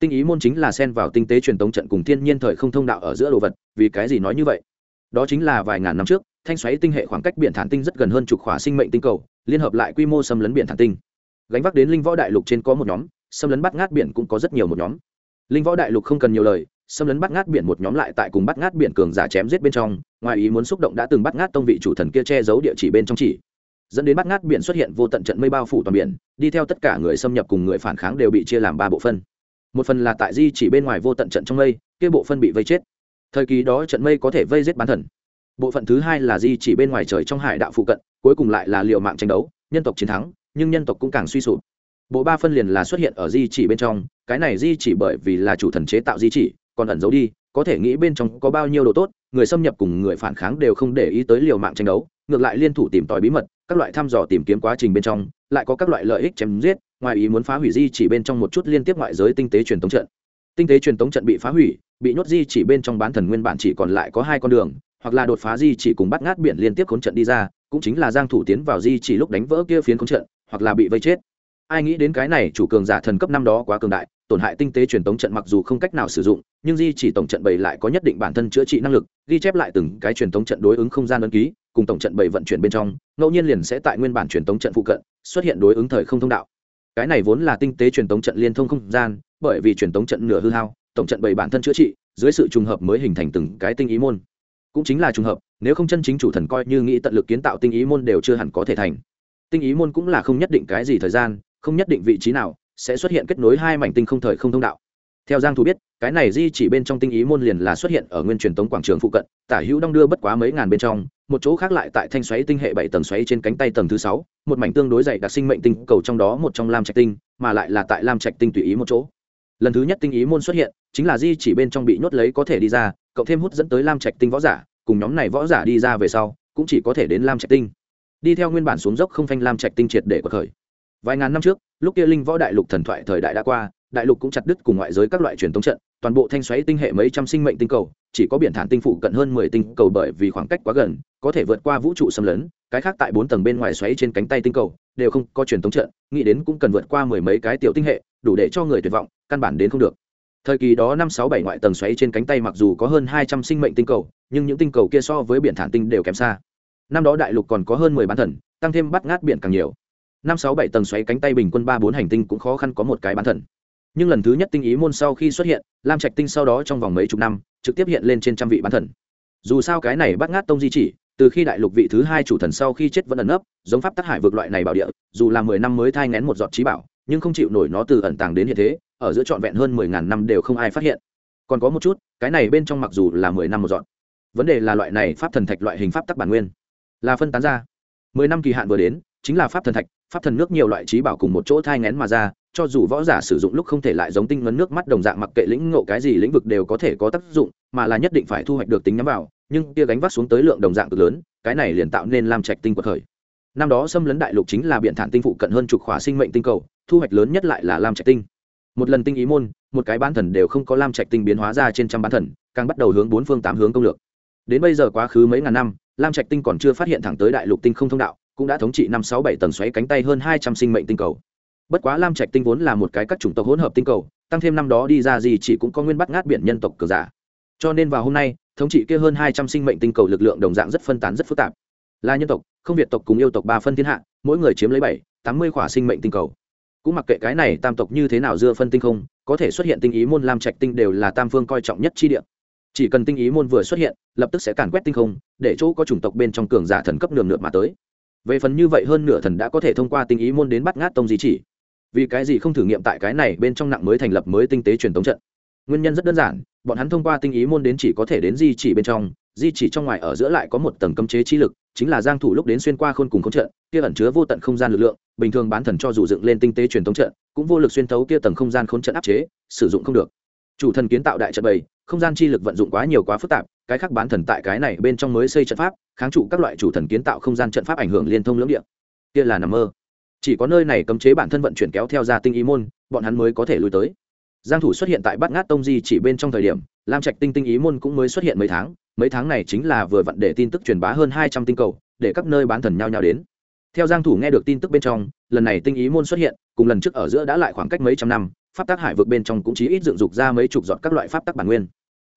tinh ý môn chính là xen vào tinh tế truyền tống trận cùng thiên nhiên thời không thông đạo ở giữa đồ vật, vì cái gì nói như vậy? Đó chính là vài ngàn năm trước, thanh xoáy tinh hệ khoảng cách biển thản tinh rất gần hơn chục khỏa sinh mệnh tinh cầu, liên hợp lại quy mô xâm lấn biển thản tinh. Gánh vác đến linh võ đại lục trên có một nhóm, xâm lấn bắt ngát biển cũng có rất nhiều một nhóm. Linh võ đại lục không cần nhiều lời xâm lấn bắt ngát biển một nhóm lại tại cùng bắt ngát biển cường giả chém giết bên trong, ngoài ý muốn xúc động đã từng bắt ngát tông vị chủ thần kia che giấu địa chỉ bên trong chỉ. Dẫn đến bắt ngát biển xuất hiện vô tận trận mây bao phủ toàn biển, đi theo tất cả người xâm nhập cùng người phản kháng đều bị chia làm ba bộ phân. Một phần là tại di chỉ bên ngoài vô tận trận trong mây, kia bộ phân bị vây chết. Thời kỳ đó trận mây có thể vây giết bán thần. Bộ phận thứ hai là di chỉ bên ngoài trời trong hải đạo phụ cận, cuối cùng lại là liệu mạng tranh đấu, nhân tộc chiến thắng, nhưng nhân tộc cũng càng suy sụp. Bộ ba phân liền là xuất hiện ở di chỉ bên trong, cái này di chỉ bởi vì là chủ thần chế tạo di chỉ còn ẩn giấu đi, có thể nghĩ bên trong có bao nhiêu đồ tốt, người xâm nhập cùng người phản kháng đều không để ý tới liều mạng tranh đấu, ngược lại liên thủ tìm tòi bí mật, các loại thăm dò tìm kiếm quá trình bên trong, lại có các loại lợi ích chém giết, ngoài ý muốn phá hủy di chỉ bên trong một chút liên tiếp ngoại giới tinh tế truyền tống trận. Tinh tế truyền tống trận bị phá hủy, bị nhốt di chỉ bên trong bán thần nguyên bản chỉ còn lại có hai con đường, hoặc là đột phá di chỉ cùng bắt ngát biển liên tiếp khốn trận đi ra, cũng chính là giang thủ tiến vào di chỉ lúc đánh vỡ kia phiến khốn trận, hoặc là bị vây chết. Ai nghĩ đến cái này chủ cường giả thần cấp năm đó quá cường đại tổn hại tinh tế truyền tống trận mặc dù không cách nào sử dụng, nhưng di chỉ tổng trận bảy lại có nhất định bản thân chữa trị năng lực, ghi chép lại từng cái truyền tống trận đối ứng không gian ấn ký, cùng tổng trận bảy vận chuyển bên trong, ngẫu nhiên liền sẽ tại nguyên bản truyền tống trận phụ cận, xuất hiện đối ứng thời không thông đạo. Cái này vốn là tinh tế truyền tống trận liên thông không gian, bởi vì truyền tống trận nửa hư hao, tổng trận bảy bản thân chữa trị, dưới sự trùng hợp mới hình thành từng cái tinh ý môn. Cũng chính là trùng hợp, nếu không chân chính chủ thần coi như nghĩ tận lực kiến tạo tinh ý môn đều chưa hẳn có thể thành. Tinh ý môn cũng là không nhất định cái gì thời gian, không nhất định vị trí nào sẽ xuất hiện kết nối hai mảnh tinh không thời không thông đạo. Theo giang thủ biết, cái này di chỉ bên trong tinh ý môn liền là xuất hiện ở nguyên truyền tống quảng trường phụ cận, tả hữu đong đưa bất quá mấy ngàn bên trong, một chỗ khác lại tại thanh xoáy tinh hệ bảy tầng xoáy trên cánh tay tầng thứ sáu, một mảnh tương đối dày đặc sinh mệnh tinh cầu trong đó một trong lam trạch tinh, mà lại là tại lam trạch tinh tùy ý một chỗ. Lần thứ nhất tinh ý môn xuất hiện, chính là di chỉ bên trong bị nhốt lấy có thể đi ra, cộng thêm hút dẫn tới lam trạch tinh võ giả, cùng nhóm này võ giả đi ra về sau, cũng chỉ có thể đến lam trạch tinh. Đi theo nguyên bản xuống dốc không phanh lam trạch tinh triệt để cuộc khởi vài ngàn năm trước, lúc kia linh võ đại lục thần thoại thời đại đã qua, đại lục cũng chặt đứt cùng ngoại giới các loại truyền thống trận, toàn bộ thanh xoáy tinh hệ mấy trăm sinh mệnh tinh cầu, chỉ có biển thản tinh phụ cận hơn mười tinh cầu bởi vì khoảng cách quá gần, có thể vượt qua vũ trụ xâm lấn, cái khác tại bốn tầng bên ngoài xoáy trên cánh tay tinh cầu, đều không có truyền thống trận, nghĩ đến cũng cần vượt qua mười mấy cái tiểu tinh hệ, đủ để cho người tuyệt vọng, căn bản đến không được. Thời kỳ đó năm sáu bảy ngoại tầng xoáy trên cánh tay mặc dù có hơn hai trăm sinh mệnh tinh cầu, nhưng những tinh cầu kia so với biển thản tinh đều kém xa. Năm đó đại lục còn có hơn mười bán thần, tăng thêm bắt ngát biển càng nhiều năm sáu bảy tầng xoáy cánh tay bình quân ba bốn hành tinh cũng khó khăn có một cái bán thần. Nhưng lần thứ nhất tinh ý môn sau khi xuất hiện, lam trạch tinh sau đó trong vòng mấy chục năm, trực tiếp hiện lên trên trăm vị bán thần. Dù sao cái này bắt ngát tông di chỉ, từ khi đại lục vị thứ hai chủ thần sau khi chết vẫn ẩn nấp, giống pháp tác hải vượt loại này bảo địa, dù là mười năm mới thai ngén một giọt trí bảo, nhưng không chịu nổi nó từ ẩn tàng đến hiện thế, ở giữa trọn vẹn hơn mười ngàn năm đều không ai phát hiện. Còn có một chút, cái này bên trong mặc dù là mười năm một dọn vấn đề là loại này pháp thần thạch loại hình pháp tắc bản nguyên, là phân tán ra. Mười năm kỳ hạn vừa đến, chính là pháp thần thạch pháp thần nước nhiều loại trí bảo cùng một chỗ thai ngén mà ra, cho dù võ giả sử dụng lúc không thể lại giống tinh ngấn nước mắt đồng dạng mặc kệ lĩnh ngộ cái gì lĩnh vực đều có thể có tác dụng, mà là nhất định phải thu hoạch được tính nhắm vào, nhưng kia gánh vác xuống tới lượng đồng dạng cực lớn, cái này liền tạo nên làm trạch tinh của thời năm đó xâm lấn đại lục chính là biện thản tinh phụ cận hơn chục khỏa sinh mệnh tinh cầu, thu hoạch lớn nhất lại là lam trạch tinh. Một lần tinh ý môn, một cái bán thần đều không có lam trạch tinh biến hóa ra trên trăm bán thần, càng bắt đầu hướng bốn phương tám hướng công lược. Đến bây giờ quá khứ mấy ngàn năm, lam trạch tinh còn chưa phát hiện thẳng tới đại lục tinh không thông đạo cũng đã thống trị năm sáu bảy tầng xoáy cánh tay hơn hai trăm sinh mệnh tinh cầu. Bất quá lam trạch tinh vốn là một cái các chủng tộc hỗn hợp tinh cầu, tăng thêm năm đó đi ra gì chỉ cũng có nguyên bắt ngát biển nhân tộc cờ giả. Cho nên vào hôm nay, thống trị kia hơn hai trăm sinh mệnh tinh cầu lực lượng đồng dạng rất phân tán rất phức tạp. Là nhân tộc, không việt tộc cùng yêu tộc ba phân thiên hạ, mỗi người chiếm lấy bảy, tám mươi khỏa sinh mệnh tinh cầu. Cũng mặc kệ cái này tam tộc như thế nào dưa phân tinh không, có thể xuất hiện tinh ý môn lam trạch tinh đều là tam phương coi trọng nhất chi địa. Chỉ cần tinh ý môn vừa xuất hiện, lập tức sẽ càn quét tinh không, để chỗ có chủng tộc bên trong cường giả thần cấp nườm nượp mà tới về phần như vậy hơn nửa thần đã có thể thông qua tinh ý môn đến bắt ngát tông di chỉ. Vì cái gì không thử nghiệm tại cái này bên trong nặng mới thành lập mới tinh tế truyền thống trận? Nguyên nhân rất đơn giản, bọn hắn thông qua tinh ý môn đến chỉ có thể đến di chỉ bên trong, di chỉ trong ngoài ở giữa lại có một tầng cấm chế chi lực, chính là giang thủ lúc đến xuyên qua khôn cùng khốn trận, kia ẩn chứa vô tận không gian lực lượng, bình thường bán thần cho dù dựng lên tinh tế truyền thống trận, cũng vô lực xuyên thấu kia tầng không gian khốn trận áp chế, sử dụng không được. Chủ thần kiến tạo đại trận bày không gian chi lực vận dụng quá nhiều quá phức tạp cái khác bán thần tại cái này bên trong mới xây trận pháp, kháng trụ các loại chủ thần kiến tạo không gian trận pháp ảnh hưởng liên thông lưỡng địa. Kia là nằm mơ. Chỉ có nơi này cấm chế bản thân vận chuyển kéo theo ra tinh ý môn, bọn hắn mới có thể lui tới. Giang thủ xuất hiện tại bát ngát tông di chỉ bên trong thời điểm, lam trạch tinh tinh ý môn cũng mới xuất hiện mấy tháng mấy tháng này chính là vừa vặn để tin tức truyền bá hơn 200 tinh cầu, để các nơi bán thần nhau nhau đến. Theo giang thủ nghe được tin tức bên trong, lần này tinh ý môn xuất hiện, cùng lần trước ở giữa đã lại khoảng cách mấy trăm năm, pháp tác hải vực bên trong cũng chỉ ít dựng dục ra mấy chục dọn các loại pháp tác bản nguyên.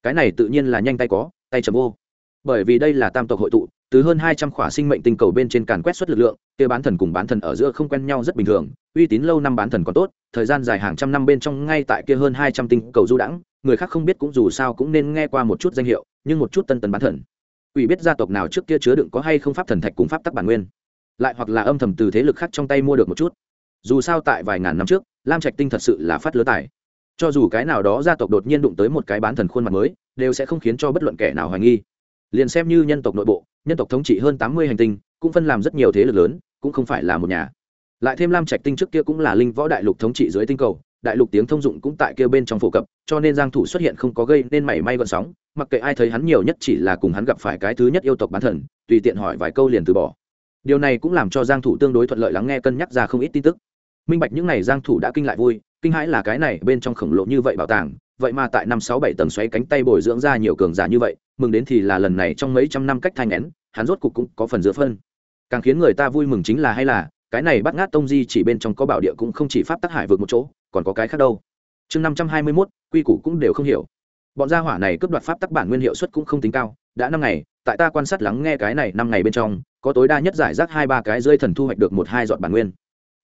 Cái này tự nhiên là nhanh tay có tay chầm vô bởi vì đây là tam tộc hội tụ, từ hơn hai trăm khỏa sinh mệnh tinh cầu bên trên càn quét xuất lực lượng, kia bán thần cùng bán thần ở giữa không quen nhau rất bình thường, uy tín lâu năm bán thần còn tốt, thời gian dài hàng trăm năm bên trong ngay tại kia hơn hai trăm tinh cầu du đãng, người khác không biết cũng dù sao cũng nên nghe qua một chút danh hiệu, nhưng một chút tân tần bán thần. Ủy biết gia tộc nào trước kia chứa đựng có hay không pháp thần thạch cùng pháp tắc bản nguyên. Lại hoặc là âm thầm từ thế lực khác trong tay mua được một chút. Dù sao tại vài ngàn năm trước, lam trạch tinh thật sự là phát lứa tài. Cho dù cái nào đó gia tộc đột nhiên đụng tới một cái bán thần khuôn mặt mới đều sẽ không khiến cho bất luận kẻ nào hoài nghi. Liền xem như nhân tộc nội bộ, nhân tộc thống trị hơn tám mươi hành tinh, cũng phân làm rất nhiều thế lực lớn, cũng không phải là một nhà. Lại thêm lam trạch tinh trước kia cũng là linh võ đại lục thống trị dưới tinh cầu, đại lục tiếng thông dụng cũng tại kia bên trong phổ cập, cho nên giang thủ xuất hiện không có gây nên mảy may gợn sóng, mặc kệ ai thấy hắn nhiều nhất chỉ là cùng hắn gặp phải cái thứ nhất yêu tộc bán thần, tùy tiện hỏi vài câu liền từ bỏ. Điều này cũng làm cho giang thủ tương đối thuận lợi lắng nghe cân nhắc ra không ít tin tức. Minh bạch những này giang thủ đã kinh lại vui, kinh hãi là cái này bên trong khổng lồ như vậy bảo tàng vậy mà tại năm sáu bảy tầng xoáy cánh tay bồi dưỡng ra nhiều cường giả như vậy, mừng đến thì là lần này trong mấy trăm năm cách thai ngén hắn rốt cục cũng có phần giữa phân. Càng khiến người ta vui mừng chính là hay là, cái này bắt ngát tông di chỉ bên trong có bảo địa cũng không chỉ pháp tắc hải vượt một chỗ, còn có cái khác đâu. Chương năm trăm hai mươi mốt, quy củ cũng đều không hiểu. Bọn gia hỏa này cướp đoạt pháp tắc bản nguyên hiệu suất cũng không tính cao, đã năm ngày, tại ta quan sát lắng nghe cái này năm ngày bên trong, có tối đa nhất giải rác hai ba cái rơi thần thu hoạch được một hai giọt bản nguyên.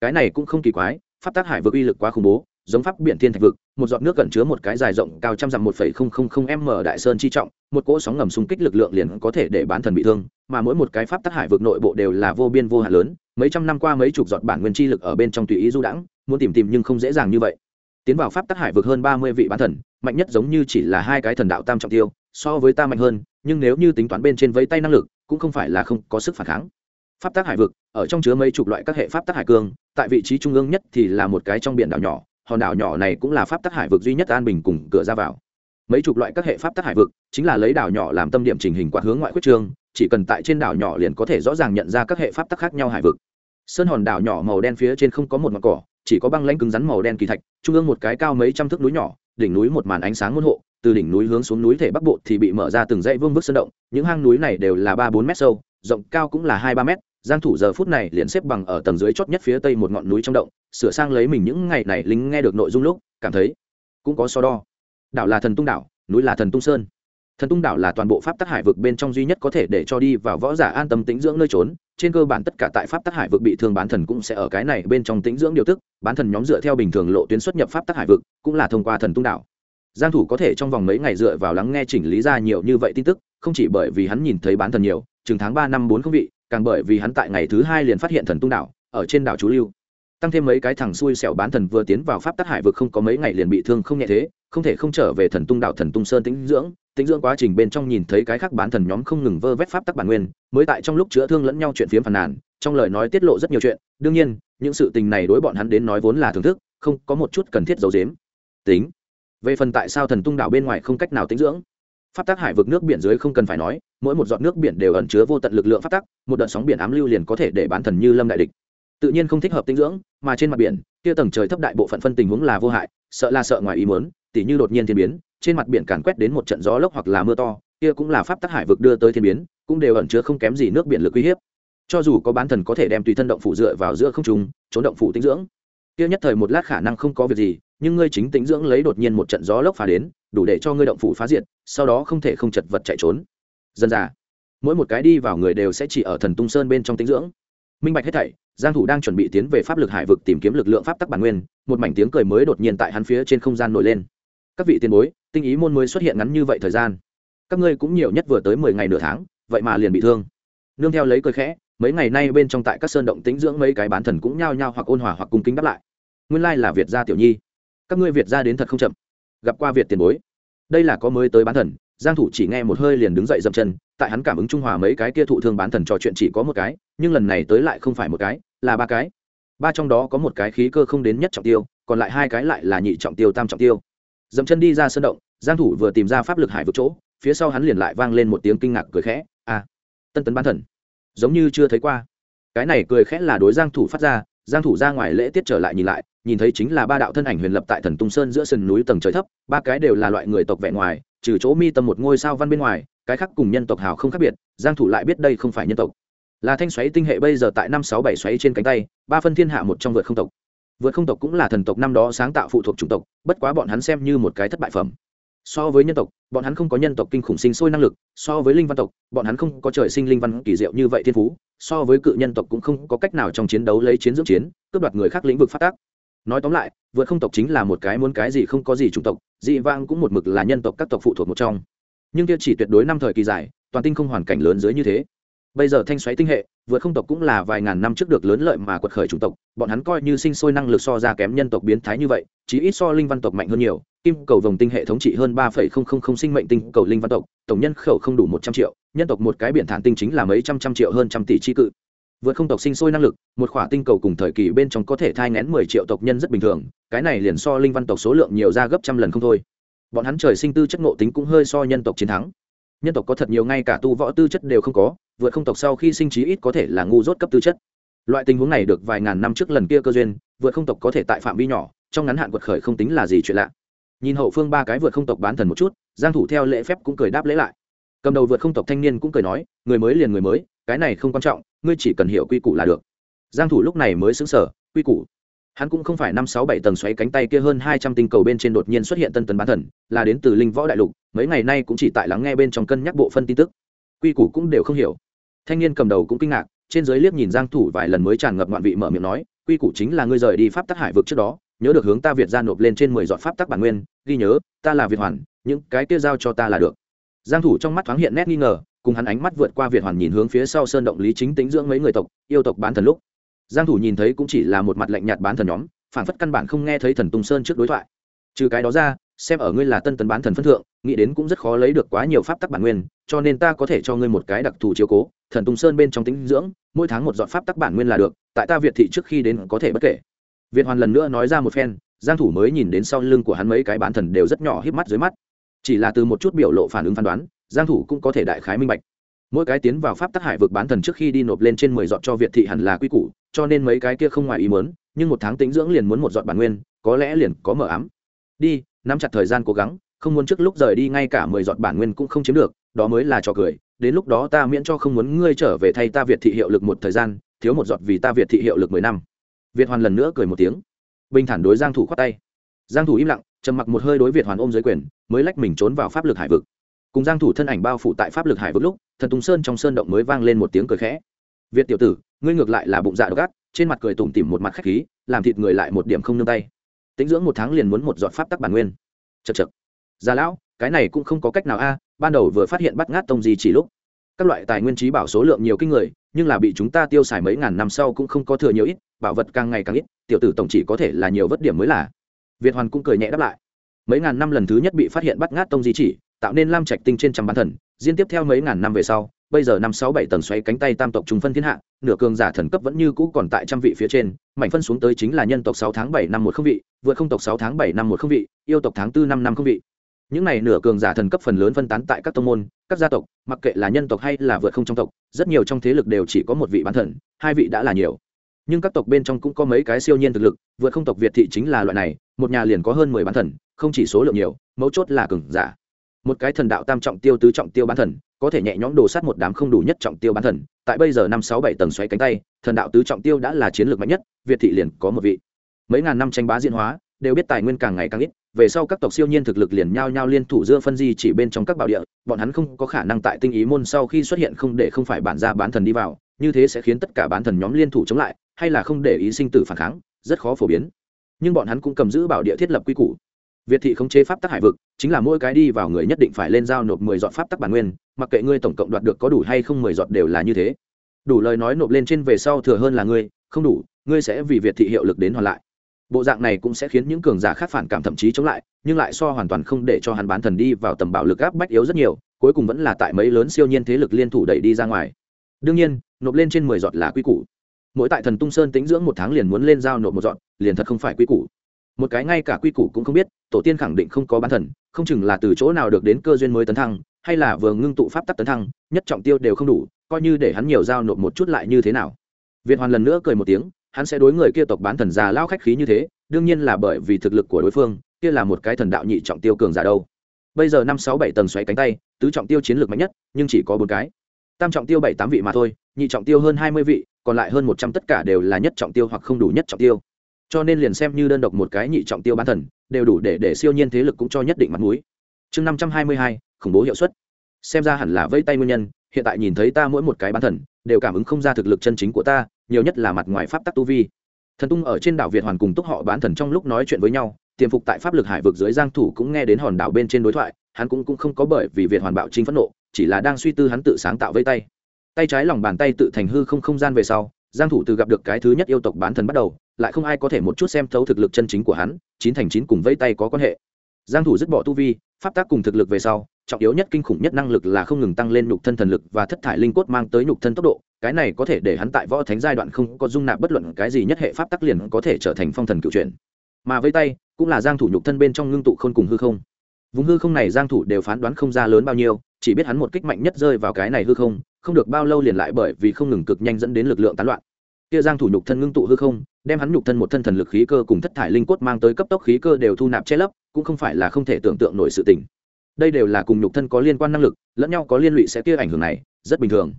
Cái này cũng không kỳ quái, pháp tác hải vượt uy lực quá khủng bố giống pháp biển thiên thạch vực, một giọt nước cẩn chứa một cái dài rộng cao trăm dặm một phẩy không không không m đại sơn chi trọng, một cỗ sóng ngầm xung kích lực lượng liền có thể để bán thần bị thương, mà mỗi một cái pháp tác hải vực nội bộ đều là vô biên vô hạn lớn, mấy trăm năm qua mấy chục giọt bản nguyên chi lực ở bên trong tùy ý du đãng, muốn tìm tìm nhưng không dễ dàng như vậy. Tiến vào pháp tác hải vực hơn ba mươi vị bán thần, mạnh nhất giống như chỉ là hai cái thần đạo tam trọng tiêu, so với ta mạnh hơn, nhưng nếu như tính toán bên trên vẫy tay năng lực, cũng không phải là không có sức phản kháng. Pháp tác hải vực, ở trong chứa mấy chục loại các hệ pháp tác hải cương, tại vị trí trung ương nhất thì là một cái trong biển đảo nhỏ hòn đảo nhỏ này cũng là pháp tắc hải vực duy nhất an bình cùng cửa ra vào. Mấy chục loại các hệ pháp tắc hải vực chính là lấy đảo nhỏ làm tâm điểm trình hình quạt hướng ngoại khuyết trương chỉ cần tại trên đảo nhỏ liền có thể rõ ràng nhận ra các hệ pháp tắc khác nhau hải vực. Sơn hòn đảo nhỏ màu đen phía trên không có một mặt cỏ, chỉ có băng lãnh cứng rắn màu đen kỳ thạch, trung ương một cái cao mấy trăm thước núi nhỏ, đỉnh núi một màn ánh sáng môn hộ, từ đỉnh núi hướng xuống núi thể bắc bộ thì bị mở ra từng dãy vương vức sơn động, những hang núi này đều là ba bốn mét sâu, rộng cao cũng là hai ba mét giang thủ giờ phút này liền xếp bằng ở tầng dưới chót nhất phía tây một ngọn núi trong động, sửa sang lấy mình những ngày này lính nghe được nội dung lúc, cảm thấy cũng có so đo. Đảo là thần tung đảo, núi là thần tung sơn. Thần tung đảo là toàn bộ pháp tắc hải vực bên trong duy nhất có thể để cho đi vào võ giả an tâm tĩnh dưỡng nơi trốn, trên cơ bản tất cả tại pháp tắc hải vực bị thương bán thần cũng sẽ ở cái này bên trong tĩnh dưỡng điều tức, bán thần nhóm dựa theo bình thường lộ tuyến xuất nhập pháp tắc hải vực, cũng là thông qua thần tung đảo. Giang thủ có thể trong vòng mấy ngày dựa vào lắng nghe chỉnh lý ra nhiều như vậy tin tức, không chỉ bởi vì hắn nhìn thấy bán thần nhiều, chừng tháng ba năm bốn không vị càng bởi vì hắn tại ngày thứ hai liền phát hiện thần tung đảo, ở trên đảo chú lưu. Tăng thêm mấy cái thằng xui xẻo bán thần vừa tiến vào pháp tắc hải vực không có mấy ngày liền bị thương không nhẹ thế, không thể không trở về thần tung đảo thần tung sơn tĩnh dưỡng tĩnh dưỡng quá trình bên trong nhìn thấy cái khác bán thần nhóm không ngừng vơ vét pháp tắc bản nguyên, mới tại trong lúc chữa thương lẫn nhau chuyện phiếm phàn nàn, trong lời nói tiết lộ rất nhiều chuyện, đương nhiên, những sự tình này đối bọn hắn đến nói vốn là thưởng thức, không có một chút cần thiết giấu giếm. Tính, về phần tại sao thần tung đảo bên ngoài không cách nào tĩnh dưỡng pháp tắc hải vực nước biển dưới không cần phải nói, mỗi một giọt nước biển đều ẩn chứa vô tận lực lượng pháp tắc, một đợt sóng biển ám lưu liền có thể để bán thần như lâm đại địch. Tự nhiên không thích hợp tinh dưỡng, mà trên mặt biển, kia tầng trời thấp đại bộ phận phân tình huống là vô hại, sợ là sợ ngoài ý muốn, tỉ như đột nhiên thiên biến, trên mặt biển càn quét đến một trận gió lốc hoặc là mưa to, kia cũng là pháp tắc hải vực đưa tới thiên biến, cũng đều ẩn chứa không kém gì nước biển lực uy hiếp. Cho dù có bán thần có thể đem tùy thân động phủ dựa vào giữa không trùng trốn động phủ tinh dưỡng, kia nhất thời một lát khả năng không có việc gì, nhưng ngươi chính tính dưỡng lấy đột nhiên một trận gió lốc phá đến đủ để cho ngươi động phủ phá diệt, sau đó không thể không chật vật chạy trốn. Dân già, mỗi một cái đi vào người đều sẽ chỉ ở thần tung sơn bên trong tinh dưỡng. Minh bạch hết thảy, giang thủ đang chuẩn bị tiến về pháp lực hải vực tìm kiếm lực lượng pháp tắc bản nguyên, một mảnh tiếng cười mới đột nhiên tại hắn phía trên không gian nổi lên. Các vị tiền bối, tinh ý môn mới xuất hiện ngắn như vậy thời gian. Các ngươi cũng nhiều nhất vừa tới 10 ngày nửa tháng, vậy mà liền bị thương. Nương theo lấy cười khẽ, mấy ngày nay bên trong tại các sơn động tĩnh dưỡng mấy cái bán thần cũng nhao nhao hoặc ôn hòa hoặc cung kính đáp lại. Nguyên lai là việt gia tiểu nhi. Các ngươi việt gia đến thật không chậm. Gặp qua việt tiền bối đây là có mới tới bán thần, giang thủ chỉ nghe một hơi liền đứng dậy dậm chân, tại hắn cảm ứng trung hòa mấy cái kia thụ thương bán thần trò chuyện chỉ có một cái, nhưng lần này tới lại không phải một cái, là ba cái. Ba trong đó có một cái khí cơ không đến nhất trọng tiêu, còn lại hai cái lại là nhị trọng tiêu, tam trọng tiêu. Dậm chân đi ra sân động, giang thủ vừa tìm ra pháp lực hải vực chỗ, phía sau hắn liền lại vang lên một tiếng kinh ngạc cười khẽ a tân tấn bán thần. Giống như chưa thấy qua. Cái này cười khẽ là đối giang thủ phát ra giang thủ ra ngoài lễ tiết trở lại nhìn lại, nhìn thấy chính là ba đạo thân ảnh huyền lập tại thần tung sơn giữa sườn núi tầng trời thấp, ba cái đều là loại người tộc vẻ ngoài, trừ chỗ mi tâm một ngôi sao văn bên ngoài, cái khác cùng nhân tộc hào không khác biệt, giang thủ lại biết đây không phải nhân tộc. Là thanh xoáy tinh hệ bây giờ tại năm sáu bảy xoáy trên cánh tay, ba phân thiên hạ một trong vượt không tộc. Vượt không tộc cũng là thần tộc năm đó sáng tạo phụ thuộc chủng tộc, bất quá bọn hắn xem như một cái thất bại phẩm. So với nhân tộc, bọn hắn không có nhân tộc kinh khủng sinh sôi năng lực, so với linh văn tộc, bọn hắn không có trời sinh linh văn kỳ diệu như vậy thiên phú so với cự nhân tộc cũng không có cách nào trong chiến đấu lấy chiến dưỡng chiến, cướp đoạt người khác lĩnh vực phát tác. Nói tóm lại, vượt không tộc chính là một cái muốn cái gì không có gì chủng tộc, dị vang cũng một mực là nhân tộc các tộc phụ thuộc một trong. Nhưng kia chỉ tuyệt đối năm thời kỳ dài, toàn tinh không hoàn cảnh lớn dưới như thế. Bây giờ thanh xoáy tinh hệ, vượt không tộc cũng là vài ngàn năm trước được lớn lợi mà quật khởi chủng tộc, bọn hắn coi như sinh sôi năng lực so ra kém nhân tộc biến thái như vậy, chí ít so linh văn tộc mạnh hơn nhiều kim cầu vòng tinh hệ thống trị hơn ba phẩy không không không sinh mệnh tinh cầu linh văn tộc, tổng nhân khẩu không đủ một trăm triệu, nhân tộc một cái biển thản tinh chính là mấy trăm trăm triệu hơn trăm tỷ chi cự. Vượt không tộc sinh sôi năng lực, một khỏa tinh cầu cùng thời kỳ bên trong có thể thai ngén mười triệu tộc nhân rất bình thường, cái này liền so linh văn tộc số lượng nhiều ra gấp trăm lần không thôi. Bọn hắn trời sinh tư chất ngộ tính cũng hơi so nhân tộc chiến thắng. Nhân tộc có thật nhiều ngay cả tu võ tư chất đều không có, vượt không tộc sau khi sinh trí ít có thể là ngu dốt cấp tư chất. Loại tình huống này được vài ngàn năm trước lần kia cơ duyên, vượt không tộc có thể tại phạm vi nhỏ, trong ngắn hạn quật khởi không tính là gì chuyện lạ nhìn hậu phương ba cái vượt không tộc bán thần một chút, giang thủ theo lễ phép cũng cười đáp lễ lại. Cầm đầu vượt không tộc thanh niên cũng cười nói, người mới liền người mới, cái này không quan trọng, ngươi chỉ cần hiểu quy củ là được. Giang thủ lúc này mới sững sờ, quy củ. Hắn cũng không phải năm sáu bảy tầng xoáy cánh tay kia hơn hai trăm tinh cầu bên trên đột nhiên xuất hiện tân tấn bán thần, là đến từ linh võ đại lục, mấy ngày nay cũng chỉ tại lắng nghe bên trong cân nhắc bộ phân tin tức. Quy củ cũng đều không hiểu. Thanh niên cầm đầu cũng kinh ngạc, trên dưới liếc nhìn giang thủ vài lần mới tràn ngập ngoạn vị mở miệng nói, quy củ chính là ngươi rời đi pháp tắc hải vực trước đó nhớ được hướng ta việt ra nộp lên trên mười dọn pháp tắc bản nguyên, ghi nhớ, ta là việt hoàn, những cái kia giao cho ta là được. Giang thủ trong mắt thoáng hiện nét nghi ngờ, cùng hắn ánh mắt vượt qua việt hoàn nhìn hướng phía sau sơn động lý chính tính dưỡng mấy người tộc, yêu tộc bán thần lúc. Giang thủ nhìn thấy cũng chỉ là một mặt lạnh nhạt bán thần nhóm phản phất căn bản không nghe thấy thần tung sơn trước đối thoại. Trừ cái đó ra, xem ở ngươi là tân tấn bán thần phân thượng, nghĩ đến cũng rất khó lấy được quá nhiều pháp tắc bản nguyên, cho nên ta có thể cho ngươi một cái đặc thù chiếu cố, thần tung sơn bên trong tính dưỡng, mỗi tháng một dọn pháp tắc bản nguyên là được, tại ta việt thị trước khi đến có thể bất kể việt hoàn lần nữa nói ra một phen, giang thủ mới nhìn đến sau lưng của hắn mấy cái bán thần đều rất nhỏ híp mắt dưới mắt. Chỉ là từ một chút biểu lộ phản ứng phán đoán, giang thủ cũng có thể đại khái minh bạch. Mỗi cái tiến vào pháp tắc hải vực bán thần trước khi đi nộp lên trên 10 dọn cho việt thị hẳn là quy củ, cho nên mấy cái kia không ngoài ý muốn, nhưng một tháng tính dưỡng liền muốn một dọn bản nguyên, có lẽ liền có mở ám. Đi, nắm chặt thời gian cố gắng, không muốn trước lúc rời đi ngay cả mười giọt bản nguyên cũng không chiếm được, đó mới là trò cười. Đến lúc đó ta miễn cho không muốn ngươi trở về thay ta việt thị hiệu lực một thời gian, thiếu một giọt vì ta việt thị hiệu lực mười năm việt hoàn lần nữa cười một tiếng. Bình thản đối giang thủ khoát tay. Giang thủ im lặng, trầm mặc một hơi đối việt hoàn ôm dưới quyền, mới lách mình trốn vào pháp lực hải vực. Cùng giang thủ thân ảnh bao phủ tại pháp lực hải vực lúc, thần tùng sơn trong sơn động mới vang lên một tiếng cười khẽ. Việt tiểu tử, ngươi ngược lại là bụng dạ độc ác, trên mặt cười tủm tỉm một mặt khách khí, làm thịt người lại một điểm không nương tay. Tính dưỡng một tháng liền muốn một giọt pháp tắc bản nguyên. Chật chật già lão, cái này cũng không có cách nào a, ban đầu vừa phát hiện bắt ngát tông gì chỉ lúc các loại tài nguyên trí bảo số lượng nhiều kinh người, nhưng là bị chúng ta tiêu xài mấy ngàn năm sau cũng không có thừa nhiều ít, bảo vật càng ngày càng ít, tiểu tử tổng chỉ có thể là nhiều vất điểm mới là. Việt hoàn cũng cười nhẹ đáp lại. Mấy ngàn năm lần thứ nhất bị phát hiện bắt ngát tông di chỉ, tạo nên lam trạch tinh trên trăm bán thần diên tiếp theo mấy ngàn năm về sau, bây giờ năm sáu bảy tầng xoáy cánh tay tam tộc trùng phân thiên hạ, nửa cường giả thần cấp vẫn như cũ còn tại trăm vị phía trên, mảnh phân xuống tới chính là nhân tộc sáu tháng bảy năm một không vị, vượt không tộc sáu tháng bảy năm một không vị, yêu tộc tháng tư năm năm không vị những này nửa cường giả thần cấp phần lớn phân tán tại các tông môn, các gia tộc, mặc kệ là nhân tộc hay là vượt không trong tộc, rất nhiều trong thế lực đều chỉ có một vị bán thần, hai vị đã là nhiều. Nhưng các tộc bên trong cũng có mấy cái siêu nhiên thực lực, vượt không tộc việt thị chính là loại này, một nhà liền có hơn mười bán thần, không chỉ số lượng nhiều, mấu chốt là cường giả. Một cái thần đạo tam trọng tiêu tứ trọng tiêu bán thần, có thể nhẹ nhõm đồ sát một đám không đủ nhất trọng tiêu bán thần, tại bây giờ năm sáu bảy tầng xoáy cánh tay, thần đạo tứ trọng tiêu đã là chiến lược mạnh nhất, việt thị liền có một vị. Mấy ngàn năm tranh bá diễn hóa, đều biết tài nguyên càng ngày càng ít về sau các tộc siêu nhiên thực lực liền nhao nhao liên thủ dưa phân di chỉ bên trong các bảo địa, bọn hắn không có khả năng tại tinh ý môn sau khi xuất hiện không để không phải bản ra bán thần đi vào, như thế sẽ khiến tất cả bán thần nhóm liên thủ chống lại, hay là không để ý sinh tử phản kháng, rất khó phổ biến. Nhưng bọn hắn cũng cầm giữ bảo địa thiết lập quy củ. Việt thị khống chế pháp tắc hải vực, chính là mỗi cái đi vào người nhất định phải lên giao nộp mười dọn pháp tắc bản nguyên, mặc kệ ngươi tổng cộng đoạt được có đủ hay không mười dọn đều là như thế. Đủ lời nói nộp lên trên về sau thừa hơn là ngươi, không đủ, ngươi sẽ vì việt thị hiệu lực đến hoàn lại bộ dạng này cũng sẽ khiến những cường giả khác phản cảm thậm chí chống lại, nhưng lại so hoàn toàn không để cho hắn bán thần đi vào tầm bạo lực áp bách yếu rất nhiều, cuối cùng vẫn là tại mấy lớn siêu nhiên thế lực liên thủ đẩy đi ra ngoài. Đương nhiên, nộp lên trên mười giọt là quy củ. Mỗi tại thần tung sơn tính dưỡng một tháng liền muốn lên giao nộp một dọn liền thật không phải quy củ. Một cái ngay cả quy củ cũng không biết, tổ tiên khẳng định không có bán thần, không chừng là từ chỗ nào được đến cơ duyên mới tấn thăng, hay là vừa ngưng tụ pháp tắc tấn thăng, nhất trọng tiêu đều không đủ, coi như để hắn nhiều giao nộp một chút lại như thế nào. Việt hoàn lần nữa cười một tiếng hắn sẽ đối người kia tộc bán thần già lao khách khí như thế, đương nhiên là bởi vì thực lực của đối phương, kia là một cái thần đạo nhị trọng tiêu cường giả đâu. Bây giờ năm sáu bảy tầng xoáy cánh tay, tứ trọng tiêu chiến lược mạnh nhất, nhưng chỉ có bốn cái. Tam trọng tiêu bảy tám vị mà thôi, nhị trọng tiêu hơn hai mươi vị, còn lại hơn một trăm tất cả đều là nhất trọng tiêu hoặc không đủ nhất trọng tiêu. Cho nên liền xem như đơn độc một cái nhị trọng tiêu bán thần, đều đủ để để siêu nhiên thế lực cũng cho nhất định mặt mũi. Chương năm trăm hai mươi hai, khủng bố hiệu suất. Xem ra hẳn là vây tay nguyên nhân, hiện tại nhìn thấy ta mỗi một cái bán thần đều cảm ứng không ra thực lực chân chính của ta, nhiều nhất là mặt ngoài pháp tắc tu vi. Thần tung ở trên đảo việt hoàn cùng túc họ bán thần trong lúc nói chuyện với nhau, tiềm phục tại pháp lực hải vực dưới giang thủ cũng nghe đến hòn đảo bên trên đối thoại, hắn cũng cũng không có bởi vì việt hoàn bạo Trinh phẫn nộ, chỉ là đang suy tư hắn tự sáng tạo vây tay. Tay trái lòng bàn tay tự thành hư không không gian về sau, giang thủ từ gặp được cái thứ nhất yêu tộc bán thần bắt đầu, lại không ai có thể một chút xem thấu thực lực chân chính của hắn, chín thành chín cùng vây tay có quan hệ. Giang thủ dứt bỏ tu vi pháp tác cùng thực lực về sau, trọng yếu nhất kinh khủng nhất năng lực là không ngừng tăng lên nhục thân thần lực và thất thải linh cốt mang tới nhục thân tốc độ. Cái này có thể để hắn tại võ thánh giai đoạn không có dung nạp bất luận cái gì nhất hệ pháp tắc liền có thể trở thành phong thần cựu truyền. mà với tay, cũng là giang thủ nhục thân bên trong ngưng tụ khôn cùng hư không. Vùng hư không này giang thủ đều phán đoán không ra lớn bao nhiêu, chỉ biết hắn một kích mạnh nhất rơi vào cái này hư không không được bao lâu liền lại bởi vì không ngừng cực nhanh dẫn đến lực lượng tán loạn. Kia giang thủ nhục thân ngưng tụ hư không đem hắn nhục thân một thân thần lực khí cơ cùng thất thải linh cốt mang tới cấp tốc khí cơ đều thu nạp che lấp, cũng không phải là không thể tưởng tượng nổi sự tình. Đây đều là cùng nhục thân có liên quan năng lực, lẫn nhau có liên lụy sẽ kia ảnh hưởng này, rất bình thường.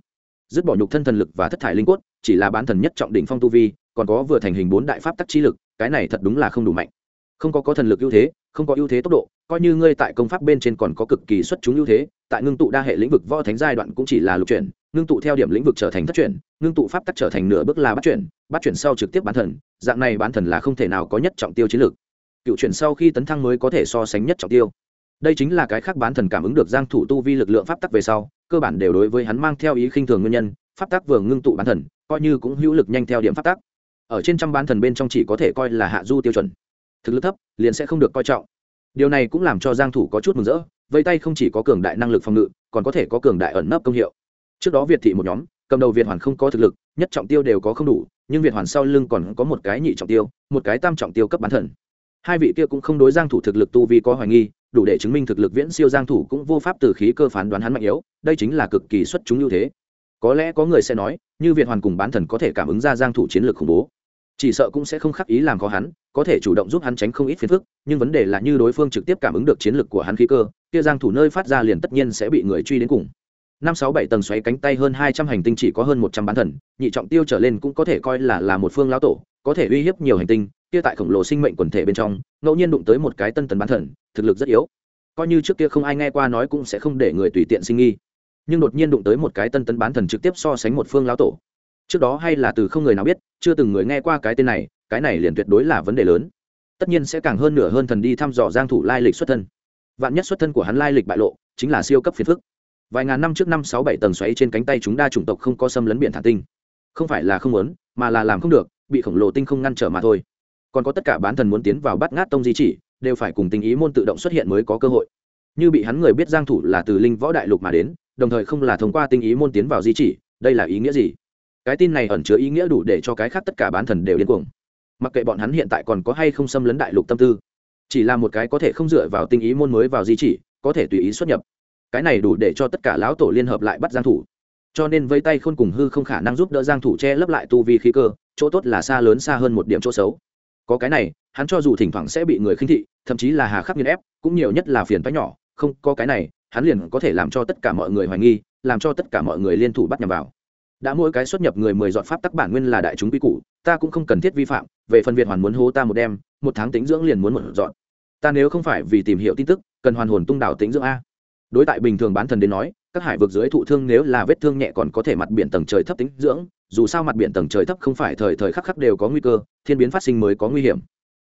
Dứt bỏ nhục thân thần lực và thất thải linh cốt, chỉ là bán thần nhất trọng đỉnh phong tu vi, còn có vừa thành hình bốn đại pháp tắc chi lực, cái này thật đúng là không đủ mạnh. Không có có thần lực ưu thế, không có ưu thế tốc độ, coi như ngươi tại công pháp bên trên còn có cực kỳ xuất chúng ưu thế, tại ngưng tụ đa hệ lĩnh vực võ thánh giai đoạn cũng chỉ là lục chuyển ngưng tụ theo điểm lĩnh vực trở thành thất chuyển ngưng tụ pháp tắc trở thành nửa bước là bắt chuyển bắt chuyển sau trực tiếp bán thần, dạng này bán thần là không thể nào có nhất trọng tiêu chiến lược. Cựu chuyển sau khi tấn thăng mới có thể so sánh nhất trọng tiêu. Đây chính là cái khác bán thần cảm ứng được giang thủ tu vi lực lượng pháp tắc về sau, cơ bản đều đối với hắn mang theo ý khinh thường nguyên nhân, pháp tắc vừa ngưng tụ bán thần, coi như cũng hữu lực nhanh theo điểm pháp tắc. Ở trên trăm bán thần bên trong chỉ có thể coi là hạ du tiêu chuẩn. Thực lực thấp, liền sẽ không được coi trọng. Điều này cũng làm cho giang thủ có chút mừng rỡ, vây tay không chỉ có cường đại năng lực phòng ngự, còn có thể có cường đại ẩn nấp công hiệu trước đó việt thị một nhóm, cầm đầu việt hoàn không có thực lực, nhất trọng tiêu đều có không đủ, nhưng việt hoàn sau lưng còn có một cái nhị trọng tiêu, một cái tam trọng tiêu cấp bán thần. Hai vị kia cũng không đối giang thủ thực lực tu vi có hoài nghi, đủ để chứng minh thực lực viễn siêu giang thủ cũng vô pháp từ khí cơ phán đoán hắn mạnh yếu, đây chính là cực kỳ xuất chúng ưu thế. Có lẽ có người sẽ nói, như việt hoàn cùng bán thần có thể cảm ứng ra giang thủ chiến lược khủng bố. Chỉ sợ cũng sẽ không khắc ý làm khó hắn, có thể chủ động giúp hắn tránh không ít phiền phức, nhưng vấn đề là như đối phương trực tiếp cảm ứng được chiến lược của hắn khí cơ, kia giang thủ nơi phát ra liền tất nhiên sẽ bị người truy đến cùng năm sáu bảy tầng xoáy cánh tay hơn hai trăm hành tinh chỉ có hơn một trăm bán thần, nhị trọng tiêu trở lên cũng có thể coi là là một phương lão tổ, có thể uy hiếp nhiều hành tinh, kia tại khổng lồ sinh mệnh quần thể bên trong, ngẫu nhiên đụng tới một cái tân tần bán thần, thực lực rất yếu. Coi như trước kia không ai nghe qua nói cũng sẽ không để người tùy tiện sinh nghi. Nhưng đột nhiên đụng tới một cái tân tấn bán thần trực tiếp so sánh một phương lão tổ. Trước đó hay là từ không người nào biết, chưa từng người nghe qua cái tên này, cái này liền tuyệt đối là vấn đề lớn. Tất nhiên sẽ càng hơn nửa hơn thần đi thăm dò giang thủ lai lịch xuất thân. Vạn nhất xuất thân của hắn lai lịch bại lộ, chính là siêu cấp phiền phức vài ngàn năm trước năm sáu bảy tầng xoáy trên cánh tay chúng đa chủng tộc không có xâm lấn biển thản tinh. Không phải là không muốn, mà là làm không được, bị khổng lồ tinh không ngăn trở mà thôi. Còn có tất cả bán thần muốn tiến vào bắt ngát tông di chỉ, đều phải cùng tình ý môn tự động xuất hiện mới có cơ hội. Như bị hắn người biết giang thủ là từ linh võ đại lục mà đến, đồng thời không là thông qua tinh ý môn tiến vào di chỉ, đây là ý nghĩa gì? Cái tin này ẩn chứa ý nghĩa đủ để cho cái khác tất cả bán thần đều điên cuồng. Mặc kệ bọn hắn hiện tại còn có hay không xâm lấn đại lục tâm tư, chỉ là một cái có thể không dựa vào tinh ý môn mới vào di chỉ, có thể tùy ý xuất nhập cái này đủ để cho tất cả lão tổ liên hợp lại bắt giang thủ. Cho nên vây tay khôn cùng hư không khả năng giúp đỡ giang thủ che lấp lại tu vi khí cơ, chỗ tốt là xa lớn xa hơn một điểm chỗ xấu. Có cái này, hắn cho dù thỉnh thoảng sẽ bị người khinh thị, thậm chí là hà khắc nghiền ép, cũng nhiều nhất là phiền toái nhỏ, không, có cái này, hắn liền có thể làm cho tất cả mọi người hoài nghi, làm cho tất cả mọi người liên thủ bắt nhầm vào. Đã mỗi cái xuất nhập người mười dọn pháp tắc bản nguyên là đại chúng quy củ, ta cũng không cần thiết vi phạm, về phần việt hoàn muốn hố ta một đêm, một tháng tính dưỡng liền muốn một dọn. Ta nếu không phải vì tìm hiểu tin tức, cần hoàn hồn tung đảo tính dưỡng a đối tại bình thường bán thần đến nói, các hải vực dưới thụ thương nếu là vết thương nhẹ còn có thể mặt biển tầng trời thấp tính dưỡng, dù sao mặt biển tầng trời thấp không phải thời thời khắc khắc đều có nguy cơ, thiên biến phát sinh mới có nguy hiểm.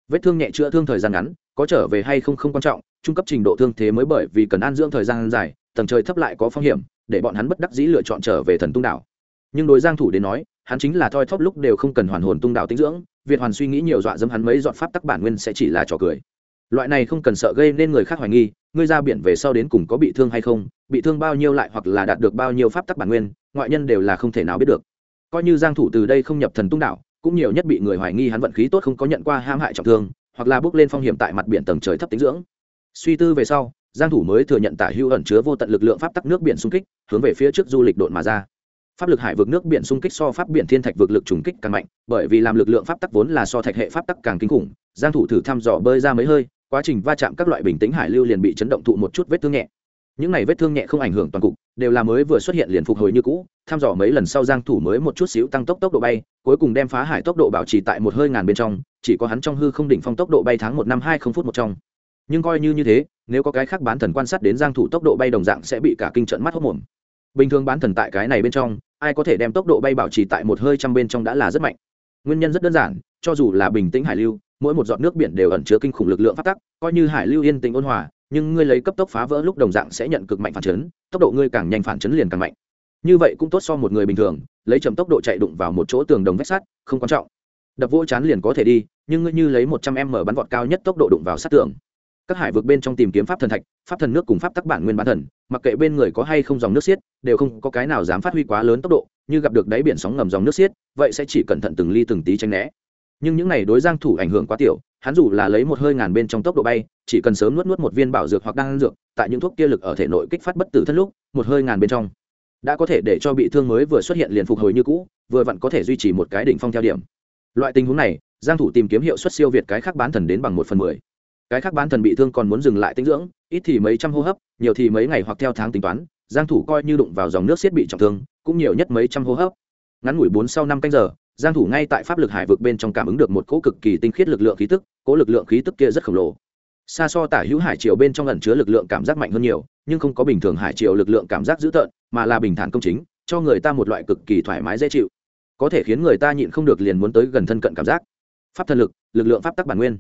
Vết thương nhẹ chữa thương thời gian ngắn, có trở về hay không không quan trọng, trung cấp trình độ thương thế mới bởi vì cần an dưỡng thời gian dài, tầng trời thấp lại có phong hiểm, để bọn hắn bất đắc dĩ lựa chọn trở về thần tung đảo. Nhưng đối giang thủ đến nói, hắn chính là thoi thóp lúc đều không cần hoàn hồn tung đảo tinh dưỡng, việt hoàn suy nghĩ nhiều dọa dẫm hắn mấy dọn pháp tắc bản nguyên sẽ chỉ là trò cười. Loại này không cần sợ gây nên người khác hoài nghi ngươi ra biển về sau đến cùng có bị thương hay không, bị thương bao nhiêu lại hoặc là đạt được bao nhiêu pháp tắc bản nguyên, ngoại nhân đều là không thể nào biết được. Coi như giang thủ từ đây không nhập thần tung đảo, cũng nhiều nhất bị người hoài nghi hắn vận khí tốt không có nhận qua ham hại trọng thương, hoặc là bước lên phong hiểm tại mặt biển tầng trời thấp tính dưỡng. Suy tư về sau, giang thủ mới thừa nhận tả hưu ẩn chứa vô tận lực lượng pháp tắc nước biển xung kích, hướng về phía trước du lịch độn mà ra. Pháp lực hải vực nước biển xung kích so pháp biển thiên thạch vực lực trùng kích càng mạnh, bởi vì làm lực lượng pháp tắc vốn là so thạch hệ pháp tắc càng kinh khủng, giang thủ thử thăm dò bơi ra mấy hơi quá trình va chạm các loại bình tĩnh hải lưu liền bị chấn động thụ một chút vết thương nhẹ. Những này vết thương nhẹ không ảnh hưởng toàn cục, đều là mới vừa xuất hiện liền phục hồi như cũ, thăm dò mấy lần sau giang thủ mới một chút xíu tăng tốc tốc độ bay, cuối cùng đem phá hải tốc độ bảo trì tại một hơi ngàn bên trong, chỉ có hắn trong hư không đỉnh phong tốc độ bay tháng một năm hai không phút một trong. Nhưng coi như như thế, nếu có cái khác bán thần quan sát đến giang thủ tốc độ bay đồng dạng sẽ bị cả kinh trận mắt hốt mồm. Bình thường bán thần tại cái này bên trong, ai có thể đem tốc độ bay bảo trì tại một hơi trăm bên trong đã là rất mạnh. Nguyên nhân rất đơn giản, cho dù là bình tĩnh hải lưu mỗi một giọt nước biển đều ẩn chứa kinh khủng lực lượng phát tắc, coi như hải lưu yên tĩnh ôn hòa, nhưng ngươi lấy cấp tốc phá vỡ lúc đồng dạng sẽ nhận cực mạnh phản chấn, tốc độ ngươi càng nhanh phản chấn liền càng mạnh. Như vậy cũng tốt so một người bình thường, lấy chậm tốc độ chạy đụng vào một chỗ tường đồng vách sắt, không quan trọng. Đập vỗ chán liền có thể đi, nhưng ngươi như lấy một trăm m bắn vọt cao nhất tốc độ đụng vào sát tường. Các hải vực bên trong tìm kiếm pháp thần thạch, pháp thần nước cùng pháp tắc bản nguyên bán thần, mặc kệ bên người có hay không dòng nước xiết, đều không có cái nào dám phát huy quá lớn tốc độ, như gặp được đáy biển sóng ngầm dòng nước xiết, vậy sẽ chỉ cẩn thận từng ly từng tí tránh né nhưng những này đối giang thủ ảnh hưởng quá tiểu, hắn dù là lấy một hơi ngàn bên trong tốc độ bay, chỉ cần sớm nuốt nuốt một viên bảo dược hoặc đan dược, tại những thuốc kia lực ở thể nội kích phát bất tử thân lúc, một hơi ngàn bên trong, đã có thể để cho bị thương mới vừa xuất hiện liền phục hồi như cũ, vừa vặn có thể duy trì một cái đỉnh phong theo điểm. Loại tình huống này, giang thủ tìm kiếm hiệu suất siêu việt cái khác bán thần đến bằng một phần mười. Cái khác bán thần bị thương còn muốn dừng lại tinh dưỡng, ít thì mấy trăm hô hấp, nhiều thì mấy ngày hoặc theo tháng tính toán, giang thủ coi như đụng vào dòng nước xiết bị trọng thương, cũng nhiều nhất mấy trăm hô hấp. Ngắn ngủi bốn sau năm canh giờ giang thủ ngay tại pháp lực hải vực bên trong cảm ứng được một cỗ cực kỳ tinh khiết lực lượng khí tức, cỗ lực lượng khí tức kia rất khổng lồ. Xa so tả hữu hải triều bên trong ẩn chứa lực lượng cảm giác mạnh hơn nhiều, nhưng không có bình thường hải triều lực lượng cảm giác dữ tợn, mà là bình thản công chính, cho người ta một loại cực kỳ thoải mái dễ chịu. Có thể khiến người ta nhịn không được liền muốn tới gần thân cận cảm giác. Pháp thần lực lực lượng pháp tắc bản nguyên.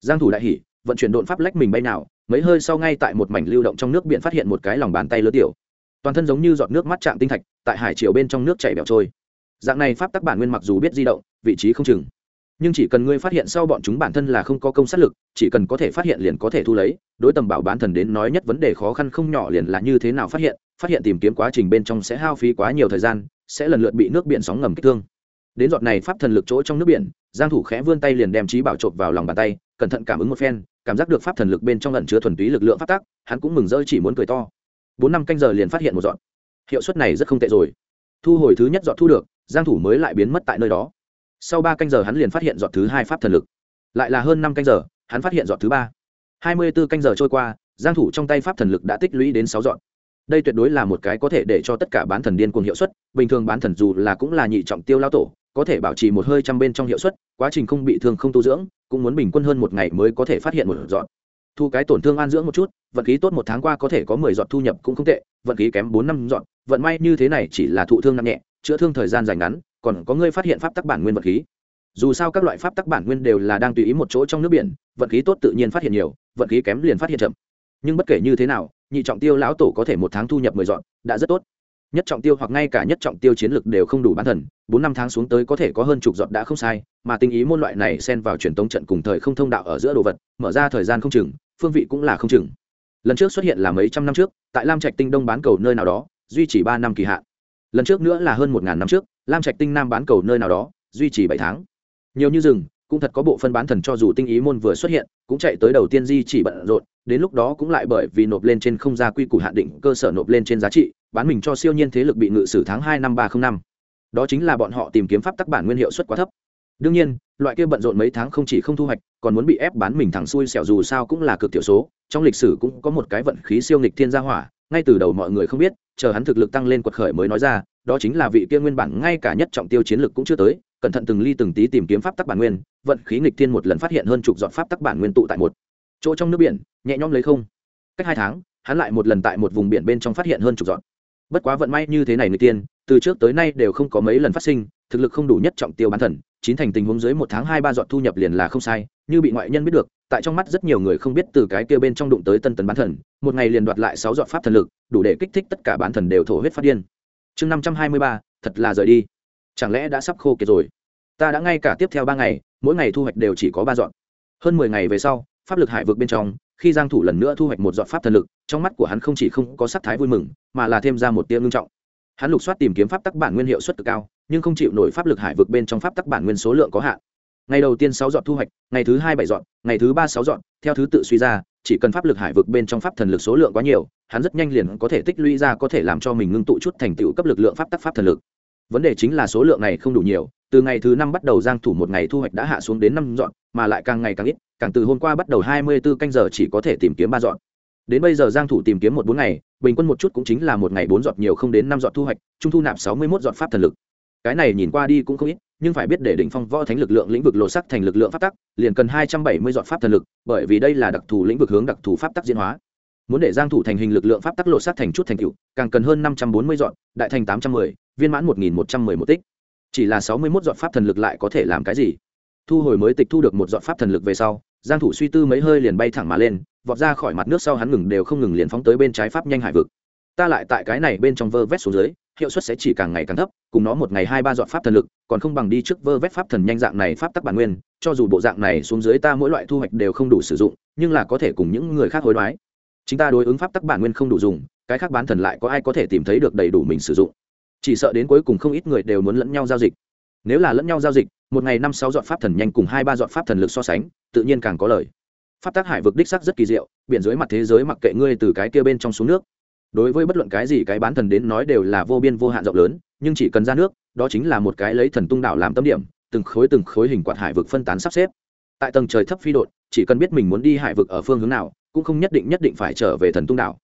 Giang thủ đại hỉ, vận chuyển độn pháp lách mình bay nào, mấy hơi sau ngay tại một mảnh lưu động trong nước biển phát hiện một cái lòng bàn tay lớn tiểu. Toàn thân giống như giọt nước mắt chạm tinh thạch, tại hải triều bên trong nước chảy bẹo trôi dạng này pháp tắc bản nguyên mặc dù biết di động, vị trí không chừng. Nhưng chỉ cần ngươi phát hiện sau bọn chúng bản thân là không có công sát lực, chỉ cần có thể phát hiện liền có thể thu lấy, đối tầm bảo bán thần đến nói nhất vấn đề khó khăn không nhỏ liền là như thế nào phát hiện phát hiện tìm kiếm quá trình bên trong sẽ hao phí quá nhiều thời gian, sẽ lần lượt bị nước biển sóng ngầm kích thương. Đến giọt này pháp thần lực chỗ trong nước biển, giang thủ khẽ vươn tay liền đem trí bảo trộm vào lòng bàn tay, cẩn thận cảm ứng một phen, cảm giác được pháp thần lực bên trong ẩn chứa thuần túy lực lượng pháp tắc, hắn cũng mừng rỡ chỉ muốn cười to. Bốn năm canh giờ liền phát hiện một dọn hiệu suất này rất không tệ rồi thu hồi thứ nhất dọn thu được, giang thủ mới lại biến mất tại nơi đó. Sau ba canh giờ hắn liền phát hiện dọn thứ hai pháp thần lực. Lại là hơn năm canh giờ, hắn phát hiện dọn thứ ba. Hai mươi 24 canh giờ trôi qua, giang thủ trong tay pháp thần lực đã tích lũy đến sáu dọn đây tuyệt đối là một cái có thể để cho tất cả bán thần điên cuồng hiệu suất, bình thường bán thần dù là cũng là nhị trọng tiêu lao tổ, có thể bảo trì một hơi trăm bên trong hiệu suất, quá trình không bị thương không tu dưỡng, cũng muốn bình quân hơn một ngày mới có thể phát hiện một dọn thu cái tổn thương an dưỡng một chút, vận khí tốt một tháng qua có thể có mười giọt thu nhập cũng không tệ, vận khí kém bốn năm dọn vận may như thế này chỉ là thụ thương nặng nhẹ, chữa thương thời gian dài ngắn, còn có ngươi phát hiện pháp tắc bản nguyên vận khí. Dù sao các loại pháp tắc bản nguyên đều là đang tùy ý một chỗ trong nước biển, vận khí tốt tự nhiên phát hiện nhiều, vận khí kém liền phát hiện chậm. Nhưng bất kể như thế nào, nhị trọng tiêu lão tổ có thể một tháng thu nhập mười dọn đã rất tốt. Nhất trọng tiêu hoặc ngay cả nhất trọng tiêu chiến lực đều không đủ bán thần, bốn năm tháng xuống tới có thể có hơn chục giọt đã không sai, mà tinh ý môn loại này xen vào truyền tống trận cùng thời không thông đạo ở giữa đồ vật, mở ra thời gian không chừng phương vị cũng là không chừng. Lần trước xuất hiện là mấy trăm năm trước, tại lam trạch tinh đông bán cầu nơi nào đó, duy trì ba năm kỳ hạn. Lần trước nữa là hơn một ngàn năm trước, lam trạch tinh nam bán cầu nơi nào đó, duy trì bảy tháng. Nhiều như rừng, cũng thật có bộ phân bán thần cho dù tinh ý môn vừa xuất hiện, cũng chạy tới đầu tiên di chỉ bận rộn, đến lúc đó cũng lại bởi vì nộp lên trên không gia quy củ hạn định, cơ sở nộp lên trên giá trị, bán mình cho siêu nhiên thế lực bị ngự sử tháng hai năm ba không năm. Đó chính là bọn họ tìm kiếm pháp tắc bản nguyên hiệu suất quá thấp đương nhiên, loại kia bận rộn mấy tháng không chỉ không thu hoạch, còn muốn bị ép bán mình thẳng xuôi xẻo dù sao cũng là cực thiểu số, trong lịch sử cũng có một cái vận khí siêu nghịch thiên gia hỏa, ngay từ đầu mọi người không biết, chờ hắn thực lực tăng lên quật khởi mới nói ra, đó chính là vị kia nguyên bản ngay cả nhất trọng tiêu chiến lực cũng chưa tới, cẩn thận từng ly từng tí tìm kiếm pháp tắc bản nguyên, vận khí nghịch thiên một lần phát hiện hơn chục dọn pháp tắc bản nguyên tụ tại một chỗ trong nước biển, nhẹ nhõm lấy không. Cách hai tháng, hắn lại một lần tại một vùng biển bên trong phát hiện hơn chục dọn bất quá vận may như thế này người tiên từ trước tới nay đều không có mấy lần phát sinh, thực lực không đủ nhất trọng tiêu bán thần chín thành tình huống dưới một tháng hai ba dọn thu nhập liền là không sai, như bị ngoại nhân biết được, tại trong mắt rất nhiều người không biết từ cái kia bên trong đụng tới tân tần bán thần, một ngày liền đoạt lại sáu dọn pháp thần lực, đủ để kích thích tất cả bán thần đều thổ huyết phát điên. Chương năm trăm hai mươi ba, thật là rời đi. Chẳng lẽ đã sắp khô kiệt rồi? Ta đã ngay cả tiếp theo ba ngày, mỗi ngày thu hoạch đều chỉ có ba dọn hơn mười ngày về sau, pháp lực hải vực bên trong, khi giang thủ lần nữa thu hoạch một dọn pháp thần lực, trong mắt của hắn không chỉ không có sắc thái vui mừng, mà là thêm ra một tia ngưng trọng. Hắn lục soát tìm kiếm pháp tắc bản nguyên hiệu suất cực cao nhưng không chịu nổi pháp lực hải vực bên trong pháp tắc bản nguyên số lượng có hạn. Ngày đầu tiên sáu dọn thu hoạch, ngày thứ hai bảy dọn, ngày thứ ba sáu dọn, theo thứ tự suy ra, chỉ cần pháp lực hải vực bên trong pháp thần lực số lượng quá nhiều, hắn rất nhanh liền có thể tích lũy ra có thể làm cho mình ngưng tụ chút thành tựu cấp lực lượng pháp tắc pháp thần lực. Vấn đề chính là số lượng này không đủ nhiều, từ ngày thứ năm bắt đầu giang thủ một ngày thu hoạch đã hạ xuống đến năm dọn, mà lại càng ngày càng ít, càng từ hôm qua bắt đầu hai mươi 24 canh giờ chỉ có thể tìm kiếm ba dọn. Đến bây giờ giang thủ tìm kiếm một bốn ngày, bình quân một chút cũng chính là một ngày bốn giọt nhiều không đến năm giọt thu hoạch, trung thu nạp sáu mươi 61 giọt pháp thần lực cái này nhìn qua đi cũng không ít, nhưng phải biết để đỉnh phong võ thánh lực lượng lĩnh vực lộ sắc thành lực lượng pháp tắc, liền cần hai trăm bảy mươi dọn pháp thần lực, bởi vì đây là đặc thù lĩnh vực hướng đặc thù pháp tắc diễn hóa. Muốn để giang thủ thành hình lực lượng pháp tắc lộ sắc thành chút thành tựu, càng cần hơn năm trăm bốn mươi dọn đại thành tám trăm mười, viên mãn một nghìn một trăm mười một tích. Chỉ là sáu mươi một dọn pháp thần lực lại có thể làm cái gì? Thu hồi mới tịch thu được một dọn pháp thần lực về sau, giang thủ suy tư mấy hơi liền bay thẳng mà lên, vọt ra khỏi mặt nước sau hắn ngừng đều không ngừng liền phóng tới bên trái pháp nhanh hải vực. Ta lại tại cái này bên trong vơ vét xuống dưới hiệu suất sẽ chỉ càng ngày càng thấp, cùng nó một ngày hai ba dọn pháp thần lực, còn không bằng đi trước vơ vét pháp thần nhanh dạng này pháp tắc bản nguyên, cho dù bộ dạng này xuống dưới ta mỗi loại thu hoạch đều không đủ sử dụng, nhưng là có thể cùng những người khác hối đoái. Chính ta đối ứng pháp tắc bản nguyên không đủ dùng, cái khác bán thần lại có ai có thể tìm thấy được đầy đủ mình sử dụng. Chỉ sợ đến cuối cùng không ít người đều muốn lẫn nhau giao dịch. Nếu là lẫn nhau giao dịch, một ngày năm sáu dọn pháp thần nhanh cùng hai ba dọn pháp thần lực so sánh, tự nhiên càng có lời pháp tác hải vực đích sắc rất kỳ diệu, biển dưới mặt thế giới mặc kệ ngươi từ cái kia bên trong xuống nước đối với bất luận cái gì cái bán thần đến nói đều là vô biên vô hạn rộng lớn, nhưng chỉ cần ra nước, đó chính là một cái lấy thần tung đảo làm tâm điểm, từng khối từng khối hình quạt hải vực phân tán sắp xếp. Tại tầng trời thấp phi đột chỉ cần biết mình muốn đi hải vực ở phương hướng nào, cũng không nhất định nhất định phải trở về thần tung đảo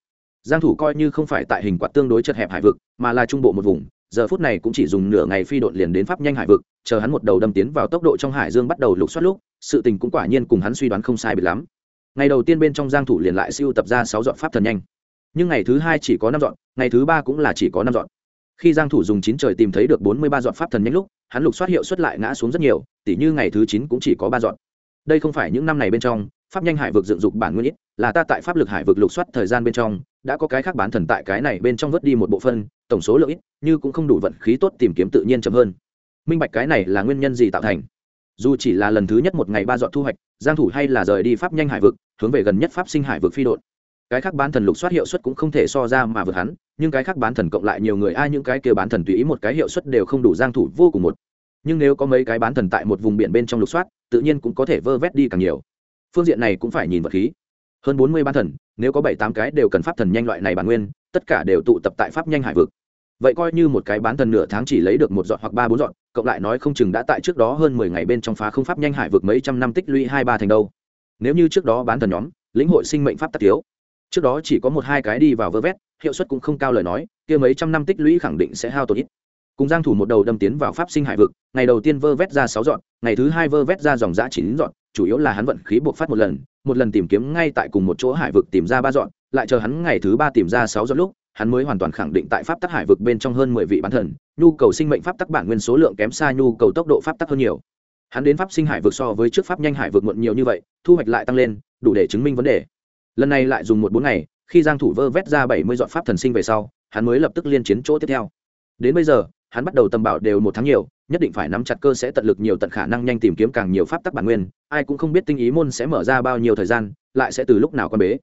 giang thủ coi như không phải tại hình quạt tương đối chật hẹp hải vực, mà là trung bộ một vùng, giờ phút này cũng chỉ dùng nửa ngày phi đột liền đến pháp nhanh hải vực, chờ hắn một đầu đâm tiến vào tốc độ trong hải dương bắt đầu lục soát lúc, sự tình cũng quả nhiên cùng hắn suy đoán không sai biệt lắm. Ngày đầu tiên bên trong giang thủ liền lại siêu tập ra sáu dọn pháp thần nhanh nhưng ngày thứ hai chỉ có năm dọn, ngày thứ ba cũng là chỉ có năm dọn. Khi giang thủ dùng chín trời tìm thấy được bốn mươi ba dọn pháp thần nhanh lúc, hắn lục soát hiệu suất lại ngã xuống rất nhiều, tỉ như ngày thứ chín cũng chỉ có ba dọn. Đây không phải những năm này bên trong, pháp nhanh hải vực dựng dục bản nguyên ít, là ta tại pháp lực hải vực lục soát thời gian bên trong, đã có cái khác bán thần tại cái này bên trong vớt đi một bộ phân, tổng số lượng ít, như cũng không đủ vận khí tốt tìm kiếm tự nhiên chậm hơn. Minh bạch cái này là nguyên nhân gì tạo thành? Dù chỉ là lần thứ nhất một ngày ba dọn thu hoạch, giang thủ hay là rời đi pháp nhanh hải vực, hướng về gần nhất pháp sinh hải vực phi đột cái khác bán thần lục soát hiệu suất cũng không thể so ra mà vượt hắn, nhưng cái khác bán thần cộng lại nhiều người, ai những cái kia bán thần tùy ý một cái hiệu suất đều không đủ giang thủ vô cùng một. Nhưng nếu có mấy cái bán thần tại một vùng biển bên trong lục soát, tự nhiên cũng có thể vơ vét đi càng nhiều. Phương diện này cũng phải nhìn vật khí. Hơn 40 bán thần, nếu có bảy tám cái đều cần pháp thần nhanh loại này bản nguyên, tất cả đều tụ tập tại pháp nhanh hải vực. Vậy coi như một cái bán thần nửa tháng chỉ lấy được một dọn hoặc ba bốn dọn cộng lại nói không chừng đã tại trước đó hơn mười ngày bên trong phá không pháp nhanh hải vực mấy trăm năm tích lũy hai ba thành đâu. Nếu như trước đó bán thần nhóm, lĩnh hội sinh mệnh pháp tất yếu trước đó chỉ có một hai cái đi vào vơ vét, hiệu suất cũng không cao lời nói, kia mấy trăm năm tích lũy khẳng định sẽ hao tổn ít. Cùng giang thủ một đầu đâm tiến vào pháp sinh hải vực, ngày đầu tiên vơ vét ra sáu dọn, ngày thứ hai vơ vét ra dòng dã chín dọn, chủ yếu là hắn vận khí buộc phát một lần một lần tìm kiếm ngay tại cùng một chỗ hải vực tìm ra ba dọn, lại chờ hắn ngày thứ ba tìm ra sáu dọn lúc, hắn mới hoàn toàn khẳng định tại pháp tắc hải vực bên trong hơn mười vị bán thần, nhu cầu sinh mệnh pháp tắc bản nguyên số lượng kém xa nhu cầu tốc độ pháp tắc hơn nhiều. Hắn đến pháp sinh hải vực so với trước pháp nhanh hải vực muộn nhiều như vậy, thu hoạch lại tăng lên, đủ để chứng minh vấn đề lần này lại dùng một bốn ngày, khi giang thủ vơ vét ra bảy mươi dọn pháp thần sinh về sau, hắn mới lập tức liên chiến chỗ tiếp theo. Đến bây giờ, hắn bắt đầu tầm bảo đều một tháng nhiều, nhất định phải nắm chặt cơ sẽ tận lực nhiều tận khả năng nhanh tìm kiếm càng nhiều pháp tắc bản nguyên, ai cũng không biết tinh ý môn sẽ mở ra bao nhiêu thời gian, lại sẽ từ lúc nào quan bế.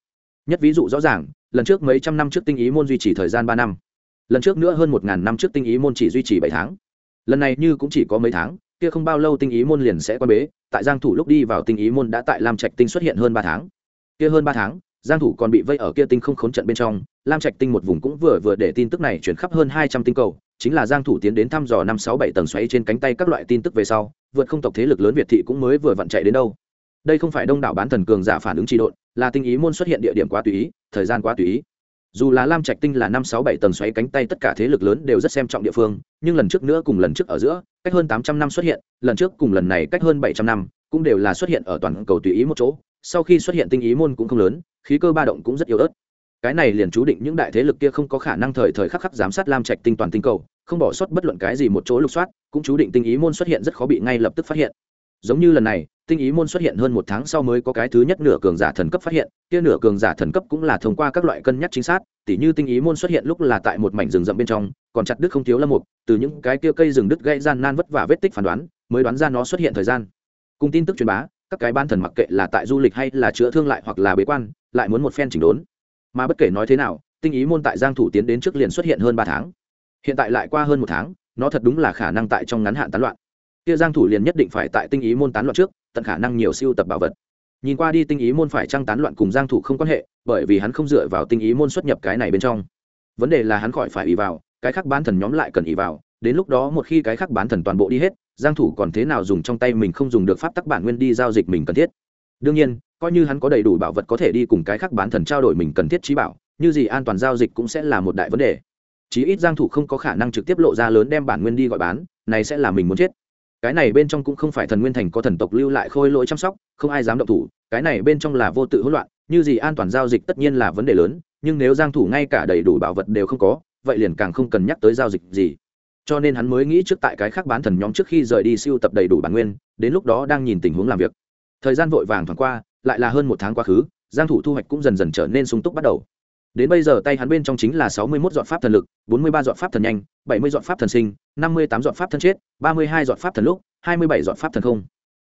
Nhất ví dụ rõ ràng, lần trước mấy trăm năm trước tinh ý môn duy trì thời gian ba năm, lần trước nữa hơn một ngàn năm trước tinh ý môn chỉ duy trì bảy tháng. Lần này như cũng chỉ có mấy tháng, kia không bao lâu tinh ý môn liền sẽ quan bế, tại giang thủ lúc đi vào tinh ý môn đã tại lam trạch tinh xuất hiện hơn ba tháng kia hơn ba tháng, giang thủ còn bị vây ở kia tinh không khốn trận bên trong, lam trạch tinh một vùng cũng vừa vừa để tin tức này chuyển khắp hơn 200 tinh cầu, chính là giang thủ tiến đến thăm dò năm sáu bảy tầng xoáy trên cánh tay các loại tin tức về sau, vượt không tộc thế lực lớn việt thị cũng mới vừa vặn chạy đến đâu. Đây không phải đông đảo bán thần cường giả phản ứng trì độn, là tinh ý môn xuất hiện địa điểm quá tùy ý, thời gian quá tùy ý. Dù là lam trạch tinh là năm sáu bảy tầng xoáy cánh tay tất cả thế lực lớn đều rất xem trọng địa phương, nhưng lần trước nữa cùng lần trước ở giữa, cách hơn tám trăm năm xuất hiện, lần trước cùng lần này cách hơn bảy trăm năm, cũng đều là xuất hiện ở toàn cầu tùy ý một chỗ sau khi xuất hiện tinh ý môn cũng không lớn, khí cơ ba động cũng rất yếu ớt. Cái này liền chú định những đại thế lực kia không có khả năng thời thời khắc khắc giám sát lam trạch tinh toàn tinh cầu, không bỏ sót bất luận cái gì một chỗ lục soát, cũng chú định tinh ý môn xuất hiện rất khó bị ngay lập tức phát hiện. Giống như lần này, tinh ý môn xuất hiện hơn một tháng sau mới có cái thứ nhất nửa cường giả thần cấp phát hiện, kia nửa cường giả thần cấp cũng là thông qua các loại cân nhắc chính xác, tỉ như tinh ý môn xuất hiện lúc là tại một mảnh rừng rậm bên trong, còn chặt đứt không thiếu lâm mục, từ những cái kia cây rừng đứt gãy gian nan vất vả vết tích phán đoán, mới đoán ra nó xuất hiện thời gian. Cùng tin tức truyền bá các cái ban thần mặc kệ là tại du lịch hay là chữa thương lại hoặc là bế quan, lại muốn một phen chỉnh đốn. Mà bất kể nói thế nào, tinh ý môn tại giang thủ tiến đến trước liền xuất hiện hơn ba tháng. Hiện tại lại qua hơn một tháng, nó thật đúng là khả năng tại trong ngắn hạn tán loạn. Kia giang thủ liền nhất định phải tại tinh ý môn tán loạn trước, tận khả năng nhiều siêu tập bảo vật. Nhìn qua đi tinh ý môn phải trăng tán loạn cùng giang thủ không quan hệ, bởi vì hắn không dựa vào tinh ý môn xuất nhập cái này bên trong. Vấn đề là hắn khỏi phải ý vào, cái khác bán thần nhóm lại cần ý vào, đến lúc đó một khi cái khác bán thần toàn bộ đi hết giang thủ còn thế nào dùng trong tay mình không dùng được pháp tắc bản nguyên đi giao dịch mình cần thiết. Đương nhiên, coi như hắn có đầy đủ bảo vật có thể đi cùng cái khác bán thần trao đổi mình cần thiết trí bảo, như gì an toàn giao dịch cũng sẽ là một đại vấn đề. Chí ít giang thủ không có khả năng trực tiếp lộ ra lớn đem bản nguyên đi gọi bán, này sẽ là mình muốn chết. Cái này bên trong cũng không phải thần nguyên thành có thần tộc lưu lại khôi lỗi chăm sóc, không ai dám động thủ, cái này bên trong là vô tự hỗn loạn, như gì an toàn giao dịch tất nhiên là vấn đề lớn, nhưng nếu giang thủ ngay cả đầy đủ bảo vật đều không có, vậy liền càng không cần nhắc tới giao dịch gì cho nên hắn mới nghĩ trước tại cái khác bán thần nhóm trước khi rời đi siêu tập đầy đủ bản nguyên, đến lúc đó đang nhìn tình huống làm việc. Thời gian vội vàng thoảng qua, lại là hơn một tháng quá khứ, giang thủ thu hoạch cũng dần dần trở nên sung túc bắt đầu. Đến bây giờ tay hắn bên trong chính là sáu mươi 61 dọn pháp thần lực, bốn mươi ba dọn pháp thần nhanh, bảy mươi dọn pháp thần sinh, năm mươi tám dọn pháp thần chết, ba mươi hai dọn pháp thần lúc, hai mươi bảy dọn pháp thần không.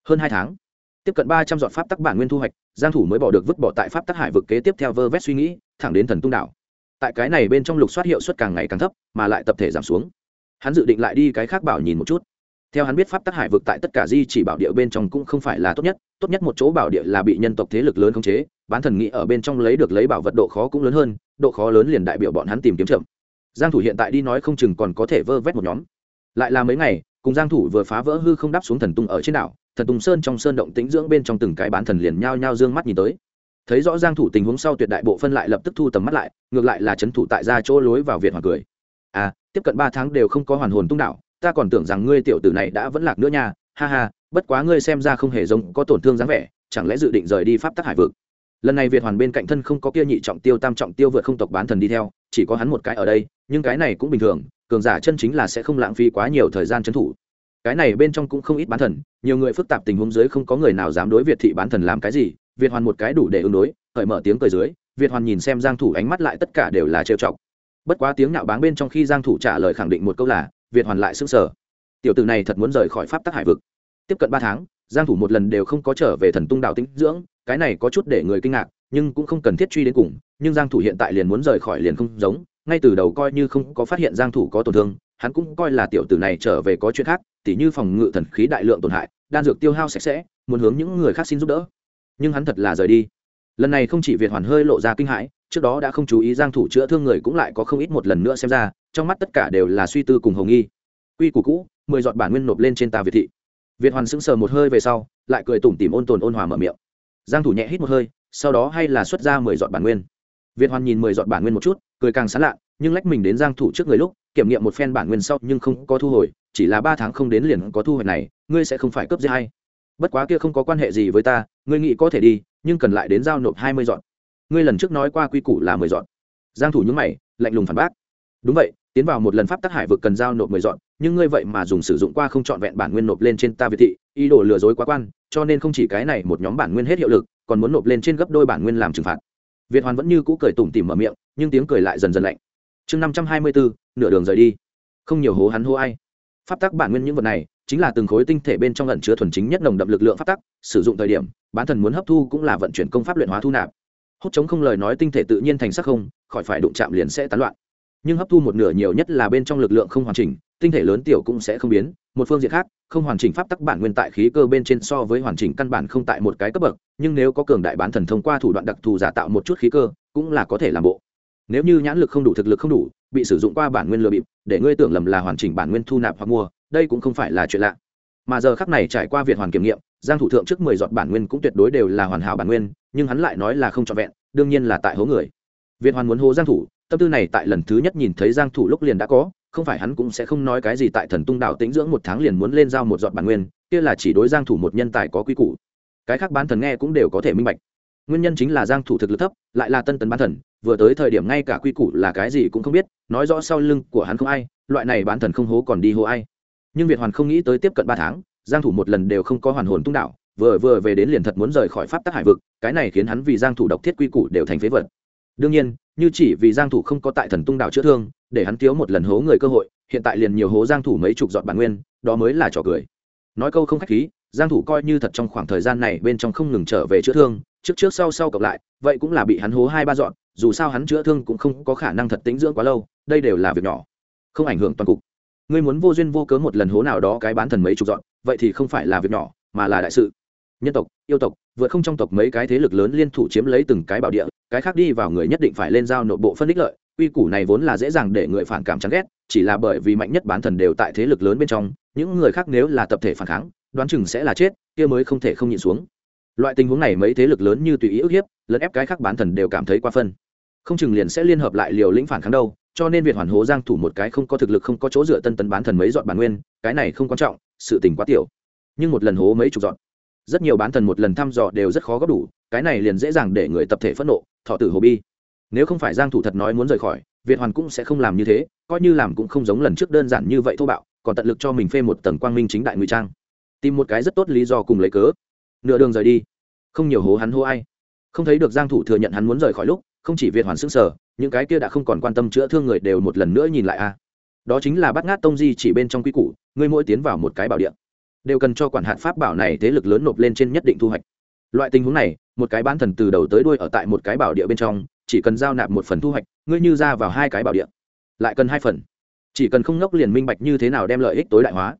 Hơn hai tháng, tiếp cận ba trăm dọn pháp tắc bản nguyên thu hoạch, giang thủ mới bỏ được vứt bỏ tại pháp tắc hải vực kế tiếp theo vơ vét suy nghĩ, thẳng đến thần tung đảo. Tại cái này bên trong lục soát hiệu suất càng ngày càng thấp, mà lại tập thể giảm xuống hắn dự định lại đi cái khác bảo nhìn một chút. Theo hắn biết pháp tắc hải vực tại tất cả di chỉ bảo địa bên trong cũng không phải là tốt nhất tốt nhất một chỗ bảo địa là bị nhân tộc thế lực lớn khống chế, bán thần nghĩ ở bên trong lấy được lấy bảo vật độ khó cũng lớn hơn, độ khó lớn liền đại biểu bọn hắn tìm kiếm chậm. Giang thủ hiện tại đi nói không chừng còn có thể vơ vét một nhóm. Lại là mấy ngày, cùng giang thủ vừa phá vỡ hư không đáp xuống thần tung ở trên đảo, thần tung sơn trong sơn động tĩnh dưỡng bên trong từng cái bán thần liền nhao nhao dương mắt nhìn tới. Thấy rõ giang thủ tình huống sau tuyệt đại bộ phân lại lập tức thu tầm mắt lại, ngược lại là chấn thủ tại ra chỗ lối vào việt hoàng cười. À tiếp cận ba tháng đều không có hoàn hồn tung đảo ta còn tưởng rằng ngươi tiểu tử này đã vẫn lạc nữa nha, ha ha, bất quá ngươi xem ra không hề giống, có tổn thương dáng vẻ, chẳng lẽ dự định rời đi pháp tắc hải vực? Lần này việt hoàn bên cạnh thân không có kia nhị trọng tiêu tam trọng tiêu vượt không tộc bán thần đi theo, chỉ có hắn một cái ở đây, nhưng cái này cũng bình thường, cường giả chân chính là sẽ không lãng phí quá nhiều thời gian trấn thủ. Cái này bên trong cũng không ít bán thần, nhiều người phức tạp tình huống dưới không có người nào dám đối việt thị bán thần làm cái gì, việt hoàn một cái đủ để ứng đối, hởi mở tiếng cười dưới, việt hoàn nhìn xem giang thủ ánh mắt lại tất cả đều là trêu chọc bất quá tiếng nạo báng bên trong khi giang thủ trả lời khẳng định một câu là, việt hoàn lại sững sờ. Tiểu tử này thật muốn rời khỏi pháp tắc hải vực. Tiếp cận ba tháng, giang thủ một lần đều không có trở về thần tung đạo tĩnh dưỡng, cái này có chút để người kinh ngạc, nhưng cũng không cần thiết truy đến cùng, nhưng giang thủ hiện tại liền muốn rời khỏi liền không giống, ngay từ đầu coi như không có phát hiện giang thủ có tổn thương, hắn cũng coi là tiểu tử này trở về có chuyện khác, tỉ như phòng ngự thần khí đại lượng tổn hại, đan dược tiêu hao sạch sẽ, muốn hướng những người khác xin giúp đỡ. Nhưng hắn thật là rời đi. Lần này không chỉ việt hoàn hơi lộ ra kinh hãi trước đó đã không chú ý giang thủ chữa thương người cũng lại có không ít một lần nữa xem ra, trong mắt tất cả đều là suy tư cùng hồng nghi. Quy củ cũ, mười giọt bản nguyên nộp lên trên ta việt thị. Việt hoàn sững sờ một hơi về sau, lại cười tủm tỉm ôn tồn ôn hòa mở miệng. Giang thủ nhẹ hít một hơi, sau đó hay là xuất ra mười giọt bản nguyên. Việt hoàn nhìn mười giọt bản nguyên một chút, cười càng sán lạ, nhưng lách mình đến giang thủ trước người lúc, kiểm nghiệm một phen bản nguyên sau nhưng không có thu hồi, chỉ là ba tháng không đến liền có thu hồi này, ngươi sẽ không phải cướp giết hay bất quá kia không có quan hệ gì với ta, ngươi nghĩ có thể đi, nhưng cần lại đến giao nộp hai mươi dọn ngươi lần trước nói qua quy củ là mười dọn. Giang thủ nhướng mày, lạnh lùng phản bác. Đúng vậy, tiến vào một lần pháp tắc hải vực cần giao nộp mười dọn, nhưng ngươi vậy mà dùng sử dụng qua không chọn vẹn bản nguyên nộp lên trên ta việt thị, ý đồ lừa dối quá quan, cho nên không chỉ cái này một nhóm bản nguyên hết hiệu lực, còn muốn nộp lên trên gấp đôi bản nguyên làm trừng phạt. Việt hoàn vẫn như cũ cười tủm tỉm mở miệng, nhưng tiếng cười lại dần dần lạnh. Chương năm trăm hai mươi bốn, nửa đường rời đi. Không nhiều hố hắn hô ai. Pháp tắc bản nguyên những vật này, chính là từng khối tinh thể bên trong ẩn chứa thuần chính nhất nồng đậm lực lượng pháp tắc, sử dụng thời điểm bản thần muốn hấp thu cũng là vận chuyển công pháp luyện hóa thu nạp hút chống không lời nói tinh thể tự nhiên thành sắc không, khỏi phải đụng chạm liền sẽ tán loạn. Nhưng hấp thu một nửa nhiều nhất là bên trong lực lượng không hoàn chỉnh, tinh thể lớn tiểu cũng sẽ không biến, một phương diện khác, không hoàn chỉnh pháp tắc bản nguyên tại khí cơ bên trên so với hoàn chỉnh căn bản không tại một cái cấp bậc, nhưng nếu có cường đại bán thần thông qua thủ đoạn đặc thù giả tạo một chút khí cơ, cũng là có thể làm bộ. Nếu như nhãn lực không đủ, thực lực không đủ, bị sử dụng qua bản nguyên lừa bịp, để ngươi tưởng lầm là hoàn chỉnh bản nguyên thu nạp hoặc mua, đây cũng không phải là chuyện lạ mà giờ khắc này trải qua việc hoàn kiểm nghiệm, giang thủ thượng trước mười giọt bản nguyên cũng tuyệt đối đều là hoàn hảo bản nguyên, nhưng hắn lại nói là không trọn vẹn, đương nhiên là tại hố người. Việt hoàn muốn hố giang thủ, tâm tư này tại lần thứ nhất nhìn thấy giang thủ lúc liền đã có, không phải hắn cũng sẽ không nói cái gì tại thần tung đạo tĩnh dưỡng một tháng liền muốn lên giao một giọt bản nguyên, kia là chỉ đối giang thủ một nhân tài có quy củ. Cái khác bán thần nghe cũng đều có thể minh bạch. Nguyên nhân chính là giang thủ thực lực thấp, lại là tân tấn bán thần, vừa tới thời điểm ngay cả quy củ là cái gì cũng không biết, nói rõ sau lưng của hắn không ai, loại này bán thần không hố còn đi hố ai nhưng việt hoàn không nghĩ tới tiếp cận ba tháng, giang thủ một lần đều không có hoàn hồn tung đạo, vừa vừa về đến liền thật muốn rời khỏi pháp tắc hải vực, cái này khiến hắn vì giang thủ độc thiết quy củ đều thành phế vật. Đương nhiên, như chỉ vì giang thủ không có tại thần tung đạo chữa thương, để hắn thiếu một lần hố người cơ hội, hiện tại liền nhiều hố giang thủ mấy chục dọn bản nguyên, đó mới là trò cười. Nói câu không khách khí, giang thủ coi như thật trong khoảng thời gian này bên trong không ngừng trở về chữa thương, trước trước sau sau cộng lại, vậy cũng là bị hắn hố hai ba dọn dù sao hắn chữa thương cũng không có khả năng thật tĩnh dưỡng quá lâu, đây đều là việc nhỏ, không ảnh hưởng toàn cục ngươi muốn vô duyên vô cớ một lần hố nào đó cái bán thần mấy chục dọn, vậy thì không phải là việc nhỏ, mà là đại sự. Nhân tộc, yêu tộc, vượt không trong tộc mấy cái thế lực lớn liên thủ chiếm lấy từng cái bảo địa, cái khác đi vào người nhất định phải lên giao nội bộ phân đích lợi, quy củ này vốn là dễ dàng để người phản cảm chán ghét, chỉ là bởi vì mạnh nhất bán thần đều tại thế lực lớn bên trong, những người khác nếu là tập thể phản kháng, đoán chừng sẽ là chết, kia mới không thể không nhịn xuống. Loại tình huống này mấy thế lực lớn như tùy ý ức hiếp lẫn ép cái khác bán thần đều cảm thấy quá phân. Không chừng liền sẽ liên hợp lại liều lĩnh phản kháng đâu cho nên việc hoàn hố giang thủ một cái không có thực lực không có chỗ dựa tân tấn bán thần mấy dọn bản nguyên, cái này không quan trọng, sự tình quá tiểu. Nhưng một lần hố mấy chục dọn rất nhiều bán thần một lần thăm dò đều rất khó góp đủ, cái này liền dễ dàng để người tập thể phẫn nộ, thọ tử hồ bi. Nếu không phải giang thủ thật nói muốn rời khỏi, việt hoàn cũng sẽ không làm như thế, coi như làm cũng không giống lần trước đơn giản như vậy thô bạo, còn tận lực cho mình phê một tầng quang minh chính đại ngụy trang. Tìm một cái rất tốt lý do cùng lấy cớ. Nửa đường rời đi. Không nhiều hố hắn hô ai. Không thấy được giang thủ thừa nhận hắn muốn rời khỏi lúc không chỉ việt hoàn sững sờ, những cái kia đã không còn quan tâm chữa thương người đều một lần nữa nhìn lại a đó chính là bắt ngát tông di chỉ bên trong quy củ, ngươi mỗi tiến vào một cái bảo địa, đều cần cho quản hạt pháp bảo này thế lực lớn nộp lên trên nhất định thu hoạch. Loại tình huống này, một cái bán thần từ đầu tới đuôi ở tại một cái bảo địa bên trong, chỉ cần giao nạp một phần thu hoạch, ngươi như ra vào hai cái bảo địa, lại cần hai phần. Chỉ cần không ngốc liền minh bạch như thế nào đem lợi ích tối đại hóa.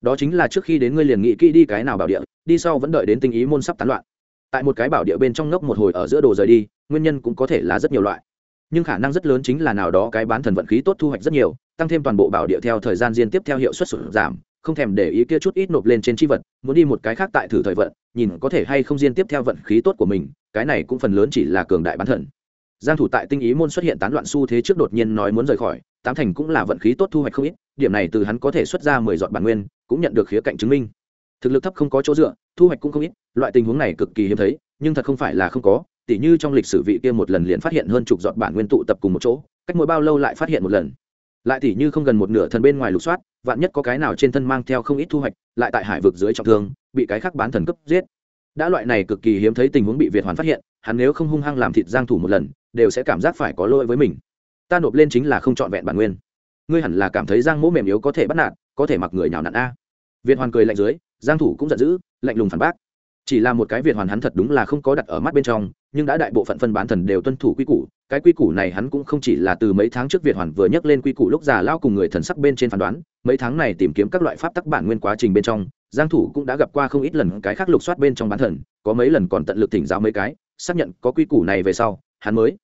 Đó chính là trước khi đến ngươi liền nghĩ kỹ đi cái nào bảo địa, đi sau vẫn đợi đến tinh ý môn sắp tán loạn. Tại một cái bảo địa bên trong ngốc một hồi ở giữa đồ rời đi nguyên nhân cũng có thể là rất nhiều loại. Nhưng khả năng rất lớn chính là nào đó cái bán thần vận khí tốt thu hoạch rất nhiều, tăng thêm toàn bộ bảo địa theo thời gian liên tiếp theo hiệu suất sụt giảm, không thèm để ý kia chút ít nộp lên trên chi vật, muốn đi một cái khác tại thử thời vận, nhìn có thể hay không liên tiếp theo vận khí tốt của mình, cái này cũng phần lớn chỉ là cường đại bán thần. Giang thủ tại tinh ý môn xuất hiện tán loạn xu thế trước đột nhiên nói muốn rời khỏi, tám thành cũng là vận khí tốt thu hoạch không ít, điểm này từ hắn có thể xuất ra mười dọn bản nguyên, cũng nhận được khía cạnh chứng minh. Thực lực thấp không có chỗ dựa, thu hoạch cũng không ít, loại tình huống này cực kỳ hiếm thấy, nhưng thật không phải là không có tỉ như trong lịch sử vị kia một lần liền phát hiện hơn chục giọt bản nguyên tụ tập cùng một chỗ, cách mỗi bao lâu lại phát hiện một lần. Lại tỉ như không gần một nửa thần bên ngoài lục soát, vạn nhất có cái nào trên thân mang theo không ít thu hoạch, lại tại hải vực dưới trọng thương, bị cái khác bán thần cấp giết. Đã loại này cực kỳ hiếm thấy tình huống bị việt hoàn phát hiện, hắn nếu không hung hăng làm thịt giang thủ một lần, đều sẽ cảm giác phải có lỗi với mình. Ta nộp lên chính là không chọn vẹn bản nguyên. Ngươi hẳn là cảm thấy giang mỗ mềm yếu có thể bắt nạt, có thể mặc người nhào nặn a. Việt hoàn cười lạnh dưới, giang thủ cũng giận dữ, lạnh lùng phản bác chỉ là một cái việt hoàn hắn thật đúng là không có đặt ở mắt bên trong, nhưng đã đại bộ phận phân bán thần đều tuân thủ quy củ. Cái quy củ này hắn cũng không chỉ là từ mấy tháng trước việt hoàn vừa nhắc lên quy củ lúc già lao cùng người thần sắc bên trên phán đoán, mấy tháng này tìm kiếm các loại pháp tắc bản nguyên quá trình bên trong, giang thủ cũng đã gặp qua không ít lần cái khác lục soát bên trong bán thần, có mấy lần còn tận lực thỉnh giáo mấy cái, xác nhận có quy củ này về sau, hắn mới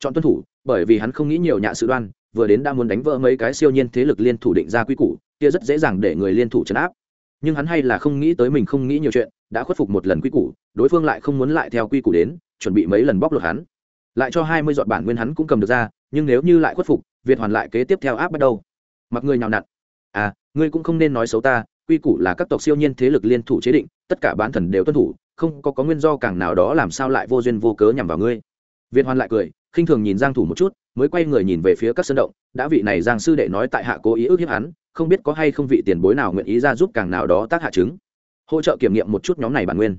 chọn tuân thủ, bởi vì hắn không nghĩ nhiều nhạ sự đoan, vừa đến đã muốn đánh vỡ mấy cái siêu nhiên thế lực liên thủ định ra quy củ, kia rất dễ dàng để người liên thủ chấn áp nhưng hắn hay là không nghĩ tới mình không nghĩ nhiều chuyện, đã khuất phục một lần quy củ, đối phương lại không muốn lại theo quy củ đến, chuẩn bị mấy lần bóc lột hắn. Lại cho hai mươi dọn bản nguyên hắn cũng cầm được ra, nhưng nếu như lại khuất phục, việt hoàn lại kế tiếp theo áp bắt đầu mặc người nhào nặn. À ngươi cũng không nên nói xấu ta, quy củ là các tộc siêu nhiên thế lực liên thủ chế định, tất cả bán thần đều tuân thủ, không có có nguyên do càng nào đó làm sao lại vô duyên vô cớ nhằm vào ngươi. Việt hoàn lại cười, khinh thường nhìn giang thủ một chút, mới quay người nhìn về phía các sân động, đã vị này giang sư đệ nói tại hạ cố ý ước hiếp hắn không biết có hay không vị tiền bối nào nguyện ý ra giúp càng nào đó tác hạ chứng. Hỗ trợ kiểm nghiệm một chút nhóm này bản nguyên.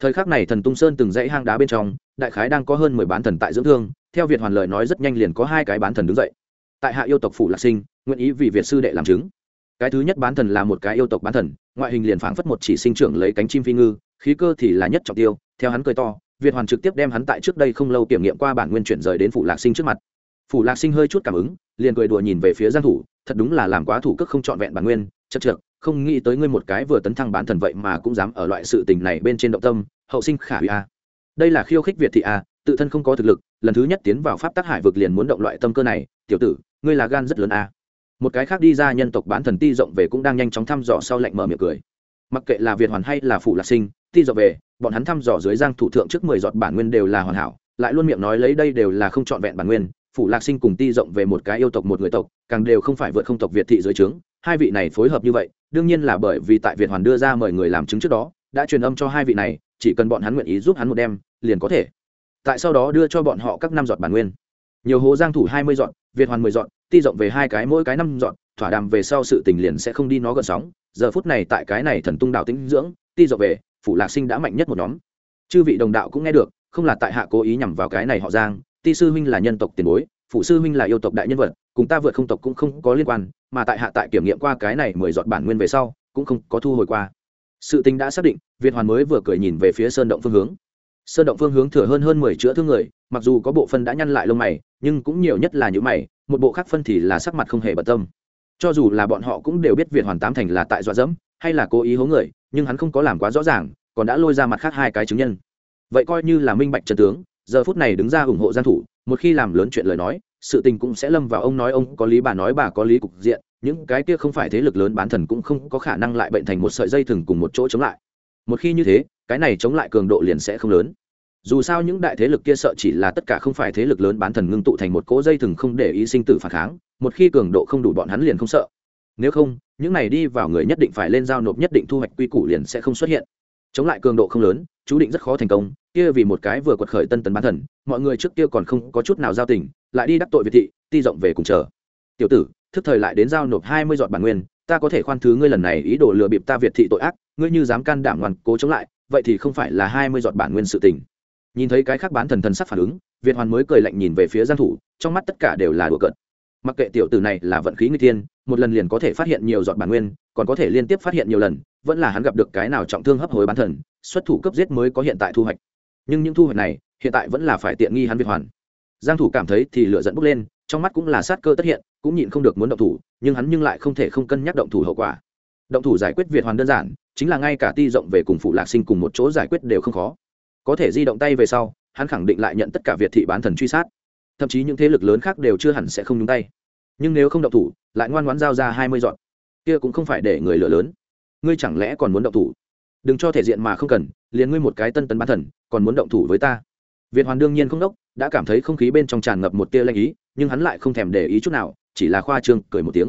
Thời khắc này thần tung sơn từng dãy hang đá bên trong, đại khái đang có hơn mười bán thần tại dưỡng thương, theo việt hoàn lời nói rất nhanh liền có hai cái bán thần đứng dậy. Tại hạ yêu tộc phủ lạc sinh, nguyện ý vì việt sư đệ làm chứng. Cái thứ nhất bán thần là một cái yêu tộc bán thần, ngoại hình liền phảng phất một chỉ sinh trưởng lấy cánh chim phi ngư, khí cơ thì là nhất trọng tiêu, theo hắn cười to, việt hoàn trực tiếp đem hắn tại trước đây không lâu kiểm nghiệm qua bản nguyên chuyển rời đến phủ lạc sinh trước mặt. Phủ lạc sinh hơi chút cảm ứng, liền cười đùa nhìn về phía giang thủ thật đúng là làm quá thủ cước không chọn vẹn bản nguyên, chật trượt, không nghĩ tới ngươi một cái vừa tấn thăng bán thần vậy mà cũng dám ở loại sự tình này bên trên động tâm, hậu sinh khả hủy a. Đây là khiêu khích việt thị a, tự thân không có thực lực, lần thứ nhất tiến vào pháp tác hải vực liền muốn động loại tâm cơ này, tiểu tử, ngươi là gan rất lớn a. Một cái khác đi ra nhân tộc bán thần ti rộng về cũng đang nhanh chóng thăm dò sau lạnh mở miệng cười. Mặc kệ là việt hoàn hay là phủ lạc sinh, ti rộng về, bọn hắn thăm dò dưới giang thủ thượng trước mười giọt bản nguyên đều là hoàn hảo, lại luôn miệng nói lấy đây đều là không chọn vẹn bản nguyên phủ lạc sinh cùng ti rộng về một cái yêu tộc một người tộc, càng đều không phải vượt không tộc việt thị dưới trướng. Hai vị này phối hợp như vậy, đương nhiên là bởi vì tại việt hoàn đưa ra mời người làm chứng trước đó, đã truyền âm cho hai vị này, chỉ cần bọn hắn nguyện ý giúp hắn một đêm, liền có thể. Tại sau đó đưa cho bọn họ các năm giọt bản nguyên. Nhiều hố giang thủ hai mươi dọn việt hoàn mười dọn ti rộng về hai cái mỗi cái năm dọn thỏa đàm về sau sự tình liền sẽ không đi nó gần sóng. Giờ phút này tại cái này thần tung đạo tĩnh dưỡng, ti rộng về, phủ lạc sinh đã mạnh nhất một nhóm. Chư vị đồng đạo cũng nghe được, không là tại hạ cố ý nhằm vào cái này họ giang ti sư huynh là nhân tộc tiền bối phụ sư huynh là yêu tộc đại nhân vật, cùng ta vượt không tộc cũng không có liên quan, mà tại hạ tại kiểm nghiệm qua cái này mười dọn bản nguyên về sau, cũng không có thu hồi qua. Sự tình đã xác định, việt hoàn mới vừa cười nhìn về phía sơn động phương hướng. Sơn động phương hướng thừa hơn hơn mười chữa thương người, mặc dù có bộ phân đã nhăn lại lông mày, nhưng cũng nhiều nhất là những mày, một bộ khác phân thì là sắc mặt không hề bận tâm. Cho dù là bọn họ cũng đều biết việt hoàn tám thành là tại dọa dẫm, hay là cố ý hố người, nhưng hắn không có làm quá rõ ràng, còn đã lôi ra mặt khác hai cái chứng nhân. Vậy coi như là minh bạch trần tướng giờ phút này đứng ra ủng hộ gian thủ, một khi làm lớn chuyện lời nói, sự tình cũng sẽ lâm vào ông nói ông, có lý bà nói bà, có lý cục diện, những cái kia không phải thế lực lớn bán thần cũng không có khả năng lại bệnh thành một sợi dây thừng cùng một chỗ chống lại. Một khi như thế, cái này chống lại cường độ liền sẽ không lớn. Dù sao những đại thế lực kia sợ chỉ là tất cả không phải thế lực lớn bán thần ngưng tụ thành một cỗ dây thừng không để ý sinh tử phản kháng, một khi cường độ không đủ bọn hắn liền không sợ. Nếu không, những này đi vào người nhất định phải lên giao nộp nhất định thu hoạch quy củ liền sẽ không xuất hiện chống lại cường độ không lớn, chú định rất khó thành công, kia vì một cái vừa quật khởi tân tấn bán thần, mọi người trước kia còn không có chút nào giao tình, lại đi đắc tội việt thị, ti rộng về cùng chờ. Tiểu tử, thức thời lại đến giao nộp hai mươi giọt bản nguyên, ta có thể khoan thứ ngươi lần này ý đồ lừa bịp ta việt thị tội ác, ngươi như dám can đảm ngoan cố chống lại, vậy thì không phải là hai mươi giọt bản nguyên sự tình. Nhìn thấy cái khác bán thần thần sắc phản ứng, việt hoàn mới cười lạnh nhìn về phía giang thủ, trong mắt tất cả đều là đùa cợt mặc kệ tiểu tử này là vận khí người tiên một lần liền có thể phát hiện nhiều giọt bản nguyên, còn có thể liên tiếp phát hiện nhiều lần, vẫn là hắn gặp được cái nào trọng thương hấp hối bán thần, xuất thủ cấp giết mới có hiện tại thu hoạch. Nhưng những thu hoạch này, hiện tại vẫn là phải tiện nghi hắn việt hoàn. Giang thủ cảm thấy thì lửa giận bốc lên, trong mắt cũng là sát cơ tất hiện, cũng nhịn không được muốn động thủ, nhưng hắn nhưng lại không thể không cân nhắc động thủ hậu quả. Động thủ giải quyết việt hoàn đơn giản, chính là ngay cả ti rộng về cùng phụ lạc sinh cùng một chỗ giải quyết đều không khó. Có thể di động tay về sau, hắn khẳng định lại nhận tất cả việt thị bán thần truy sát thậm chí những thế lực lớn khác đều chưa hẳn sẽ không nhúng tay. Nhưng nếu không động thủ, lại ngoan ngoãn giao ra hai mươi dọn. Kia cũng không phải để người lửa lớn. Ngươi chẳng lẽ còn muốn động thủ? Đừng cho thể diện mà không cần, liền ngươi một cái tân tấn bán thần, còn muốn động thủ với ta? Việt hoàn đương nhiên không đốc, đã cảm thấy không khí bên trong tràn ngập một tia lanh ý, nhưng hắn lại không thèm để ý chút nào, chỉ là khoa trương, cười một tiếng.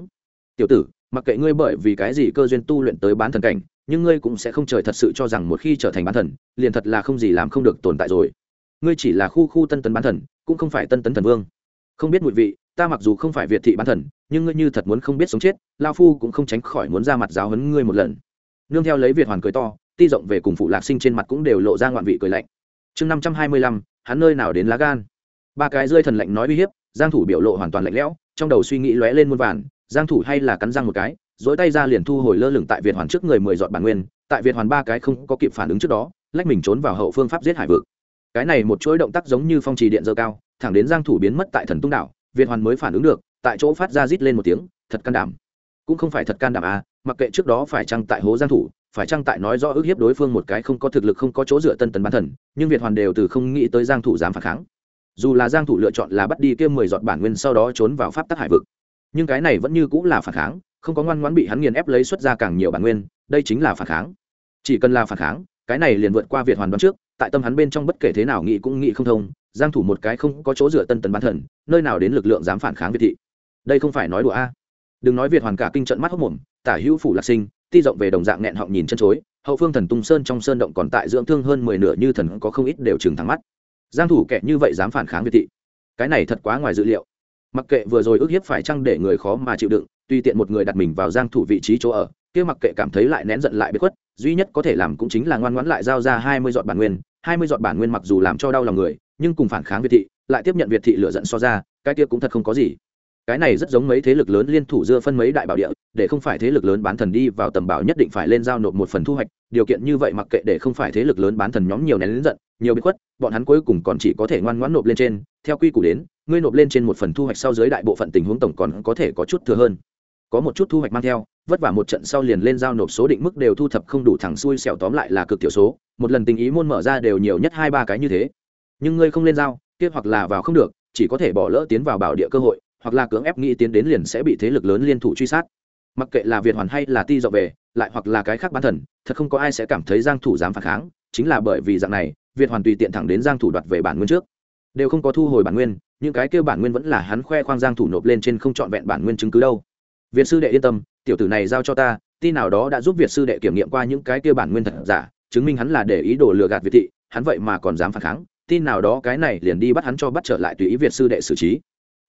Tiểu tử, mặc kệ ngươi bởi vì cái gì cơ duyên tu luyện tới bán thần cảnh, nhưng ngươi cũng sẽ không trời thật sự cho rằng một khi trở thành bán thần, liền thật là không gì làm không được tồn tại rồi. Ngươi chỉ là khu khu tân tấn bán thần cũng không phải tân tấn thần vương. Không biết mùi vị, ta mặc dù không phải việt thị bán thần, nhưng ngươi như thật muốn không biết sống chết lao phu cũng không tránh khỏi muốn ra mặt giáo hấn ngươi một lần. Nương theo lấy việt hoàn cười to, ti rộng về cùng phụ lạc sinh trên mặt cũng đều lộ ra ngoạn vị cười lạnh. Chương năm trăm hai mươi lăm, hắn nơi nào đến lá gan? Ba cái rơi thần lạnh nói uy hiếp, giang thủ biểu lộ hoàn toàn lạnh lẽo, trong đầu suy nghĩ lóe lên muôn vàn, giang thủ hay là cắn răng một cái, dỗi tay ra liền thu hồi lơ lửng tại việt hoàn trước người mười dọn bản nguyên, tại việt hoàn ba cái không có kịp phản ứng trước đó, lách mình trốn vào hậu phương pháp giết hải vực cái này một chuỗi động tác giống như phong trì điện dơ cao, thẳng đến giang thủ biến mất tại thần tung đảo, việt hoàn mới phản ứng được, tại chỗ phát ra rít lên một tiếng, thật can đảm. Cũng không phải thật can đảm à mặc kệ trước đó phải chăng tại hố giang thủ, phải chăng tại nói rõ ước hiếp đối phương một cái không có thực lực không có chỗ dựa tân tấn bán thần, nhưng việt hoàn đều từ không nghĩ tới giang thủ dám phản kháng. Dù là giang thủ lựa chọn là bắt đi kia mười giọt bản nguyên sau đó trốn vào pháp tắc hải vực, nhưng cái này vẫn như cũng là phản kháng, không có ngoan ngoãn bị hắn nghiền ép lấy xuất ra càng nhiều bản nguyên, đây chính là phản kháng. Chỉ cần là phản kháng, cái này liền vượt qua việt hoàn đoán trước tại tâm hắn bên trong bất kể thế nào nghĩ cũng nghĩ không thông, giang thủ một cái không có chỗ dựa tân tần bán thần, nơi nào đến lực lượng dám phản kháng việt thị. Đây không phải nói đùa a. À. Đừng nói việt hoàn cả kinh trận mắt hốc mồm, tả hữu phủ lạc sinh, ti rộng về đồng dạng nẹn họng nhìn chân chối, hậu phương thần tung sơn trong sơn động còn tại dưỡng thương hơn mười nửa như thần có không ít đều trừng thẳng mắt. Giang thủ kẻ như vậy dám phản kháng việt thị. Cái này thật quá ngoài dự liệu. Mặc kệ vừa rồi ước hiếp phải chăng để người khó mà chịu đựng tùy tiện một người đặt mình vào giang thủ vị trí chỗ ở, kia mặc kệ cảm thấy lại nén giận lại biết khuất, duy nhất có thể làm cũng chính là ngoan ngoãn lại giao ra 20 giọt bản nguyên 20 giọt bản nguyên mặc dù làm cho đau lòng người, nhưng cùng phản kháng việt thị, lại tiếp nhận việt thị lựa giận so ra, cái kia cũng thật không có gì. Cái này rất giống mấy thế lực lớn liên thủ dưa phân mấy đại bảo địa, để không phải thế lực lớn bán thần đi vào tầm bảo nhất định phải lên giao nộp một phần thu hoạch, điều kiện như vậy mặc kệ để không phải thế lực lớn bán thần nhóm nhiều nén lớn giận, nhiều bí khuất, bọn hắn cuối cùng còn chỉ có thể ngoan ngoãn nộp lên trên. Theo quy củ đến, ngươi nộp lên trên một phần thu hoạch sau dưới đại bộ phận tình huống tổng còn có thể có chút thừa hơn có một chút thu hoạch mang theo, vất vả một trận sau liền lên giao nộp số định mức đều thu thập không đủ thẳng xuôi xẻo tóm lại là cực tiểu số, một lần tình ý môn mở ra đều nhiều nhất hai ba cái như thế. Nhưng ngươi không lên giao, kia hoặc là vào không được, chỉ có thể bỏ lỡ tiến vào bảo địa cơ hội, hoặc là cưỡng ép nghĩ tiến đến liền sẽ bị thế lực lớn liên thủ truy sát. Mặc kệ là việt hoàn hay là ti dọ về, lại hoặc là cái khác bán thần, thật không có ai sẽ cảm thấy giang thủ dám phản kháng, chính là bởi vì dạng này, việt hoàn tùy tiện thẳng đến giang thủ đoạt về bản nguyên trước. Đều không có thu hồi bản nguyên, những cái kêu bản nguyên vẫn là hắn khoe khoang giang thủ nộp lên trên không chọn vẹn bản nguyên chứng cứ đâu việt sư đệ yên tâm, tiểu tử này giao cho ta tin nào đó đã giúp việt sư đệ kiểm nghiệm qua những cái kia bản nguyên thật giả, chứng minh hắn là để ý đồ lừa gạt việt thị, hắn vậy mà còn dám phản kháng tin nào đó cái này liền đi bắt hắn cho bắt trở lại tùy ý việt sư đệ xử trí.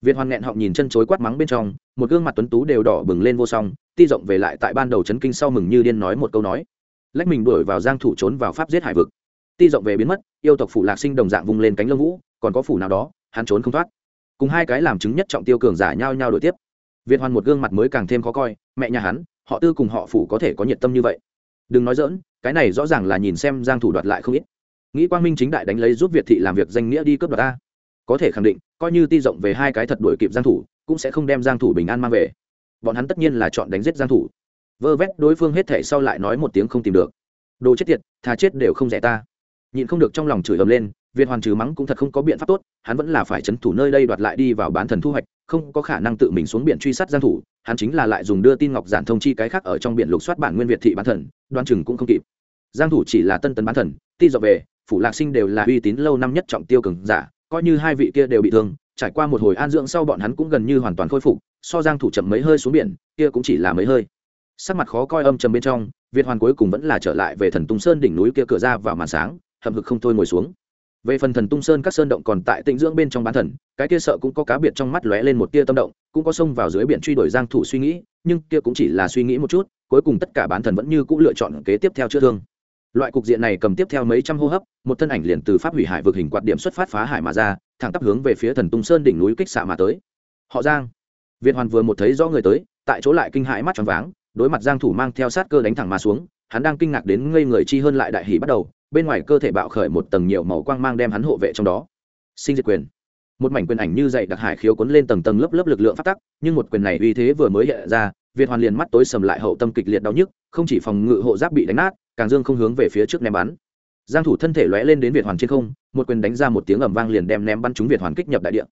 Việt hoàn nghẹn họng nhìn chân chối quát mắng bên trong, một gương mặt tuấn tú đều đỏ bừng lên vô song, ti rộng về lại tại ban đầu chấn kinh sau mừng như điên nói một câu nói. Lách mình đuổi vào giang thủ trốn vào pháp giết hải vực. Ti rộng về biến mất, yêu tộc phủ lạc sinh đồng dạng vung lên cánh lông vũ, còn có phủ nào đó, hắn trốn không thoát. Cùng hai cái làm chứng nhất trọng tiêu cường giả nhau nhau đổi tiếp việt hoàn một gương mặt mới càng thêm khó coi, mẹ nhà hắn, họ tư cùng họ phủ có thể có nhiệt tâm như vậy. Đừng nói dỡn cái này rõ ràng là nhìn xem giang thủ đoạt lại không ít. Nghĩ quang minh chính đại đánh lấy giúp việt thị làm việc danh nghĩa đi cướp đoạt ta. Có thể khẳng định, coi như ti rộng về hai cái thật đuổi kịp giang thủ, cũng sẽ không đem giang thủ bình an mang về. Bọn hắn tất nhiên là chọn đánh giết giang thủ. Vơ vét đối phương hết thể sau lại nói một tiếng không tìm được. Đồ chết tiệt, thà chết đều không rẻ ta nhịn không được trong lòng chửi ầm lên, việt hoàn trừ mắng cũng thật không có biện pháp tốt, hắn vẫn là phải chấn thủ nơi đây đoạt lại đi vào bán thần thu hoạch, không có khả năng tự mình xuống biển truy sát giang thủ, hắn chính là lại dùng đưa tin ngọc giản thông chi cái khác ở trong biển lục soát bản nguyên việt thị bán thần, đoan chừng cũng không kịp. Giang thủ chỉ là tân tấn bán thần, ti dọc về, phủ lạc sinh đều là uy tín lâu năm nhất trọng tiêu cường giả, coi như hai vị kia đều bị thương, trải qua một hồi an dưỡng sau bọn hắn cũng gần như hoàn toàn khôi phục, so giang thủ chậm mấy hơi xuống biển, kia cũng chỉ là mấy hơi. Sắc mặt khó coi âm trầm bên trong, việt hoàn cuối cùng vẫn là trở lại về thần tung sơn đỉnh núi kia cửa ra vào màn sáng hậm hực không thôi ngồi xuống. Về phần thần tung sơn các sơn động còn tại tĩnh dưỡng bên trong bán thần, cái kia sợ cũng có cá biệt trong mắt lóe lên một tia tâm động, cũng có sông vào dưới biển truy đuổi giang thủ suy nghĩ, nhưng kia cũng chỉ là suy nghĩ một chút, cuối cùng tất cả bán thần vẫn như cũ lựa chọn kế tiếp theo chữa thương. Loại cục diện này cầm tiếp theo mấy trăm hô hấp, một thân ảnh liền từ pháp hủy hải vực hình quạt điểm xuất phát phá hải mà ra, thẳng tắp hướng về phía thần tung sơn đỉnh núi kích xạ mà tới. Họ giang. Việt hoàn vừa một thấy rõ người tới, tại chỗ lại kinh hãi mắt tròn váng, đối mặt giang thủ mang theo sát cơ đánh thẳng mà xuống, hắn đang kinh ngạc đến ngây người chi hơn lại đại hỉ bắt đầu bên ngoài cơ thể bạo khởi một tầng nhiều màu quang mang đem hắn hộ vệ trong đó. Sinh diệt quyền. Một mảnh quyền ảnh như dậy đặc hải khiếu cuốn lên tầng tầng lớp lớp lực lượng phát tắc, nhưng một quyền này uy thế vừa mới hiện ra, việt hoàn liền mắt tối sầm lại hậu tâm kịch liệt đau nhức, không chỉ phòng ngự hộ giáp bị đánh nát, càng dương không hướng về phía trước ném bắn. Giang thủ thân thể lóe lên đến việt hoàn trên không, một quyền đánh ra một tiếng ầm vang liền đem ném bắn trúng việt hoàn kích nhập đại địa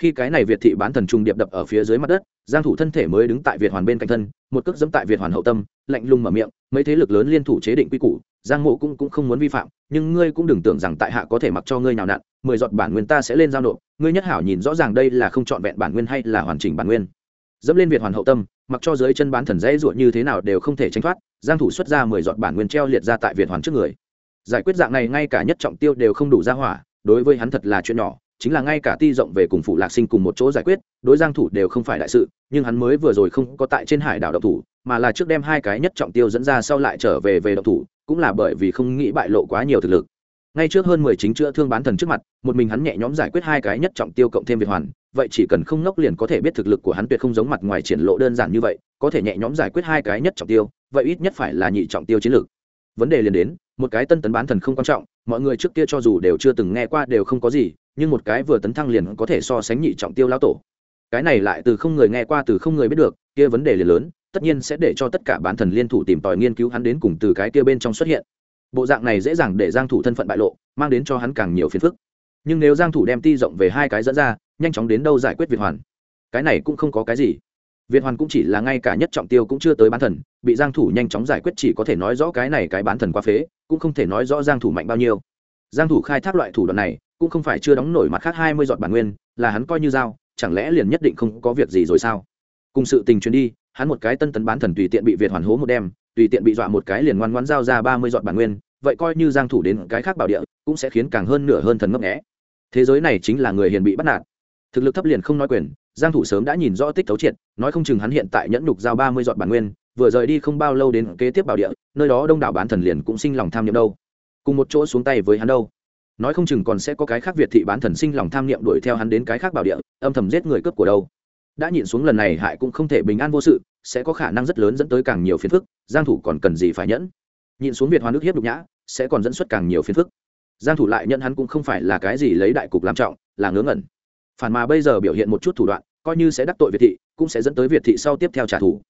khi cái này việt thị bán thần trung điệp đập ở phía dưới mặt đất, giang thủ thân thể mới đứng tại việt hoàn bên cạnh thân, một cước dẫm tại việt hoàn hậu tâm, lạnh lùng mở miệng, mấy thế lực lớn liên thủ chế định quy củ, giang mộ cũng cũng không muốn vi phạm, nhưng ngươi cũng đừng tưởng rằng tại hạ có thể mặc cho ngươi nào nặn, mười giọt bản nguyên ta sẽ lên giao nộp, ngươi nhất hảo nhìn rõ ràng đây là không chọn vẹn bản nguyên hay là hoàn chỉnh bản nguyên. Dẫm lên việt hoàn hậu tâm, mặc cho dưới chân bán thần dễ ruột như thế nào đều không thể tránh thoát, giang thủ xuất ra mười giọt bản nguyên treo liệt ra tại việt hoàn trước người. Giải quyết dạng này ngay cả nhất trọng tiêu đều không đủ ra hỏa, đối với hắn thật là chuyện nhỏ chính là ngay cả ti rộng về cùng phụ lạc sinh cùng một chỗ giải quyết, đối giang thủ đều không phải đại sự, nhưng hắn mới vừa rồi không có tại trên hải đảo động thủ, mà là trước đem hai cái nhất trọng tiêu dẫn ra sau lại trở về về động thủ, cũng là bởi vì không nghĩ bại lộ quá nhiều thực lực. Ngay trước hơn mười chính chữa thương bán thần trước mặt, một mình hắn nhẹ nhõm giải quyết hai cái nhất trọng tiêu cộng thêm việt hoàn, vậy chỉ cần không ngốc liền có thể biết thực lực của hắn tuyệt không giống mặt ngoài triển lộ đơn giản như vậy, có thể nhẹ nhõm giải quyết hai cái nhất trọng tiêu, vậy ít nhất phải là nhị trọng tiêu chiến lược. Vấn đề liền đến, một cái tân tấn bán thần không quan trọng, mọi người trước kia cho dù đều chưa từng nghe qua đều không có gì nhưng một cái vừa tấn thăng liền có thể so sánh nhị trọng tiêu lão tổ. Cái này lại từ không người nghe qua từ không người biết được, kia vấn đề liền lớn, tất nhiên sẽ để cho tất cả bán thần liên thủ tìm tòi nghiên cứu hắn đến cùng từ cái kia bên trong xuất hiện. Bộ dạng này dễ dàng để giang thủ thân phận bại lộ, mang đến cho hắn càng nhiều phiền phức. Nhưng nếu giang thủ đem ti rộng về hai cái dẫn ra, nhanh chóng đến đâu giải quyết việt hoàn? Cái này cũng không có cái gì. Việt hoàn cũng chỉ là ngay cả nhất trọng tiêu cũng chưa tới bán thần, bị giang thủ nhanh chóng giải quyết chỉ có thể nói rõ cái này cái bán thần quá phế, cũng không thể nói rõ giang thủ mạnh bao nhiêu. Giang thủ khai thác loại thủ đoạn này cũng không phải chưa đóng nổi mặt khác 20 giọt bản nguyên, là hắn coi như dao chẳng lẽ liền nhất định không có việc gì rồi sao? Cùng sự tình chuyến đi, hắn một cái tân tấn bán thần tùy tiện bị việt hoàn hố một đêm, tùy tiện bị dọa một cái liền ngoan ngoãn giao ra 30 giọt bản nguyên, vậy coi như giang thủ đến cái khác bảo địa, cũng sẽ khiến càng hơn nửa hơn thần ngấp nghé. Thế giới này chính là người hiền bị bắt nạt. Thực lực thấp liền không nói quyền, giang thủ sớm đã nhìn rõ tích thấu triệt, nói không chừng hắn hiện tại nhẫn nhục giao 30 giọt bản nguyên, vừa rời đi không bao lâu đến kế tiếp bảo địa, nơi đó đông đảo bán thần liền cũng sinh lòng tham nhậm đâu. Cùng một chỗ xuống tay với hắn đâu nói không chừng còn sẽ có cái khác việt thị bán thần sinh lòng tham niệm đuổi theo hắn đến cái khác bảo địa, âm thầm giết người cướp của đâu. Đã nhịn xuống lần này hại cũng không thể bình an vô sự, sẽ có khả năng rất lớn dẫn tới càng nhiều phiền phức, giang thủ còn cần gì phải nhẫn? Nhịn xuống việt hoa nước hiếp đục nhã, sẽ còn dẫn xuất càng nhiều phiền phức. Giang thủ lại nhận hắn cũng không phải là cái gì lấy đại cục làm trọng, là ngớ ngẩn. Phản mà bây giờ biểu hiện một chút thủ đoạn, coi như sẽ đắc tội việt thị, cũng sẽ dẫn tới việt thị sau tiếp theo trả thù.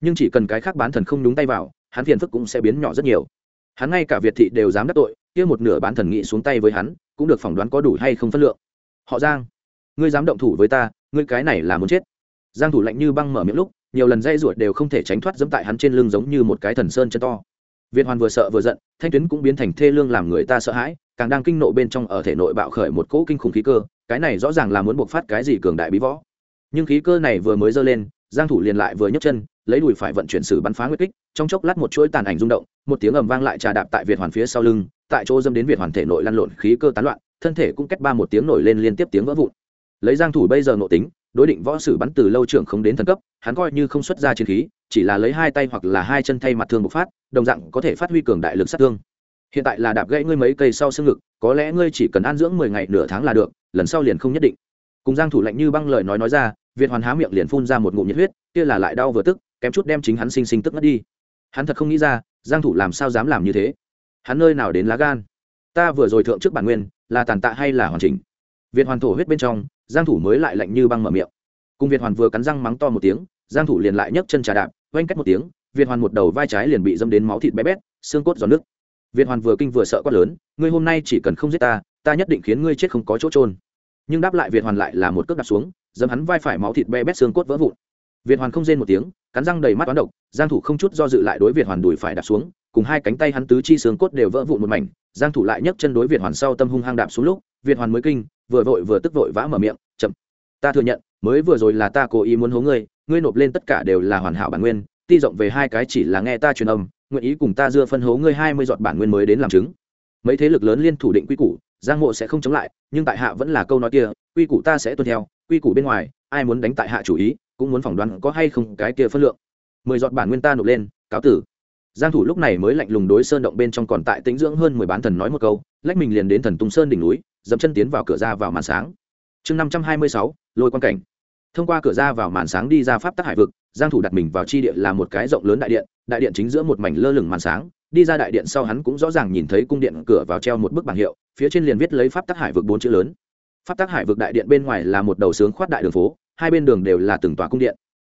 Nhưng chỉ cần cái khác bán thần không đúng tay vào, hắn phiền phức cũng sẽ biến nhỏ rất nhiều. Hắn ngay cả việt thị đều dám đắc tội kia một nửa bán thần nghị xuống tay với hắn, cũng được phỏng đoán có đủ hay không phân lượng. Họ giang, ngươi dám động thủ với ta, ngươi cái này là muốn chết. Giang thủ lạnh như băng mở miệng lúc, nhiều lần dây ruột đều không thể tránh thoát dẫm tại hắn trên lưng giống như một cái thần sơn chân to. Việt hoàn vừa sợ vừa giận, thanh tuyến cũng biến thành thê lương làm người ta sợ hãi, càng đang kinh nộ bên trong ở thể nội bạo khởi một cỗ kinh khủng khí cơ, cái này rõ ràng là muốn buộc phát cái gì cường đại bí võ. Nhưng khí cơ này vừa mới dơ lên, giang thủ liền lại vừa nhấc chân lấy đùi phải vận chuyển sử bắn phá nguyệt kích, trong chốc lát một chuỗi tàn ảnh rung động, một tiếng ầm vang lại trà đạp tại việt hoàn phía sau lưng, tại chỗ dâm đến việt hoàn thể nội lăn lộn, khí cơ tán loạn, thân thể cũng kết ba một tiếng nổi lên liên tiếp tiếng vỡ vụn. Lấy giang thủ bây giờ nội tính, đối định võ sử bắn từ lâu trưởng không đến thần cấp, hắn coi như không xuất ra chiến khí, chỉ là lấy hai tay hoặc là hai chân thay mặt thương bộc phát, đồng dạng có thể phát huy cường đại lực sát thương. Hiện tại là đạp gãy ngươi mấy cây sau xương ngực, có lẽ ngươi chỉ cần ăn dưỡng mười ngày nửa tháng là được, lần sau liền không nhất định. Cùng giang thủ lạnh như băng lời nói nói ra, việt hoàn há miệng liền phun ra một ngụm nhiệt huyết, kia là lại đau vừa tức kém chút đem chính hắn sinh sinh tức ngất đi. Hắn thật không nghĩ ra, giang thủ làm sao dám làm như thế. Hắn nơi nào đến lá gan? Ta vừa rồi thượng trước bản nguyên, là tàn tạ hay là hoàn chỉnh? Việt hoàn thổ huyết bên trong, giang thủ mới lại lạnh như băng mở miệng. Cùng việt hoàn vừa cắn răng mắng to một tiếng, giang thủ liền lại nhấc chân trà đạp, oanh cách một tiếng, việt hoàn một đầu vai trái liền bị dâm đến máu thịt bé bét, xương cốt giòn nước việt hoàn vừa kinh vừa sợ quát lớn, ngươi hôm nay chỉ cần không giết ta ta nhất định khiến ngươi chết không có chỗ trôn nhưng đáp lại việt hoàn lại là một cước đạp xuống dâm hắn vai phải máu thịt bé bét xương cốt vỡ vụn việt hoàn không rên một tiếng, cắn răng đầy mắt toán độc, giang thủ không chút do dự lại đối việt hoàn đùi phải đạp xuống, cùng hai cánh tay hắn tứ chi xương cốt đều vỡ vụn một mảnh, giang thủ lại nhấc chân đối việt hoàn sau tâm hung hăng đạp xuống lúc, việt hoàn mới kinh, vừa vội vừa tức vội vã mở miệng, chậm, ta thừa nhận, mới vừa rồi là ta cố ý muốn hố ngươi ngươi nộp lên tất cả đều là hoàn hảo bản nguyên, ti rộng về hai cái chỉ là nghe ta truyền âm, nguyện ý cùng ta dưa phân hố ngươi hai mươi giọt bản nguyên mới đến làm chứng. Mấy thế lực lớn liên thủ định quy củ, giang mộ sẽ không chống lại, nhưng tại hạ vẫn là câu nói kia, quy củ ta sẽ tuân theo, quy củ bên ngoài, ai muốn đánh tại hạ chủ ý cũng muốn phỏng đoán có hay không cái kia phân lượng. Mười giọt bản nguyên ta nộp lên, cáo tử. Giang thủ lúc này mới lạnh lùng đối sơn động bên trong còn tại tĩnh dưỡng hơn mười bán thần nói một câu, lách mình liền đến thần tung sơn đỉnh núi, dậm chân tiến vào cửa ra vào màn sáng. Chương năm trăm hai mươi sáu, lôi quan cảnh. Thông qua cửa ra vào màn sáng đi ra pháp tắc hải vực, giang thủ đặt mình vào chi địa là một cái rộng lớn đại điện đại điện chính giữa một mảnh lơ lửng màn sáng, đi ra đại điện sau hắn cũng rõ ràng nhìn thấy cung điện cửa vào treo một bức bảng hiệu, phía trên liền viết lấy pháp tắc hải vực bốn chữ lớn. Pháp tắc hải vực đại điện bên ngoài là một đầu sướng khoát đại đường phố hai bên đường đều là từng tòa cung điện.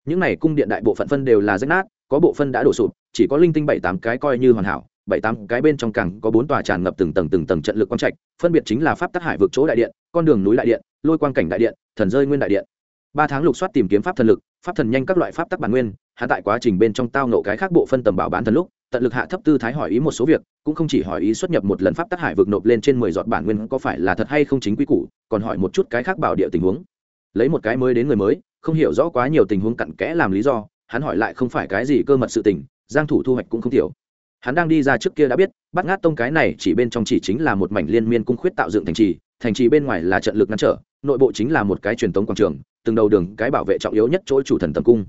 Những này cung điện đại bộ phận phân đều là rách nát, có bộ phân đã đổ sụp, chỉ có linh tinh bảy tám cái coi như hoàn hảo, bảy tám cái bên trong càng có bốn tòa tràn ngập từng tầng từng tầng trận lực quang trạch, phân biệt chính là pháp tắc hải vực chỗ đại điện, con đường núi đại điện, lôi quang cảnh đại điện, thần rơi nguyên đại điện. Ba tháng lục soát tìm kiếm pháp thần lực, pháp thần nhanh các loại pháp tắc bản nguyên, hạ tại quá trình bên trong tao nộ cái khác bộ phân tầm bảo bán thần lúc, tận lực hạ thấp tư thái hỏi ý một số việc, cũng không chỉ hỏi ý xuất nhập một lần pháp tắc hải vực nộp lên trên mười giọt bản nguyên có phải là thật hay không chính quy củ, còn hỏi một chút cái khác bảo địa tình huống lấy một cái mới đến người mới, không hiểu rõ quá nhiều tình huống cặn kẽ làm lý do, hắn hỏi lại không phải cái gì cơ mật sự tình, giang thủ thu hoạch cũng không thiểu hắn đang đi ra trước kia đã biết bắt ngát tông cái này chỉ bên trong chỉ chính là một mảnh liên miên cung khuyết tạo dựng thành trì thành trì bên ngoài là trận lực ngăn trở, nội bộ chính là một cái truyền thống quảng trường, từng đầu đường cái bảo vệ trọng yếu nhất chỗ chủ thần tầm cung.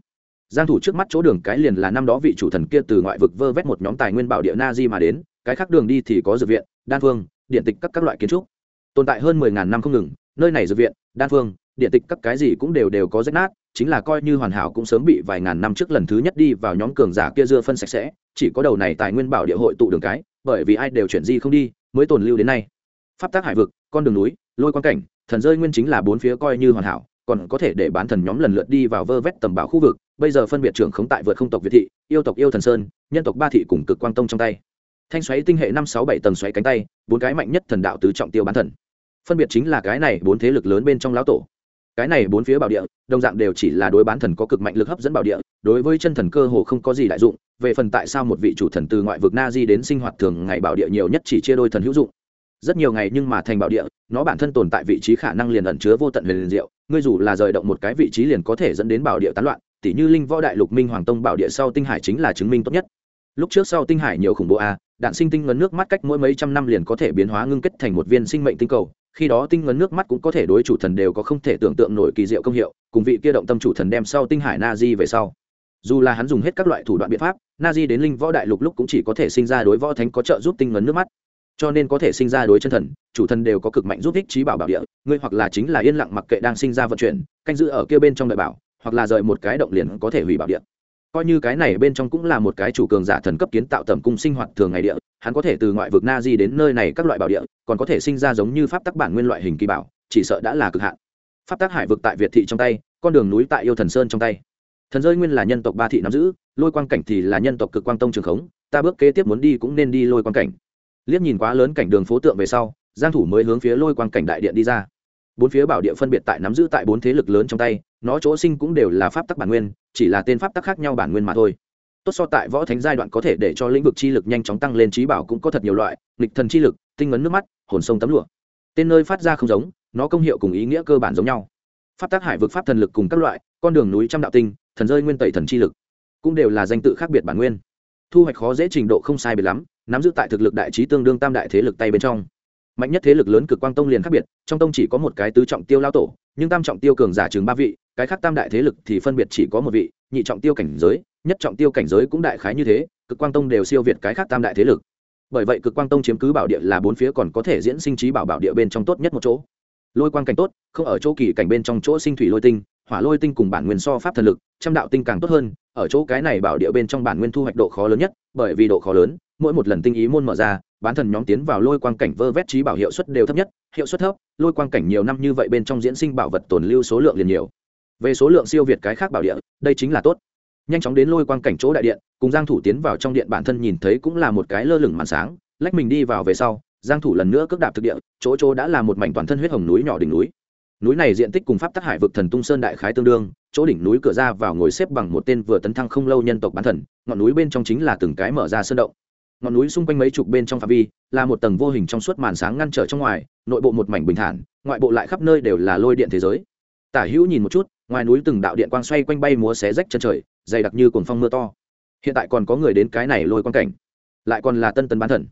Giang thủ trước mắt chỗ đường cái liền là năm đó vị chủ thần kia từ ngoại vực vơ vét một nhóm tài nguyên bảo địa na di mà đến, cái khác đường đi thì có dược viện, đan phương, điện tịch các các loại kiến trúc. Tồn tại hơn 10.000 năm không ngừng, nơi này dược viện, đan phương điện tịch các cái gì cũng đều đều có rách nát, chính là coi như hoàn hảo cũng sớm bị vài ngàn năm trước lần thứ nhất đi vào nhóm cường giả kia dưa phân sạch sẽ, chỉ có đầu này tài nguyên bảo địa hội tụ đường cái, bởi vì ai đều chuyển di không đi, mới tồn lưu đến nay. Pháp tác hải vực, con đường núi, lôi quan cảnh, thần rơi nguyên chính là bốn phía coi như hoàn hảo, còn có thể để bán thần nhóm lần lượt đi vào vơ vét tầm bảo khu vực, bây giờ phân biệt trưởng khống tại vượt không tộc việt thị, yêu tộc yêu thần sơn, nhân tộc ba thị cùng cực quang tông trong tay. Thanh xoáy tinh hệ năm sáu bảy tầng xoáy cánh tay, bốn cái mạnh nhất thần đạo tứ trọng tiêu bán thần. Phân biệt chính là cái này bốn thế lực lớn bên trong lão tổ cái này bốn phía bảo địa, đồng dạng đều chỉ là đối bán thần có cực mạnh lực hấp dẫn bảo địa, đối với chân thần cơ hồ không có gì đại dụng, về phần tại sao một vị chủ thần từ ngoại vực na di đến sinh hoạt thường ngày bảo địa nhiều nhất chỉ chia đôi thần hữu dụng. Rất nhiều ngày nhưng mà thành bảo địa, nó bản thân tồn tại vị trí khả năng liền ẩn chứa vô tận huyền liền diệu, ngươi dù là rời động một cái vị trí liền có thể dẫn đến bảo địa tán loạn, tỉ như linh võ đại lục minh hoàng tông bảo địa sau tinh hải chính là chứng minh tốt nhất. Lúc trước sau tinh hải nhiều khủng bố a đạn sinh tinh ngấn nước mắt cách mỗi mấy trăm năm liền có thể biến hóa ngưng kết thành một viên sinh mệnh tinh cầu. Khi đó tinh ngấn nước mắt cũng có thể đối chủ thần đều có không thể tưởng tượng nổi kỳ diệu công hiệu, cùng vị kia động tâm chủ thần đem sau tinh hải na di về sau. Dù là hắn dùng hết các loại thủ đoạn biện pháp na di đến linh võ đại lục lúc cũng chỉ có thể sinh ra đối võ thánh có trợ giúp tinh ngấn nước mắt. Cho nên có thể sinh ra đối chân thần, chủ thần đều có cực mạnh giúp ích trí bảo bảo địa, ngươi hoặc là chính là yên lặng mặc kệ đang sinh ra vận chuyển, canh giữ ở kia bên trong đại bảo, hoặc là rời một cái động liền có thể hủy bảo địa coi như cái này bên trong cũng là một cái chủ cường giả thần cấp kiến tạo tầm cung sinh hoạt thường ngày địa, hắn có thể từ ngoại vực na di đến nơi này các loại bảo địa, còn có thể sinh ra giống như pháp tắc bản nguyên loại hình kỳ bảo, chỉ sợ đã là cực hạn. Pháp tắc hải vực tại việt thị trong tay, con đường núi tại yêu thần sơn trong tay. Thần rơi nguyên là nhân tộc ba thị nắm giữ, lôi quang cảnh thì là nhân tộc cực quang tông trường khống, ta bước kế tiếp muốn đi cũng nên đi lôi quang cảnh. Liếc nhìn quá lớn cảnh đường phố tượng về sau, giang thủ mới hướng phía lôi quang cảnh đại điện đi ra. Bốn phía bảo địa phân biệt tại nắm giữ tại bốn thế lực lớn trong tay nó chỗ sinh cũng đều là pháp tắc bản nguyên, chỉ là tên pháp tắc khác nhau bản nguyên mà thôi. Tốt so tại võ thánh giai đoạn có thể để cho lĩnh vực chi lực nhanh chóng tăng lên trí bảo cũng có thật nhiều loại, nghịch thần chi lực, tinh ngấn nước mắt, hồn sông tấm lụa. Tên nơi phát ra không giống, nó công hiệu cùng ý nghĩa cơ bản giống nhau. Pháp tác hải vực pháp thần lực cùng các loại, con đường núi trăm đạo tinh, thần rơi nguyên tẩy thần chi lực, cũng đều là danh tự khác biệt bản nguyên. Thu hoạch khó dễ trình độ không sai biệt lắm, nắm giữ tại thực lực đại trí tương đương tam đại thế lực tay bên trong. Mạnh nhất thế lực lớn cực quang tông liền khác biệt, trong tông chỉ có một cái tứ trọng tiêu lao tổ, nhưng tam trọng tiêu cường giả chừng ba vị cái khác tam đại thế lực thì phân biệt chỉ có một vị, nhị trọng tiêu cảnh giới, nhất trọng tiêu cảnh giới cũng đại khái như thế, cực quang tông đều siêu việt cái khác tam đại thế lực. Bởi vậy cực quang tông chiếm cứ bảo địa là bốn phía còn có thể diễn sinh trí bảo bảo địa bên trong tốt nhất một chỗ. Lôi quang cảnh tốt, không ở chỗ kỳ cảnh bên trong chỗ sinh thủy lôi tinh, hỏa lôi tinh cùng bản nguyên so pháp thần lực, trăm đạo tinh càng tốt hơn, ở chỗ cái này bảo địa bên trong bản nguyên thu hoạch độ khó lớn nhất, bởi vì độ khó lớn, mỗi một lần tinh ý môn mở ra, bán thần nhóm tiến vào lôi quang cảnh vơ vét trí bảo hiệu suất đều thấp nhất, hiệu suất thấp, lôi quang cảnh nhiều năm như vậy bên trong diễn sinh bảo vật tồn lưu số lượng liền nhiều về số lượng siêu việt cái khác bảo địa, đây chính là tốt. Nhanh chóng đến lôi quang cảnh chỗ đại điện, cùng giang thủ tiến vào trong điện bản thân nhìn thấy cũng là một cái lơ lửng màn sáng, lách mình đi vào về sau, giang thủ lần nữa cước đạp thực địa, chỗ chỗ đã là một mảnh toàn thân huyết hồng núi nhỏ đỉnh núi. Núi này diện tích cùng pháp tắc hải vực thần tung sơn đại khái tương đương, chỗ đỉnh núi cửa ra vào ngồi xếp bằng một tên vừa tấn thăng không lâu nhân tộc bán thần, ngọn núi bên trong chính là từng cái mở ra sơn động. Ngọn núi xung quanh mấy chục bên trong phạm vi, là một tầng vô hình trong suốt màn sáng ngăn trở trong ngoài, nội bộ một mảnh bình thản, ngoại bộ lại khắp nơi đều là lôi điện thế giới. Tả hữu nhìn một chút ngoài núi từng đạo điện quang xoay quanh bay múa xé rách chân trời, dày đặc như cồn phong mưa to. Hiện tại còn có người đến cái này lôi quan cảnh. Lại còn là tân tân bán thần.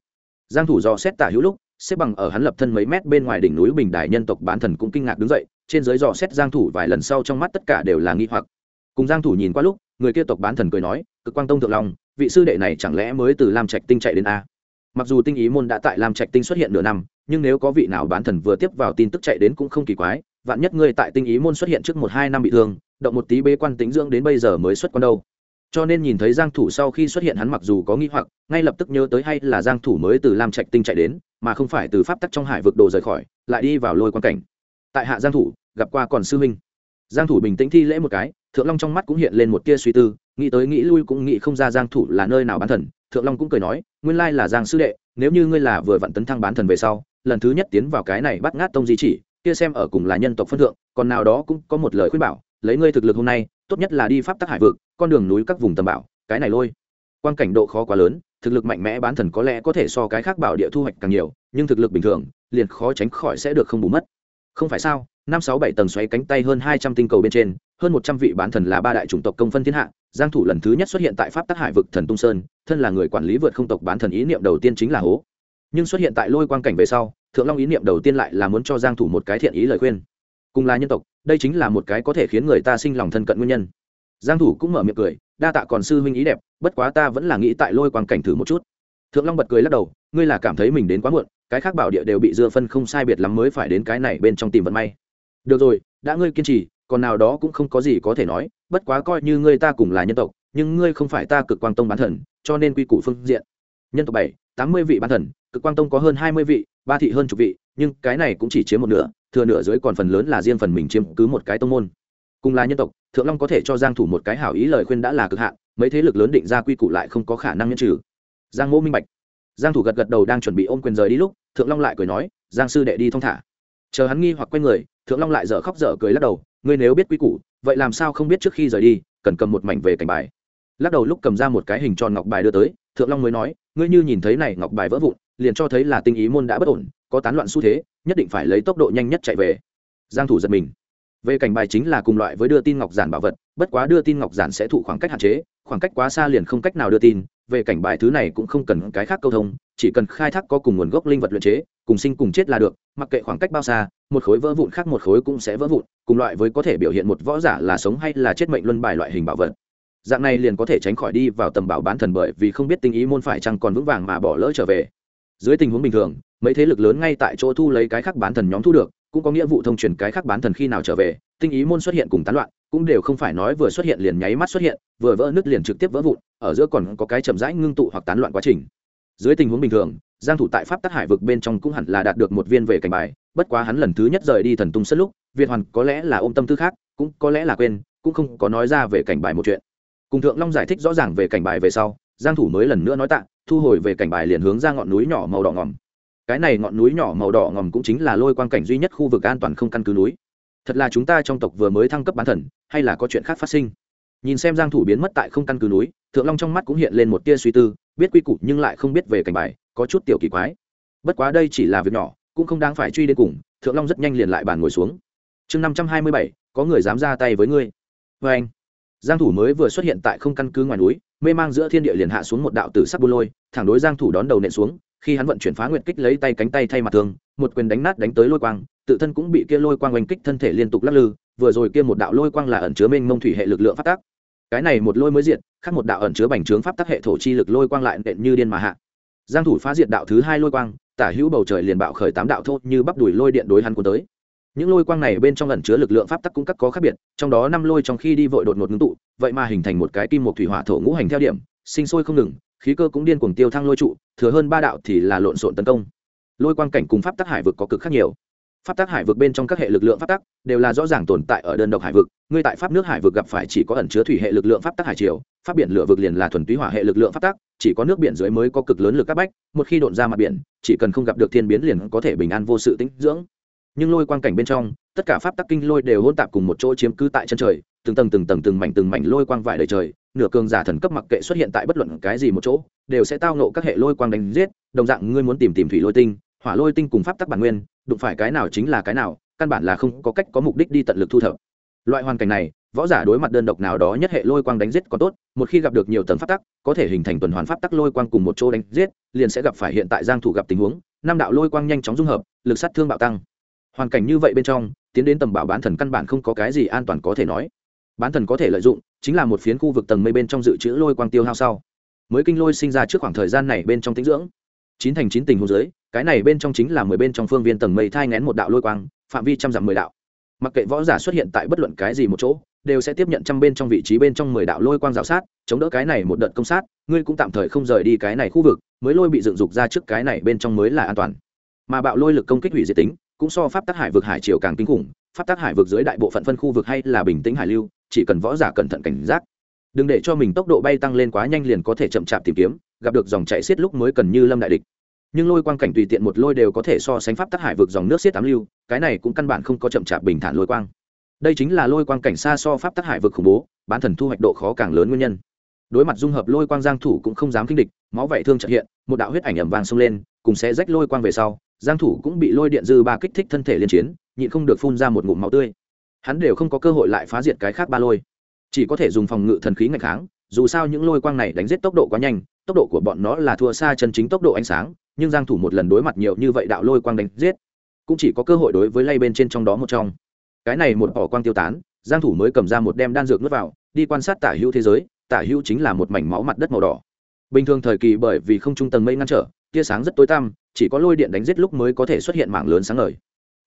Giang thủ dò xét tả hữu lúc, xếp bằng ở hắn lập thân mấy mét bên ngoài đỉnh núi bình đài nhân tộc bán thần cũng kinh ngạc đứng dậy, trên dưới dò xét giang thủ vài lần sau trong mắt tất cả đều là nghi hoặc. Cùng giang thủ nhìn qua lúc, người kia tộc bán thần cười nói, cực quang tông thượng long, vị sư đệ này chẳng lẽ mới từ lam trạch tinh chạy đến a? Mặc dù tinh ý môn đã tại lam trạch tinh xuất hiện nửa năm, nhưng nếu có vị nào bán thần vừa tiếp vào tin tức chạy đến cũng không kỳ quái vạn nhất ngươi tại tinh ý môn xuất hiện trước một hai năm bị thương, động một tí bế quan tính dưỡng đến bây giờ mới xuất quan đâu. Cho nên nhìn thấy giang thủ sau khi xuất hiện hắn mặc dù có nghi hoặc, ngay lập tức nhớ tới hay là giang thủ mới từ lam trạch tinh chạy đến, mà không phải từ pháp tắc trong hải vực đồ rời khỏi, lại đi vào lôi quan cảnh. Tại hạ giang thủ, gặp qua còn sư minh giang thủ bình tĩnh thi lễ một cái, thượng long trong mắt cũng hiện lên một tia suy tư, nghĩ tới nghĩ lui cũng nghĩ không ra giang thủ là nơi nào bán thần. Thượng long cũng cười nói, nguyên lai là giang sư đệ, nếu như ngươi là vừa vận tấn thăng bán thần về sau, lần thứ nhất tiến vào cái này bắt ngát tông di chỉ kia xem ở cùng là nhân tộc phân thượng, còn nào đó cũng có một lời khuyên bảo, lấy ngươi thực lực hôm nay, tốt nhất là đi pháp tắc hải vực, con đường núi các vùng tầm bảo, cái này lôi. Quan cảnh độ khó quá lớn, thực lực mạnh mẽ bán thần có lẽ có thể so cái khác bảo địa thu hoạch càng nhiều, nhưng thực lực bình thường, liền khó tránh khỏi sẽ được không bù mất. Không phải sao, năm sáu bảy tầng xoáy cánh tay hơn hai trăm tinh cầu bên trên, hơn một trăm vị bán thần là ba đại chủng tộc công phân thiên hạ, giang thủ lần thứ nhất xuất hiện tại pháp tắc hải vực thần tung sơn, thân là người quản lý vượt không tộc bán thần ý niệm đầu tiên chính là hố. Nhưng xuất hiện tại lôi quang cảnh về sau thượng long ý niệm đầu tiên lại là muốn cho giang thủ một cái thiện ý lời khuyên. Cùng là nhân tộc, đây chính là một cái có thể khiến người ta sinh lòng thân cận nguyên nhân. Giang thủ cũng mở miệng cười, đa tạ còn sư huynh ý đẹp, bất quá ta vẫn là nghĩ tại lôi quang cảnh thử một chút. Thượng long bật cười lắc đầu, ngươi là cảm thấy mình đến quá muộn, cái khác bảo địa đều bị dưa phân không sai biệt lắm mới phải đến cái này bên trong tìm vận may. Được rồi, đã ngươi kiên trì, còn nào đó cũng không có gì có thể nói, bất quá coi như ngươi ta cùng là nhân tộc, nhưng ngươi không phải ta cực quang tông bán thần, cho nên quy củ phương diện. Nhân tộc bảy, tám mươi vị bán thần, cực quang tông có hơn hai mươi vị ba thị hơn chục vị, nhưng cái này cũng chỉ chiếm một nửa, thừa nửa dưới còn phần lớn là riêng phần mình chiếm cứ một cái tông môn. Cùng là nhân tộc, thượng long có thể cho giang thủ một cái hảo ý lời khuyên đã là cực hạn, mấy thế lực lớn định ra quy củ lại không có khả năng nhân trừ. Giang mô minh bạch. Giang thủ gật gật đầu đang chuẩn bị ôm quyền rời đi lúc, thượng long lại cười nói, giang sư đệ đi thong thả. Chờ hắn nghi hoặc quay người, thượng long lại dở khóc dở cười lắc đầu, ngươi nếu biết quy củ, vậy làm sao không biết trước khi rời đi, cần cầm một mảnh về cảnh bài. Lắc đầu lúc cầm ra một cái hình tròn ngọc bài đưa tới, thượng long mới nói, ngươi như nhìn thấy này ngọc bài vỡ vụn liền cho thấy là tinh ý môn đã bất ổn, có tán loạn xu thế, nhất định phải lấy tốc độ nhanh nhất chạy về. Giang thủ giật mình. Về cảnh bài chính là cùng loại với đưa tin ngọc giản bảo vật, bất quá đưa tin ngọc giản sẽ thụ khoảng cách hạn chế, khoảng cách quá xa liền không cách nào đưa tin, về cảnh bài thứ này cũng không cần cái khác câu thông, chỉ cần khai thác có cùng nguồn gốc linh vật luyện chế, cùng sinh cùng chết là được, mặc kệ khoảng cách bao xa, một khối vỡ vụn khác một khối cũng sẽ vỡ vụn, cùng loại với có thể biểu hiện một võ giả là sống hay là chết mệnh luân bài loại hình bảo vật. Dạng này liền có thể tránh khỏi đi vào tầm bảo bán thần bởi vì không biết tinh ý môn phải chăng còn vững vàng mà bỏ lỡ trở về dưới tình huống bình thường, mấy thế lực lớn ngay tại chỗ thu lấy cái khác bán thần nhóm thu được, cũng có nghĩa vụ thông truyền cái khác bán thần khi nào trở về, tinh ý môn xuất hiện cùng tán loạn, cũng đều không phải nói vừa xuất hiện liền nháy mắt xuất hiện, vừa vỡ nứt liền trực tiếp vỡ vụn, ở giữa còn có cái chậm rãi ngưng tụ hoặc tán loạn quá trình. Dưới tình huống bình thường, giang thủ tại pháp tắc hải vực bên trong cũng hẳn là đạt được một viên về cảnh bài, bất quá hắn lần thứ nhất rời đi thần tung sân lúc, việt hoàn có lẽ là ôm tâm tư khác, cũng có lẽ là quên, cũng không có nói ra về cảnh bài một chuyện. Cùng thượng long giải thích rõ ràng về cảnh bài về sau giang thủ mới lần nữa nói tạ thu hồi về cảnh bài liền hướng ra ngọn núi nhỏ màu đỏ ngòm. Cái này ngọn núi nhỏ màu đỏ ngòm cũng chính là lôi quang cảnh duy nhất khu vực an toàn không căn cứ núi. Thật là chúng ta trong tộc vừa mới thăng cấp bán thần hay là có chuyện khác phát sinh? Nhìn xem giang thủ biến mất tại không căn cứ núi thượng long trong mắt cũng hiện lên một tia suy tư biết quy củ nhưng lại không biết về cảnh bài có chút tiểu kỳ quái. Bất quá đây chỉ là việc nhỏ cũng không đáng phải truy đến cùng thượng long rất nhanh liền lại bàn ngồi xuống. Chương 527, có người dám ra tay với ngươi. Với anh giang thủ mới vừa xuất hiện tại không căn cứ ngoài núi mê mang giữa thiên địa liền hạ xuống một đạo tử sắc bu lôi, thẳng đối giang thủ đón đầu nện xuống, khi hắn vận chuyển phá nguyệt kích lấy tay cánh tay thay mặt thương một quyền đánh nát đánh tới lôi quang, tự thân cũng bị kia lôi quang oanh kích thân thể liên tục lắc lư, vừa rồi kia một đạo lôi quang là ẩn chứa mênh mông thủy hệ lực lượng phát tác cái này một lôi mới diệt, khác một đạo ẩn chứa bành trướng pháp tắc hệ thổ chi lực lôi quang lại nện như điên mà hạ. Giang thủ phá diệt đạo thứ hai lôi quang, tả hữu bầu trời liền bạo khởi tám đạo thô như bắp đùi lôi điện đối hắn cuốn tới những lôi quang này bên trong ẩn chứa lực lượng pháp tắc cũng các có khác biệt, trong đó năm lôi trong khi đi vội đột ngột ngưng tụ, vậy mà hình thành một cái kim một thủy hỏa thổ ngũ hành theo điểm, sinh sôi không ngừng, khí cơ cũng điên cuồng tiêu thăng lôi trụ, thừa hơn ba đạo thì là lộn xộn tấn công. Lôi quang cảnh cùng pháp tắc hải vực có cực khác nhiều. Pháp tắc hải vực bên trong các hệ lực lượng pháp tắc đều là rõ ràng tồn tại ở đơn độc hải vực, ngươi tại pháp nước hải vực gặp phải chỉ có ẩn chứa thủy hệ lực lượng pháp tắc hải triều, pháp biển lửa vực liền là thuần túy hỏa hệ lực lượng pháp tắc, chỉ có nước biển dưới mới có cực lớn lực các bách, một khi đột ra mặt biển, chỉ cần không gặp được thiên biến liền có thể bình an vô sự tĩnh dưỡng nhưng lôi quang cảnh bên trong, tất cả pháp tắc kinh lôi đều hôn tạp cùng một chỗ chiếm cứ tại chân trời, từng tầng từng tầng từng mảnh từng mảnh lôi quang vải đầy trời, nửa cường giả thần cấp mặc kệ xuất hiện tại bất luận cái gì một chỗ, đều sẽ tao nộ các hệ lôi quang đánh giết, đồng dạng ngươi muốn tìm tìm thủy lôi tinh, hỏa lôi tinh cùng pháp tắc bản nguyên, đụng phải cái nào chính là cái nào, căn bản là không có cách có mục đích đi tận lực thu thập. Loại hoàn cảnh này, võ giả đối mặt đơn độc nào đó nhất hệ lôi quang đánh giết có tốt, một khi gặp được nhiều tầng pháp tắc, có thể hình thành tuần hoàn pháp tắc lôi quang cùng một chỗ đánh giết, liền sẽ gặp phải hiện tại giang thủ gặp tình huống, năm đạo lôi quang nhanh chóng dung hợp, lực sát thương bạo tăng hoàn cảnh như vậy bên trong, tiến đến tầm bảo bán thần căn bản không có cái gì an toàn có thể nói. Bán thần có thể lợi dụng, chính là một phiến khu vực tầng mây bên trong dự trữ lôi quang tiêu hao sau. Mới kinh lôi sinh ra trước khoảng thời gian này bên trong tĩnh dưỡng. Chín thành chín tình hồ dưới, cái này bên trong chính là mười bên trong phương viên tầng mây thai ngén một đạo lôi quang, phạm vi trăm dặm mười đạo. Mặc kệ võ giả xuất hiện tại bất luận cái gì một chỗ, đều sẽ tiếp nhận trăm bên trong vị trí bên trong mười đạo lôi quang rào sát, chống đỡ cái này một đợt công sát, ngươi cũng tạm thời không rời đi cái này khu vực, mới lôi bị dựng dục ra trước cái này bên trong mới là an toàn. Mà bạo lôi lực công kích hủy diệt tính cũng so pháp tác hải vực hải triều càng kinh khủng, pháp tác hải vực dưới đại bộ phận phân khu vực hay là bình tĩnh hải lưu, chỉ cần võ giả cẩn thận cảnh giác. Đừng để cho mình tốc độ bay tăng lên quá nhanh liền có thể chậm chạp tìm kiếm, gặp được dòng chạy xiết lúc mới cần như lâm đại địch. Nhưng lôi quang cảnh tùy tiện một lôi đều có thể so sánh pháp tác hải vực dòng nước xiết tám lưu, cái này cũng căn bản không có chậm chạp bình thản lôi quang. Đây chính là lôi quang cảnh xa so pháp tác hải vực khủng bố, bán thần thu hoạch độ khó càng lớn nguyên nhân. Đối mặt dung hợp lôi quang giang thủ cũng không dám kinh địch, máu vảy thương chợt hiện, một đạo huyết ảnh ầm vàng xông lên, cùng sẽ rách lôi quang về sau giang thủ cũng bị lôi điện dư ba kích thích thân thể liên chiến, nhịn không được phun ra một ngụm máu tươi. Hắn đều không có cơ hội lại phá diệt cái khác ba lôi. Chỉ có thể dùng phòng ngự thần khí ngạch kháng, dù sao những lôi quang này đánh giết tốc độ quá nhanh, tốc độ của bọn nó là thua xa chân chính tốc độ ánh sáng, nhưng giang thủ một lần đối mặt nhiều như vậy đạo lôi quang đánh giết, cũng chỉ có cơ hội đối với lay bên trên trong đó một trong. Cái này một bỏ quang tiêu tán, giang thủ mới cầm ra một đem đan dược nuốt vào, đi quan sát tả hữu thế giới, tả hữu chính là một mảnh máu mặt đất màu đỏ. Bình thường thời kỳ bởi vì không trung tầng mây ngăn trở tia sáng rất tối tăm, chỉ có lôi điện đánh giết lúc mới có thể xuất hiện mảng lớn sáng ngời.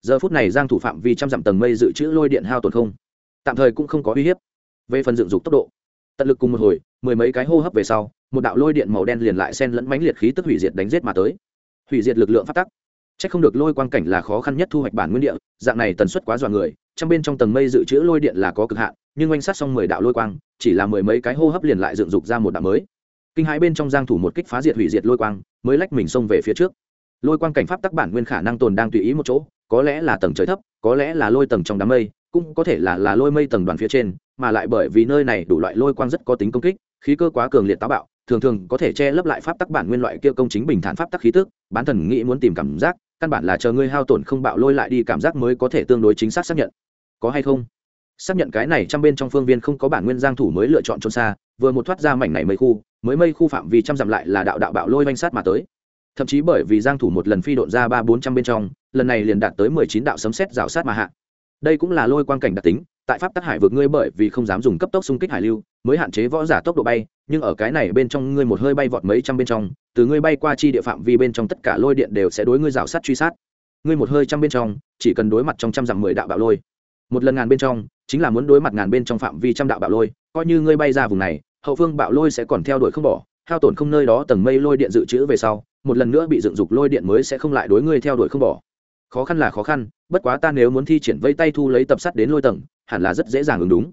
Giờ phút này giang thủ phạm vi trăm dặm tầng mây dự trữ lôi điện hao tổn không. Tạm thời cũng không có uy hiếp. Về phần dựng dục tốc độ, tận lực cùng một hồi, mười mấy cái hô hấp về sau, một đạo lôi điện màu đen liền lại xen lẫn mãnh liệt khí tức hủy diệt đánh giết mà tới. Hủy diệt lực lượng phát tắc. Chắc không được lôi quang cảnh là khó khăn nhất thu hoạch bản nguyên địa, dạng này tần suất quá dọa người, trong bên trong tầng mây dự trữ lôi điện là có cực hạn, nhưng oanh sát xong mười đạo lôi quang, chỉ là mười mấy cái hô hấp liền lại dựng dục ra một đạo mới kinh hãi bên trong giang thủ một kích phá diệt hủy diệt lôi quang, mới lách mình xông về phía trước. Lôi quang cảnh pháp tắc bản nguyên khả năng tồn đang tùy ý một chỗ, có lẽ là tầng trời thấp, có lẽ là lôi tầng trong đám mây, cũng có thể là là lôi mây tầng đoàn phía trên, mà lại bởi vì nơi này đủ loại lôi quang rất có tính công kích, khí cơ quá cường liệt táo bạo, thường thường có thể che lấp lại pháp tắc bản nguyên loại kia công chính bình thản pháp tắc khí tức, bán thần nghĩ muốn tìm cảm giác, căn bản là chờ ngươi hao tổn không bạo lôi lại đi cảm giác mới có thể tương đối chính xác xác nhận. Có hay không? Xác nhận cái này trăm bên trong phương viên không có bản nguyên giang thủ mới lựa chọn trốn xa, vừa một thoát ra mảnh này mây khu, mới mây khu phạm vi trăm dặm lại là đạo đạo bạo lôi vanh sát mà tới. Thậm chí bởi vì giang thủ một lần phi độn ra ba bốn trăm bên trong, lần này liền đạt tới 19 đạo sấm sét rào sát mà hạ. Đây cũng là lôi quang cảnh đặc tính, tại pháp tắc hải vượt ngươi bởi vì không dám dùng cấp tốc xung kích hải lưu, mới hạn chế võ giả tốc độ bay, nhưng ở cái này bên trong ngươi một hơi bay vọt mấy trăm bên trong, từ ngươi bay qua chi địa phạm vi bên trong tất cả lôi điện đều sẽ đối ngươi rào sát truy sát. Ngươi một hơi trăm bên trong, chỉ cần đối mặt trong trăm dặm mười đạo bạo lôi một lần ngàn bên trong, chính là muốn đối mặt ngàn bên trong phạm vi trăm đạo bạo lôi, coi như ngươi bay ra vùng này, hậu phương bạo lôi sẽ còn theo đuổi không bỏ, hao tổn không nơi đó tầng mây lôi điện dự trữ về sau, một lần nữa bị dựng dục lôi điện mới sẽ không lại đối ngươi theo đuổi không bỏ. Khó khăn là khó khăn, bất quá ta nếu muốn thi triển vây tay thu lấy tập sắt đến lôi tầng, hẳn là rất dễ dàng ứng đúng.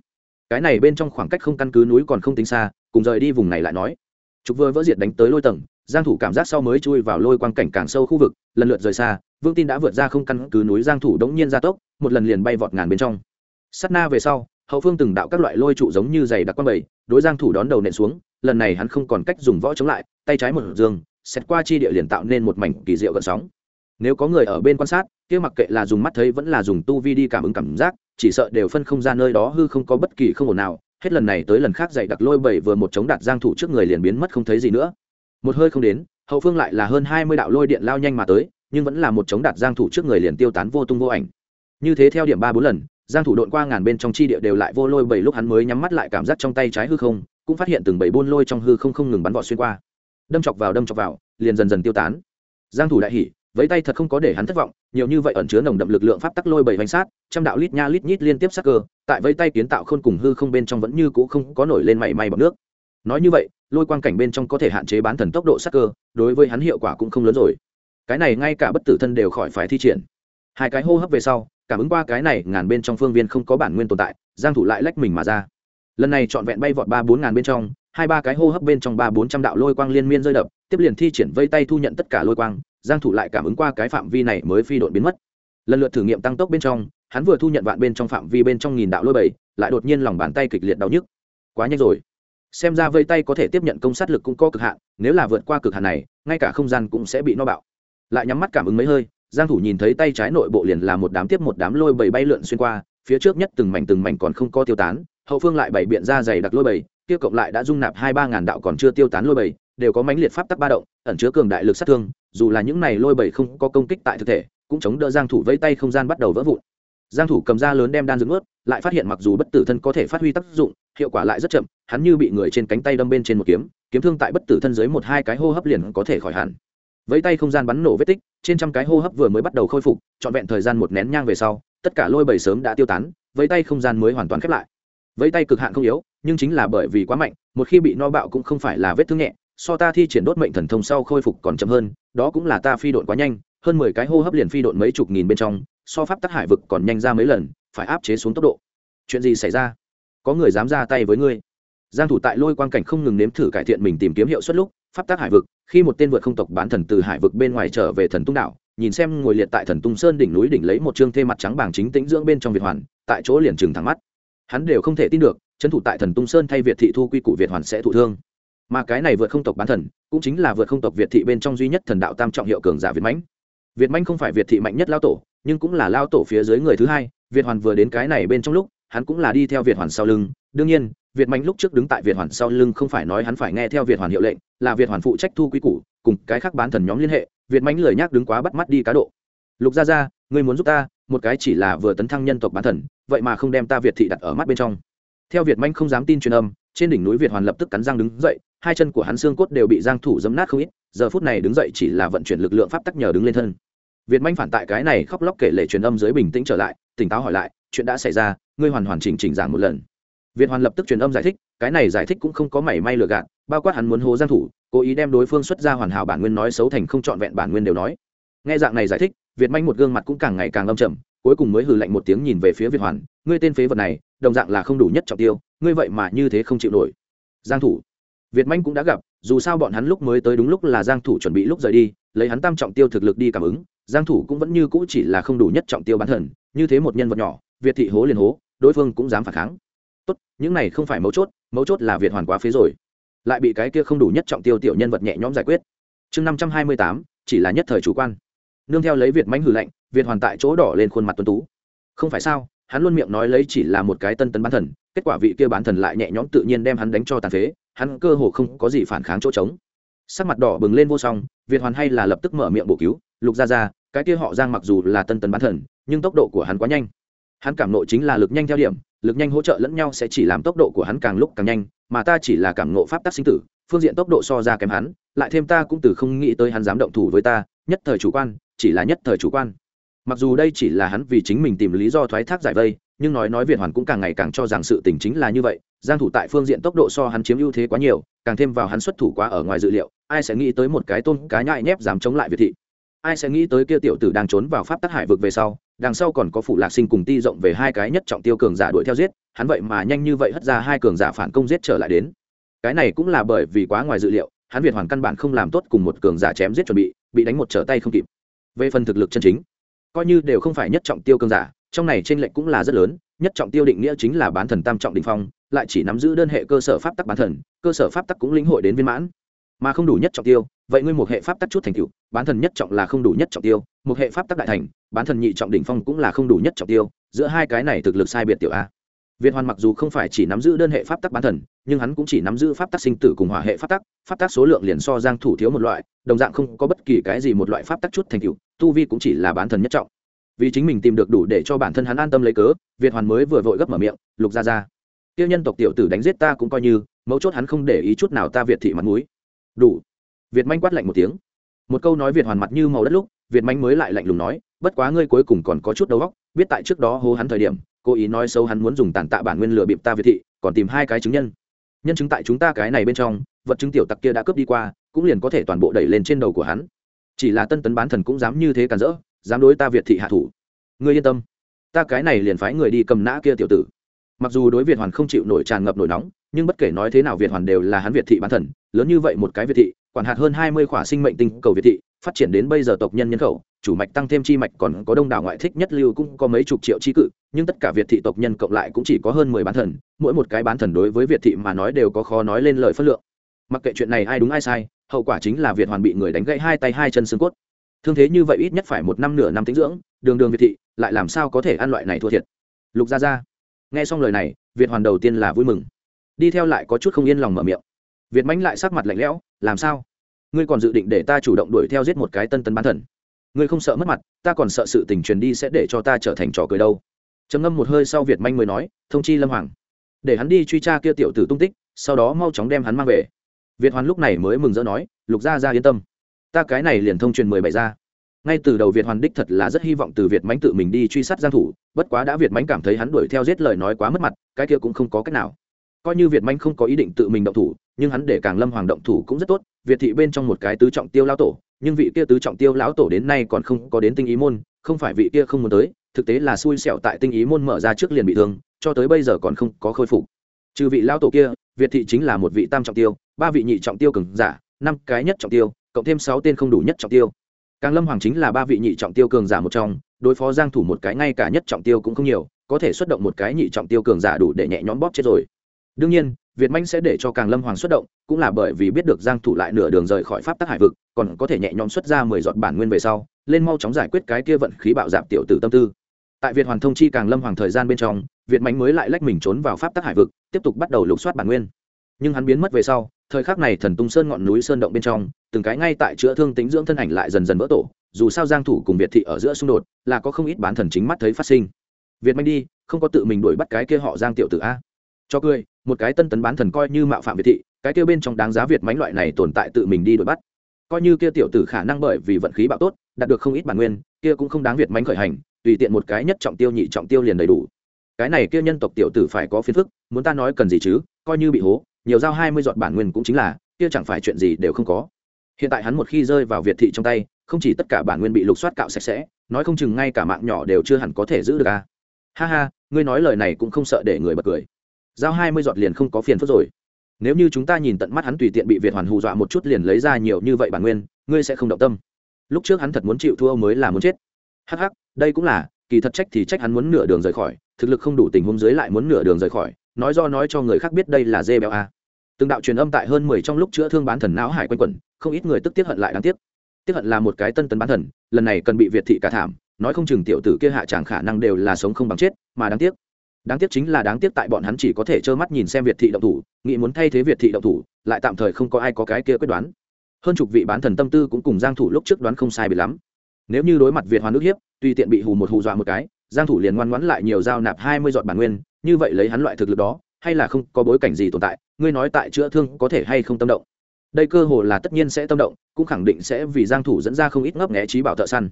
Cái này bên trong khoảng cách không căn cứ núi còn không tính xa, cùng rời đi vùng này lại nói. Trục vừa vỡ diệt đánh tới lôi tầng giang thủ cảm giác sau mới chui vào lôi quang cảnh càng sâu khu vực, lần lượt rời xa, vương tin đã vượt ra không căn cứ núi giang thủ đống nhiên gia tốc, một lần liền bay vọt ngàn bên trong. Sát na về sau, hậu phương từng đạo các loại lôi trụ giống như dày đặc quang bầy, đối giang thủ đón đầu nện xuống, lần này hắn không còn cách dùng võ chống lại, tay trái một dương, xét qua chi địa liền tạo nên một mảnh kỳ diệu gần sóng. Nếu có người ở bên quan sát, kia mặc kệ là dùng mắt thấy vẫn là dùng tu vi đi cảm ứng cảm giác, chỉ sợ đều phân không ra nơi đó hư không có bất kỳ không ổn nào. Hết lần này tới lần khác dày đặc lôi bầy vừa một chống đạt giang thủ trước người liền biến mất không thấy gì nữa một hơi không đến, hậu phương lại là hơn 20 đạo lôi điện lao nhanh mà tới, nhưng vẫn là một chống đạt giang thủ trước người liền tiêu tán vô tung vô ảnh. Như thế theo điểm ba bốn lần, giang thủ độn qua ngàn bên trong chi địa đều lại vô lôi bảy lúc hắn mới nhắm mắt lại cảm giác trong tay trái hư không, cũng phát hiện từng bảy buôn lôi trong hư không không ngừng bắn vọt xuyên qua. Đâm chọc vào, đâm chọc vào, liền dần dần tiêu tán. Giang thủ đại hỉ với tay thật không có để hắn thất vọng, nhiều như vậy ẩn chứa nồng đậm lực lượng pháp tắc lôi bảy vành sát, trăm đạo lít nha lít nhít liên tiếp sắc cơ, tại với tay kiến tạo khôn cùng hư không bên trong vẫn như cũ không có nổi lên mảy may bọt nước nói như vậy, lôi quang cảnh bên trong có thể hạn chế bán thần tốc độ sắc cơ, đối với hắn hiệu quả cũng không lớn rồi. Cái này ngay cả bất tử thân đều khỏi phải thi triển. Hai cái hô hấp về sau, cảm ứng qua cái này, ngàn bên trong phương viên không có bản nguyên tồn tại, giang thủ lại lách mình mà ra. Lần này trọn vẹn bay vọt ba bốn ngàn bên trong, hai ba cái hô hấp bên trong ba bốn trăm đạo lôi quang liên miên rơi đập, tiếp liền thi triển vây tay thu nhận tất cả lôi quang, giang thủ lại cảm ứng qua cái phạm vi này mới phi độn biến mất. Lần lượt thử nghiệm tăng tốc bên trong, hắn vừa thu nhận vạn bên trong phạm vi bên trong nghìn đạo lôi bảy, lại đột nhiên lòng bàn tay kịch liệt đau nhức. Quá nhanh rồi xem ra vây tay có thể tiếp nhận công sát lực cũng có cực hạn, nếu là vượt qua cực hạn này, ngay cả không gian cũng sẽ bị no bạo. Lại nhắm mắt cảm ứng mấy hơi, giang thủ nhìn thấy tay trái nội bộ liền là một đám tiếp một đám lôi bầy bay lượn xuyên qua, phía trước nhất từng mảnh từng mảnh còn không có tiêu tán, hậu phương lại bảy biện ra dày đặc lôi bầy, kia cộng lại đã dung nạp hai ba ngàn đạo còn chưa tiêu tán lôi bầy, đều có mãnh liệt pháp tắc ba động, ẩn chứa cường đại lực sát thương, dù là những này lôi bầy không có công kích tại thực thể, cũng chống đỡ giang thủ vây tay không gian bắt đầu vỡ vụn giang thủ cầm ra lớn đem đan dưỡng ướt lại phát hiện mặc dù bất tử thân có thể phát huy tác dụng, hiệu quả lại rất chậm, hắn như bị người trên cánh tay đâm bên trên một kiếm kiếm thương tại bất tử thân dưới một hai cái hô hấp liền có thể khỏi hẳn. Với tay không gian bắn nổ vết tích, trên trăm cái hô hấp vừa mới bắt đầu khôi phục, trọn vẹn thời gian một nén nhang về sau, tất cả lôi bầy sớm đã tiêu tán, với tay không gian mới hoàn toàn khép lại. Với tay cực hạn không yếu, nhưng chính là bởi vì quá mạnh, một khi bị no bạo cũng không phải là vết thương nhẹ, so ta thi triển đốt mệnh thần thông sau khôi phục còn chậm hơn, đó cũng là ta phi độn quá nhanh, hơn mười cái hô hấp liền phi độn mấy chục nghìn bên trong so pháp tắc hải vực còn nhanh ra mấy lần, phải áp chế xuống tốc độ. Chuyện gì xảy ra? Có người dám ra tay với ngươi? Giang thủ tại lôi quang cảnh không ngừng nếm thử cải thiện mình tìm kiếm hiệu suất lúc, pháp tác hải vực, khi một tên vượt không tộc bán thần từ hải vực bên ngoài trở về thần tung đảo, nhìn xem ngồi liệt tại thần tung sơn đỉnh núi đỉnh lấy một trương thê mặt trắng bảng chính tĩnh dưỡng bên trong việt hoàn, tại chỗ liền trừng thẳng mắt. Hắn đều không thể tin được chân thủ tại thần tung sơn thay việt thị thu quy củ việt hoàn sẽ thụ thương. Mà cái này vượt không tộc bán thần, cũng chính là vượt không tộc việt thị bên trong duy nhất thần đạo tam trọng hiệu cường giả việt mãnh. Việt mãnh không phải việt thị mạnh nhất lao tổ nhưng cũng là lao tổ phía dưới người thứ hai, việt hoàn vừa đến cái này bên trong lúc, hắn cũng là đi theo việt hoàn sau lưng. Đương nhiên, việt mạnh lúc trước đứng tại việt hoàn sau lưng không phải nói hắn phải nghe theo việt hoàn hiệu lệnh, là việt hoàn phụ trách thu quy củ, cùng cái khác bán thần nhóm liên hệ, việt Mạnh lười nhác đứng quá bắt mắt đi cá độ. Lục gia gia, ngươi muốn giúp ta, một cái chỉ là vừa tấn thăng nhân tộc bán thần, vậy mà không đem ta việt thị đặt ở mắt bên trong. Theo việt Mạnh không dám tin truyền âm, trên đỉnh núi việt hoàn lập tức cắn răng đứng dậy, hai chân của hắn xương cốt đều bị giang thủ giấm nát không ít, giờ phút này đứng dậy chỉ là vận chuyển lực lượng pháp tắc nhờ đứng lên thân việt manh phản tại cái này khóc lóc kể lể truyền âm dưới bình tĩnh trở lại, tỉnh táo hỏi lại, chuyện đã xảy ra, ngươi hoàn hoàn chỉnh chỉnh giảng một lần. Việt hoàn lập tức truyền âm giải thích, cái này giải thích cũng không có mảy may lừa gạt, bao quát hắn muốn hố giang thủ, cố ý đem đối phương xuất ra hoàn hảo bản nguyên nói xấu thành không chọn vẹn bản nguyên đều nói. Nghe dạng này giải thích, việt manh một gương mặt cũng càng ngày càng âm trầm, cuối cùng mới hừ lạnh một tiếng nhìn về phía việt hoàn, ngươi tên phế vật này, đồng dạng là không đủ nhất trọng tiêu, ngươi vậy mà như thế không chịu nổi. Giang thủ. Việt manh cũng đã gặp, dù sao bọn hắn lúc mới tới đúng lúc là giang thủ chuẩn bị lúc rời đi, lấy hắn tam trọng tiêu thực lực đi cảm ứng giang thủ cũng vẫn như cũ chỉ là không đủ nhất trọng tiêu bán thần như thế một nhân vật nhỏ việt thị hố liền hố đối phương cũng dám phản kháng. Tốt những này không phải mấu chốt mấu chốt là việt hoàn quá phế rồi. Lại bị cái kia không đủ nhất trọng tiêu tiểu nhân vật nhẹ nhõm giải quyết. Chương 528, chỉ là nhất thời chủ quan. Nương theo lấy việt mãnh hừ lạnh việt hoàn tại chỗ đỏ lên khuôn mặt tuấn tú. Không phải sao hắn luôn miệng nói lấy chỉ là một cái tân tấn bán thần kết quả vị kia bán thần lại nhẹ nhõm tự nhiên đem hắn đánh cho tàn phế hắn cơ hồ không có gì phản kháng chỗ trống. Sắc mặt đỏ bừng lên vô song việt hoàn hay là lập tức mở miệng bổ cứu lục gia gia, cái kia họ giang mặc dù là tân tấn bán thần nhưng tốc độ của hắn quá nhanh. Hắn cảm nộ chính là lực nhanh theo điểm lực nhanh hỗ trợ lẫn nhau sẽ chỉ làm tốc độ của hắn càng lúc càng nhanh mà ta chỉ là cảm nộ pháp tắc sinh tử phương diện tốc độ so ra kém hắn lại thêm ta cũng từ không nghĩ tới hắn dám động thủ với ta nhất thời chủ quan chỉ là nhất thời chủ quan. Mặc dù đây chỉ là hắn vì chính mình tìm lý do thoái thác giải vây nhưng nói nói việt hoàn cũng càng ngày càng cho rằng sự tình chính là như vậy giang thủ tại phương diện tốc độ so hắn chiếm ưu thế quá nhiều càng thêm vào hắn xuất thủ quá ở ngoài dự liệu ai sẽ nghĩ tới một cái tôn cá nhại nhép dám chống lại việt thị ai sẽ nghĩ tới kia tiểu tử đang trốn vào pháp tắc hải vực về sau, đằng sau còn có phụ lạc sinh cùng ti rộng về hai cái nhất trọng tiêu cường giả đuổi theo giết, hắn vậy mà nhanh như vậy hất ra hai cường giả phản công giết trở lại đến. Cái này cũng là bởi vì quá ngoài dự liệu, hắn việt hoàn căn bản không làm tốt cùng một cường giả chém giết chuẩn bị bị đánh một trở tay không kịp. Về phần thực lực chân chính, coi như đều không phải nhất trọng tiêu cường giả, trong này trên lệnh cũng là rất lớn, nhất trọng tiêu định nghĩa chính là bán thần tam trọng đình phong, lại chỉ nắm giữ đơn hệ cơ sở pháp tắc bán thần, cơ sở pháp tắc cũng lĩnh hội đến viên mãn. Mà không đủ nhất trọng tiêu vậy ngươi một hệ pháp tắc chút thành tựu, bán thần nhất trọng là không đủ nhất trọng tiêu, một hệ pháp tắc đại thành, bán thần nhị trọng đỉnh phong cũng là không đủ nhất trọng tiêu, giữa hai cái này thực lực sai biệt tiểu a. Việt hoàn mặc dù không phải chỉ nắm giữ đơn hệ pháp tắc bán thần, nhưng hắn cũng chỉ nắm giữ pháp tắc sinh tử cùng hỏa hệ pháp tắc pháp tắc số lượng liền so giang thủ thiếu một loại, đồng dạng không có bất kỳ cái gì một loại pháp tắc chút thành tựu, tu vi cũng chỉ là bán thần nhất trọng. Vì chính mình tìm được đủ để cho bản thân hắn an tâm lấy cớ, việt hoàn mới vừa vội gấp mở miệng, lục ra ra tiêu nhân tộc tiểu tử đánh giết ta cũng coi như, mấu chốt hắn không để ý chút nào ta việt thị mặt mũi. Đủ việt manh quát lạnh một tiếng. Một câu nói việt hoàn mặt như màu đất lúc, việt manh mới lại lạnh lùng nói, bất quá ngươi cuối cùng còn có chút đầu óc, biết tại trước đó hô hắn thời điểm, cố ý nói xấu hắn muốn dùng tàn tạ bản nguyên lửa bịp ta việt thị, còn tìm hai cái chứng nhân. Nhân chứng tại chúng ta cái này bên trong, vật chứng tiểu tặc kia đã cướp đi qua, cũng liền có thể toàn bộ đẩy lên trên đầu của hắn. Chỉ là tân tấn bán thần cũng dám như thế cản rỡ, dám đối ta việt thị hạ thủ. Ngươi yên tâm, ta cái này liền phái người đi cầm nã kia tiểu tử. Mặc dù đối việt hoàn không chịu nổi tràn ngập nổi nóng, nhưng bất kể nói thế nào việt hoàn đều là hắn việt thị bán thần, lớn như vậy một cái việt thị quản hạt hơn hai mươi khỏa sinh mệnh tinh cầu việt thị, phát triển đến bây giờ tộc nhân nhân khẩu, chủ mạch tăng thêm chi mạch còn có đông đảo ngoại thích nhất lưu cũng có mấy chục triệu chi cự, nhưng tất cả việt thị tộc nhân cộng lại cũng chỉ có hơn mười bán thần, mỗi một cái bán thần đối với việt thị mà nói đều có khó nói lên lời phất lượng. Mặc kệ chuyện này ai đúng ai sai, hậu quả chính là việt hoàn bị người đánh gãy hai tay hai chân xương cốt. Thương thế như vậy ít nhất phải một năm nửa năm tính dưỡng, đường đường việt thị, lại làm sao có thể ăn loại này thua thiệt? Lục gia gia, nghe xong lời này, việt hoàn đầu tiên là vui mừng. Đi theo lại có chút không yên lòng mở miệng. Việt mãnh lại sắc mặt lạnh lẽo làm sao? Ngươi còn dự định để ta chủ động đuổi theo giết một cái tân tân bán thần? Ngươi không sợ mất mặt, ta còn sợ sự tình truyền đi sẽ để cho ta trở thành trò cười đâu. Trầm ngâm một hơi sau việt manh mới nói, thông chi lâm hoàng. Để hắn đi truy tra kia tiểu tử tung tích, sau đó mau chóng đem hắn mang về. Việt hoàn lúc này mới mừng rỡ nói, lục gia ra yên tâm. Ta cái này liền thông truyền mười bảy ra ngay từ đầu việt hoàn đích thật là rất hy vọng từ việt mánh tự mình đi truy sát giang thủ, bất quá đã việt mánh cảm thấy hắn đuổi theo giết lời nói quá mất mặt, cái kia cũng không có cách nào. Coi như việt mánh không có ý định tự mình động thủ nhưng hắn để càng lâm hoàng động thủ cũng rất tốt, việt thị bên trong một cái tứ trọng tiêu lão tổ, nhưng vị kia tứ trọng tiêu lão tổ đến nay còn không có đến tinh ý môn, không phải vị kia không muốn tới, thực tế là xui xẻo tại tinh ý môn mở ra trước liền bị thương, cho tới bây giờ còn không có khôi phục. Trừ vị lão tổ kia, việt thị chính là một vị tam trọng tiêu, ba vị nhị trọng tiêu cường giả, năm cái nhất trọng tiêu, cộng thêm sáu tên không đủ nhất trọng tiêu. Càng lâm hoàng chính là ba vị nhị trọng tiêu cường giả một trong, đối phó giang thủ một cái ngay cả nhất trọng tiêu cũng không nhiều, có thể xuất động một cái nhị trọng tiêu cường giả đủ để nhẹ nhõm bóp chết rồi đương nhiên, việt manh sẽ để cho càng lâm hoàng xuất động, cũng là bởi vì biết được giang thủ lại nửa đường rời khỏi pháp tắc hải vực, còn có thể nhẹ nhõm xuất ra mười giọt bản nguyên về sau, lên mau chóng giải quyết cái kia vận khí bạo dạp tiểu tử tâm tư. Tại việt hoàn thông chi càng lâm hoàng thời gian bên trong, việt mánh mới lại lách mình trốn vào pháp tắc hải vực, tiếp tục bắt đầu lục soát bản nguyên. Nhưng hắn biến mất về sau, thời khắc này thần tung sơn ngọn núi sơn động bên trong, từng cái ngay tại chữa thương tính dưỡng thân ảnh lại dần dần vỡ tổ, dù sao giang thủ cùng việt thị ở giữa xung đột, là có không ít bán thần chính mắt thấy phát sinh. Việt manh đi, không có tự mình đuổi bắt cái kia họ giang tiểu tử a. Cho cười một cái tân tấn bán thần coi như mạo phạm việt thị, cái kia bên trong đáng giá việt mánh loại này tồn tại tự mình đi đuổi bắt. Coi như kia tiểu tử khả năng bởi vì vận khí bạo tốt, đạt được không ít bản nguyên, kia cũng không đáng việt mánh khởi hành, tùy tiện một cái nhất trọng tiêu nhị trọng tiêu liền đầy đủ. Cái này kia nhân tộc tiểu tử phải có phiền phức, muốn ta nói cần gì chứ, coi như bị hố, nhiều giao hai mươi giọt bản nguyên cũng chính là, kia chẳng phải chuyện gì đều không có. Hiện tại hắn một khi rơi vào việt thị trong tay, không chỉ tất cả bản nguyên bị lục soát cạo sạch sẽ, nói không chừng ngay cả mạng nhỏ đều chưa hẳn có thể giữ được a. ha ha, ngươi nói lời này cũng không sợ để người bật cười giao hai mươi giọt liền không có phiền phức rồi. Nếu như chúng ta nhìn tận mắt hắn tùy tiện bị việt hoàn hù dọa một chút liền lấy ra nhiều như vậy bản nguyên, ngươi sẽ không động tâm. Lúc trước hắn thật muốn chịu thua mới là muốn chết. Hắc hắc, đây cũng là, kỳ thật trách thì trách hắn muốn nửa đường rời khỏi, thực lực không đủ tình huống dưới lại muốn nửa đường rời khỏi, nói do nói cho người khác biết đây là dê béo a. Từng đạo truyền âm tại hơn mười trong lúc chữa thương bán thần não hải quanh quẩn, không ít người tức tiếc hận lại đáng tiếc. Tiếc hận là một cái tân tấn bán thần, lần này cần bị việt thị cả thảm, nói không chừng tiểu tử kia hạ chẳng khả năng đều là sống không bằng chết, mà đáng tiếc đáng tiếc chính là đáng tiếc tại bọn hắn chỉ có thể trơ mắt nhìn xem việt thị động thủ, nghĩ muốn thay thế việt thị động thủ, lại tạm thời không có ai có cái kia quyết đoán. Hơn chục vị bán thần tâm tư cũng cùng giang thủ lúc trước đoán không sai bị lắm. Nếu như đối mặt việt hoàn nước hiếp tuy tiện bị hù một hù dọa một cái, giang thủ liền ngoan ngoãn lại nhiều dao nạp 20 giọt bản nguyên, như vậy lấy hắn loại thực lực đó, hay là không có bối cảnh gì tồn tại, ngươi nói tại chữa thương có thể hay không tâm động? Đây cơ hồ là tất nhiên sẽ tâm động, cũng khẳng định sẽ vì giang thủ dẫn ra không ít ngấp nghé trí bảo thợ săn.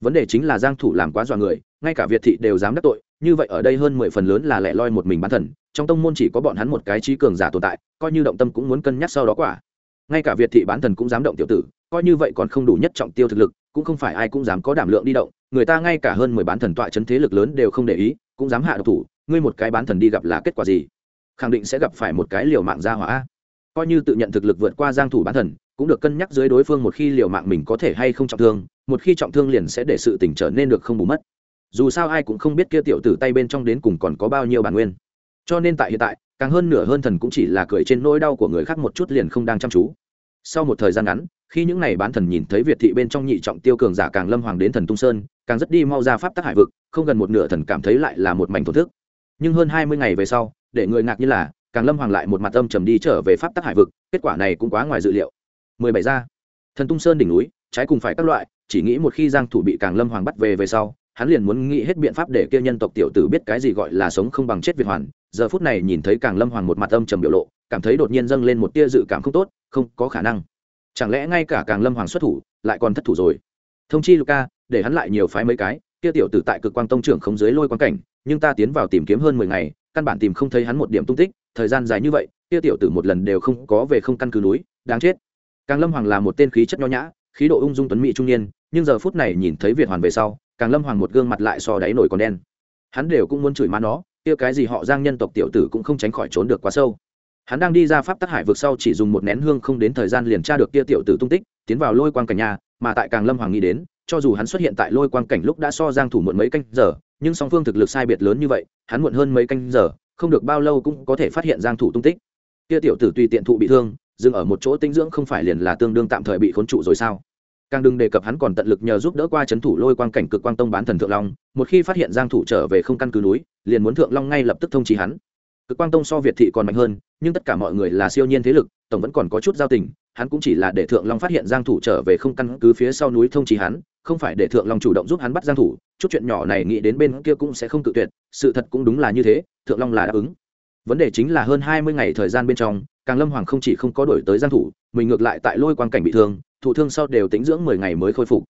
Vấn đề chính là giang thủ làm quá dọa người, ngay cả việt thị đều dám đắc tội như vậy ở đây hơn mười phần lớn là lẻ loi một mình bán thần, trong tông môn chỉ có bọn hắn một cái trí cường giả tồn tại, coi như động tâm cũng muốn cân nhắc sau đó quả. Ngay cả việt thị bán thần cũng dám động tiểu tử, coi như vậy còn không đủ nhất trọng tiêu thực lực, cũng không phải ai cũng dám có đảm lượng đi động, người ta ngay cả hơn mười bán thần tọa chấn thế lực lớn đều không để ý, cũng dám hạ độc thủ, ngươi một cái bán thần đi gặp là kết quả gì? Khẳng định sẽ gặp phải một cái liều mạng ra hỏa. Coi như tự nhận thực lực vượt qua giang thủ bán thần, cũng được cân nhắc dưới đối phương một khi liều mạng mình có thể hay không trọng thương, một khi trọng thương liền sẽ để sự tình trở nên được không bù mất dù sao ai cũng không biết kia tiểu tử tay bên trong đến cùng còn có bao nhiêu bản nguyên. Cho nên tại hiện tại, càng hơn nửa hơn thần cũng chỉ là cười trên nỗi đau của người khác một chút liền không đang chăm chú. Sau một thời gian ngắn, khi những này bán thần nhìn thấy việt thị bên trong nhị trọng tiêu cường giả càng lâm hoàng đến thần tung sơn, càng rất đi mau ra pháp tắc hải vực, không gần một nửa thần cảm thấy lại là một mảnh thổ thức. Nhưng hơn hai mươi ngày về sau, để người ngạc như là, càng lâm hoàng lại một mặt âm trầm đi trở về pháp tắc hải vực, kết quả này cũng quá ngoài dự liệu. mười bảy ra, thần tung sơn đỉnh núi, trái cùng phải các loại, chỉ nghĩ một khi giang thủ bị càng lâm hoàng bắt về về sau hắn liền muốn nghĩ hết biện pháp để kia nhân tộc tiểu tử biết cái gì gọi là sống không bằng chết việt hoàn. Giờ phút này nhìn thấy càng lâm hoàng một mặt âm trầm biểu lộ, cảm thấy đột nhiên dâng lên một tia dự cảm không tốt, không có khả năng. Chẳng lẽ ngay cả càng lâm hoàng xuất thủ, lại còn thất thủ rồi? Thông chi luka, để hắn lại nhiều phái mấy cái, kia tiểu tử tại cực quang tông trưởng không dưới lôi quan cảnh, nhưng ta tiến vào tìm kiếm hơn mười ngày, căn bản tìm không thấy hắn một điểm tung tích, thời gian dài như vậy, kia tiểu tử một lần đều không có về không căn cứ núi, đáng chết. Càng lâm hoàng là một tên khí chất nho nhã, khí độ ung dung tuấn mỹ trung niên, nhưng giờ phút này nhìn thấy việt hoàn về sau càng lâm hoàng một gương mặt lại so đáy nổi còn đen. Hắn đều cũng muốn chửi má nó, kia cái gì họ giang nhân tộc tiểu tử cũng không tránh khỏi trốn được quá sâu. Hắn đang đi ra pháp tắc hải vực sau chỉ dùng một nén hương không đến thời gian liền tra được kia tiểu tử tung tích, tiến vào lôi quang cảnh nhà, mà tại càng lâm hoàng nghĩ đến, cho dù hắn xuất hiện tại lôi quang cảnh lúc đã so giang thủ muộn mấy canh giờ, nhưng song phương thực lực sai biệt lớn như vậy, hắn muộn hơn mấy canh giờ, không được bao lâu cũng có thể phát hiện giang thủ tung tích. Kia tiểu tử tùy tiện thụ bị thương, dừng ở một chỗ tinh dưỡng không phải liền là tương đương tạm thời bị khốn trụ rồi sao? Càng đừng đề cập hắn còn tận lực nhờ giúp đỡ qua c h ấ n thủ lôi quang cảnh cực quang tông bán thần thượng long, một khi phát hiện giang thủ trở về không căn cứ núi, liền muốn thượng long ngay lập tức thông trí hắn. Cực quang tông so việt thị còn mạnh hơn, nhưng tất cả mọi người là siêu nhiên thế lực, tổng vẫn còn có chút giao tình, hắn cũng chỉ là để thượng long phát hiện giang thủ trở về không căn cứ phía sau núi thông trí hắn, không phải để thượng long chủ động giúp hắn bắt giang thủ, chút chuyện nhỏ này nghĩ đến bên kia cũng sẽ không cự tuyệt, sự thật cũng đúng là như thế, thượng long là đáp ứng. Vấn đề chính là hơn hai mươi ngày thời gian bên trong, càng lâm hoàng không chỉ không có đổi tới giang thủ, mình ngược lại tại lôi quang cảnh bị thương thụ thương sau đều tính dưỡng mười ngày mới khôi phục.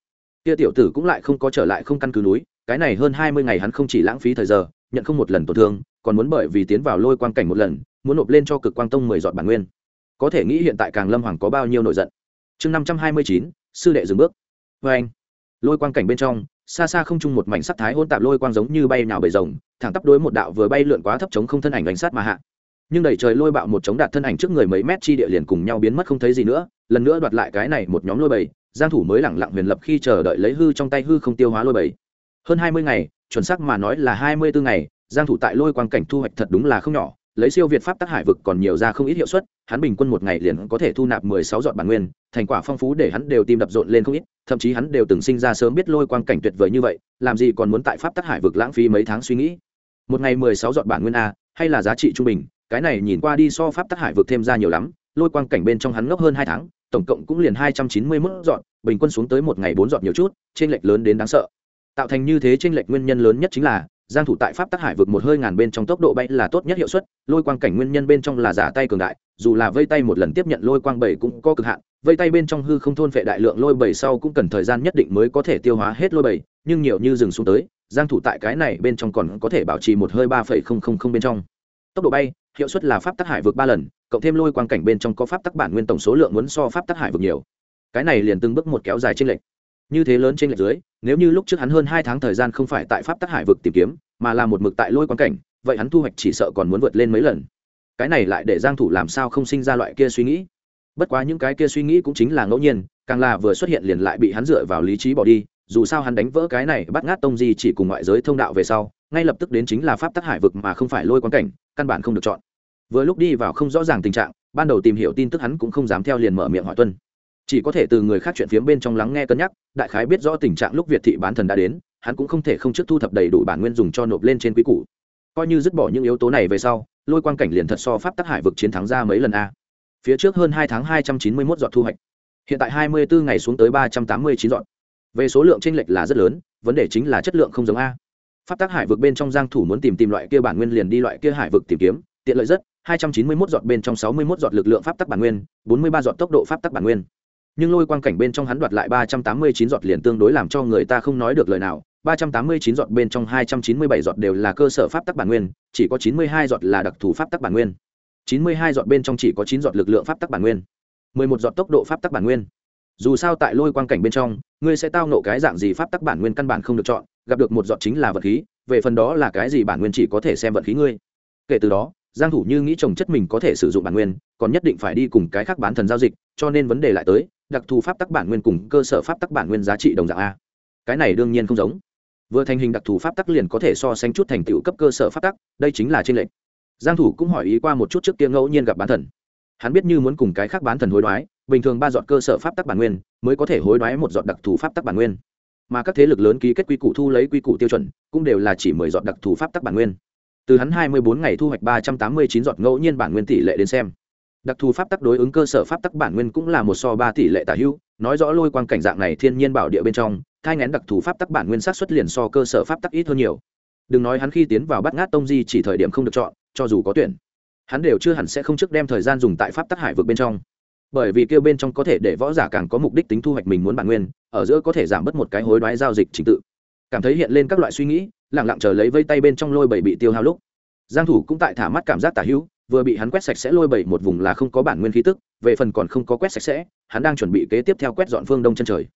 Kia tiểu tử cũng lại không có trở lại không căn cứ núi, cái này hơn hai mươi ngày hắn không chỉ lãng phí thời giờ, nhận không một lần tổn thương, còn muốn bởi vì tiến vào lôi quang cảnh một lần, muốn nộp lên cho cực quang tông mười dọn bản nguyên. Có thể nghĩ hiện tại càng lâm hoàng có bao nhiêu nổi giận. Chương năm trăm hai mươi chín, sư đệ dừng bước. Vê anh, lôi quang cảnh bên trong, xa xa không chung một mảnh sắc thái hôn tạp lôi quang giống như bay nào bầy rồng, thẳng tắp đối một đạo vừa bay lượn quá thấp chống không thân ảnh đánh sát mà hạ. Nhưng đẩy trời lôi bạo một chống đạt thân ảnh trước người mấy mét chi địa liền cùng nhau biến mất không thấy gì nữa lần nữa đoạt lại cái này một nhóm lôi bầy, giang thủ mới lẳng lặng huyền lập khi chờ đợi lấy hư trong tay hư không tiêu hóa lôi bầy. Hơn 20 ngày, chuẩn xác mà nói là 24 ngày, giang thủ tại lôi quang cảnh thu hoạch thật đúng là không nhỏ, lấy siêu việt pháp tác hải vực còn nhiều ra không ít hiệu suất, hắn bình quân một ngày liền có thể thu nạp 16 giọt bản nguyên, thành quả phong phú để hắn đều tim đập rộn lên không ít, thậm chí hắn đều từng sinh ra sớm biết lôi quang cảnh tuyệt vời như vậy, làm gì còn muốn tại pháp tác hải vực lãng phí mấy tháng suy nghĩ. Một ngày 16 giọt bản nguyên a, hay là giá trị trung bình, cái này nhìn qua đi so pháp tắc hải vực thêm ra nhiều lắm, lôi quang cảnh bên trong hắn ngốc hơn hai tháng tổng cộng cũng liền hai trăm chín mươi mốt dọn, bình quân xuống tới một ngày bốn dọn nhiều chút trên lệch lớn đến đáng sợ. Tạo thành như thế trên lệch nguyên nhân lớn nhất chính là, giang thủ tại pháp tắc hải vực một hơi ngàn bên trong tốc độ bay là tốt nhất hiệu suất, lôi quang cảnh nguyên nhân bên trong là giả tay cường đại, dù là vây tay một lần tiếp nhận lôi quang bảy cũng có cực hạn, vây tay bên trong hư không thôn phệ đại lượng lôi bảy sau cũng cần thời gian nhất định mới có thể tiêu hóa hết lôi bảy, nhưng nhiều như dừng xuống tới, giang thủ tại cái này bên trong còn có thể bảo trì một hơi ba phẩy không không không bên trong. Tốc độ bay, hiệu suất là pháp tắc hải vực ba lần cộng thêm lôi quang cảnh bên trong có pháp tắc bản nguyên tổng số lượng muốn so pháp tắc hải vực nhiều. Cái này liền từng bước một kéo dài trên lệch. Như thế lớn trên lệch dưới, nếu như lúc trước hắn hơn hai tháng thời gian không phải tại pháp tắc hải vực tìm kiếm, mà là một mực tại lôi quan cảnh, vậy hắn thu hoạch chỉ sợ còn muốn vượt lên mấy lần. Cái này lại để giang thủ làm sao không sinh ra loại kia suy nghĩ? Bất quá những cái kia suy nghĩ cũng chính là ngẫu nhiên, càng là vừa xuất hiện liền lại bị hắn dựa vào lý trí bỏ đi, dù sao hắn đánh vỡ cái này bắt ngát tông di chỉ cùng ngoại giới thông đạo về sau, ngay lập tức đến chính là pháp tắc hải vực mà không phải lôi quan cảnh, căn bản không được chọn vừa lúc đi vào không rõ ràng tình trạng, ban đầu tìm hiểu tin tức hắn cũng không dám theo liền mở miệng hỏi tuân. Chỉ có thể từ người khác chuyện phiếm bên trong lắng nghe cân nhắc, đại khái biết rõ tình trạng lúc việt thị bán thần đã đến, hắn cũng không thể không trước thu thập đầy đủ bản nguyên dùng cho nộp lên trên quý cũ coi như dứt bỏ những yếu tố này về sau, lôi quan cảnh liền thật so pháp tắc hải vực chiến thắng ra mấy lần a. Phía trước hơn hai tháng hai trăm chín mươi mốt dọn thu hoạch. Hiện tại hai mươi bốn ngày xuống tới ba trăm tám mươi chín dọn. Về số lượng tranh lệch là rất lớn, vấn đề chính là chất lượng không giống a. Pháp tắc hải vực bên trong giang thủ muốn tìm tìm loại kia bản nguyên liền đi loại kia hải vực tìm kiếm, tiện lợi rất. 291 giọt bên trong 61 giọt lực lượng pháp tắc bản nguyên, bốn mươi ba giọt tốc độ pháp tắc bản nguyên. Nhưng lôi quang cảnh bên trong hắn đoạt lại ba trăm tám mươi chín giọt liền tương đối làm cho người ta không nói được lời nào. ba trăm tám mươi chín giọt bên trong hai trăm chín mươi bảy giọt đều là cơ sở pháp tắc bản nguyên, chỉ có chín mươi hai giọt là đặc thù pháp tắc bản nguyên. chín mươi hai giọt bên trong chỉ có 9 giọt lực lượng pháp tắc bản nguyên. mười một giọt tốc độ pháp tắc bản nguyên. Dù sao tại lôi quang cảnh bên trong, ngươi sẽ tao nộ cái dạng gì pháp tắc bản nguyên căn bản không được chọn, gặp được một giọt chính là vật khí, về phần đó là cái gì bản nguyên chỉ có thể xem vận khí ngươi. Kể từ đó giang thủ như nghĩ trồng chất mình có thể sử dụng bản nguyên, còn nhất định phải đi cùng cái khác bán thần giao dịch, cho nên vấn đề lại tới, đặc thù pháp tắc bản nguyên cùng cơ sở pháp tắc bản nguyên giá trị đồng dạng a. Cái này đương nhiên không giống. Vừa thành hình đặc thù pháp tắc liền có thể so sánh chút thành tựu cấp cơ sở pháp tắc, đây chính là trên lệnh giang thủ cũng hỏi ý qua một chút trước kia ngẫu nhiên gặp bán thần. Hắn biết như muốn cùng cái khác bán thần hối đoái, bình thường ba dọn cơ sở pháp tắc bản nguyên mới có thể hối đoái một dọn đặc thù pháp tắc bản nguyên. Mà các thế lực lớn ký kết quy củ thu lấy quy củ tiêu chuẩn, cũng đều là chỉ mười dọn đặc thù pháp tắc bản nguyên từ hắn hai mươi bốn ngày thu hoạch ba trăm tám mươi chín ngẫu nhiên bản nguyên tỷ lệ đến xem. Đặc thù pháp tắc đối ứng cơ sở pháp tắc bản nguyên cũng là một so ba tỷ lệ tả hữu, nói rõ lôi quang cảnh dạng này thiên nhiên bảo địa bên trong, thai ngén đặc thù pháp tắc bản nguyên sát xuất liền so cơ sở pháp tắc ít hơn nhiều. Đừng nói hắn khi tiến vào bắt ngát tông di chỉ thời điểm không được chọn, cho dù có tuyển, hắn đều chưa hẳn sẽ không trước đem thời gian dùng tại pháp tắc hải vực bên trong. Bởi vì kêu bên trong có thể để võ giả càng có mục đích tính thu hoạch mình muốn bản nguyên, ở giữa có thể giảm bớt một cái hối đoái giao dịch trình tự. Cảm thấy hiện lên các loại suy nghĩ lẳng lặng chờ lấy vây tay bên trong lôi bảy bị tiêu hao lúc. Giang thủ cũng tại thả mắt cảm giác tả hữu, vừa bị hắn quét sạch sẽ lôi bảy một vùng là không có bản nguyên khí tức, về phần còn không có quét sạch sẽ, hắn đang chuẩn bị kế tiếp theo quét dọn phương đông chân trời.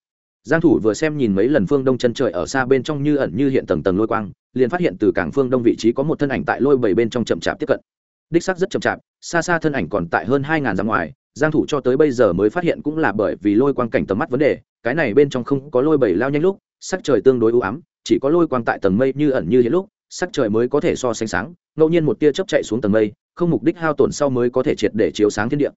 Giang thủ vừa xem nhìn mấy lần phương đông chân trời ở xa bên trong như ẩn như hiện tầng tầng lôi quang, liền phát hiện từ cảng phương đông vị trí có một thân ảnh tại lôi bảy bên trong chậm chạp tiếp cận. Đích xác rất chậm chạp, xa xa thân ảnh còn tại hơn hai ngàn dặm ngoài, giang thủ cho tới bây giờ mới phát hiện cũng là bởi vì lôi quang cảnh tầm mắt vấn đề, cái này bên trong không có lôi bảy lao nhanh lúc, sắc trời tương đối u ám chỉ có lôi quang tại tầng mây như ẩn như hiện lúc, sắc trời mới có thể so sánh sáng, ngẫu nhiên một tia chớp chạy xuống tầng mây, không mục đích hao tổn sau mới có thể triệt để chiếu sáng thiên địa.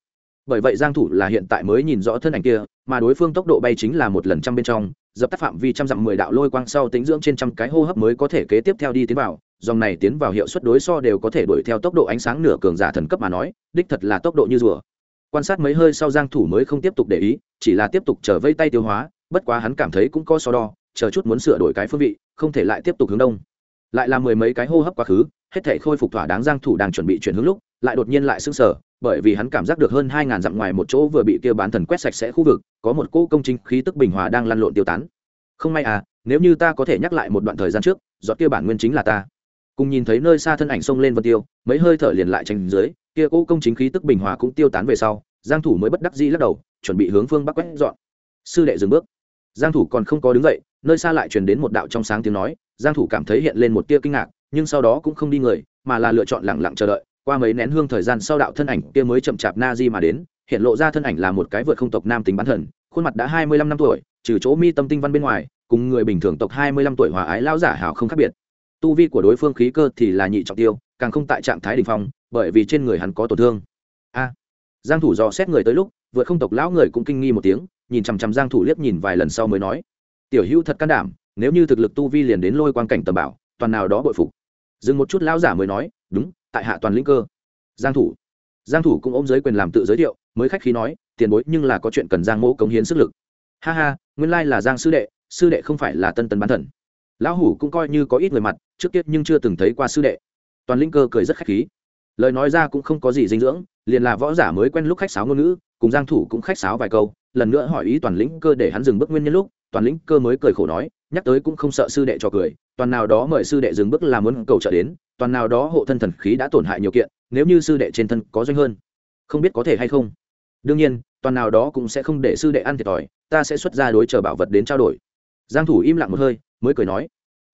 Bởi vậy giang thủ là hiện tại mới nhìn rõ thân ảnh kia, mà đối phương tốc độ bay chính là một lần trăm bên trong, dập tắt phạm vi trăm dặm mười đạo lôi quang sau tính dưỡng trên trăm cái hô hấp mới có thể kế tiếp theo đi tiến vào, dòng này tiến vào hiệu suất đối so đều có thể đuổi theo tốc độ ánh sáng nửa cường giả thần cấp mà nói, đích thật là tốc độ như rùa. Quan sát mấy hơi sau giang thủ mới không tiếp tục để ý, chỉ là tiếp tục trở vây tay tiêu hóa, bất quá hắn cảm thấy cũng có so đo chờ chút muốn sửa đổi cái phương vị không thể lại tiếp tục hướng đông. Lại là mười mấy cái hô hấp quá khứ hết thể khôi phục thỏa đáng giang thủ đang chuẩn bị chuyển hướng lúc lại đột nhiên lại sưng sờ, bởi vì hắn cảm giác được hơn hai ngàn dặm ngoài một chỗ vừa bị kia bán thần quét sạch sẽ khu vực có một cỗ công trình khí tức bình hòa đang lăn lộn tiêu tán. Không may à nếu như ta có thể nhắc lại một đoạn thời gian trước giọt kia bản nguyên chính là ta. Cùng nhìn thấy nơi xa thân ảnh xông lên vân tiêu mấy hơi thở liền lại tranh dưới kia cỗ công chính khí tức bình hòa cũng tiêu tán về sau giang thủ mới bất đắc dĩ lắc đầu chuẩn bị hướng phương bắc quét dọn. Sư đệ dừng bước. Giang thủ còn không có đứng dậy nơi xa lại truyền đến một đạo trong sáng tiếng nói, giang thủ cảm thấy hiện lên một tia kinh ngạc, nhưng sau đó cũng không đi người, mà là lựa chọn lặng lặng chờ đợi, qua mấy nén hương thời gian sau đạo thân ảnh kia mới chậm chạp na di mà đến, hiện lộ ra thân ảnh là một cái vượt không tộc nam tính bán thần, khuôn mặt đã 25 năm tuổi, trừ chỗ mi tâm tinh văn bên ngoài, cùng người bình thường tộc 25 tuổi hòa ái lão giả hảo không khác biệt. Tu vi của đối phương khí cơ thì là nhị trọng tiêu, càng không tại trạng thái đỉnh phong, bởi vì trên người hắn có tổn thương. A. Giang thủ dò xét người tới lúc, vượt không tộc lão người cũng kinh nghi một tiếng, nhìn chằm chằm giang thủ liếc nhìn vài lần sau mới nói tiểu hữu thật can đảm, nếu như thực lực tu vi liền đến lôi quan cảnh tầm bảo, toàn nào đó bội phục. Dừng một chút lão giả mới nói, đúng, tại hạ toàn linh cơ. Giang thủ. Giang thủ cũng ôm giới quyền làm tự giới thiệu, mới khách khí nói, tiền bối, nhưng là có chuyện cần giang mỗ cống hiến sức lực. Ha ha, nguyên lai là giang sư đệ sư đệ không phải là tân tấn bán thần. Lão hủ cũng coi như có ít người mặt, trước tiết nhưng chưa từng thấy qua sư đệ. Toàn linh cơ cười rất khách khí. Lời nói ra cũng không có gì dinh dưỡng, liền là võ giả mới quen lúc khách sáo ngôn ngữ, cùng giang thủ cũng khách sáo vài câu, lần nữa hỏi ý toàn lĩnh cơ để hắn dừng bước nguyên nhân lúc toàn lĩnh cơ mới cười khổ nói, nhắc tới cũng không sợ sư đệ cho cười, toàn nào đó mời sư đệ dừng bước làm muốn cầu trợ đến, toàn nào đó hộ thân thần khí đã tổn hại nhiều kiện, nếu như sư đệ trên thân có doanh hơn, không biết có thể hay không. Đương nhiên, toàn nào đó cũng sẽ không để sư đệ ăn thiệt thòi, ta sẽ xuất ra đối chờ bảo vật đến trao đổi. Giang thủ im lặng một hơi, mới cười nói,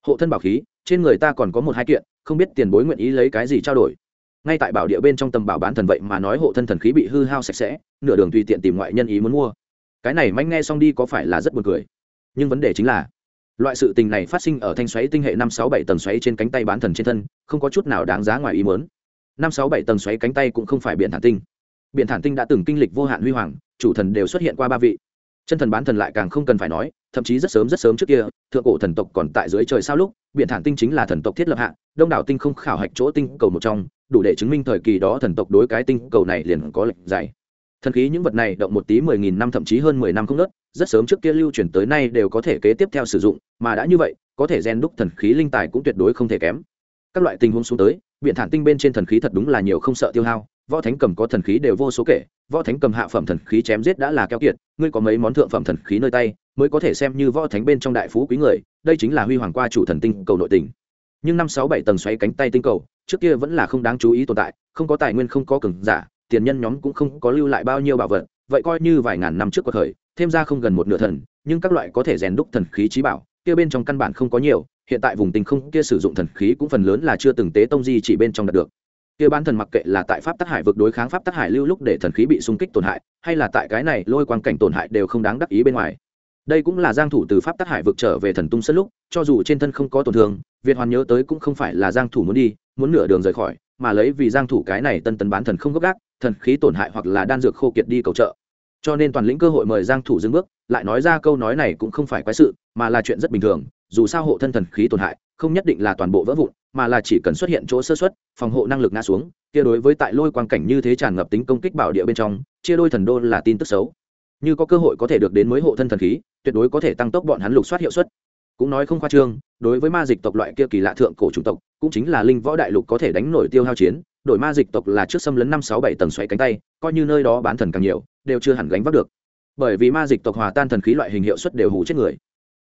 hộ thân bảo khí, trên người ta còn có một hai kiện, không biết tiền bối nguyện ý lấy cái gì trao đổi. Ngay tại bảo địa bên trong tầm bảo bán thần vậy mà nói hộ thân thần khí bị hư hao sạch sẽ, nửa đường tùy tiện tìm ngoại nhân ý muốn mua. Cái này manh nghe xong đi có phải là rất buồn cười nhưng vấn đề chính là, loại sự tình này phát sinh ở thanh xoáy tinh hệ năm sáu bảy tầng xoáy trên cánh tay bán thần trên thân, không có chút nào đáng giá ngoài ý muốn. Năm sáu bảy tầng xoáy cánh tay cũng không phải biển thản tinh. Biển thản tinh đã từng kinh lịch vô hạn huy hoàng, chủ thần đều xuất hiện qua ba vị. Chân thần bán thần lại càng không cần phải nói, thậm chí rất sớm rất sớm trước kia, thượng cổ thần tộc còn tại dưới trời sao lúc, biển thản tinh chính là thần tộc thiết lập hạ, đông đảo tinh không khảo hạch chỗ tinh cầu một trong, đủ để chứng minh thời kỳ đó thần tộc đối cái tinh cầu này liền có lệnh dày thần khí những vật này động một tí mười nghìn năm, thậm chí hơn mười năm không nớt, rất sớm trước kia lưu chuyển tới nay đều có thể kế tiếp theo sử dụng, mà đã như vậy, có thể gen đúc thần khí linh tài cũng tuyệt đối không thể kém. Các loại tình huống xuống tới biện thản tinh bên trên thần khí thật đúng là nhiều không sợ tiêu hao, võ thánh cầm có thần khí đều vô số kể, võ thánh cầm hạ phẩm thần khí chém giết đã là keo kiệt, ngươi có mấy món thượng phẩm thần khí nơi tay, mới có thể xem như võ thánh bên trong đại phú quý người, đây chính là huy hoàng qua chủ thần tinh cầu nội tình. Nhưng năm sáu bảy tầng xoáy cánh tay tinh cầu, trước kia vẫn là không đáng chú ý tồn tại, không có tài nguyên không có cường giả tiền nhân nhóm cũng không có lưu lại bao nhiêu bảo vật, vậy coi như vài ngàn năm trước cuộc khởi thêm ra không gần một nửa thần, nhưng các loại có thể rèn đúc thần khí trí bảo, kia bên trong căn bản không có nhiều, hiện tại vùng tinh không, kia sử dụng thần khí cũng phần lớn là chưa từng tế tông di chỉ bên trong đạt được. Kia bán thần mặc kệ là tại pháp tắc hải vực đối kháng pháp tắc hải lưu lúc để thần khí bị xung kích tổn hại, hay là tại cái này lôi quang cảnh tổn hại đều không đáng đắc ý bên ngoài. Đây cũng là giang thủ từ pháp tắc hải vực trở về thần tung sân lúc, cho dù trên thân không có tổn thương, việt hoàn nhớ tới cũng không phải là giang thủ muốn đi, muốn nửa đường rời khỏi, mà lấy vì giang thủ cái này tân tấn bán thần không gấp gáp thần khí tổn hại hoặc là đan dược khô kiệt đi cầu trợ. Cho nên toàn lĩnh cơ hội mời giang thủ dừng bước, lại nói ra câu nói này cũng không phải quái sự, mà là chuyện rất bình thường, dù sao hộ thân thần khí tổn hại, không nhất định là toàn bộ vỡ vụn, mà là chỉ cần xuất hiện chỗ sơ suất, phòng hộ năng lực ngã xuống, kia đối với tại lôi quang cảnh như thế tràn ngập tính công kích bảo địa bên trong, chia đôi thần đô là tin tức xấu. Như có cơ hội có thể được đến mới hộ thân thần khí, tuyệt đối có thể tăng tốc bọn hắn lục soát hiệu suất cũng nói không khoa trương, đối với ma dịch tộc loại kia kỳ lạ thượng cổ chủng tộc, cũng chính là linh võ đại lục có thể đánh nổi tiêu hao chiến đội ma dịch tộc là trước xâm lấn năm, sáu, bảy tầng xoáy cánh tay, coi như nơi đó bán thần càng nhiều, đều chưa hẳn gánh vác được. Bởi vì ma dịch tộc hòa tan thần khí loại hình hiệu suất đều hủ chết người.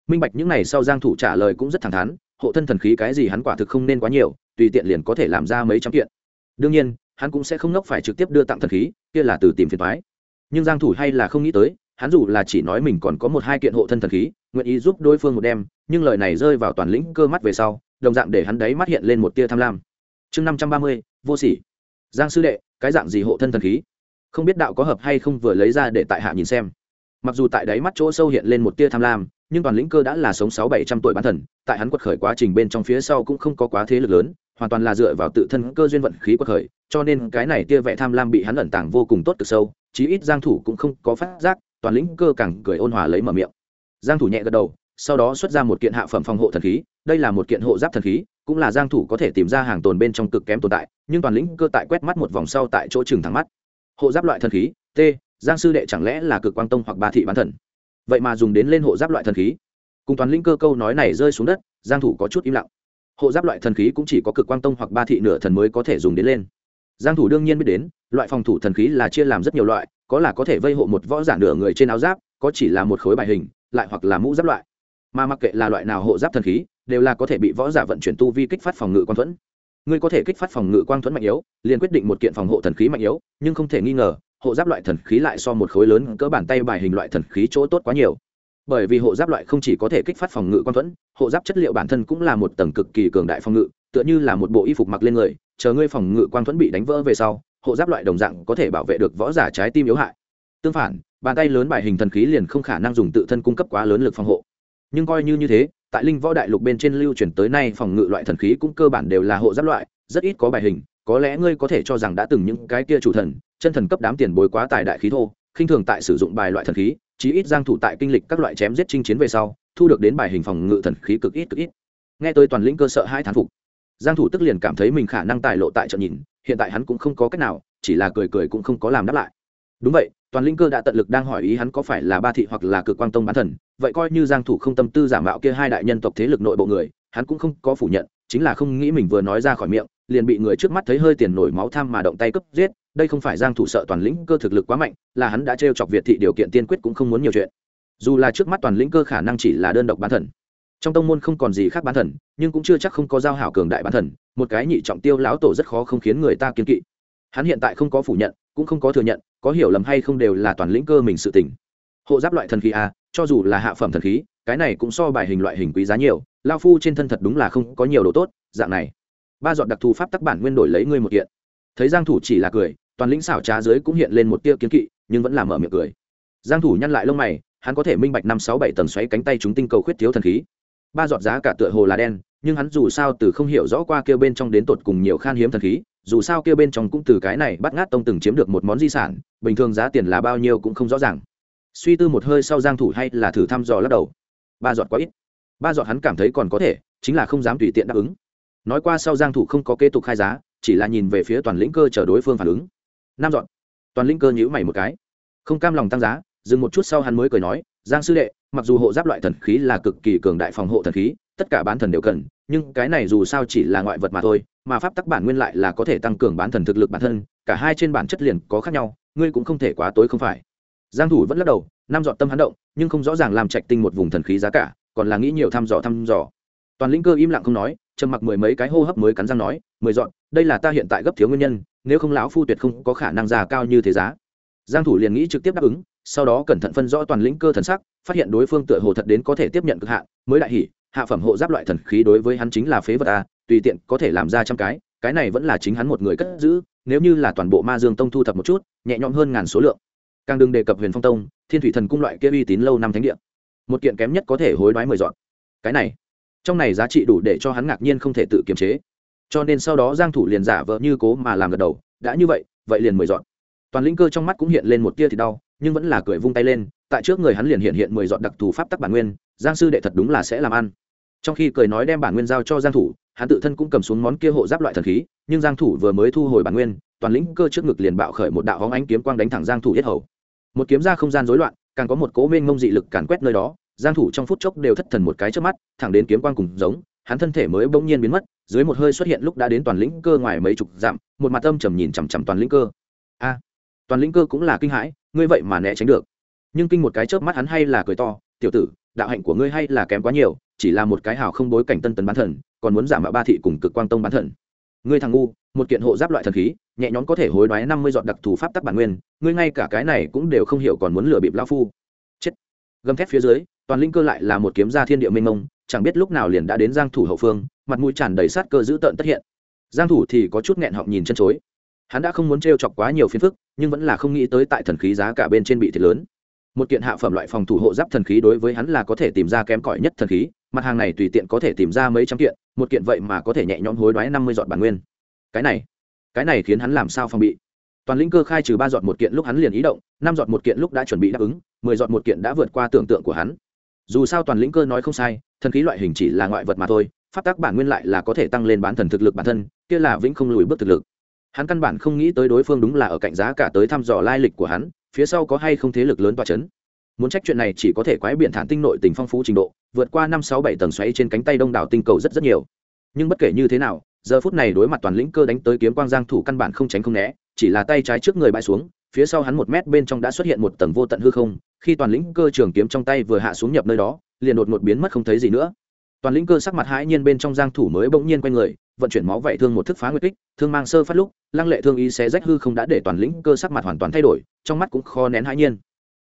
Minh bạch những này sau giang thủ trả lời cũng rất thẳng thắn, hộ thân thần khí cái gì hắn quả thực không nên quá nhiều, tùy tiện liền có thể làm ra mấy trăm kiện. Đương nhiên, hắn cũng sẽ không nốc phải trực tiếp đưa tặng thần khí, kia là từ tìm phiền toái. Nhưng giang thủ hay là không nghĩ tới hắn dù là chỉ nói mình còn có một hai kiện hộ thân thần khí, nguyện ý giúp đối phương một đêm, nhưng lời này rơi vào toàn lĩnh cơ mắt về sau, đồng dạng để hắn đấy mắt hiện lên một tia tham lam. Chương năm trăm ba mươi, vô sỉ. Giang sư đệ, cái dạng gì hộ thân thần khí? Không biết đạo có hợp hay không vừa lấy ra để tại hạ nhìn xem. Mặc dù tại đáy mắt chỗ sâu hiện lên một tia tham lam, nhưng toàn lĩnh cơ đã là sống sáu bảy trăm tuổi bán thần, tại hắn quật khởi quá trình bên trong phía sau cũng không có quá thế lực lớn, hoàn toàn là dựa vào tự thân cơ duyên vận khí quật khởi, cho nên cái này tia vẻ tham lam bị hắn ẩn tàng vô cùng tốt cực sâu, chí ít giang thủ cũng không có phát giác toàn lĩnh cơ càng cười ôn hòa lấy mở miệng. Giang thủ nhẹ gật đầu, sau đó xuất ra một kiện hạ phẩm phòng hộ thần khí, đây là một kiện hộ giáp thần khí, cũng là giang thủ có thể tìm ra hàng tồn bên trong cực kém tồn tại, nhưng toàn lĩnh cơ tại quét mắt một vòng sau tại chỗ trường thẳng mắt. Hộ giáp loại thần khí, t, giang sư đệ chẳng lẽ là cực quang tông hoặc ba thị bán thần? Vậy mà dùng đến lên hộ giáp loại thần khí. Cùng toàn lĩnh cơ câu nói này rơi xuống đất, giang thủ có chút im lặng. Hộ giáp loại thần khí cũng chỉ có cực quang tông hoặc ba thị nửa thần mới có thể dùng đến lên. Giang thủ đương nhiên biết đến, loại phòng thủ thần khí là chia làm rất nhiều loại có là có thể vây hộ một võ giả nửa người trên áo giáp, có chỉ là một khối bài hình, lại hoặc là mũ giáp loại. Mà mặc kệ là loại nào hộ giáp thần khí, đều là có thể bị võ giả vận chuyển tu vi kích phát phòng ngự quang thuẫn. Ngươi có thể kích phát phòng ngự quang thuẫn mạnh yếu, liền quyết định một kiện phòng hộ thần khí mạnh yếu, nhưng không thể nghi ngờ, hộ giáp loại thần khí lại so một khối lớn cỡ bàn tay bài hình loại thần khí chỗ tốt quá nhiều. Bởi vì hộ giáp loại không chỉ có thể kích phát phòng ngự quang thuẫn, hộ giáp chất liệu bản thân cũng là một tầng cực kỳ cường đại phòng ngự, tựa như là một bộ y phục mặc lên người, chờ ngươi phòng ngự quang thuẫn bị đánh vỡ về sau hộ giáp loại đồng dạng có thể bảo vệ được võ giả trái tim yếu hại. Tương phản, bàn tay lớn bài hình thần khí liền không khả năng dùng tự thân cung cấp quá lớn lực phòng hộ. Nhưng coi như như thế, tại linh võ đại lục bên trên lưu truyền tới nay phòng ngự loại thần khí cũng cơ bản đều là hộ giáp loại, rất ít có bài hình. Có lẽ ngươi có thể cho rằng đã từng những cái kia chủ thần, chân thần cấp đám tiền bối quá tài đại khí thô, khinh thường tại sử dụng bài loại thần khí, chí ít giang thủ tại kinh lịch các loại chém giết chinh chiến về sau, thu được đến bài hình phòng ngự thần khí cực ít cực ít. Nghe tới toàn lĩnh cơ sợ hai thán phục giang thủ tức liền cảm thấy mình khả năng tài lộ tại trận nhìn, hiện tại hắn cũng không có cách nào, chỉ là cười cười cũng không có làm đáp lại. Đúng vậy, toàn linh cơ đã tận lực đang hỏi ý hắn có phải là ba thị hoặc là cực quang tông bán thần, vậy coi như giang thủ không tâm tư giả mạo kia hai đại nhân tộc thế lực nội bộ người, hắn cũng không có phủ nhận, chính là không nghĩ mình vừa nói ra khỏi miệng, liền bị người trước mắt thấy hơi tiền nổi máu tham mà động tay cướp giết, đây không phải giang thủ sợ toàn lĩnh cơ thực lực quá mạnh, là hắn đã treo chọc việt thị điều kiện tiên quyết cũng không muốn nhiều chuyện. Dù là trước mắt toàn lĩnh cơ khả năng chỉ là đơn độc bán thần trong tông môn không còn gì khác bán thần, nhưng cũng chưa chắc không có giao hảo cường đại bán thần, một cái nhị trọng tiêu lão tổ rất khó không khiến người ta kiên kỵ. Hắn hiện tại không có phủ nhận, cũng không có thừa nhận, có hiểu lầm hay không đều là toàn lĩnh cơ mình sự tỉnh hộ giáp loại thần khí a cho dù là hạ phẩm thần khí, cái này cũng so bài hình loại hình quý giá nhiều lao phu trên thân thật đúng là không có nhiều đồ tốt, dạng này. Ba dọn đặc thù pháp tắc bản nguyên đổi lấy ngươi một kiện. Thấy giang thủ chỉ là cười, toàn lĩnh xảo trá dưới cũng hiện lên một tia kiến kỵ, nhưng vẫn là mở miệng cười. Giang thủ nhăn lại lông mày, hắn có thể minh bạch năm sáu bảy tầng xoáy cánh tay chúng tinh cầu khuyết thiếu thần khí ba giọt giá cả tựa hồ là đen, nhưng hắn dù sao từ không hiểu rõ qua kêu bên trong đến tột cùng nhiều khan hiếm thần khí, dù sao kêu bên trong cũng từ cái này bắt ngát tông từng chiếm được một món di sản, bình thường giá tiền là bao nhiêu cũng không rõ ràng. Suy tư một hơi sau giang thủ hay là thử thăm dò lắc đầu. Ba giọt quá ít. Ba giọt hắn cảm thấy còn có thể, chính là không dám tùy tiện đáp ứng. Nói qua sau giang thủ không có kế tục khai giá, chỉ là nhìn về phía toàn lĩnh cơ chờ đối phương phản ứng. Năm giọt. Toàn lĩnh cơ nhíu mày một cái. Không cam lòng tăng giá, dừng một chút sau hắn mới cười nói, giang sư đệ mặc dù hộ giáp loại thần khí là cực kỳ cường đại phòng hộ thần khí, tất cả bán thần đều cần, nhưng cái này dù sao chỉ là ngoại vật mà thôi, mà pháp tắc bản nguyên lại là có thể tăng cường bán thần thực lực bản thân, cả hai trên bản chất liền có khác nhau, ngươi cũng không thể quá tối không phải. Giang thủ vẫn lắc đầu, năm dọn tâm hắn động, nhưng không rõ ràng làm trạch tinh một vùng thần khí giá cả, còn là nghĩ nhiều thăm dò thăm dò. Toàn lĩnh cơ im lặng không nói, trầm mặc mười mấy cái hô hấp mới cắn răng nói, mười dọn đây là ta hiện tại gấp thiếu nguyên nhân, nếu không lão phu tuyệt không có khả năng giá cao như thế giá. Giang thủ liền nghĩ trực tiếp đáp ứng sau đó cẩn thận phân rõ toàn lĩnh cơ thần sắc, phát hiện đối phương tựa hồ thật đến có thể tiếp nhận cực hạn, mới đại hỉ, hạ phẩm hộ giáp loại thần khí đối với hắn chính là phế vật a tùy tiện có thể làm ra trăm cái cái này vẫn là chính hắn một người cất giữ, nếu như là toàn bộ ma dương tông thu thập một chút, nhẹ nhõm hơn ngàn số lượng. Càng đừng đề cập huyền phong tông, thiên thủy thần cung loại kia uy tín lâu năm thánh địa. Một kiện kém nhất có thể hối đoái mười dọn. Cái này, trong này giá trị đủ để cho hắn ngạc nhiên không thể tự kiềm chế. Cho nên sau đó giang thủ liền giả vờ như cố mà làm gật đầu, đã như vậy vậy liền mười dọn toàn linh cơ trong mắt cũng hiện lên một tia thì đau, nhưng vẫn là cười vung tay lên, tại trước người hắn liền hiện hiện mười dọn đặc thù pháp tắc bản nguyên, giang sư đệ thật đúng là sẽ làm ăn. Trong khi cười nói đem bản nguyên giao cho giang thủ, hắn tự thân cũng cầm xuống món kia hộ giáp loại thần khí, nhưng giang thủ vừa mới thu hồi bản nguyên, toàn lĩnh cơ trước ngực liền bạo khởi một đạo hóng ánh kiếm quang đánh thẳng giang thủ yết hầu. Một kiếm ra không gian rối loạn, càng có một cố mênh mông dị lực càn quét nơi đó, giang thủ trong phút chốc đều thất thần một cái trước mắt, thẳng đến kiếm quang cùng giống, hắn thân thể mới bỗng nhiên biến mất, dưới một hơi xuất hiện lúc đã đến toàn lĩnh cơ ngoài mấy chục dặm, một mặt âm trầm nhìn chằm chằm toàn lĩnh cơ. A! Toàn lĩnh cơ cũng là kinh hãi, ngươi vậy mà né tránh được. Nhưng kinh một cái chớp mắt hắn hay là cười to, tiểu tử, đạo hạnh của ngươi hay là kém quá nhiều, chỉ là một cái hào không bối cảnh tân tấn bán thần, còn muốn giảm mạo ba thị cùng cực quang tông bán thần. Ngươi thằng ngu, một kiện hộ giáp loại thần khí, nhẹ nhõm có thể hối đoái năm mươi dọn đặc thù pháp tắc bản nguyên, ngươi ngay cả cái này cũng đều không hiểu còn muốn lừa bịp lao phu. Chết. Gầm thép phía dưới, toàn linh cơ lại là một kiếm gia thiên địa minh mông, chẳng biết lúc nào liền đã đến giang thủ hậu phương, mặt mũi tràn đầy sát cơ dữ tợn tất hiện. Giang thủ thì có chút nghẹn họng nhìn chân chối hắn đã không muốn trêu chọc quá nhiều phiền phức, nhưng vẫn là không nghĩ tới tại thần khí giá cả bên trên bị thiệt lớn. Một kiện hạ phẩm loại phòng thủ hộ giáp thần khí đối với hắn là có thể tìm ra kém cỏi nhất thần khí, mặt hàng này tùy tiện có thể tìm ra mấy trăm kiện, một kiện vậy mà có thể nhẹ nhõm hối đoái năm mươi dọn bản nguyên. Cái này cái này khiến hắn làm sao phòng bị? Toàn lĩnh cơ khai trừ ba dọn một kiện lúc hắn liền ý động, năm dọn một kiện lúc đã chuẩn bị đáp ứng, mười dọn một kiện đã vượt qua tưởng tượng của hắn. Dù sao toàn lĩnh cơ nói không sai, thần khí loại hình chỉ là ngoại vật mà thôi phát tác bản nguyên lại là có thể tăng lên bán thần thực lực bản thân, kia là vĩnh không lùi bước thực lực hắn căn bản không nghĩ tới đối phương đúng là ở cạnh giá cả tới thăm dò lai lịch của hắn, phía sau có hay không thế lực lớn toa chấn. Muốn trách chuyện này chỉ có thể quái biển thản tinh nội tình phong phú trình độ, vượt qua năm sáu bảy tầng xoáy trên cánh tay đông đảo tinh cầu rất rất nhiều. Nhưng bất kể như thế nào, giờ phút này đối mặt toàn lĩnh cơ đánh tới kiếm quang giang thủ căn bản không tránh không né, chỉ là tay trái trước người bãi xuống, phía sau hắn một mét bên trong đã xuất hiện một tầng vô tận hư không, khi toàn lĩnh cơ trường kiếm trong tay vừa hạ xuống nhập nơi đó, liền đột một biến mất không thấy gì nữa toàn lĩnh cơ sắc mặt hãi nhiên bên trong giang thủ mới bỗng nhiên quay người, vận chuyển máu vảy thương một thức phá nguyệt kích, thương mang sơ phát lúc, lăng lệ thương ý xé rách hư không đã để toàn lĩnh cơ sắc mặt hoàn toàn thay đổi, trong mắt cũng kho nén hãi nhiên.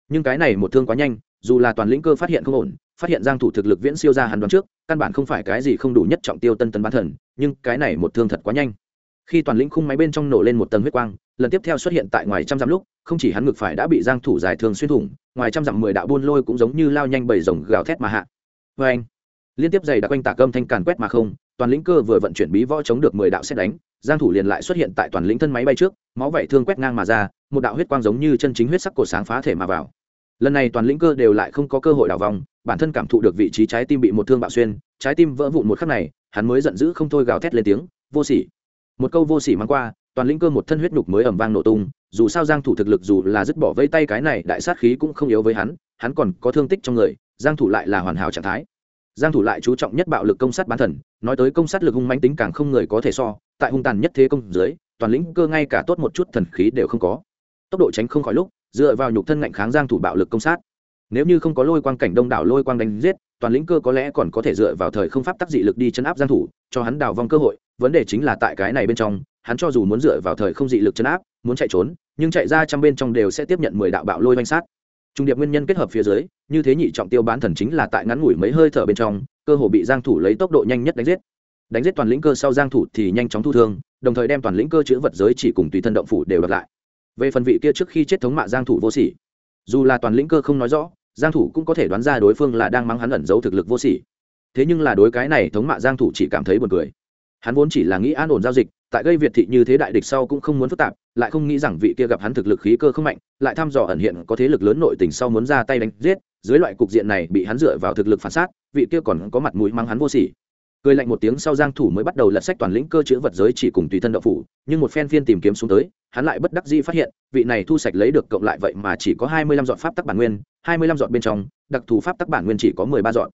Nhưng cái này một thương quá nhanh, dù là toàn lĩnh cơ phát hiện không ổn, phát hiện giang thủ thực lực viễn siêu ra hắn đoán trước, căn bản không phải cái gì không đủ nhất trọng tiêu tân tân bán thần, nhưng cái này một thương thật quá nhanh. Khi toàn lĩnh khung máy bên trong nổ lên một tầng huyết quang, lần tiếp theo xuất hiện tại ngoài trăm dặm lúc, không chỉ hắn ngực phải đã bị giang thủ giải thương xuyên thủng, ngoài trăm dặm mười đạo buôn lôi cũng giống như lao nhanh bầy rồng gào thét mà hạ. Với anh liên tiếp giày đặc quanh tạc âm thanh càn quét mà không, toàn lĩnh cơ vừa vận chuyển bí võ chống được mười đạo xét đánh, giang thủ liền lại xuất hiện tại toàn lĩnh thân máy bay trước, máu vảy thương quét ngang mà ra, một đạo huyết quang giống như chân chính huyết sắc cổ sáng phá thể mà vào. Lần này toàn lĩnh cơ đều lại không có cơ hội đảo vòng, bản thân cảm thụ được vị trí trái tim bị một thương bạo xuyên, trái tim vỡ vụn một khắc này, hắn mới giận dữ không thôi gào thét lên tiếng, vô sỉ. Một câu vô sỉ mang qua, toàn lĩnh cơ một thân huyết nhục mới ầm vang nổ tung, dù sao giang thủ thực lực dù là dứt bỏ vây tay cái này đại sát khí cũng không yếu với hắn hắn còn có thương tích trong người, giang thủ lại là hoàn hảo trạng thái giang thủ lại chú trọng nhất bạo lực công sát bán thần, nói tới công sát lực hung mãnh tính càng không người có thể so, tại hung tàn nhất thế công dưới, toàn lĩnh cơ ngay cả tốt một chút thần khí đều không có. Tốc độ tránh không khỏi lúc, dựa vào nhục thân ngạnh kháng giang thủ bạo lực công sát. Nếu như không có lôi quang cảnh đông đảo lôi quang đánh giết, toàn lĩnh cơ có lẽ còn có thể dựa vào thời không pháp tác dị lực đi chấn áp giang thủ, cho hắn đào vong cơ hội. Vấn đề chính là tại cái này bên trong, hắn cho dù muốn dựa vào thời không dị lực chấn áp, muốn chạy trốn, nhưng chạy ra trăm bên trong đều sẽ tiếp nhận mười đạo bạo lôi vanh sát trung điệp nguyên nhân kết hợp phía dưới, như thế nhị trọng tiêu bán thần chính là tại ngắn ngủi mấy hơi thở bên trong, cơ hồ bị giang thủ lấy tốc độ nhanh nhất đánh giết. Đánh giết toàn lĩnh cơ sau giang thủ thì nhanh chóng thu thương, đồng thời đem toàn lĩnh cơ chứa vật giới chỉ cùng tùy thân động phủ đều đoạt lại. Về phần vị kia trước khi chết thống mạ giang thủ vô sỉ, dù là toàn lĩnh cơ không nói rõ, giang thủ cũng có thể đoán ra đối phương là đang mắng hắn ẩn giấu thực lực vô sỉ. Thế nhưng là đối cái này thống mạ giang thủ chỉ cảm thấy buồn cười hắn vốn chỉ là nghĩ an ổn giao dịch, tại gây việt thị như thế đại địch sau cũng không muốn phức tạp, lại không nghĩ rằng vị kia gặp hắn thực lực khí cơ không mạnh, lại thăm dò ẩn hiện có thế lực lớn nội tình sau muốn ra tay đánh giết, dưới loại cục diện này bị hắn dựa vào thực lực phản sát vị kia còn có mặt mũi mang hắn vô sỉ. Cười lạnh một tiếng sau giang thủ mới bắt đầu lật sách toàn lĩnh cơ chữ vật giới chỉ cùng tùy thân đạo phủ, nhưng một phen phiên tìm kiếm xuống tới, hắn lại bất đắc dĩ phát hiện, vị này thu sạch lấy được cộng lại vậy mà chỉ có 25 dọn pháp tắc bản nguyên 25 dọn bên trong, đặc thù pháp tắc bản nguyên chỉ có 13 dọn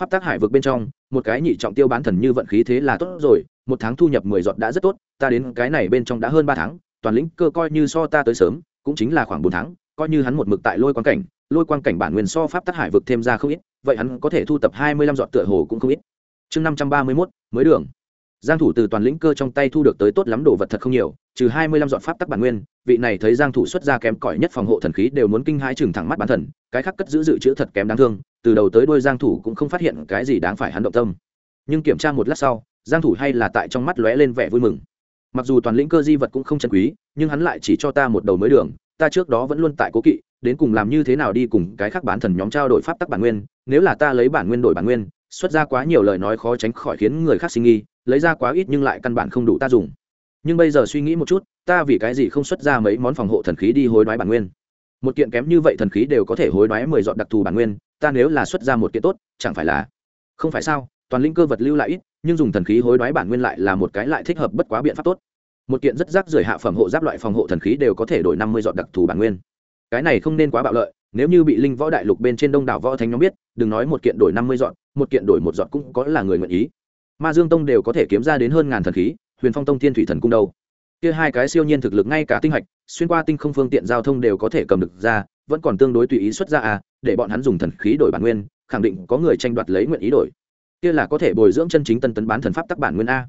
pháp Tác hải vực bên trong, một cái nhị trọng tiêu bán thần như vận khí thế là tốt rồi, một tháng thu nhập mười giọt đã rất tốt, ta đến cái này bên trong đã hơn ba tháng, toàn lĩnh cơ coi như so ta tới sớm, cũng chính là khoảng bốn tháng, coi như hắn một mực tại lôi quan cảnh, lôi quan cảnh bản nguyên so pháp Tác hải vực thêm ra không ít, vậy hắn có thể thu tập hai mươi lăm giọt tựa hồ cũng không ít. Chương năm trăm ba mươi mốt, mới đường giang thủ từ toàn lĩnh cơ trong tay thu được tới tốt lắm đồ vật thật không nhiều, trừ hai mươi lăm dọn pháp tắc bản nguyên, vị này thấy giang thủ xuất ra kém cỏi nhất phòng hộ thần khí đều muốn kinh hãi chừng thẳng mắt bản thần cái khác cất giữ dự trữ thật kém đáng thương, từ đầu tới đuôi giang thủ cũng không phát hiện cái gì đáng phải hắn động tâm. Nhưng kiểm tra một lát sau, giang thủ hay là tại trong mắt lóe lên vẻ vui mừng. Mặc dù toàn lĩnh cơ di vật cũng không chân quý, nhưng hắn lại chỉ cho ta một đầu mới đường, ta trước đó vẫn luôn tại cố kỵ, đến cùng làm như thế nào đi cùng cái khác bán thần nhóm trao đổi pháp tắc bản nguyên, nếu là ta lấy bản nguyên đổi bản nguyên, xuất ra quá nhiều lời nói khó tránh khỏi khiến người khác sinh nghi lấy ra quá ít nhưng lại căn bản không đủ ta dùng. Nhưng bây giờ suy nghĩ một chút, ta vì cái gì không xuất ra mấy món phòng hộ thần khí đi hối đoái bản nguyên? Một kiện kém như vậy thần khí đều có thể hối đoái mười dọn đặc thù bản nguyên, ta nếu là xuất ra một kiện tốt, chẳng phải là không phải sao? Toàn linh cơ vật lưu lại ít, nhưng dùng thần khí hối đoái bản nguyên lại là một cái lại thích hợp bất quá biện pháp tốt. Một kiện rất rác rưởi hạ phẩm hộ giáp loại phòng hộ thần khí đều có thể đổi năm mươi dọn đặc thù bản nguyên. Cái này không nên quá bạo lợi, nếu như bị linh võ đại lục bên trên đông đảo võ thánh nhóm biết, đừng nói một kiện đổi năm mươi dọn một kiện đổi một dọn cũng có là người nguyện ý ma dương tông đều có thể kiếm ra đến hơn ngàn thần khí, huyền phong tông thiên thủy thần cung đâu? Kia hai cái siêu nhiên thực lực ngay cả tinh hạch, xuyên qua tinh không phương tiện giao thông đều có thể cầm được ra, vẫn còn tương đối tùy ý xuất ra à để bọn hắn dùng thần khí đổi bản nguyên, khẳng định có người tranh đoạt lấy nguyện ý đổi. Kia là có thể bồi dưỡng chân chính tân tấn bán thần pháp tắc bản nguyên a.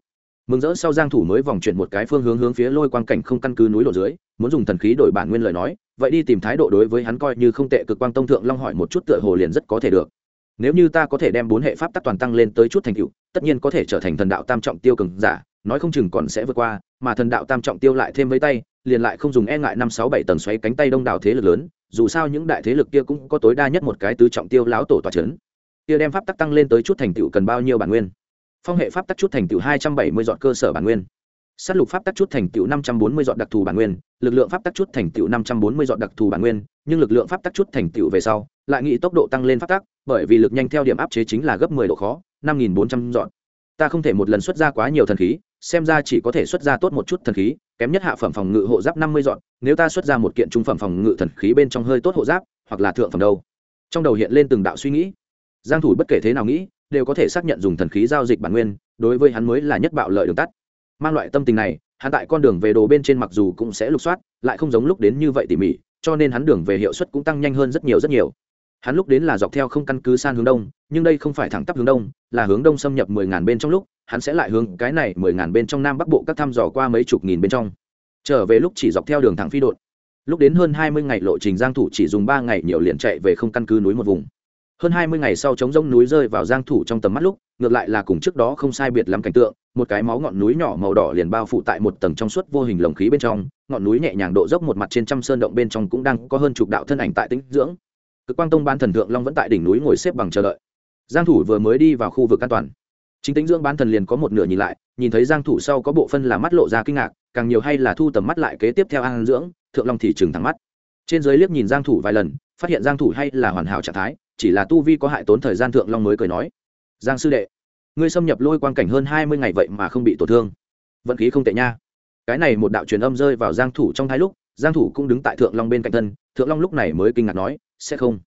Mừng rỡ sau giang thủ mới vòng chuyển một cái phương hướng hướng phía lôi quang cảnh không căn cứ núi lộ dưới, muốn dùng thần khí đổi bản nguyên lời nói, vậy đi tìm thái độ đối với hắn coi như không tệ, cực quang tông thượng long hỏi một chút tựa hồ liền rất có thể được nếu như ta có thể đem bốn hệ pháp tắc toàn tăng lên tới chút thành tựu, tất nhiên có thể trở thành thần đạo tam trọng tiêu cường giả, nói không chừng còn sẽ vượt qua, mà thần đạo tam trọng tiêu lại thêm với tay, liền lại không dùng e ngại năm sáu bảy tầng xoáy cánh tay đông đảo thế lực lớn, dù sao những đại thế lực kia cũng có tối đa nhất một cái tứ trọng tiêu láo tổ tòa c kia đem pháp tắc tăng lên tới chút thành tựu cần bao nhiêu bản nguyên? Phong hệ pháp tắc chút thành tựu hai trăm bảy mươi dọn cơ sở bản nguyên s á t lục pháp tắc chút thành tựu năm trăm bốn mươi dọn đặc thù bản nguyên, lực lượng pháp tắc chút thành tựu năm trăm bốn mươi dọn đặc thù bản nguyên, nhưng lực lượng pháp tắc chút thành tựu về sau, lại nghĩ tốc độ tăng lên pháp tắc, bởi vì lực nhanh theo điểm áp chế chính là gấp mười độ khó, năm nghìn bốn trăm dọn. Ta không thể một lần xuất ra quá nhiều thần khí, xem ra chỉ có thể xuất ra tốt một chút thần khí, kém nhất hạ phẩm phòng ngự hộ giáp năm mươi dọn, nếu ta xuất ra một kiện trung phẩm phòng ngự thần khí bên trong hơi tốt hộ giáp, hoặc là thượng phẩm đâu. Trong đầu hiện lên từng đạo suy nghĩ. Giang thủ bất kể thế nào nghĩ, đều có thể xác nhận dùng thần khí giao dịch bản nguyên, đối với hắn mới là nhất bạo lợi đường tắt mang loại tâm tình này, hắn tại con đường về đồ bên trên mặc dù cũng sẽ lục soát, lại không giống lúc đến như vậy tỉ mỉ, cho nên hắn đường về hiệu suất cũng tăng nhanh hơn rất nhiều rất nhiều. Hắn lúc đến là dọc theo không căn cứ san hướng đông, nhưng đây không phải thẳng tắp hướng đông, là hướng đông xâm nhập mười ngàn bên trong lúc, hắn sẽ lại hướng cái này mười ngàn bên trong nam bắc bộ các thăm dò qua mấy chục nghìn bên trong. Trở về lúc chỉ dọc theo đường thẳng phi đột. Lúc đến hơn hai mươi ngày lộ trình giang thủ chỉ dùng ba ngày nhiều liền chạy về không căn cứ núi một vùng hơn hai mươi ngày sau chống rông núi rơi vào giang thủ trong tầm mắt lúc, ngược lại là cùng trước đó không sai biệt lắm cảnh tượng, một cái máu ngọn núi nhỏ màu đỏ liền bao phủ tại một tầng trong suốt vô hình lồng khí bên trong, ngọn núi nhẹ nhàng độ dốc một mặt trên trăm sơn động bên trong cũng đang có hơn chục đạo thân ảnh tại tĩnh dưỡng. Cực quang tông ban thần thượng long vẫn tại đỉnh núi ngồi xếp bằng chờ đợi. Giang thủ vừa mới đi vào khu vực an toàn. Chính tĩnh dưỡng ban thần liền có một nửa nhìn lại, nhìn thấy giang thủ sau có bộ phân là mắt lộ ra kinh ngạc, càng nhiều hay là thu tầm mắt lại kế tiếp theo an dưỡng, thượng long thì trừng thẳng mắt. Trên dưới liếc nhìn giang thủ vài lần, phát hiện giang thủ hay là hoàn hảo trạng thái chỉ là tu vi có hại tốn thời gian thượng long mới cười nói. Giang sư đệ, ngươi xâm nhập lôi quan cảnh hơn hai mươi ngày vậy mà không bị tổn thương. Vận khí không tệ nha. Cái này một đạo truyền âm rơi vào giang thủ trong hai lúc, giang thủ cũng đứng tại thượng long bên cạnh thân, thượng long lúc này mới kinh ngạc nói, sẽ không.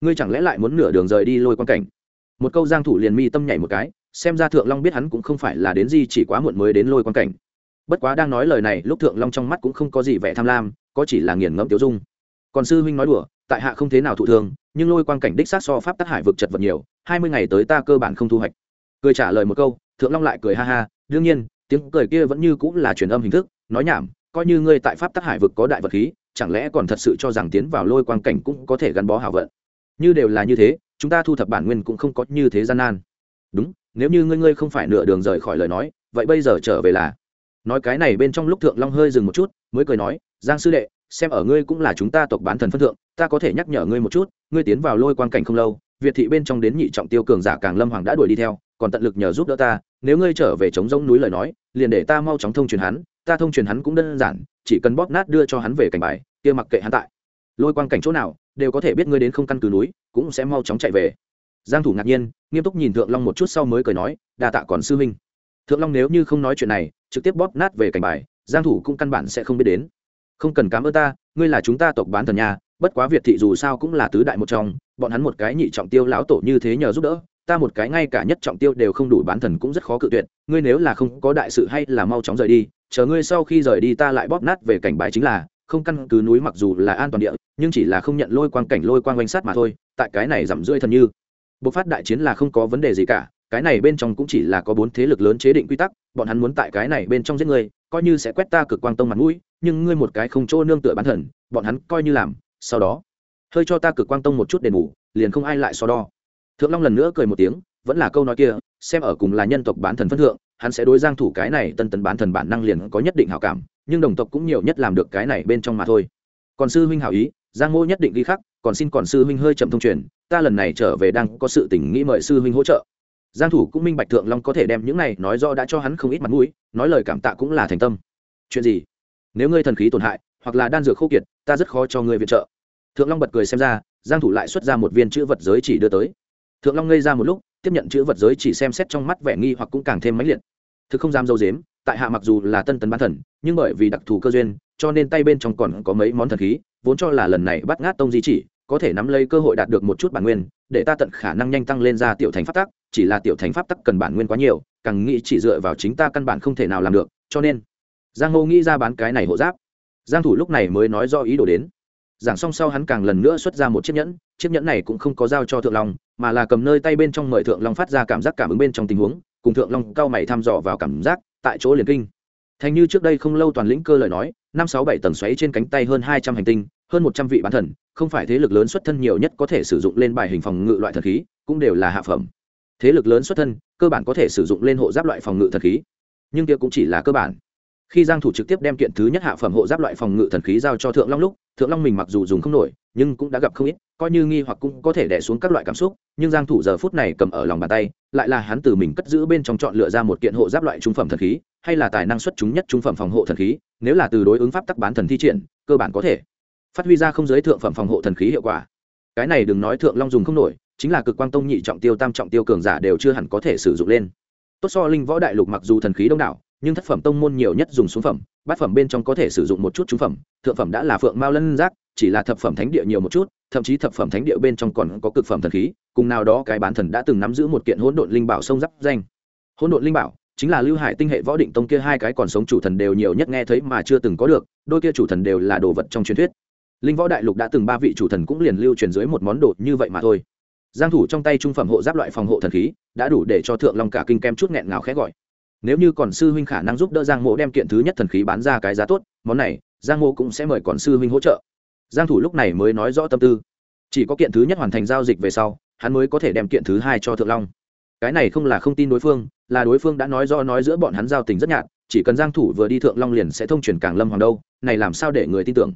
Ngươi chẳng lẽ lại muốn nửa đường rời đi lôi quan cảnh? Một câu giang thủ liền mi tâm nhảy một cái, xem ra thượng long biết hắn cũng không phải là đến gì chỉ quá muộn mới đến lôi quan cảnh. Bất quá đang nói lời này, lúc thượng long trong mắt cũng không có gì vẻ tham lam, có chỉ là nghiền ngẫm tiêu dung. Còn sư huynh nói đùa, tại hạ không thế nào thụ thương nhưng lôi quan cảnh đích sát so pháp tắc hải vực chật vật nhiều, hai mươi ngày tới ta cơ bản không thu hoạch. Cười trả lời một câu, thượng long lại cười ha ha, đương nhiên, tiếng cười kia vẫn như cũng là truyền âm hình thức, nói nhảm, coi như ngươi tại pháp tắc hải vực có đại vật khí, chẳng lẽ còn thật sự cho rằng tiến vào lôi quan cảnh cũng có thể gắn bó hảo vận? Như đều là như thế, chúng ta thu thập bản nguyên cũng không có như thế gian nan. Đúng, nếu như ngươi ngươi không phải nửa đường rời khỏi lời nói, vậy bây giờ trở về là? Nói cái này bên trong lúc thượng long hơi dừng một chút, mới cười nói, giang sư đệ xem ở ngươi cũng là chúng ta tộc bán thần phân thượng, ta có thể nhắc nhở ngươi một chút, ngươi tiến vào lôi quan cảnh không lâu, việt thị bên trong đến nhị trọng tiêu cường giả càng lâm hoàng đã đuổi đi theo, còn tận lực nhờ giúp đỡ ta, nếu ngươi trở về chống giống núi lời nói, liền để ta mau chóng thông truyền hắn, ta thông truyền hắn cũng đơn giản, chỉ cần bóp nát đưa cho hắn về cảnh bài, kia mặc kệ hắn tại. Lôi quan cảnh chỗ nào, đều có thể biết ngươi đến không căn cứ núi, cũng sẽ mau chóng chạy về. Giang thủ ngạc nhiên, nghiêm túc nhìn thượng long một chút sau mới cười nói, đa tạ còn sư huynh. Thượng long nếu như không nói chuyện này, trực tiếp bóp nát về cảnh bài, giang thủ cũng căn bản sẽ không biết đến không cần cảm ơn ta, ngươi là chúng ta tộc bán thần nhà bất quá việt thị dù sao cũng là tứ đại một trong, bọn hắn một cái nhị trọng tiêu lão tổ như thế nhờ giúp đỡ, ta một cái ngay cả nhất trọng tiêu đều không đủ bán thần cũng rất khó cự tuyệt, ngươi nếu là không có đại sự hay là mau chóng rời đi, chờ ngươi sau khi rời đi ta lại bóp nát về cảnh bài chính là, không căn cứ núi mặc dù là an toàn địa, nhưng chỉ là không nhận lôi quang cảnh lôi quang quanh sát mà thôi, tại cái này giảm rưỡi thần như. Bộc phát đại chiến là không có vấn đề gì cả, cái này bên trong cũng chỉ là có bốn thế lực lớn chế định quy tắc, bọn hắn muốn tại cái này bên trong giết ngươi, coi như sẽ quét ta cực quang tông mặt mũi nhưng ngươi một cái không chỗ nương tựa bán thần, bọn hắn coi như làm, sau đó, hơi cho ta cực quang tông một chút đền bù, liền không ai lại so đo. Thượng long lần nữa cười một tiếng, vẫn là câu nói kia, xem ở cùng là nhân tộc bán thần phân thượng, hắn sẽ đối giang thủ cái này tân tấn bán thần bản năng liền có nhất định hảo cảm, nhưng đồng tộc cũng nhiều nhất làm được cái này bên trong mà thôi. Còn sư huynh hảo ý, giang ngô nhất định ghi khắc, còn xin còn sư huynh hơi chậm thông truyền, ta lần này trở về đang có sự tình nghĩ mời sư huynh hỗ trợ. Giang thủ cũng minh bạch thượng long có thể đem những này nói rõ đã cho hắn không ít mặt mũi, nói lời cảm tạ cũng là thành tâm. Chuyện gì? Nếu ngươi thần khí tổn hại, hoặc là đan dược khô kiệt, ta rất khó cho ngươi viện trợ. Thượng long bật cười xem ra, giang thủ lại xuất ra một viên chữ vật giới chỉ đưa tới. Thượng long ngây ra một lúc, tiếp nhận chữ vật giới chỉ xem xét trong mắt vẻ nghi hoặc cũng càng thêm mãnh liệt. Thực không dám dâu dếm, tại hạ mặc dù là tân tấn bán thần, nhưng bởi vì đặc thù cơ duyên, cho nên tay bên trong còn có mấy món thần khí, vốn cho là lần này bắt ngát tông di chỉ, có thể nắm lấy cơ hội đạt được một chút bản nguyên, để ta tận khả năng nhanh tăng lên ra tiểu thành pháp tắc, chỉ là tiểu thành pháp tắc cần bản nguyên quá nhiều, càng nghĩ chỉ dựa vào chính ta căn bản không thể nào làm được, cho nên giang ngô nghĩ ra bán cái này hộ giáp. Giang thủ lúc này mới nói do ý đồ đến. Giảng xong sau hắn càng lần nữa xuất ra một chiếc nhẫn chiếc nhẫn này cũng không có giao cho thượng long, mà là cầm nơi tay bên trong mời thượng long phát ra cảm giác cảm ứng bên trong tình huống, cùng thượng long cao mày thăm dò vào cảm giác, tại chỗ liền kinh. Thành như trước đây không lâu toàn lĩnh cơ lời nói, năm sáu bảy tầng xoáy trên cánh tay hơn hai trăm hành tinh, hơn một trăm vị bán thần, không phải thế lực lớn xuất thân nhiều nhất có thể sử dụng lên bài hình phòng ngự loại thần khí, cũng đều là hạ phẩm. Thế lực lớn xuất thân, cơ bản có thể sử dụng lên hộ giáp loại phòng ngự thần khí, nhưng kia cũng chỉ là cơ bản khi giang thủ trực tiếp đem kiện thứ nhất hạ phẩm hộ giáp loại phòng ngự thần khí giao cho thượng long lúc, thượng long mình mặc dù dùng không nổi, nhưng cũng đã gặp không ít, coi như nghi hoặc cũng có thể đè xuống các loại cảm xúc, nhưng giang thủ giờ phút này cầm ở lòng bàn tay, lại là hắn từ mình cất giữ bên trong chọn lựa ra một kiện hộ giáp loại trung phẩm thần khí, hay là tài năng xuất chúng nhất trung phẩm phòng hộ thần khí, nếu là từ đối ứng pháp tắc bán thần thi triển, cơ bản có thể phát huy ra không giới thượng phẩm phòng hộ thần khí hiệu quả. Cái này đừng nói thượng long dùng không nổi, chính là cực quang tông nhị trọng tiêu tam trọng tiêu cường giả đều chưa hẳn có thể sử dụng lên. Tốt so linh võ đại lục mặc dù thần khí đông đảo nhưng thất phẩm tông môn nhiều nhất dùng xuống phẩm, bát phẩm bên trong có thể sử dụng một chút trung phẩm, thượng phẩm đã là phượng mao lân giác, chỉ là thập phẩm thánh địa nhiều một chút, thậm chí thập phẩm thánh địa bên trong còn có cực phẩm thần khí, cùng nào đó cái bán thần đã từng nắm giữ một kiện hỗn độn linh bảo sông giáp danh. Hỗn độn linh bảo chính là lưu hải tinh hệ võ định tông kia hai cái còn sống chủ thần đều nhiều nhất nghe thấy mà chưa từng có được, đôi kia chủ thần đều là đồ vật trong truyền thuyết. Linh võ đại lục đã từng ba vị chủ thần cũng liền lưu truyền dưới một món đồ như vậy mà thôi. Giang thủ trong tay trung phẩm hộ giáp loại phòng hộ thần khí, đã đủ để cho thượng long cả kinh kem chút nghẹn ngào khẽ gọi nếu như còn sư huynh khả năng giúp đỡ giang mộ đem kiện thứ nhất thần khí bán ra cái giá tốt, món này, giang mộ cũng sẽ mời còn sư huynh hỗ trợ. Giang thủ lúc này mới nói rõ tâm tư. Chỉ có kiện thứ nhất hoàn thành giao dịch về sau, hắn mới có thể đem kiện thứ hai cho thượng long. Cái này không là không tin đối phương, là đối phương đã nói do nói giữa bọn hắn giao tình rất nhạt, chỉ cần giang thủ vừa đi thượng long liền sẽ thông truyền càng lâm hoàng đâu, này làm sao để người tin tưởng?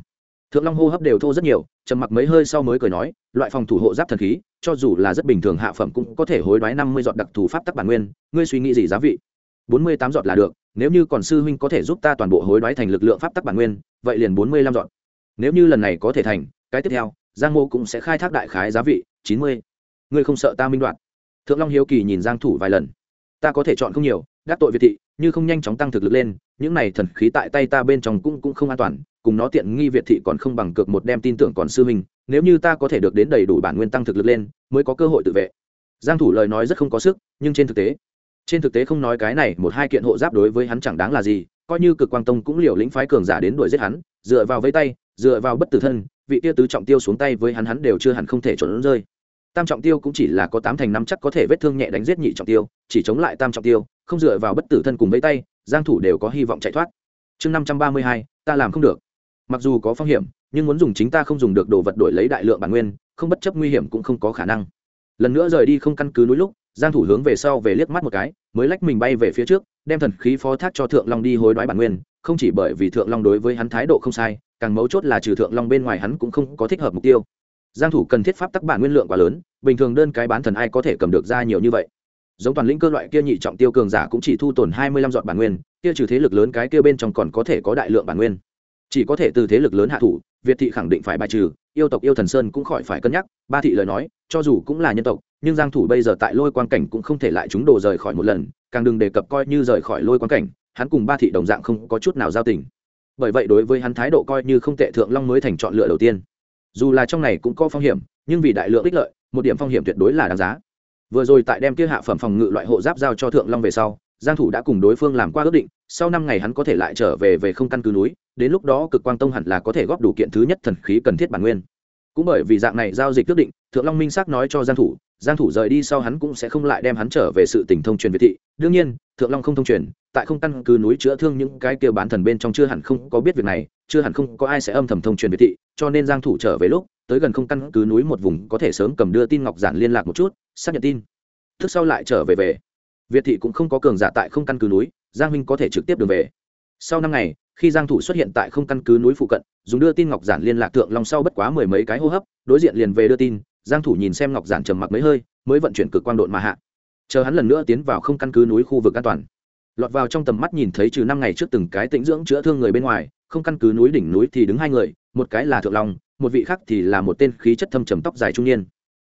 Thượng long hô hấp đều thô rất nhiều, trầm mặc mấy hơi sau mới cười nói, loại phòng thủ hộ giáp thần khí, cho dù là rất bình thường hạ phẩm cũng có thể hối đoái năm mươi dọn đặc thù pháp tắc bản nguyên, ngươi suy nghĩ gì giá vị? Bốn mươi tám giọt là được, nếu như còn sư huynh có thể giúp ta toàn bộ hối đoái thành lực lượng pháp tắc bản nguyên, vậy liền bốn mươi lăm giọt. Nếu như lần này có thể thành, cái tiếp theo, giang mô cũng sẽ khai thác đại khái giá vị, chín mươi. Ngươi không sợ ta minh đoạt? Thượng long hiếu kỳ nhìn giang thủ vài lần. Ta có thể chọn không nhiều, đắc tội việt thị như không nhanh chóng tăng thực lực lên, những này thần khí tại tay ta bên trong cũng cũng không an toàn, cùng nó tiện nghi việt thị còn không bằng cược một đem tin tưởng còn sư mình nếu như ta có thể được đến đầy đủ bản nguyên tăng thực lực lên, mới có cơ hội tự vệ. Giang thủ lời nói rất không có sức, nhưng trên thực tế trên thực tế không nói cái này, một hai kiện hộ giáp đối với hắn chẳng đáng là gì, coi như cực quang tông cũng liều lĩnh phái cường giả đến đuổi giết hắn, dựa vào vây tay, dựa vào bất tử thân, vị tia tứ trọng tiêu xuống tay với hắn hắn đều chưa hẳn không thể trốn rơi. Tam trọng tiêu cũng chỉ là có tám thành năm chắc có thể vết thương nhẹ đánh giết nhị trọng tiêu, chỉ chống lại tam trọng tiêu, không dựa vào bất tử thân cùng vây tay, giang thủ đều có hy vọng chạy thoát. Chương năm trăm ba mươi hai, ta làm không được. Mặc dù có phong hiểm, nhưng muốn dùng chính ta không dùng được đồ vật đổi lấy đại lượng bản nguyên, không bất chấp nguy hiểm cũng không có khả năng. Lần nữa rời đi không căn cứ núi lúc giang thủ hướng về sau về liếc mắt một cái, mới lách mình bay về phía trước, đem thần khí phó thác cho thượng long đi hối đoái bản nguyên. Không chỉ bởi vì thượng long đối với hắn thái độ không sai, càng mấu chốt là trừ thượng long bên ngoài hắn cũng không có thích hợp mục tiêu. Giang thủ cần thiết pháp tắc bản nguyên lượng quá lớn, bình thường đơn cái bán thần ai có thể cầm được ra nhiều như vậy. Giống toàn lĩnh cơ loại kia nhị trọng tiêu cường giả cũng chỉ thu tổn 25 giọt bản nguyên, kia trừ thế lực lớn cái kia bên trong còn có thể có đại lượng bản nguyên. Chỉ có thể từ thế lực lớn hạ thủ việt thị khẳng định phải bài trừ, yêu tộc yêu thần sơn cũng khỏi phải cân nhắc, ba thị lời nói, cho dù cũng là nhân tộc, nhưng giang thủ bây giờ tại lôi quan cảnh cũng không thể lại chúng đồ rời khỏi một lần, càng đừng đề cập coi như rời khỏi lôi quan cảnh, hắn cùng ba thị đồng dạng không có chút nào giao tình. Bởi vậy đối với hắn thái độ coi như không tệ thượng long mới thành chọn lựa đầu tiên. Dù là trong này cũng có phong hiểm, nhưng vì đại lượng ích lợi, một điểm phong hiểm tuyệt đối là đáng giá. Vừa rồi tại đem kia hạ phẩm phòng ngự loại hộ giáp giao cho thượng long về sau, giang thủ đã cùng đối phương làm qua ước định sau năm ngày hắn có thể lại trở về về không căn cứ núi, đến lúc đó cực quang tông hẳn là có thể góp đủ kiện thứ nhất thần khí cần thiết bản nguyên. Cũng bởi vì dạng này giao dịch quyết định, thượng long minh xác nói cho giang thủ giang thủ rời đi sau hắn cũng sẽ không lại đem hắn trở về sự tình thông truyền việt thị. Đương nhiên, thượng long không thông truyền, tại không căn cứ núi chữa thương những cái kia bán thần bên trong chưa hẳn không có biết việc này, chưa hẳn không có ai sẽ âm thầm thông truyền việt thị, cho nên giang thủ trở về lúc, tới gần không căn cứ núi một vùng có thể sớm cầm đưa tin ngọc giản liên lạc một chút, xác nhận tin. Thức sau lại trở về về. Việt thị cũng không có cường giả tại không căn cứ núi giang minh có thể trực tiếp đường về. Sau năm ngày, khi giang thủ xuất hiện tại không căn cứ núi phụ cận, dùng đưa tin ngọc giản liên lạc thượng long sau bất quá mười mấy cái hô hấp, đối diện liền về đưa tin, giang thủ nhìn xem ngọc giản trầm mặc mấy hơi, mới vận chuyển cực quang độn mà hạ. Chờ hắn lần nữa tiến vào không căn cứ núi khu vực an toàn. Lọt vào trong tầm mắt nhìn thấy trừ năm ngày trước từng cái tĩnh dưỡng chữa thương người bên ngoài, không căn cứ núi đỉnh núi thì đứng hai người, một cái là thượng long, một vị khác thì là một tên khí chất thâm trầm tóc dài trung niên.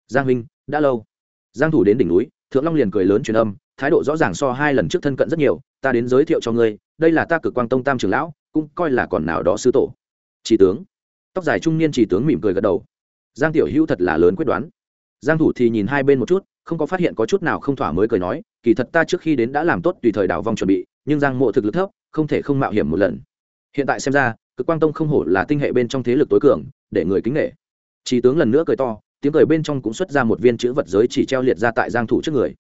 Giang huynh đã lâu. Giang thủ đến đỉnh núi thượng long liền cười lớn truyền âm, thái độ rõ ràng so hai lần trước thân cận rất nhiều, ta đến giới thiệu cho ngươi, đây là ta cực quang tông tam trưởng lão, cũng coi là còn nào đó sư tổ. Chỉ tướng. Tóc dài trung niên chỉ tướng mỉm cười gật đầu. Giang tiểu hữu thật là lớn quyết đoán. Giang thủ thì nhìn hai bên một chút, không có phát hiện có chút nào không thỏa mới cười nói, kỳ thật ta trước khi đến đã làm tốt tùy thời đảo vong chuẩn bị, nhưng giang mộ thực lực thấp, không thể không mạo hiểm một lần. Hiện tại xem ra, cực quang tông không hổ là tinh hệ bên trong thế lực tối cường, để người kính nể. Chỉ tướng lần nữa cười to tiếng cười bên trong cũng xuất ra một viên chữ vật giới chỉ treo liệt ra tại giang thủ trước người.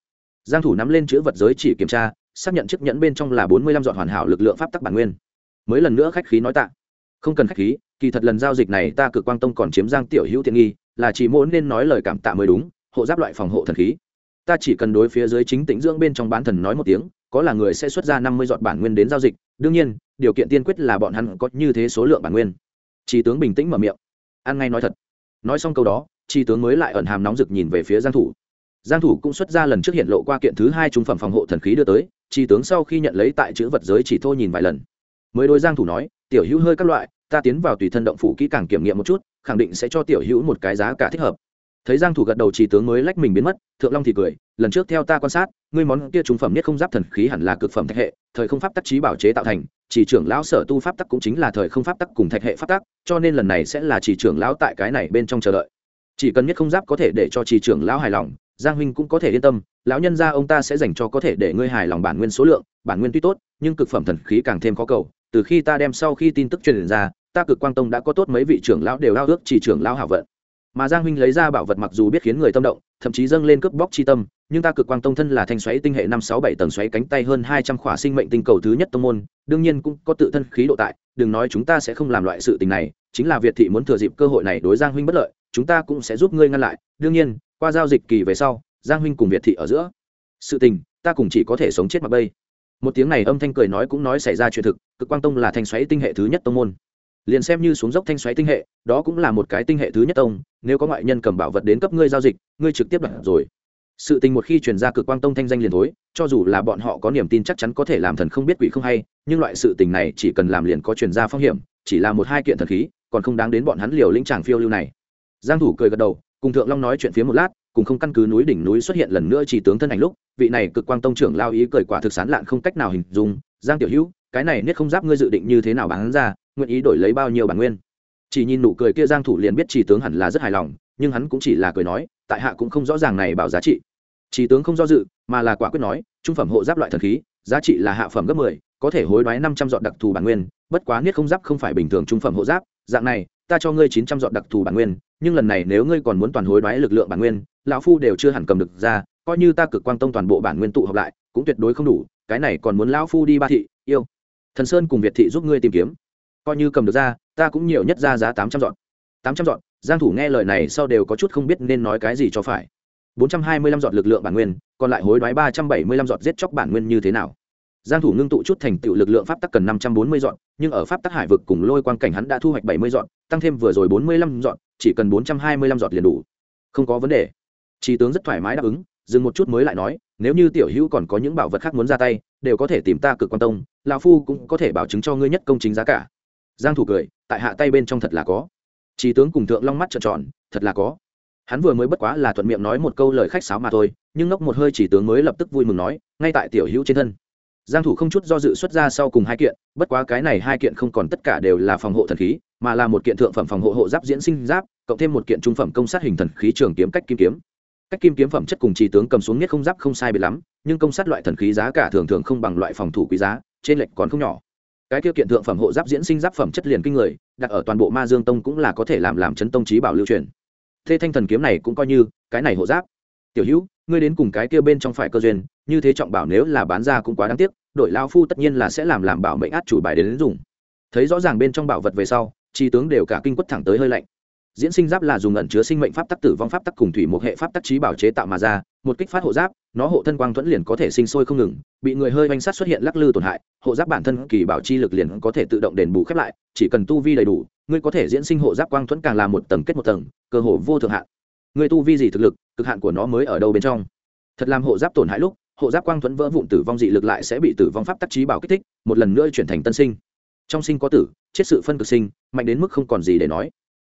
Giang thủ nắm lên chữ vật giới chỉ kiểm tra, xác nhận chiếc nhẫn bên trong là 45 dọn hoàn hảo lực lượng pháp tắc bản nguyên. Mới lần nữa khách khí nói tạ. Không cần khách khí, kỳ thật lần giao dịch này ta cực quang tông còn chiếm giang tiểu hữu tiện nghi, là chỉ muốn nên nói lời cảm tạ mới đúng, hộ giáp loại phòng hộ thần khí. Ta chỉ cần đối phía dưới chính tĩnh dưỡng bên trong bán thần nói một tiếng, có là người sẽ xuất ra năm mươi dọn bản nguyên đến giao dịch. Đương nhiên, điều kiện tiên quyết là bọn hắn có như thế số lượng bản nguyên. Chỉ tướng bình tĩnh mở miệng. Ăn ngay nói thật. Nói xong câu đó chi tướng mới lại ẩn hàm nóng rực nhìn về phía giang thủ. Giang thủ cũng xuất ra lần trước hiện lộ qua kiện thứ hai trung phẩm phòng hộ thần khí đưa tới, chi tướng sau khi nhận lấy tại chữ vật giới chỉ thôi nhìn vài lần. Mới đối giang thủ nói, tiểu hữu hơi các loại, ta tiến vào tùy thân động phủ kỹ càng kiểm nghiệm một chút, khẳng định sẽ cho tiểu hữu một cái giá cả thích hợp. Thấy giang thủ gật đầu Tri tướng mới lách mình biến mất, thượng long thì cười, lần trước theo ta quan sát, ngươi món kia trung phẩm nhất không giáp thần khí hẳn là cực phẩm thạch hệ, thời không pháp tắc trí bảo chế tạo thành, chỉ trưởng lão sở tu pháp tắc cũng chính là thời không pháp tắc cùng thạch hệ pháp tắc, cho nên lần này sẽ là chỉ trưởng lão tại cái này bên trong chờ đợi chỉ cần nhất không giáp có thể để cho chỉ trưởng lão hài lòng, giang huynh cũng có thể yên tâm, lão nhân gia ông ta sẽ dành cho có thể để ngươi hài lòng bản nguyên số lượng, bản nguyên tuy tốt, nhưng cực phẩm thần khí càng thêm khó cầu, từ khi ta đem sau khi tin tức truyền ra, ta cực quang tông đã có tốt mấy vị trưởng lão đều lao ước chỉ trưởng lão hảo vận. Mà giang huynh lấy ra bảo vật mặc dù biết khiến người tâm động, thậm chí dâng lên cướp bóc chi tâm, nhưng ta cực quang tông thân là thanh xoáy tinh hệ năm sáu bảy tầng xoáy cánh tay hơn hai trăm khỏa sinh mệnh tinh cầu thứ nhất tông môn, đương nhiên cũng có tự thân khí độ tại, đừng nói chúng ta sẽ không làm loại sự tình này, chính là việt thị muốn thừa dịp cơ hội này đối giang huynh bất lợi chúng ta cũng sẽ giúp ngươi ngăn lại. Đương nhiên, qua giao dịch kỳ về sau, giang huynh cùng việt thị ở giữa. Sự tình, ta cùng chỉ có thể sống chết mặc bây. Một tiếng này âm thanh cười nói cũng nói xảy ra chuyện thực, cực quang tông là thanh xoáy tinh hệ thứ nhất tông môn. Liền xem như xuống dốc thanh xoáy tinh hệ, đó cũng là một cái tinh hệ thứ nhất tông, nếu có ngoại nhân cầm bảo vật đến cấp ngươi giao dịch, ngươi trực tiếp đặt rồi. Sự tình một khi truyền ra cực quang tông thanh danh liền thối, cho dù là bọn họ có niềm tin chắc chắn có thể làm thần không biết quỷ không hay, nhưng loại sự tình này chỉ cần làm liền có truyền ra phong hiểm, chỉ là một hai kiện thần khí, còn không đáng đến bọn hắn liều lĩnh tràng phiêu lưu này giang thủ cười gật đầu cùng thượng long nói chuyện phía một lát cùng không căn cứ núi đỉnh núi xuất hiện lần nữa chỉ tướng thân ảnh lúc vị này cực quang tông trưởng lao ý cười quả thực sán lạn không cách nào hình dung giang tiểu hữu cái này niết không giáp ngươi dự định như thế nào bán ra nguyện ý đổi lấy bao nhiêu bản nguyên? Chỉ nhìn nụ cười kia giang thủ liền biết chỉ tướng hẳn là rất hài lòng nhưng hắn cũng chỉ là cười nói tại hạ cũng không rõ ràng này bảo giá trị. Chỉ tướng không do dự mà là quả quyết nói trung phẩm hộ giáp loại thần khí giá trị là hạ phẩm gấp 10, có thể hối đoái 500 dọn đặc thù bản nguyên bất quá niết không giáp không phải bình thường trung phẩm hộ giáp dạng này ta cho ngươi 900 dọn đặc thù bản nguyên, nhưng lần này nếu ngươi còn muốn toàn hối đoái lực lượng bản nguyên, lão phu đều chưa hẳn cầm được ra, coi như ta cực quang tông toàn bộ bản nguyên tụ hợp lại, cũng tuyệt đối không đủ, cái này còn muốn lão phu đi ba thị, yêu. Thần sơn cùng việt thị giúp ngươi tìm kiếm. Coi như cầm được ra, ta cũng nhiều nhất ra giá tám trăm dọn. Tám trăm dọn, giang thủ nghe lời này sau đều có chút không biết nên nói cái gì cho phải. Bốn trăm hai mươi lăm dọn lực lượng bản nguyên, còn lại hối đoái ba trăm bảy mươi lăm dọn giết chóc bản nguyên như thế nào? Giang thủ ngưng tụ chút thành tựu lực lượng pháp tắc cần năm trăm bốn mươi dọn, nhưng ở pháp tắc hải vực cùng lôi quang cảnh hắn đã thu hoạch bảy mươi dọn, tăng thêm vừa rồi bốn mươi lăm dọn, chỉ cần bốn trăm hai mươi lăm dọn liền đủ. Không có vấn đề. Chỉ tướng rất thoải mái đáp ứng, dừng một chút mới lại nói, nếu như tiểu hữu còn có những bảo vật khác muốn ra tay, đều có thể tìm ta cực quan tông, lão phu cũng có thể bảo chứng cho ngươi nhất công chính giá cả. Giang thủ cười, tại hạ tay bên trong thật là có. Chỉ tướng cùng thượng long mắt trợn tròn, thật là có. Hắn vừa mới bất quá là thuận miệng nói một câu lời khách sáo mà thôi, nhưng ngốc một hơi chỉ tướng mới lập tức vui mừng nói, ngay tại tiểu hữu trên thân giang thủ không chút do dự xuất ra sau cùng hai kiện, bất quá cái này hai kiện không còn tất cả đều là phòng hộ thần khí, mà là một kiện thượng phẩm phòng hộ hộ giáp diễn sinh giáp, cộng thêm một kiện trung phẩm công sát hình thần khí trường kiếm cách kim kiếm. Cách kim kiếm phẩm chất cùng trì tướng cầm xuống nhất không giáp không sai biệt lắm, nhưng công sát loại thần khí giá cả thường thường không bằng loại phòng thủ quý giá, trên lệch còn không nhỏ. Cái tiêu kiện thượng phẩm hộ giáp diễn sinh giáp phẩm chất liền kinh người, đặt ở toàn bộ ma dương tông cũng là có thể làm làm chấn tông trí bảo lưu truyền. Thế thanh thần kiếm này cũng coi như, cái này hộ giáp tiểu hữu ngươi đến cùng cái kia bên trong phải cơ duyên như thế trọng bảo nếu là bán ra cũng quá đáng tiếc đội lao phu tất nhiên là sẽ làm làm bảo mệnh át chủ bài đến, đến dùng. Thấy rõ ràng bên trong bảo vật về sau tri tướng đều cả kinh quất thẳng tới hơi lạnh. Diễn sinh giáp là dùng ẩn chứa sinh mệnh pháp tắc tử vong pháp tắc cùng thủy một hệ pháp tắc trí bảo chế tạo mà ra một kích phát hộ giáp nó hộ thân quang thuẫn liền có thể sinh sôi không ngừng bị người hơi oanh sát xuất hiện lắc lư tổn hại hộ giáp bản thân kỳ bảo chi lực liền có thể tự động đền bù khép lại chỉ cần tu vi đầy đủ ngươi có thể diễn sinh hộ giáp quang thuẫn càng là một tầng kết một tầng cơ hồ vô thượng hạn. Người tu vi gì thực lực, cực hạn của nó mới ở đâu bên trong? Thật làm hộ giáp tổn hại lúc, hộ giáp quang thuẫn vỡ vụn tử vong dị lực lại sẽ bị tử vong pháp tác trí bảo kích thích, một lần nữa chuyển thành tân sinh. Trong sinh có tử, chết sự phân cực sinh, mạnh đến mức không còn gì để nói.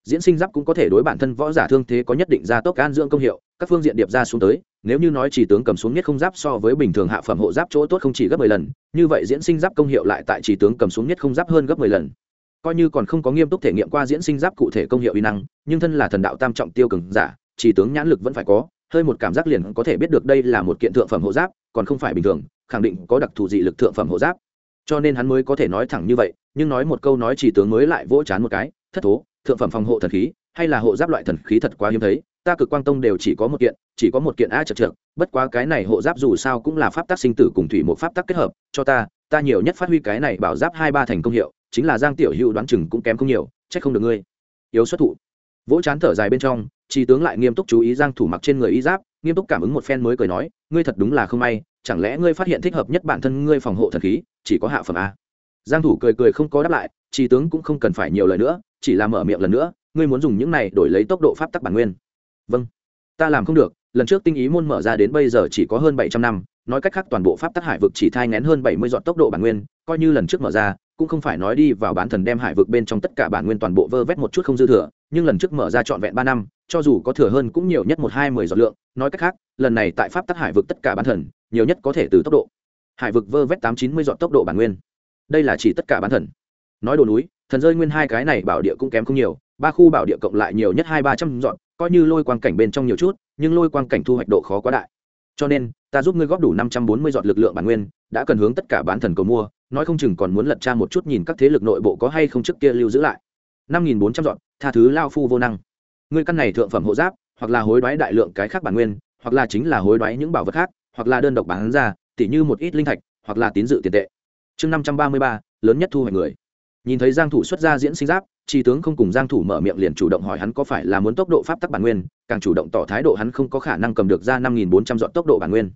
Diễn sinh giáp cũng có thể đối bản thân võ giả thương thế có nhất định gia tốc an dưỡng công hiệu, các phương diện điệp ra xuống tới, nếu như nói chỉ tướng cầm xuống nhất không giáp so với bình thường hạ phẩm hộ giáp chỗ tốt không chỉ gấp mười lần, như vậy diễn sinh giáp công hiệu lại tại chỉ tướng cầm xuống nhất không giáp hơn gấp mười lần. Coi như còn không có nghiêm túc thể nghiệm qua diễn sinh giáp cụ thể công hiệu uy năng, nhưng thân là thần đạo tam trọng tiêu cường giả chỉ tướng nhãn lực vẫn phải có, hơi một cảm giác liền có thể biết được đây là một kiện thượng phẩm hộ giáp, còn không phải bình thường, khẳng định có đặc thù dị lực thượng phẩm hộ giáp. Cho nên hắn mới có thể nói thẳng như vậy, nhưng nói một câu nói chỉ tướng mới lại vỗ chán một cái, thất thố, thượng phẩm phòng hộ thần khí, hay là hộ giáp loại thần khí thật quá hiếm thấy, ta cực quang tông đều chỉ có một kiện, chỉ có một kiện a chật trượt bất quá cái này hộ giáp dù sao cũng là pháp tác sinh tử cùng thủy một pháp tác kết hợp, cho ta ta nhiều nhất phát huy cái này bảo giáp hai ba thành công hiệu, chính là giang tiểu hữu đoán chừng cũng kém không nhiều trách không được ngươi. Yếu xuất thụ vỗ chán thở dài bên trong tri tướng lại nghiêm túc chú ý giang thủ mặc trên người y giáp, nghiêm túc cảm ứng một phen mới cười nói, ngươi thật đúng là không may, chẳng lẽ ngươi phát hiện thích hợp nhất bản thân ngươi phòng hộ thần khí, chỉ có hạ phẩm a? Giang thủ cười cười không có đáp lại tri tướng cũng không cần phải nhiều lời nữa, chỉ là mở miệng lần nữa, ngươi muốn dùng những này đổi lấy tốc độ pháp tắc bản nguyên. Vâng ta làm không được, lần trước tinh ý môn mở ra đến bây giờ chỉ có hơn 700 năm, nói cách khác toàn bộ pháp tắc hải vực chỉ thai ngén hơn 70 giọt tốc độ bản nguyên, coi như lần trước mở ra, cũng không phải nói đi vào bán thần đem hải vực bên trong tất cả bản nguyên toàn bộ vơ vét một chút không dư thừa, nhưng lần trước mở ra trọn vẹn ba năm cho dù có thừa hơn cũng nhiều nhất một hai mười giọt lượng. Nói cách khác, lần này tại pháp tắc hải vực tất cả bán thần, nhiều nhất có thể từ tốc độ. Hải vực vơ vét tám chín mươi dọn tốc độ bản nguyên. Đây là chỉ tất cả bán thần. Nói đồ núi, thần rơi nguyên hai cái này bảo địa cũng kém không nhiều, ba khu bảo địa cộng lại nhiều nhất hai ba trăm dọn coi như lôi quang cảnh bên trong nhiều chút, nhưng lôi quang cảnh thu hoạch độ khó quá đại. Cho nên, ta giúp ngươi góp đủ năm trăm bốn mươi dọn lực lượng bản nguyên, đã cần hướng tất cả bán thần cầu mua, nói không chừng còn muốn lật tra một chút nhìn các thế lực nội bộ có hay không trước kia lưu giữ lại. Năm nghìn bốn trăm dọn tha thứ lao phu vô năng ngươi căn này thượng phẩm hộ giáp, hoặc là hối đoái đại lượng cái khác bản nguyên, hoặc là chính là hối đoái những bảo vật khác, hoặc là đơn độc bán ra, tỉ như một ít linh thạch, hoặc là tín dự tiền tệ. Chương năm trăm ba mươi ba, lớn nhất thu hoạch người. Nhìn thấy giang thủ xuất ra diễn sinh giáp tri tướng không cùng giang thủ mở miệng liền chủ động hỏi hắn có phải là muốn tốc độ pháp tắc bản nguyên, càng chủ động tỏ thái độ hắn không có khả năng cầm được ra năm nghìn bốn trăm dọn tốc độ bản nguyên.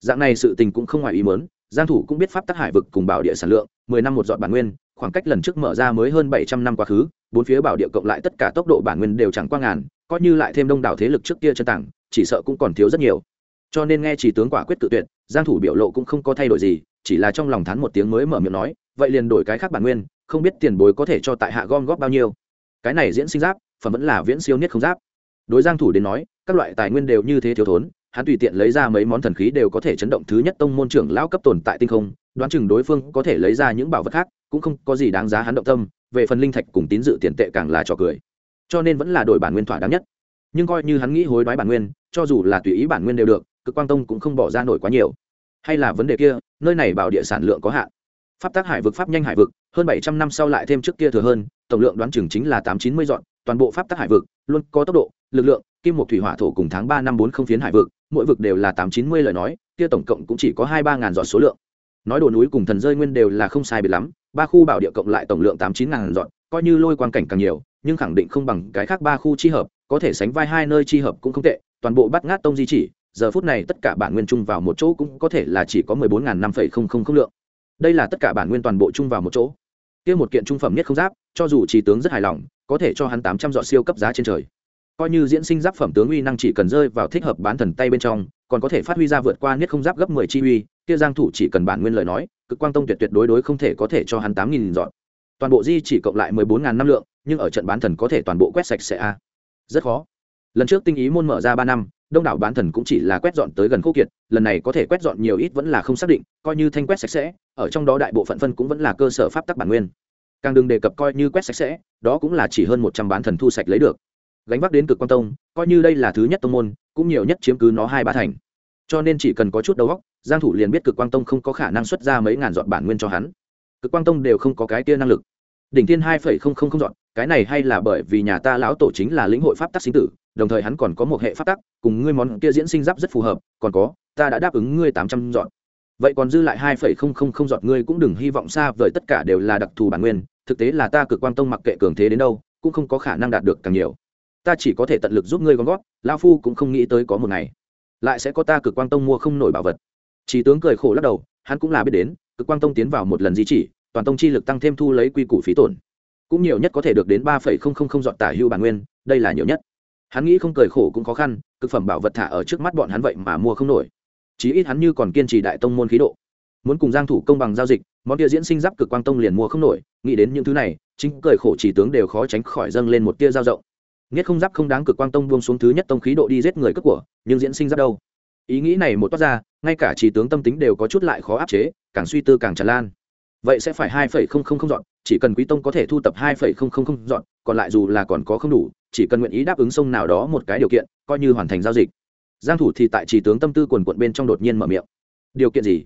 Dạng này sự tình cũng không ngoài ý muốn giang thủ cũng biết pháp tắc hải vực cùng bảo địa sản lượng, mười năm một dọn bản nguyên, khoảng cách lần trước mở ra mới hơn bảy trăm năm quá khứ, bốn phía bảo địa cộng lại tất cả tốc độ bản nguyên đều chẳng qua ngàn, coi như lại thêm đông đảo thế lực trước kia chân tảng, chỉ sợ cũng còn thiếu rất nhiều. Cho nên nghe chỉ tướng quả quyết tự tuyệt, giang thủ biểu lộ cũng không có thay đổi gì, chỉ là trong lòng thán một tiếng mới mở miệng nói, vậy liền đổi cái khác bản nguyên, không biết tiền bối có thể cho tại hạ gom góp bao nhiêu. Cái này diễn sinh giáp, phần vẫn là viễn siêu nhất không giáp. Đối giang thủ đến nói, các loại tài nguyên đều như thế thiếu thốn hắn tùy tiện lấy ra mấy món thần khí đều có thể chấn động thứ nhất tông môn trưởng lão cấp tồn tại tinh không, đoán chừng đối phương có thể lấy ra những bảo vật khác, cũng không có gì đáng giá hắn động tâm, về phần linh thạch cùng tín dự tiền tệ càng là trò cười. Cho nên vẫn là đổi bản nguyên thỏa đáng nhất. Nhưng coi như hắn nghĩ hối đoái bản nguyên, cho dù là tùy ý bản nguyên đều được, cực quang tông cũng không bỏ ra nổi quá nhiều. Hay là vấn đề kia, nơi này bảo địa sản lượng có hạn. Pháp tác hải vực, pháp nhanh hải vực, hơn bảy trăm năm sau lại thêm trước kia thừa hơn, tổng lượng đoán chừng chính là tám chín mươi dọn, toàn bộ pháp tác hải vực, luôn có tốc độ, lực lượng, kim một thủy hỏa thổ cùng tháng ba năm bốn không phiến hải vực mỗi vực đều là tám chín mươi lời nói, kia tổng cộng cũng chỉ có hai ba ngàn dọn số lượng. Nói đồ núi cùng thần rơi nguyên đều là không sai biệt lắm, ba khu bảo địa cộng lại tổng lượng tám chín ngàn dọn coi như lôi quan cảnh càng nhiều, nhưng khẳng định không bằng cái khác ba khu chi hợp, có thể sánh vai hai nơi chi hợp cũng không tệ, toàn bộ bắt ngát tông di chỉ, giờ phút này tất cả bản nguyên chung vào một chỗ cũng có thể là chỉ có mười bốn ngàn năm phẩy không không không lượng. Đây là tất cả bản nguyên toàn bộ chung vào một chỗ. Kia một kiện trung phẩm nhất không giáp, cho dù chỉ tướng rất hài lòng, có thể cho hắn tám trăm dọn siêu cấp giá trên trời coi như diễn sinh giáp phẩm tướng uy năng chỉ cần rơi vào thích hợp bán thần tay bên trong, còn có thể phát huy ra vượt qua nhất không giáp gấp mười chi uy, kia giang thủ chỉ cần bản nguyên lời nói, cực quang tông tuyệt tuyệt đối đối không thể có thể cho hắn tám nghìn dọn. Toàn bộ di chỉ cộng lại mười bốn ngàn năm lượng, nhưng ở trận bán thần có thể toàn bộ quét sạch sẽ a. Rất khó. Lần trước tinh ý môn mở ra ba năm, đông đảo bán thần cũng chỉ là quét dọn tới gần khô kiệt, lần này có thể quét dọn nhiều ít vẫn là không xác định, coi như thanh quét sạch sẽ, ở trong đó đại bộ phận phân cũng vẫn là cơ sở pháp tắc bản nguyên. Càng đừng đề cập coi như quét sạch sẽ, đó cũng là chỉ hơn một trăm bán thần thu sạch lấy được gánh vác đến cực quan tông, coi như đây là thứ nhất tông môn, cũng nhiều nhất chiếm cứ nó hai ba thành. Cho nên chỉ cần có chút đầu óc, giang thủ liền biết cực quang tông không có khả năng xuất ra mấy ngàn dọn bản nguyên cho hắn. Cực quang tông đều không có cái kia năng lực. Đỉnh thiên hai phẩy không không không dọn, cái này hay là bởi vì nhà ta lão tổ chính là lĩnh hội pháp tắc sinh tử, đồng thời hắn còn có một hệ pháp tắc, cùng ngươi món kia diễn sinh giáp rất phù hợp, còn có, ta đã đáp ứng ngươi tám trăm dọn. Vậy còn dư lại hai phẩy không không không dọn, ngươi cũng đừng hy vọng xa vời tất cả đều là đặc thù bản nguyên, thực tế là ta cực quang tông mặc kệ cường thế đến đâu, cũng không có khả năng đạt được càng nhiều ta chỉ có thể tận lực giúp ngươi gom góp, lao phu cũng không nghĩ tới có một ngày lại sẽ có ta cực quang tông mua không nổi bảo vật. Chỉ tướng cười khổ lắc đầu hắn cũng là biết đến cực quang tông tiến vào một lần di chỉ toàn tông chi lực tăng thêm thu lấy quy củ phí tổn. Cũng nhiều nhất có thể được đến ba phẩy không không không dọn tả hưu bản nguyên đây là nhiều nhất. Hắn nghĩ không cười khổ cũng khó khăn cực phẩm bảo vật thả ở trước mắt bọn hắn vậy mà mua không nổi. Chí ít hắn như còn kiên trì đại tông môn khí độ. Muốn cùng giang thủ công bằng giao dịch món kia diễn sinh giáp cực quang tông liền mua không nổi nghĩ đến những thứ này chính cười khổ chỉ tướng đều khó tránh khỏi dâng lên một tia giao rộng nghiết không giáp không đáng cực quang tông buông xuống thứ nhất tông khí độ đi giết người cướp của, nhưng diễn sinh giáp đâu? Ý nghĩ này một toát ra, ngay cả chỉ tướng tâm tính đều có chút lại khó áp chế, càng suy tư càng tràn lan. Vậy sẽ phải hai phẩy không không không dọn, chỉ cần quý tông có thể thu tập hai phẩy không không không dọn, còn lại dù là còn có không đủ, chỉ cần nguyện ý đáp ứng sông nào đó một cái điều kiện, coi như hoàn thành giao dịch. Giang thủ thì tại chỉ tướng tâm tư quần quận bên trong đột nhiên mở miệng. Điều kiện gì?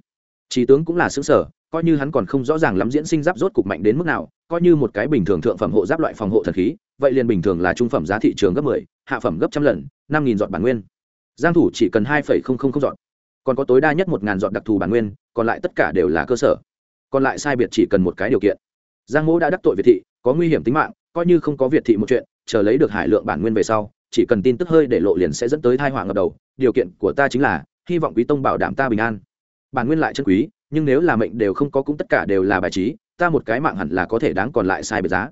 Chỉ tướng cũng là xứng sở, coi như hắn còn không rõ ràng lắm diễn sinh giáp rốt cục mạnh đến mức nào, coi như một cái bình thường thượng phẩm hộ giáp loại phòng hộ thần khí vậy liền bình thường là trung phẩm giá thị trường gấp 10, hạ phẩm gấp trăm lần năm nghìn dọn bản nguyên. Giang thủ chỉ cần hai phẩy không không dọn còn có tối đa nhất một ngàn dọn đặc thù bản nguyên còn lại tất cả đều là cơ sở. Còn lại sai biệt chỉ cần một cái điều kiện. Giang mỗ đã đắc tội việt thị có nguy hiểm tính mạng coi như không có việt thị một chuyện chờ lấy được hải lượng bản nguyên về sau chỉ cần tin tức hơi để lộ liền sẽ dẫn tới tai họa ngập đầu. Điều kiện của ta chính là hy vọng quý tông bảo đảm ta bình an. Bản nguyên lại chân quý nhưng nếu là mệnh đều không có cũng tất cả đều là bài trí ta một cái mạng hẳn là có thể đáng còn lại sai biệt giá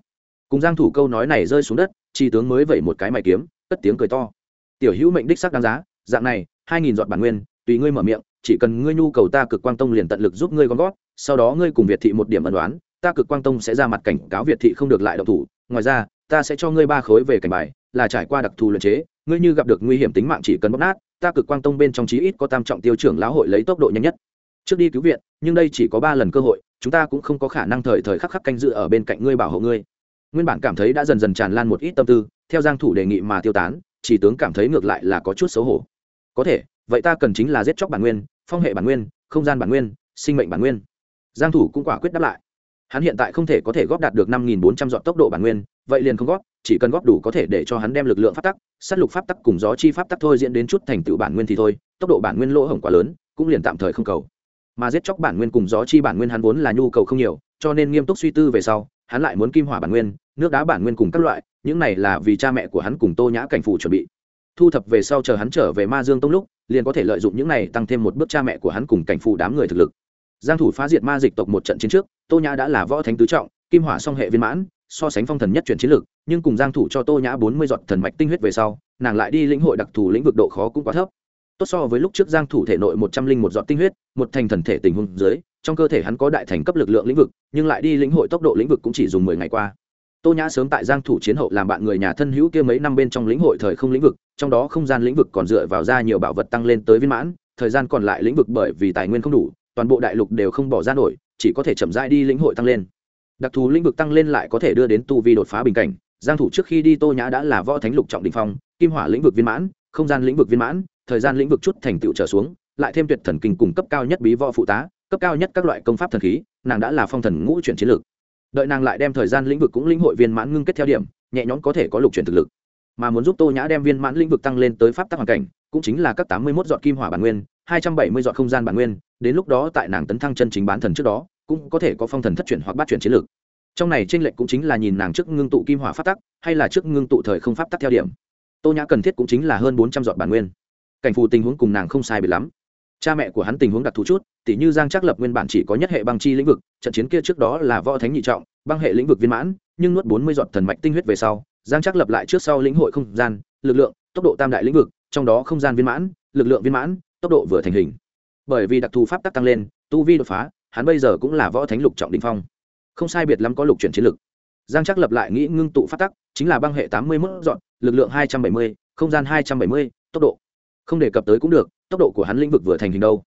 cùng giang thủ câu nói này rơi xuống đất, chi tướng mới vẩy một cái mày kiếm, cất tiếng cười to. Tiểu hữu mệnh đích sắc đáng giá, dạng này, hai nghìn giọt bản nguyên, tùy ngươi mở miệng, chỉ cần ngươi nhu cầu ta cực quang tông liền tận lực giúp ngươi gom gót sau đó ngươi cùng việt thị một điểm ẩn đoán ta cực quang tông sẽ ra mặt cảnh cáo việt thị không được lại động thủ, ngoài ra, ta sẽ cho ngươi ba khối về cảnh bài, là trải qua đặc thù luyện chế, ngươi như gặp được nguy hiểm tính mạng chỉ cần bóc nát, ta cực quang tông bên trong chí ít có tam trọng tiêu trưởng lão hội lấy tốc độ nhanh nhất. Trước đi cứu viện, nhưng đây chỉ có ba lần cơ hội, chúng ta cũng không có khả năng thời thời khắc khắc canh dự ở bên cạnh ngươi bảo hộ ngươi nguyên bản cảm thấy đã dần dần tràn lan một ít tâm tư, theo giang thủ đề nghị mà tiêu tán, chỉ tướng cảm thấy ngược lại là có chút xấu hổ. Có thể, vậy ta cần chính là giết chóc bản nguyên, phong hệ bản nguyên, không gian bản nguyên, sinh mệnh bản nguyên. Giang thủ cũng quả quyết đáp lại. Hắn hiện tại không thể có thể góp đạt được năm nghìn bốn trăm dọn tốc độ bản nguyên, vậy liền không góp, chỉ cần góp đủ có thể để cho hắn đem lực lượng pháp tắc, sát lục pháp tắc cùng gió chi pháp tắc thôi diễn đến chút thành tựu bản nguyên thì thôi, tốc độ bản nguyên lỗ hổng quá lớn, cũng liền tạm thời không cầu. Mà giết chóc bản nguyên cùng gió chi bản nguyên hắn vốn là nhu cầu không nhiều, cho nên nghiêm túc suy tư về sau, hắn lại muốn kim hỏa bản nguyên nước đá bản nguyên cùng các loại, những này là vì cha mẹ của hắn cùng tô nhã cảnh phủ chuẩn bị. Thu thập về sau chờ hắn trở về ma dương tông lúc, liền có thể lợi dụng những này tăng thêm một bước cha mẹ của hắn cùng cảnh phủ đám người thực lực. Giang thủ phá diệt ma dịch tộc một trận chiến trước, tô nhã đã là võ thánh tứ trọng, kim hỏa song hệ viên mãn, so sánh phong thần nhất chuyển chiến lực, nhưng cùng giang thủ cho tô nhã 40 giọt thần mạch tinh huyết về sau, nàng lại đi lĩnh hội đặc thù lĩnh vực độ khó cũng quá thấp. Tốt so với lúc trước giang thủ thể nội một trăm linh một giọt tinh huyết, một thành thần thể tình huống dưới, trong cơ thể hắn có đại thành cấp lực lượng lĩnh vực, nhưng lại đi lĩnh hội tốc độ lĩnh vực cũng chỉ dùng 10 ngày qua tô nhã sớm tại giang thủ chiến hậu làm bạn người nhà thân hữu kia mấy năm bên trong lĩnh hội thời không lĩnh vực, trong đó không gian lĩnh vực còn dựa vào ra nhiều bảo vật tăng lên tới viên mãn, thời gian còn lại lĩnh vực bởi vì tài nguyên không đủ, toàn bộ đại lục đều không bỏ ra nổi, chỉ có thể chậm rãi đi lĩnh hội tăng lên. Đặc thù lĩnh vực tăng lên lại có thể đưa đến tu vi đột phá bình cảnh, giang thủ trước khi đi tô nhã đã là võ thánh lục trọng đỉnh phong, kim hỏa lĩnh vực viên mãn, không gian lĩnh vực viên mãn, thời gian lĩnh vực chút thành tựu trở xuống, lại thêm tuyệt thần kinh cùng cấp cao nhất bí võ phụ tá, cấp cao nhất các loại công pháp thần khí, nàng đã là phong thần ngũ chuyển chiến lược đợi nàng lại đem thời gian lĩnh vực cũng lĩnh hội viên mãn ngưng kết theo điểm, nhẹ nhõm có thể có lục chuyển thực lực. Mà muốn giúp tô nhã đem viên mãn lĩnh vực tăng lên tới pháp tắc hoàn cảnh, cũng chính là các tám mươi một dọn kim hỏa bản nguyên, hai trăm bảy mươi dọn không gian bản nguyên, đến lúc đó tại nàng tấn thăng chân chính bán thần trước đó, cũng có thể có phong thần thất chuyển hoặc bát chuyển chiến lược. Trong này tranh lệch cũng chính là nhìn nàng trước ngưng tụ kim hỏa pháp tắc, hay là trước ngưng tụ thời không pháp tắc theo điểm. Tô nhã cần thiết cũng chính là hơn bốn trăm dọn bản nguyên. Cảnh phù tình huống cùng nàng không sai biệt lắm cha mẹ của hắn tình huống đặc thù chút tỷ như giang trác lập nguyên bản chỉ có nhất hệ băng chi lĩnh vực, trận chiến kia trước đó là võ thánh nhị trọng, băng hệ lĩnh vực viên mãn, nhưng nuốt bốn mươi giọt thần mạch tinh huyết về sau, giang trác lập lại trước sau lĩnh hội không gian, lực lượng, tốc độ tam đại lĩnh vực, trong đó không gian viên mãn, lực lượng viên mãn, tốc độ vừa thành hình. Bởi vì đặc thù pháp tắc tăng lên, tu vi đột phá, hắn bây giờ cũng là võ thánh lục trọng đình phong. Không sai biệt lắm có lục chuyển chiến lực. Giang Trác lập lại nghĩ ngưng tụ pháp tắc, chính là băng hệ tám mươi mức dọn lực lượng hai trăm bảy mươi, không gian hai trăm bảy mươi, tốc độ. Không đề cập tới cũng được tốc độ của hắn lĩnh vực vừa thành hình đâu.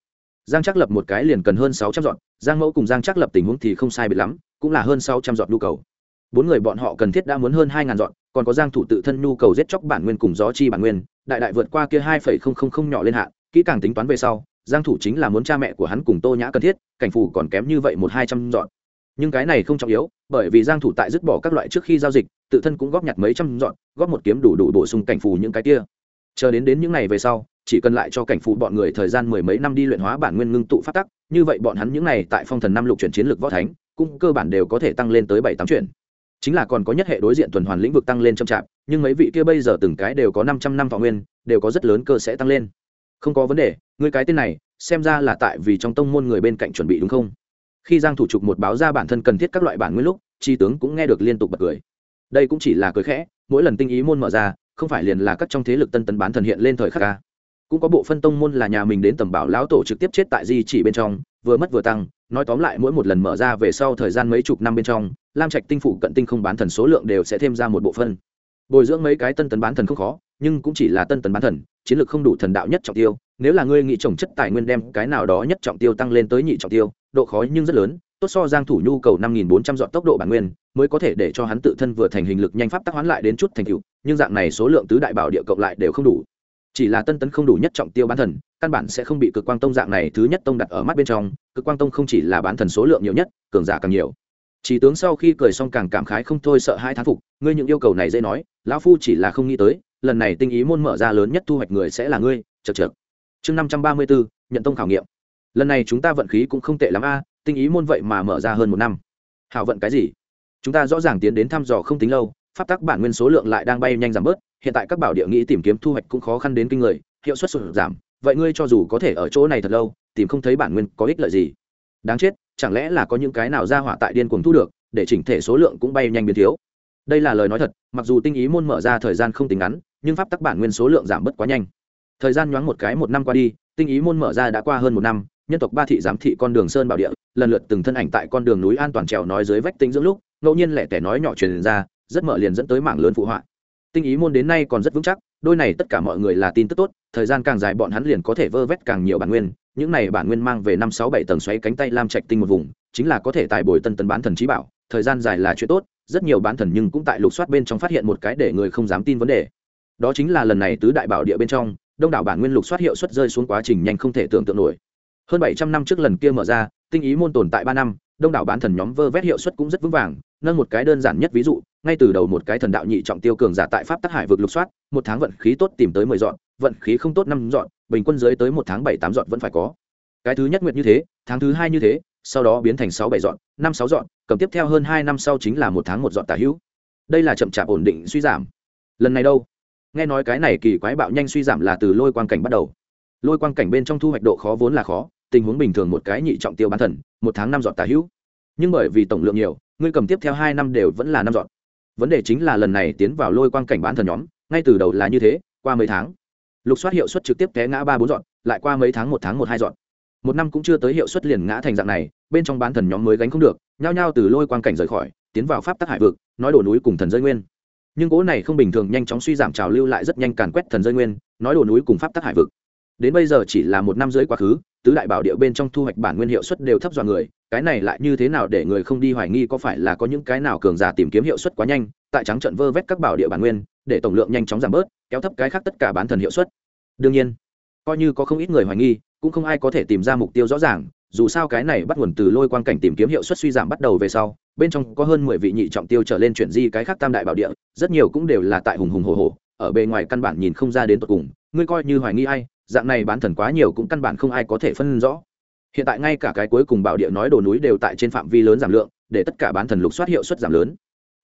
Giang chắc lập một cái liền cần hơn sáu trăm dọn, giang mẫu cùng giang chắc lập tình huống thì không sai biệt lắm, cũng là hơn sáu trăm dọn nhu cầu. Bốn người bọn họ cần thiết đã muốn hơn hai ngàn dọn, còn có giang thủ tự thân nhu cầu giết chóc bản nguyên cùng gió chi bản nguyên, đại đại vượt qua kia hai phẩy không không không nhỏ lên hạn, kỹ càng tính toán về sau, giang thủ chính là muốn cha mẹ của hắn cùng tô nhã cần thiết, cảnh phủ còn kém như vậy một hai trăm dọn. Nhưng cái này không trọng yếu, bởi vì giang thủ tại dứt bỏ các loại trước khi giao dịch, tự thân cũng góp nhặt mấy trăm dọn, góp một kiếm đủ đủ bổ sung cảnh phù những cái kia chờ đến đến những ngày về sau, chỉ cần lại cho cảnh phụ bọn người thời gian mười mấy năm đi luyện hóa bản nguyên ngưng tụ phát tắc, như vậy bọn hắn những ngày tại phong thần năm lục chuyển chiến lược võ thánh, cũng cơ bản đều có thể tăng lên tới bảy tám chuyển. Chính là còn có nhất hệ đối diện tuần hoàn lĩnh vực tăng lên trong chạp, nhưng mấy vị kia bây giờ từng cái đều có 500 năm thọ nguyên, đều có rất lớn cơ sẽ tăng lên. Không có vấn đề người cái tên này, xem ra là tại vì trong tông môn người bên cạnh chuẩn bị đúng không? Khi giang thủ trục một báo ra bản thân cần thiết các loại bản nguyên lúc, chi tướng cũng nghe được liên tục bật cười. Đây cũng chỉ là cười khẽ, mỗi lần tinh ý môn mở ra không phải liền là các trong thế lực tân tấn bán thần hiện lên thời khắc ca. Cũng có bộ phân tông môn là nhà mình đến tầm bảo lão tổ trực tiếp chết tại di chỉ bên trong, vừa mất vừa tăng, nói tóm lại mỗi một lần mở ra về sau thời gian mấy chục năm bên trong, lam trạch tinh phủ cận tinh không bán thần số lượng đều sẽ thêm ra một bộ phân. Bồi dưỡng mấy cái tân tấn bán thần không khó, nhưng cũng chỉ là tân tấn bán thần, chiến lược không đủ thần đạo nhất trọng tiêu, nếu là ngươi nghĩ trồng chất tài nguyên đem cái nào đó nhất trọng tiêu tăng lên tới nhị trọng tiêu, độ khó nhưng rất lớn tốt so giang thủ nhu cầu năm nghìn bốn trăm dọn tốc độ bản nguyên, mới có thể để cho hắn tự thân vừa thành hình lực nhanh pháp tác hoán lại đến chút thành tựu, nhưng dạng này số lượng tứ đại bảo địa cộng lại đều không đủ. Chỉ là tân tấn không đủ nhất trọng tiêu bán thần, căn bản sẽ không bị cực quang tông dạng này thứ nhất tông đặt ở mắt bên trong, cực quang tông không chỉ là bán thần số lượng nhiều nhất, cường giả càng nhiều. Chỉ tướng sau khi cười xong càng cảm khái không thôi sợ hai thán phục, ngươi những yêu cầu này dễ nói, lão phu chỉ là không nghĩ tới, lần này tinh ý môn mở ra lớn nhất thu hoạch người sẽ là ngươi, chậc chậc. chương năm trăm ba mươi bốn, nhận tông khảo nghiệm. Lần này chúng ta vận khí cũng không tệ lắm a tinh ý môn vậy mà mở ra hơn một năm. Hảo vận cái gì? Chúng ta rõ ràng tiến đến thăm dò không tính lâu, pháp tắc bản nguyên số lượng lại đang bay nhanh giảm bớt, hiện tại các bảo địa nghĩ tìm kiếm thu hoạch cũng khó khăn đến kinh người, hiệu suất sụt giảm. Vậy ngươi cho dù có thể ở chỗ này thật lâu, tìm không thấy bản nguyên có ích lợi gì? Đáng chết, chẳng lẽ là có những cái nào ra hỏa tại điên cuồng thu được, để chỉnh thể số lượng cũng bay nhanh biến thiếu? Đây là lời nói thật, mặc dù tinh ý môn mở ra thời gian không tính ngắn, nhưng pháp tắc bản nguyên số lượng giảm bớt quá nhanh. Thời gian nhoáng một cái một năm qua đi, tinh ý môn mở ra đã qua hơn một năm nhân tộc ba thị giám thị con đường sơn bảo địa, lần lượt từng thân ảnh tại con đường núi an toàn trèo nói dưới vách tinh dưỡng lúc, ngẫu nhiên lẻ tẻ nói nhỏ truyền ra, rất mở liền dẫn tới mảng lớn phụ họa. Tinh ý môn đến nay còn rất vững chắc, đôi này tất cả mọi người là tin tức tốt, thời gian càng dài bọn hắn liền có thể vơ vét càng nhiều bản nguyên, những này bản nguyên mang về năm sáu bảy tầng xoáy cánh tay lam trạch tinh một vùng, chính là có thể tài bồi tân tấn bán thần trí bảo, thời gian dài là chuyện tốt, rất nhiều bán thần nhưng cũng tại lục soát bên trong phát hiện một cái để người không dám tin vấn đề. Đó chính là lần này tứ đại bảo địa bên trong, đông đảo bản nguyên lục soát hiệu suất rơi xuống quá trình nhanh không thể tưởng tượng nổi hơn bảy trăm năm trước lần kia mở ra, tinh ý môn tồn tại ba năm, đông đảo bán thần nhóm vơ vét hiệu suất cũng rất vững vàng, nâng một cái đơn giản nhất ví dụ, ngay từ đầu một cái thần đạo nhị trọng tiêu cường giả tại pháp tác hải vực lục soát, một tháng vận khí tốt tìm tới mười dọn, vận khí không tốt năm dọn, bình quân dưới tới một tháng bảy tám dọn vẫn phải có. Cái thứ nhất nguyệt như thế, tháng thứ hai như thế, sau đó biến thành sáu bảy dọn, năm sáu dọn, cầm tiếp theo hơn hai năm sau chính là một tháng một dọn tả hữu. Đây là chậm chạp ổn định suy giảm. Lần này đâu? Nghe nói cái này kỳ quái bạo nhanh suy giảm là từ lôi quang cảnh bắt đầu. Lôi quang cảnh bên trong thu hoạch độ khó vốn là khó tình huống bình thường một cái nhị trọng tiêu bán thần, một tháng năm dọn tà hữu. Nhưng bởi vì tổng lượng nhiều, ngươi cầm tiếp theo hai năm đều vẫn là năm dọn vấn đề chính là lần này tiến vào lôi quang cảnh bán thần nhóm, ngay từ đầu là như thế, qua mấy tháng. Lục soát hiệu suất trực tiếp té ngã ba bốn dọn lại qua mấy tháng một tháng một hai dọn một năm cũng chưa tới hiệu suất liền ngã thành dạng này, bên trong bán thần nhóm mới gánh không được, nhao nhao từ lôi quang cảnh rời khỏi, tiến vào pháp tắc hải vực, nói đổ núi cùng thần rơi nguyên. Nhưng cỗ này không bình thường nhanh chóng suy giảm trào lưu lại rất nhanh càn quét thần rơi nguyên, nói đổ núi cùng pháp tắc hải vực đến bây giờ chỉ là một năm rưỡi quá khứ, tứ đại bảo địa bên trong thu hoạch bản nguyên hiệu suất đều thấp dọa người, cái này lại như thế nào để người không đi hoài nghi có phải là có những cái nào cường giả tìm kiếm hiệu suất quá nhanh, tại trắng trận vơ vét các bảo địa bản nguyên, để tổng lượng nhanh chóng giảm bớt, kéo thấp cái khác tất cả bán thần hiệu suất. Đương nhiên, coi như có không ít người hoài nghi, cũng không ai có thể tìm ra mục tiêu rõ ràng, dù sao cái này bắt nguồn từ lôi quan cảnh tìm kiếm hiệu suất suy giảm bắt đầu về sau, bên trong có hơn mười vị nhị trọng tiêu trở lên chuyển di cái khác tam đại bảo địa, rất nhiều cũng đều là tại hùng hùng hồ hồ, ở bề ngoài căn bản nhìn không ra đến tột cùng, ngươi coi như hoài nghi ai dạng này bán thần quá nhiều cũng căn bản không ai có thể phân rõ. Hiện tại ngay cả cái cuối cùng bảo địa nói đồ núi đều tại trên phạm vi lớn giảm lượng, để tất cả bán thần lục soát hiệu suất giảm lớn.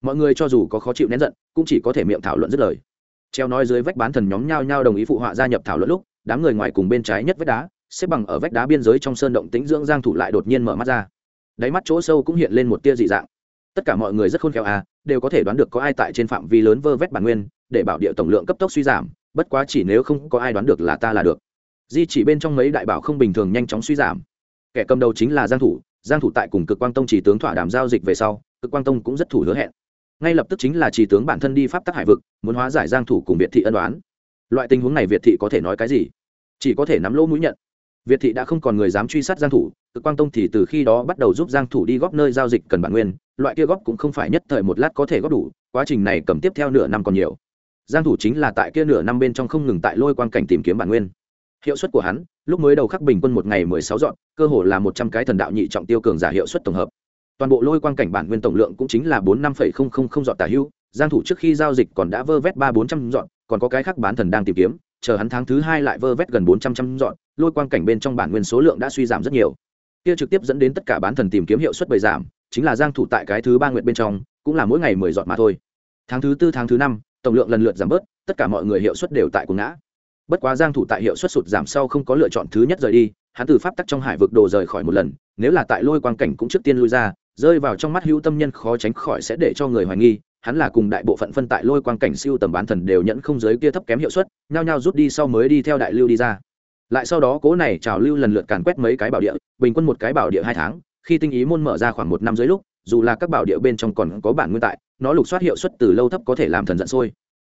Mọi người cho dù có khó chịu nén giận, cũng chỉ có thể miệng thảo luận dứt lời. Treo nói dưới vách bán thần nhóm nhao nhao đồng ý phụ họa gia nhập thảo luận lúc, đám người ngoài cùng bên trái nhất vách đá, xếp bằng ở vách đá biên giới trong sơn động tĩnh dưỡng giang thủ lại đột nhiên mở mắt ra. Đáy mắt chỗ sâu cũng hiện lên một tia dị dạng. Tất cả mọi người rất khôn khéo à đều có thể đoán được có ai tại trên phạm vi lớn vơ vét bản nguyên, để bảo địa tổng lượng cấp tốc suy giảm bất quá chỉ nếu không có ai đoán được là ta là được. Di chỉ bên trong mấy đại bảo không bình thường nhanh chóng suy giảm. Kẻ cầm đầu chính là giang thủ. Giang thủ tại cùng cực quang tông chỉ tướng thỏa đàm giao dịch về sau, cực quang tông cũng rất thủ hứa hẹn. Ngay lập tức chính là chỉ tướng bản thân đi pháp tắc hải vực, muốn hóa giải giang thủ cùng việt thị ân đoán loại tình huống này việt thị có thể nói cái gì? Chỉ có thể nắm lỗ mũi nhận. Việt thị đã không còn người dám truy sát giang thủ. Cực quang tông thì từ khi đó bắt đầu giúp giang thủ đi góp nơi giao dịch cần bản nguyên. Loại kia góp cũng không phải nhất thời một lát có thể góp đủ. Quá trình này cầm tiếp theo nửa năm còn nhiều giang thủ chính là tại kia nửa năm bên trong không ngừng tại lôi quang cảnh tìm kiếm bản nguyên. Hiệu suất của hắn lúc mới đầu khắc bình quân một ngày 16 dọn cơ hồ là 100 cái thần đạo nhị trọng tiêu cường giả hiệu suất tổng hợp. Toàn bộ lôi quang cảnh bản nguyên tổng lượng cũng chính là bốn năm dọn tả hưu, giang thủ trước khi giao dịch còn đã vơ vét ba bốn trăm dọn còn có cái khác bán thần đang tìm kiếm chờ hắn tháng thứ hai lại vơ vét gần bốn trăm trăm dọn lôi quang cảnh bên trong bản nguyên số lượng đã suy giảm rất nhiều. Kia trực tiếp dẫn đến tất cả bán thần tìm kiếm hiệu suất bày giảm chính là giang thủ tại cái thứ ba nguyện bên trong cũng là mỗi ngày mười dọn mà thôi. Tháng thứ tư tháng thứ năm tổng lượng lần lượt giảm bớt, tất cả mọi người hiệu suất đều tại cùng ngã. Bất quá giang thủ tại hiệu suất sụt giảm sau không có lựa chọn thứ nhất rời đi, hắn từ pháp tắc trong hải vực đồ rời khỏi một lần, nếu là tại lôi quang cảnh cũng trước tiên lui ra, rơi vào trong mắt hữu tâm nhân khó tránh khỏi sẽ để cho người hoài nghi, hắn là cùng đại bộ phận phân tại lôi quang cảnh siêu tầm bán thần đều nhẫn không giới kia thấp kém hiệu suất, nhao nhao rút đi sau mới đi theo đại lưu đi ra. Lại sau đó cố này trào lưu lần lượt càn quét mấy cái bảo địa, bình quân một cái bảo địa hai tháng, khi tinh ý môn mở ra khoảng một năm dưới lúc dù là các bảo địa bên trong còn có bản nguyên tại, nó lục soát hiệu suất từ lâu thấp có thể làm thần giận sôi.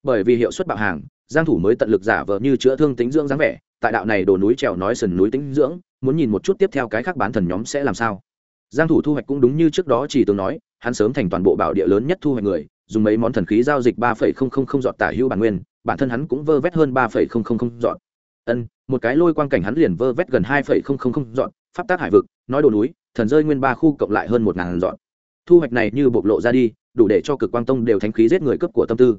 Bởi vì hiệu suất bạo hàng, giang thủ mới tận lực giả vờ như chữa thương tính dưỡng dáng vẻ, tại đạo này đổ núi trèo nói sườn núi tính dưỡng, muốn nhìn một chút tiếp theo cái khác bán thần nhóm sẽ làm sao. Giang thủ thu hoạch cũng đúng như trước đó chỉ từng nói, hắn sớm thành toàn bộ bảo địa lớn nhất thu hoạch người, dùng mấy món thần khí giao dịch ba phẩy không không không dọn tả hữu bản nguyên, bản thân hắn cũng vơ vét hơn ba phẩy không không không dọn. Ân, một cái lôi quang cảnh hắn liền vơ vét gần hai phẩy không không không dọn, pháp tác hải vực, nói đồ núi, thần rơi nguyên ba khu cộng lại hơn một ngàn dọn thu hoạch này như bộc lộ ra đi, đủ để cho cực quang tông đều thánh khí giết người cấp của tâm tư.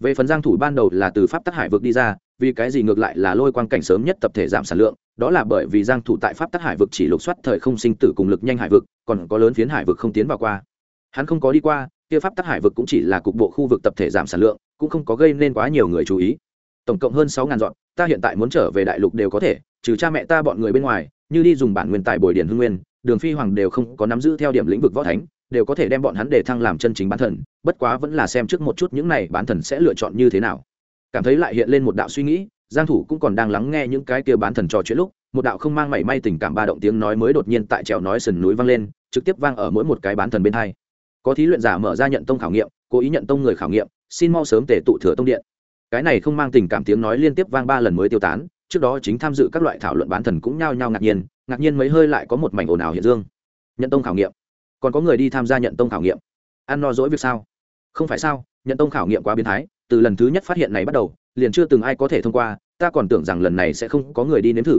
Về phần giang thủ ban đầu là từ pháp tắc hải vực đi ra, vì cái gì ngược lại là lôi quang cảnh sớm nhất tập thể giảm sản lượng, đó là bởi vì giang thủ tại pháp tắc hải vực chỉ lục soát thời không sinh tử cùng lực nhanh hải vực, còn có lớn phiến hải vực không tiến vào qua. Hắn không có đi qua, kia pháp tắc hải vực cũng chỉ là cục bộ khu vực tập thể giảm sản lượng, cũng không có gây nên quá nhiều người chú ý. Tổng cộng hơn sáu ngàn dọn, ta hiện tại muốn trở về đại lục đều có thể, trừ cha mẹ ta bọn người bên ngoài, như đi dùng bản nguyên tài bồi điển hương nguyên, đường phi hoàng đều không có nắm giữ theo điểm lĩnh vực võ thánh đều có thể đem bọn hắn để thăng làm chân chính bán thần, bất quá vẫn là xem trước một chút những này bán thần sẽ lựa chọn như thế nào. Cảm thấy lại hiện lên một đạo suy nghĩ, giang thủ cũng còn đang lắng nghe những cái kia bán thần trò chuyện lúc, một đạo không mang mảy may tình cảm ba động tiếng nói mới đột nhiên tại trèo nói sườn núi vang lên, trực tiếp vang ở mỗi một cái bán thần bên hai. Có thí luyện giả mở ra nhận tông khảo nghiệm, cố ý nhận tông người khảo nghiệm, xin mau sớm tề tụ thừa tông điện. Cái này không mang tình cảm tiếng nói liên tiếp vang ba lần mới tiêu tán, trước đó chính tham dự các loại thảo luận bán thần cũng nhao nhao ngạc nhiên ngạc nhiên mấy hơi lại có một mảnh ồn ào hiện dương. Nhận tông khảo nghiệm còn có người đi tham gia nhận tông khảo nghiệm. Ăn no dỗi việc sao? Không phải sao, nhận tông khảo nghiệm quá biến thái, từ lần thứ nhất phát hiện này bắt đầu, liền chưa từng ai có thể thông qua, ta còn tưởng rằng lần này sẽ không có người đi nếm thử.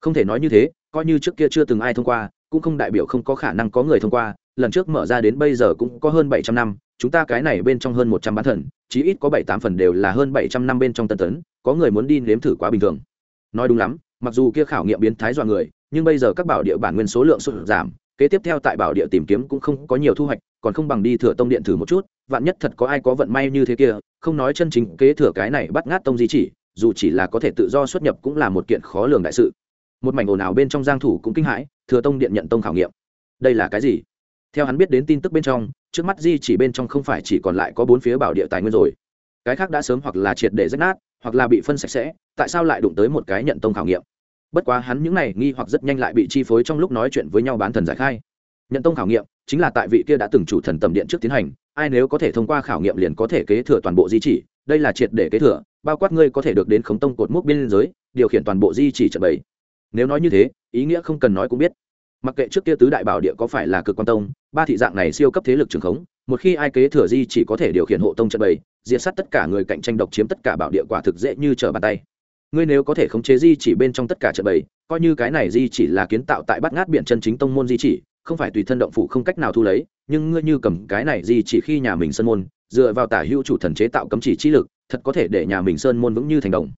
Không thể nói như thế, coi như trước kia chưa từng ai thông qua, cũng không đại biểu không có khả năng có người thông qua, lần trước mở ra đến bây giờ cũng có hơn bảy trăm năm, chúng ta cái này bên trong hơn một trăm bán thần, chí ít có bảy tám phần đều là hơn bảy trăm năm bên trong tân tấn, có người muốn đi nếm thử quá bình thường. Nói đúng lắm, mặc dù kia khảo nghiệm biến thái dọa người, nhưng bây giờ các bảo địa bản nguyên số lượng sụt giảm kế tiếp theo tại bảo địa tìm kiếm cũng không có nhiều thu hoạch, còn không bằng đi thừa tông điện thử một chút, vạn nhất thật có ai có vận may như thế kia, không nói chân chính kế thừa cái này bắt ngát tông di chỉ, dù chỉ là có thể tự do xuất nhập cũng là một kiện khó lường đại sự. Một mảnh ồn ào bên trong giang thủ cũng kinh hãi, thừa tông điện nhận tông khảo nghiệm. Đây là cái gì? Theo hắn biết đến tin tức bên trong, trước mắt di chỉ bên trong không phải chỉ còn lại có bốn phía bảo địa tài nguyên rồi. Cái khác đã sớm hoặc là triệt để rách nát, hoặc là bị phân sạch sẽ, tại sao lại đụng tới một cái nhận tông khảo nghiệm? Bất quá hắn những này nghi hoặc rất nhanh lại bị chi phối trong lúc nói chuyện với nhau bán thần giải khai. Nhận tông khảo nghiệm, chính là tại vị kia đã từng chủ thần tầm điện trước tiến hành, ai nếu có thể thông qua khảo nghiệm liền có thể kế thừa toàn bộ di chỉ, đây là triệt để kế thừa, bao quát ngươi có thể được đến khống tông cột mốc biên giới, điều khiển toàn bộ di chỉ trận bày. Nếu nói như thế, ý nghĩa không cần nói cũng biết. Mặc kệ trước kia tứ đại bảo địa có phải là cực quan tông, ba thị dạng này siêu cấp thế lực trường khống, một khi ai kế thừa di chỉ có thể điều khiển hộ tông trận bày, diệt sát tất cả người cạnh tranh độc chiếm tất cả bảo địa quả thực dễ như trở bàn tay ngươi nếu có thể khống chế di chỉ bên trong tất cả trận bày coi như cái này di chỉ là kiến tạo tại bát ngát biển chân chính tông môn di chỉ, không phải tùy thân động phủ không cách nào thu lấy, nhưng ngươi như cầm cái này di chỉ khi nhà mình sơn môn, dựa vào tả hữu chủ thần chế tạo cấm chỉ chi lực, thật có thể để nhà mình sơn môn vững như thành đồng.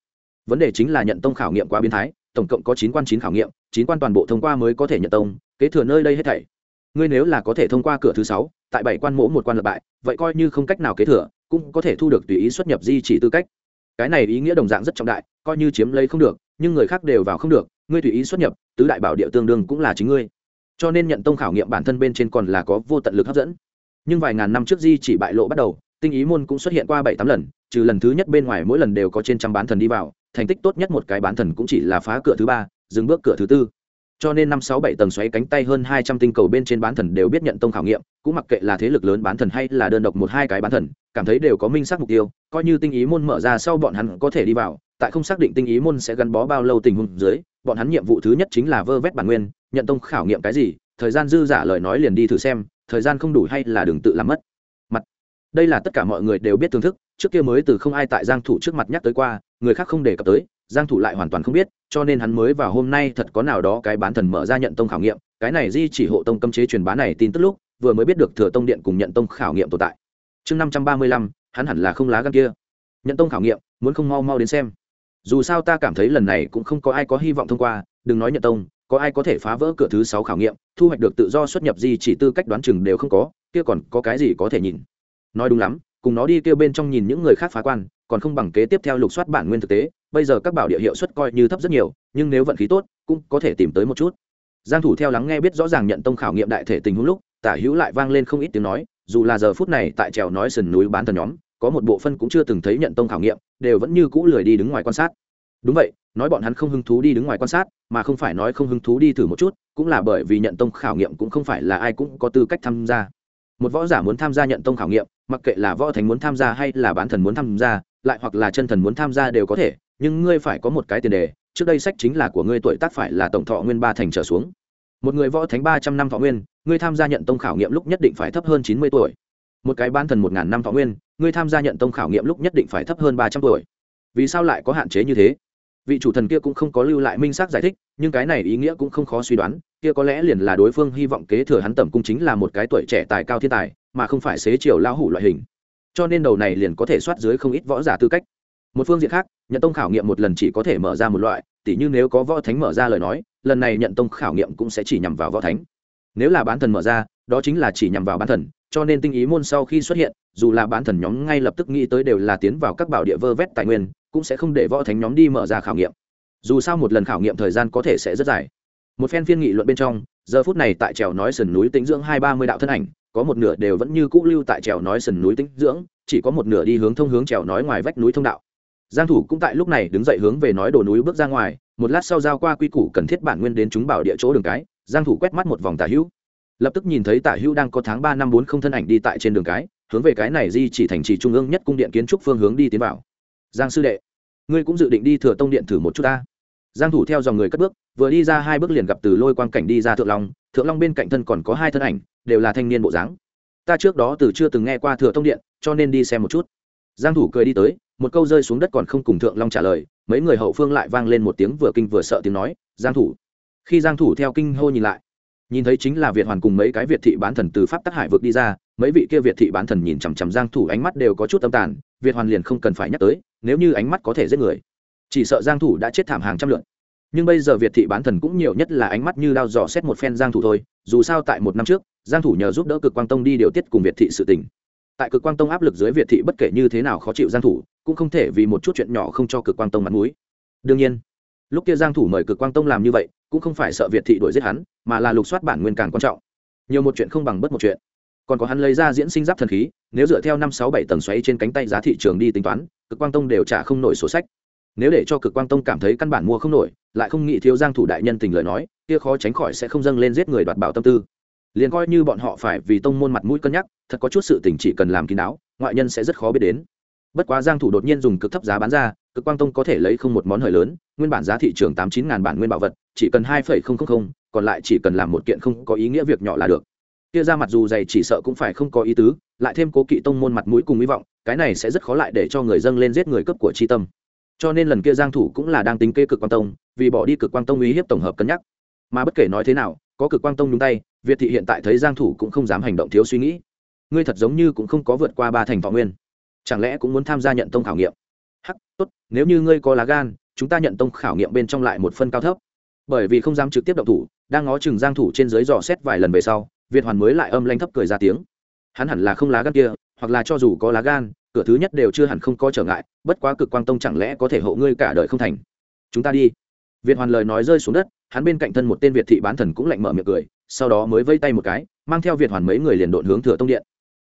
Vấn đề chính là nhận tông khảo nghiệm quá biến thái, tổng cộng có chín quan chín khảo nghiệm, chín quan toàn bộ thông qua mới có thể nhận tông, kế thừa nơi đây hết thảy. Ngươi nếu là có thể thông qua cửa thứ sáu, tại bảy quan mỗ một quan lập bại, vậy coi như không cách nào kế thừa, cũng có thể thu được tùy ý xuất nhập di chỉ tư cách cái này ý nghĩa đồng dạng rất trọng đại, coi như chiếm lấy không được, nhưng người khác đều vào không được, ngươi tùy ý xuất nhập, tứ đại bảo địa tương đương cũng là chính ngươi. Cho nên nhận tông khảo nghiệm bản thân bên trên còn là có vô tận lực hấp dẫn. Nhưng vài ngàn năm trước di chỉ bại lộ bắt đầu, tinh ý môn cũng xuất hiện qua bảy tám lần, trừ lần thứ nhất bên ngoài mỗi lần đều có trên trăm bán thần đi vào, thành tích tốt nhất một cái bán thần cũng chỉ là phá cửa thứ ba, dừng bước cửa thứ tư cho nên năm sáu bảy tầng xoáy cánh tay hơn hai trăm tinh cầu bên trên bán thần đều biết nhận tông khảo nghiệm, cũng mặc kệ là thế lực lớn bán thần hay là đơn độc một hai cái bán thần, cảm thấy đều có minh xác mục tiêu, coi như tinh ý môn mở ra sau bọn hắn có thể đi vào, tại không xác định tinh ý môn sẽ gắn bó bao lâu tình huống dưới, bọn hắn nhiệm vụ thứ nhất chính là vơ vét bản nguyên, nhận tông khảo nghiệm cái gì, thời gian dư giả lời nói liền đi thử xem, thời gian không đủ hay là đừng tự làm mất. Mặt. Đây là tất cả mọi người đều biết thưởng thức, trước kia mới từ không ai tại giang thủ trước mặt nhắc tới qua, người khác không đề cập tới giang thủ lại hoàn toàn không biết cho nên hắn mới vào hôm nay thật có nào đó cái bán thần mở ra nhận tông khảo nghiệm cái này di chỉ hộ tông cấm chế truyền bá này tin tức lúc vừa mới biết được thừa tông điện cùng nhận tông khảo nghiệm tồn tại. Chương 535, hắn hẳn là không lá gan kia. Nhận tông khảo nghiệm muốn không mau mau đến xem. Dù sao ta cảm thấy lần này cũng không có ai có hy vọng thông qua đừng nói nhận tông có ai có thể phá vỡ cửa thứ sáu khảo nghiệm thu hoạch được tự do xuất nhập di chỉ tư cách đoán chừng đều không có kia còn có cái gì có thể nhìn. Nói đúng lắm cùng nó đi kêu bên trong nhìn những người khác phá quan còn không bằng kế tiếp theo lục soát bản nguyên thực tế, bây giờ các bảo địa hiệu suất coi như thấp rất nhiều, nhưng nếu vận khí tốt, cũng có thể tìm tới một chút. Giang thủ theo lắng nghe biết rõ ràng nhận tông khảo nghiệm đại thể tình huống lúc, tả hữu lại vang lên không ít tiếng nói, dù là giờ phút này tại trèo nói sườn núi bán thần nhóm, có một bộ phân cũng chưa từng thấy nhận tông khảo nghiệm, đều vẫn như cũ lười đi đứng ngoài quan sát. Đúng vậy, nói bọn hắn không hứng thú đi đứng ngoài quan sát, mà không phải nói không hứng thú đi thử một chút, cũng là bởi vì nhận tông khảo nghiệm cũng không phải là ai cũng có tư cách tham gia. Một võ giả muốn tham gia nhận tông khảo nghiệm, mặc kệ là võ thánh muốn tham gia hay là bán thần muốn tham gia lại hoặc là chân thần muốn tham gia đều có thể, nhưng ngươi phải có một cái tiền đề, trước đây sách chính là của ngươi tuổi tác phải là tổng thọ nguyên ba thành trở xuống. Một người võ thánh ba trăm năm thọ nguyên, ngươi tham gia nhận tông khảo nghiệm lúc nhất định phải thấp hơn chín mươi tuổi. Một cái ban thần một ngàn năm thọ nguyên, ngươi tham gia nhận tông khảo nghiệm lúc nhất định phải thấp hơn ba trăm tuổi. Vì sao lại có hạn chế như thế? Vị chủ thần kia cũng không có lưu lại minh xác giải thích, nhưng cái này ý nghĩa cũng không khó suy đoán, kia có lẽ liền là đối phương hy vọng kế thừa hắn tẩm cung chính là một cái tuổi trẻ tài cao thiên tài, mà không phải xế chiều lao hủ loại hình cho nên đầu này liền có thể soát dưới không ít võ giả tư cách. Một phương diện khác nhận tông khảo nghiệm một lần chỉ có thể mở ra một loại, tỉ như nếu có võ thánh mở ra lời nói, lần này nhận tông khảo nghiệm cũng sẽ chỉ nhằm vào võ thánh. Nếu là bán thần mở ra, đó chính là chỉ nhằm vào bán thần, cho nên tinh ý môn sau khi xuất hiện, dù là bán thần nhóm ngay lập tức nghĩ tới đều là tiến vào các bảo địa vơ vét tài nguyên, cũng sẽ không để võ thánh nhóm đi mở ra khảo nghiệm. Dù sao một lần khảo nghiệm thời gian có thể sẽ rất dài. Một phen phiên nghị luận bên trong, giờ phút này tại trèo nói sườn núi tính dưỡng hai ba mươi đạo thân ảnh có một nửa đều vẫn như cũ lưu tại trèo nói sườn núi tĩnh dưỡng, chỉ có một nửa đi hướng thông hướng trèo nói ngoài vách núi thông đạo. Giang thủ cũng tại lúc này đứng dậy hướng về nói đồ núi bước ra ngoài, một lát sau giao qua quy củ cần thiết bản nguyên đến chúng bảo địa chỗ đường cái, giang thủ quét mắt một vòng tả hữu. Lập tức nhìn thấy tả hữu đang có tháng ba năm bốn không thân ảnh đi tại trên đường cái, hướng về cái này di chỉ thành trì trung ương nhất cung điện kiến trúc phương hướng đi tiến vào. Giang sư đệ, ngươi cũng dự định đi thừa tông điện thử một chút ta. Giang thủ theo dòng người cất bước, vừa đi ra hai bước liền gặp từ lôi quang cảnh đi ra thượng long thượng long bên cạnh thân còn có hai thân ảnh, đều là thanh niên bộ dáng. Ta trước đó từ chưa từng nghe qua thừa tông điện, cho nên đi xem một chút. Giang thủ cười đi tới, một câu rơi xuống đất còn không cùng thượng long trả lời, mấy người hậu phương lại vang lên một tiếng vừa kinh vừa sợ tiếng nói, giang thủ. Khi giang thủ theo kinh hô nhìn lại, nhìn thấy chính là việt hoàn cùng mấy cái việt thị bán thần từ pháp tắc hải vực đi ra, mấy vị kia việt thị bán thần nhìn chằm chằm giang thủ ánh mắt đều có chút âm tàn, việt hoàn liền không cần phải nhắc tới, nếu như ánh mắt có thể giết người, chỉ sợ giang thủ đã chết thảm hàng trăm lượt nhưng bây giờ việt thị bán thần cũng nhiều nhất là ánh mắt như đao dò xét một phen giang thủ thôi, dù sao tại một năm trước, giang thủ nhờ giúp đỡ cực quang tông đi điều tiết cùng việt thị sự tình. Tại cực quang tông áp lực dưới việt thị bất kể như thế nào khó chịu giang thủ, cũng không thể vì một chút chuyện nhỏ không cho cực quang tông mặt mũi. Đương nhiên, lúc kia giang thủ mời cực quang tông làm như vậy, cũng không phải sợ việt thị đuổi giết hắn, mà là lục soát bản nguyên càng quan trọng. Nhiều một chuyện không bằng bất một chuyện. Còn có hắn lấy ra diễn sinh giáp thần khí, nếu dựa theo năm sáu bảy tầng xoáy trên cánh tay giá thị trường đi tính toán, cực quang tông đều trả không nổi sổ sách nếu để cho cực quang tông cảm thấy căn bản mua không nổi, lại không nghĩ thiếu giang thủ đại nhân tình lời nói, kia khó tránh khỏi sẽ không dâng lên giết người đoạt bảo tâm tư. Liền coi như bọn họ phải vì tông môn mặt mũi cân nhắc, thật có chút sự tình chỉ cần làm kín đáo, ngoại nhân sẽ rất khó biết đến. Bất quá giang thủ đột nhiên dùng cực thấp giá bán ra, cực quang tông có thể lấy không một món hời lớn, nguyên bản giá thị trường tám chín ngàn bản nguyên bảo vật, chỉ cần hai phẩy không không không, còn lại chỉ cần làm một kiện không có ý nghĩa việc nhỏ là được. Kia ra mặt dù dày chỉ sợ cũng phải không có ý tứ, lại thêm cố kỵ tông môn mặt mũi cùng hy vọng, cái này sẽ rất khó lại để cho người dâng lên giết người cấp của chi tâm cho nên lần kia giang thủ cũng là đang tính kê cực quang tông, vì bỏ đi cực quang tông uy hiếp tổng hợp cân nhắc. Mà bất kể nói thế nào, có cực quang tông nhúng tay, việt thị hiện tại thấy giang thủ cũng không dám hành động thiếu suy nghĩ. Ngươi thật giống như cũng không có vượt qua ba thành võ nguyên. Chẳng lẽ cũng muốn tham gia nhận tông khảo nghiệm? Hắc, tốt, nếu như ngươi có lá gan, chúng ta nhận tông khảo nghiệm bên trong lại một phân cao thấp. Bởi vì không dám trực tiếp động thủ, đang ngó chừng giang thủ trên dưới dò xét vài lần về sau, việt hoàn mới lại âm lanh thấp cười ra tiếng. Hắn hẳn là không lá gan kia, hoặc là cho dù có lá gan cửa thứ nhất đều chưa hẳn không có trở ngại, bất quá cực quang tông chẳng lẽ có thể hộ ngươi cả đời không thành? Chúng ta đi. Việt hoàn lời nói rơi xuống đất, hắn bên cạnh thân một tên việt thị bán thần cũng lạnh mở miệng cười, sau đó mới vây tay một cái, mang theo việt hoàn mấy người liền độn hướng thừa tông điện.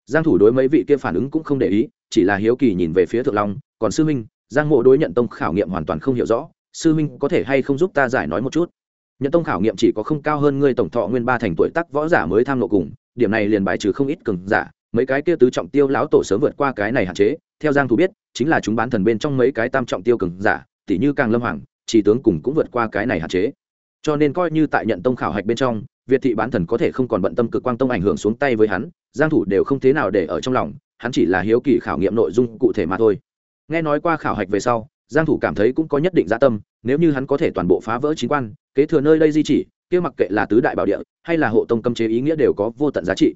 Giang thủ đối mấy vị kia phản ứng cũng không để ý, chỉ là hiếu kỳ nhìn về phía thượng long, còn sư minh giang mộ đối nhận tông khảo nghiệm hoàn toàn không hiểu rõ, sư minh có thể hay không giúp ta giải nói một chút? Nhận tông khảo nghiệm chỉ có không cao hơn ngươi tổng thọ nguyên ba thành tuổi tác võ giả mới tham lộ cùng, điểm này liền bài trừ không ít cường giả mấy cái kia tứ trọng tiêu lão tổ sớm vượt qua cái này hạn chế, theo giang thủ biết, chính là chúng bán thần bên trong mấy cái tam trọng tiêu cường giả tỷ như càng lâm hoàng, chỉ tướng cùng cũng vượt qua cái này hạn chế. Cho nên coi như tại nhận tông khảo hạch bên trong, việt thị bán thần có thể không còn bận tâm cực quang tông ảnh hưởng xuống tay với hắn, giang thủ đều không thế nào để ở trong lòng, hắn chỉ là hiếu kỳ khảo nghiệm nội dung cụ thể mà thôi. Nghe nói qua khảo hạch về sau, giang thủ cảm thấy cũng có nhất định dạ tâm, nếu như hắn có thể toàn bộ phá vỡ chính quan, kế thừa nơi đây di chỉ, kia mặc kệ là tứ đại bảo địa, hay là hộ tông cấm chế ý nghĩa đều có vô tận giá trị.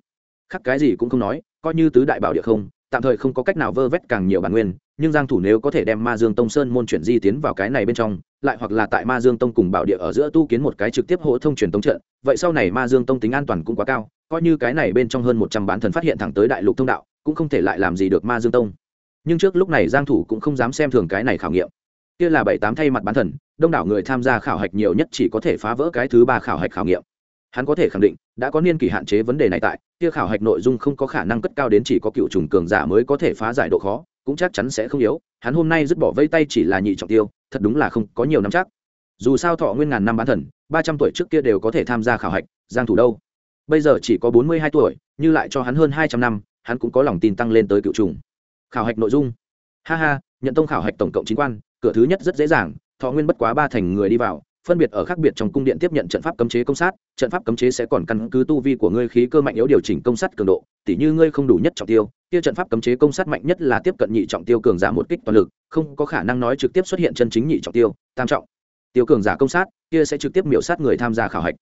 Khác cái gì cũng không nói coi như tứ đại bảo địa không, tạm thời không có cách nào vơ vét càng nhiều bản nguyên, nhưng giang thủ nếu có thể đem ma dương tông sơn môn chuyển di tiến vào cái này bên trong, lại hoặc là tại ma dương tông cùng bảo địa ở giữa tu kiến một cái trực tiếp hỗ thông truyền tống trận, vậy sau này ma dương tông tính an toàn cũng quá cao, coi như cái này bên trong hơn 100 bán thần phát hiện thẳng tới đại lục thông đạo, cũng không thể lại làm gì được ma dương tông. Nhưng trước lúc này giang thủ cũng không dám xem thường cái này khảo nghiệm. Kia là bảy tám thay mặt bán thần, đông đảo người tham gia khảo hạch nhiều nhất chỉ có thể phá vỡ cái thứ ba khảo hạch khảo nghiệm hắn có thể khẳng định, đã có niên kỷ hạn chế vấn đề này tại, kia khảo hạch nội dung không có khả năng cất cao đến chỉ có cựu trùng cường giả mới có thể phá giải độ khó, cũng chắc chắn sẽ không yếu. Hắn hôm nay dứt bỏ vây tay chỉ là nhị trọng tiêu, thật đúng là không có nhiều năm chắc. Dù sao thọ nguyên ngàn năm bán thần, ba trăm tuổi trước kia đều có thể tham gia khảo hạch, giang thủ đâu? Bây giờ chỉ có bốn mươi hai tuổi, như lại cho hắn hơn hai trăm năm, hắn cũng có lòng tin tăng lên tới cựu trùng. Khảo hạch nội dung. Ha ha, nhận tông khảo hạch tổng cộng chín quan, cửa thứ nhất rất dễ dàng, thọ nguyên bất quá ba thành người đi vào phân biệt ở khác biệt trong cung điện tiếp nhận trận pháp cấm chế công sát, trận pháp cấm chế sẽ còn căn cứ tu vi của ngươi khí cơ mạnh yếu điều chỉnh công sát cường độ, tỉ như ngươi không đủ nhất trọng tiêu, kia trận pháp cấm chế công sát mạnh nhất là tiếp cận nhị trọng tiêu cường giả một kích toàn lực, không có khả năng nói trực tiếp xuất hiện chân chính nhị trọng tiêu, tam trọng tiêu cường giả công sát, kia sẽ trực tiếp miểu sát người tham gia khảo hạch.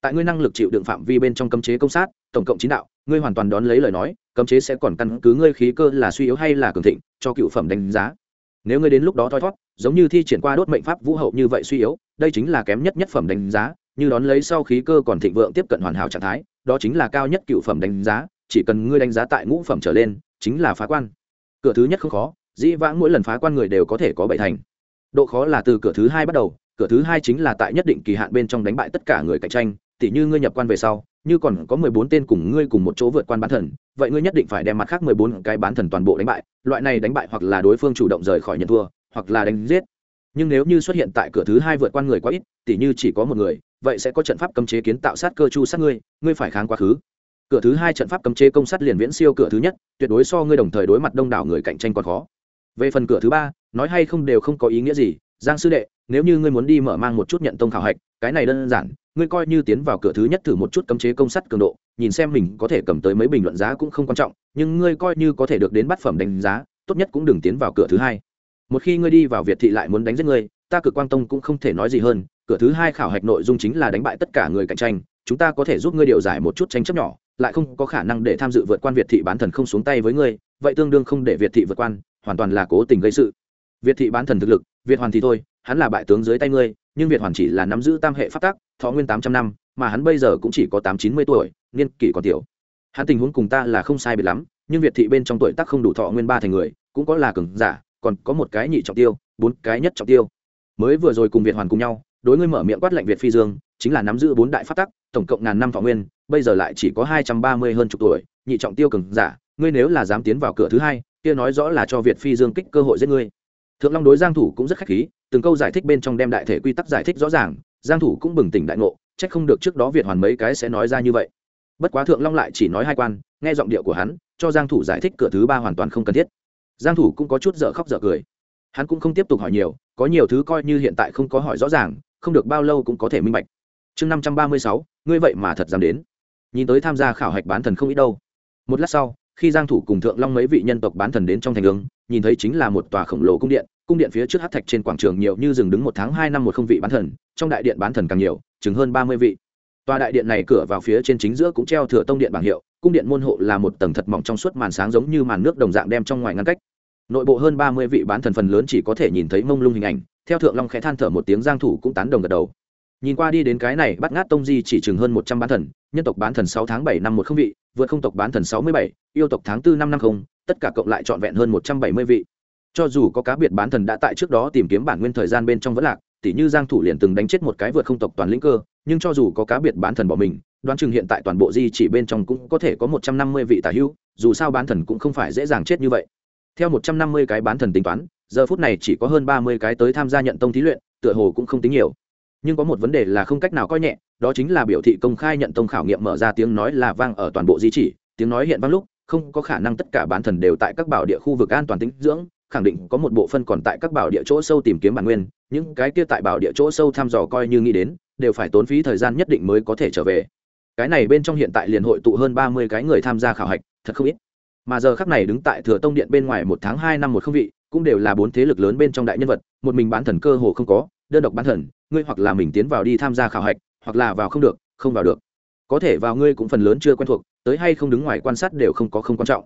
Tại ngươi năng lực chịu đựng phạm vi bên trong cấm chế công sát, tổng cộng chín đạo, ngươi hoàn toàn đón lấy lời nói, cấm chế sẽ còn căn cứ ngươi khí cơ là suy yếu hay là cường thịnh, cho cựu phẩm đánh giá nếu ngươi đến lúc đó thoi thót, giống như thi triển qua đốt mệnh pháp vũ hậu như vậy suy yếu, đây chính là kém nhất nhất phẩm đánh giá, như đón lấy sau khí cơ còn thịnh vượng tiếp cận hoàn hảo trạng thái, đó chính là cao nhất cựu phẩm đánh giá, chỉ cần ngươi đánh giá tại ngũ phẩm trở lên, chính là phá quan. Cửa thứ nhất không khó, dĩ vãng mỗi lần phá quan người đều có thể có bảy thành. Độ khó là từ cửa thứ hai bắt đầu, cửa thứ hai chính là tại nhất định kỳ hạn bên trong đánh bại tất cả người cạnh tranh, tỉ như ngươi nhập quan về sau như còn có mười bốn tên cùng ngươi cùng một chỗ vượt quan bán thần, vậy ngươi nhất định phải đem mặt khác mười bốn cái bán thần toàn bộ đánh bại, loại này đánh bại hoặc là đối phương chủ động rời khỏi nhận thua, hoặc là đánh giết. Nhưng nếu như xuất hiện tại cửa thứ hai vượt qua người quá ít, tỉ như chỉ có một người, vậy sẽ có trận pháp cấm chế kiến tạo sát cơ chu sát ngươi ngươi phải kháng quá khứ. Cửa thứ hai trận pháp cấm chế công sát liền viễn siêu cửa thứ nhất, tuyệt đối so ngươi đồng thời đối mặt đông đảo người cạnh tranh còn khó. Về phần cửa thứ ba, nói hay không đều không có ý nghĩa gì. Giang sư đệ, nếu như ngươi muốn đi mở mang một chút nhận tông khảo hạch, cái này đơn giản ngươi coi như tiến vào cửa thứ nhất thử một chút cấm chế công sắt cường độ, nhìn xem mình có thể cầm tới mấy bình luận giá cũng không quan trọng, nhưng ngươi coi như có thể được đến bát phẩm đánh giá, tốt nhất cũng đừng tiến vào cửa thứ hai. Một khi ngươi đi vào việt thị lại muốn đánh giết ngươi, ta cực quang tông cũng không thể nói gì hơn, cửa thứ hai khảo hạch nội dung chính là đánh bại tất cả người cạnh tranh, chúng ta có thể giúp ngươi điều giải một chút tranh chấp nhỏ, lại không có khả năng để tham dự vượt quan việt thị bán thần không xuống tay với ngươi, vậy tương đương không để việt thị vượt quan, hoàn toàn là cố tình gây sự. Việt thị bán thần thực lực, việt hoàn thì thôi, hắn là bại tướng dưới tay ngươi, nhưng việt hoàn chỉ là nắm giữ tam hệ phát tác thọ nguyên tám trăm năm, mà hắn bây giờ cũng chỉ có tám chín mươi tuổi, niên kỷ còn tiểu. Hắn tình huống cùng ta là không sai biệt lắm, nhưng việt thị bên trong tuổi tác không đủ thọ nguyên ba thành người, cũng có là cường giả, còn có một cái nhị trọng tiêu, bốn cái nhất trọng tiêu. Mới vừa rồi cùng việt hoàn cùng nhau, đối ngươi mở miệng quát lệnh việt phi dương, chính là nắm giữ bốn đại phát tắc, tổng cộng ngàn năm thọ nguyên, bây giờ lại chỉ có hai trăm ba mươi hơn chục tuổi, nhị trọng tiêu cường giả, ngươi nếu là dám tiến vào cửa thứ hai, kia nói rõ là cho việt phi dương kích cơ hội giết ngươi. Thượng long đối giang thủ cũng rất khách khí, từng câu giải thích bên trong đem đại thể quy tắc giải thích rõ ràng giang thủ cũng bừng tỉnh đại ngộ trách không được trước đó việt hoàn mấy cái sẽ nói ra như vậy. Bất quá thượng long lại chỉ nói hai quan nghe giọng điệu của hắn cho giang thủ giải thích cửa thứ ba hoàn toàn không cần thiết. Giang thủ cũng có chút dở khóc dở cười. Hắn cũng không tiếp tục hỏi nhiều có nhiều thứ coi như hiện tại không có hỏi rõ ràng không được bao lâu cũng có thể minh bạch. Chương 536, ngươi vậy mà thật dám đến. Nhìn tới tham gia khảo hạch bán thần không ít đâu. Một lát sau khi giang thủ cùng thượng long mấy vị nhân tộc bán thần đến trong thành đường nhìn thấy chính là một tòa khổng lồ cung điện cung điện phía trước hắc thạch trên quảng trường nhiều như rừng đứng một tháng hai năm một không vị bán thần, trong đại điện bán thần càng nhiều, chừng hơn ba mươi vị. Tòa đại điện này cửa vào phía trên chính giữa cũng treo thừa tông điện bảng hiệu, cung điện môn hộ là một tầng thật mỏng trong suốt màn sáng giống như màn nước đồng dạng đem trong ngoài ngăn cách. Nội bộ hơn ba mươi vị bán thần phần lớn chỉ có thể nhìn thấy mông lung hình ảnh, theo thượng long khẽ than thở một tiếng giang thủ cũng tán đồng gật đầu. Nhìn qua đi đến cái này bắt ngát tông di chỉ chừng hơn một trăm bán thần, nhân tộc bán thần sáu tháng bảy năm một không vị vượt không tộc bán thần sáu mươi bảy, yêu tộc tháng tư năm năm không, tất cả cộng lại trọn vẹn hơn một trăm bảy mươi vị. Cho dù có cá biệt bán thần đã tại trước đó tìm kiếm bản nguyên thời gian bên trong vẫn lạc, tỉ như giang thủ liền từng đánh chết một cái vượt không tộc toàn lĩnh cơ, nhưng cho dù có cá biệt bán thần bỏ mình, đoán chừng hiện tại toàn bộ di chỉ bên trong cũng có thể có 150 vị tả hữu, dù sao bán thần cũng không phải dễ dàng chết như vậy. Theo 150 cái bán thần tính toán, giờ phút này chỉ có hơn 30 cái tới tham gia nhận tông thí luyện, tựa hồ cũng không tính nhiều. Nhưng có một vấn đề là không cách nào coi nhẹ đó chính là biểu thị công khai nhận tông khảo nghiệm mở ra tiếng nói là vang ở toàn bộ di chỉ. Tiếng nói hiện vang lúc, không có khả năng tất cả bán thần đều tại các bảo địa khu vực an toàn tính dưỡng, khẳng định có một bộ phân còn tại các bảo địa chỗ sâu tìm kiếm bản nguyên. Những cái kia tại bảo địa chỗ sâu thăm dò coi như nghĩ đến, đều phải tốn phí thời gian nhất định mới có thể trở về. Cái này bên trong hiện tại liền hội tụ hơn ba mươi cái người tham gia khảo hạch, thật không ít. Mà giờ khắc này đứng tại thừa tông điện bên ngoài một tháng hai năm một không vị, cũng đều là bốn thế lực lớn bên trong đại nhân vật, một mình bán thần cơ hồ không có, đơn độc bán thần, ngươi hoặc là mình tiến vào đi tham gia khảo hạch hoặc là vào không được, không vào được. Có thể vào ngươi cũng phần lớn chưa quen thuộc, tới hay không đứng ngoài quan sát đều không có không quan trọng.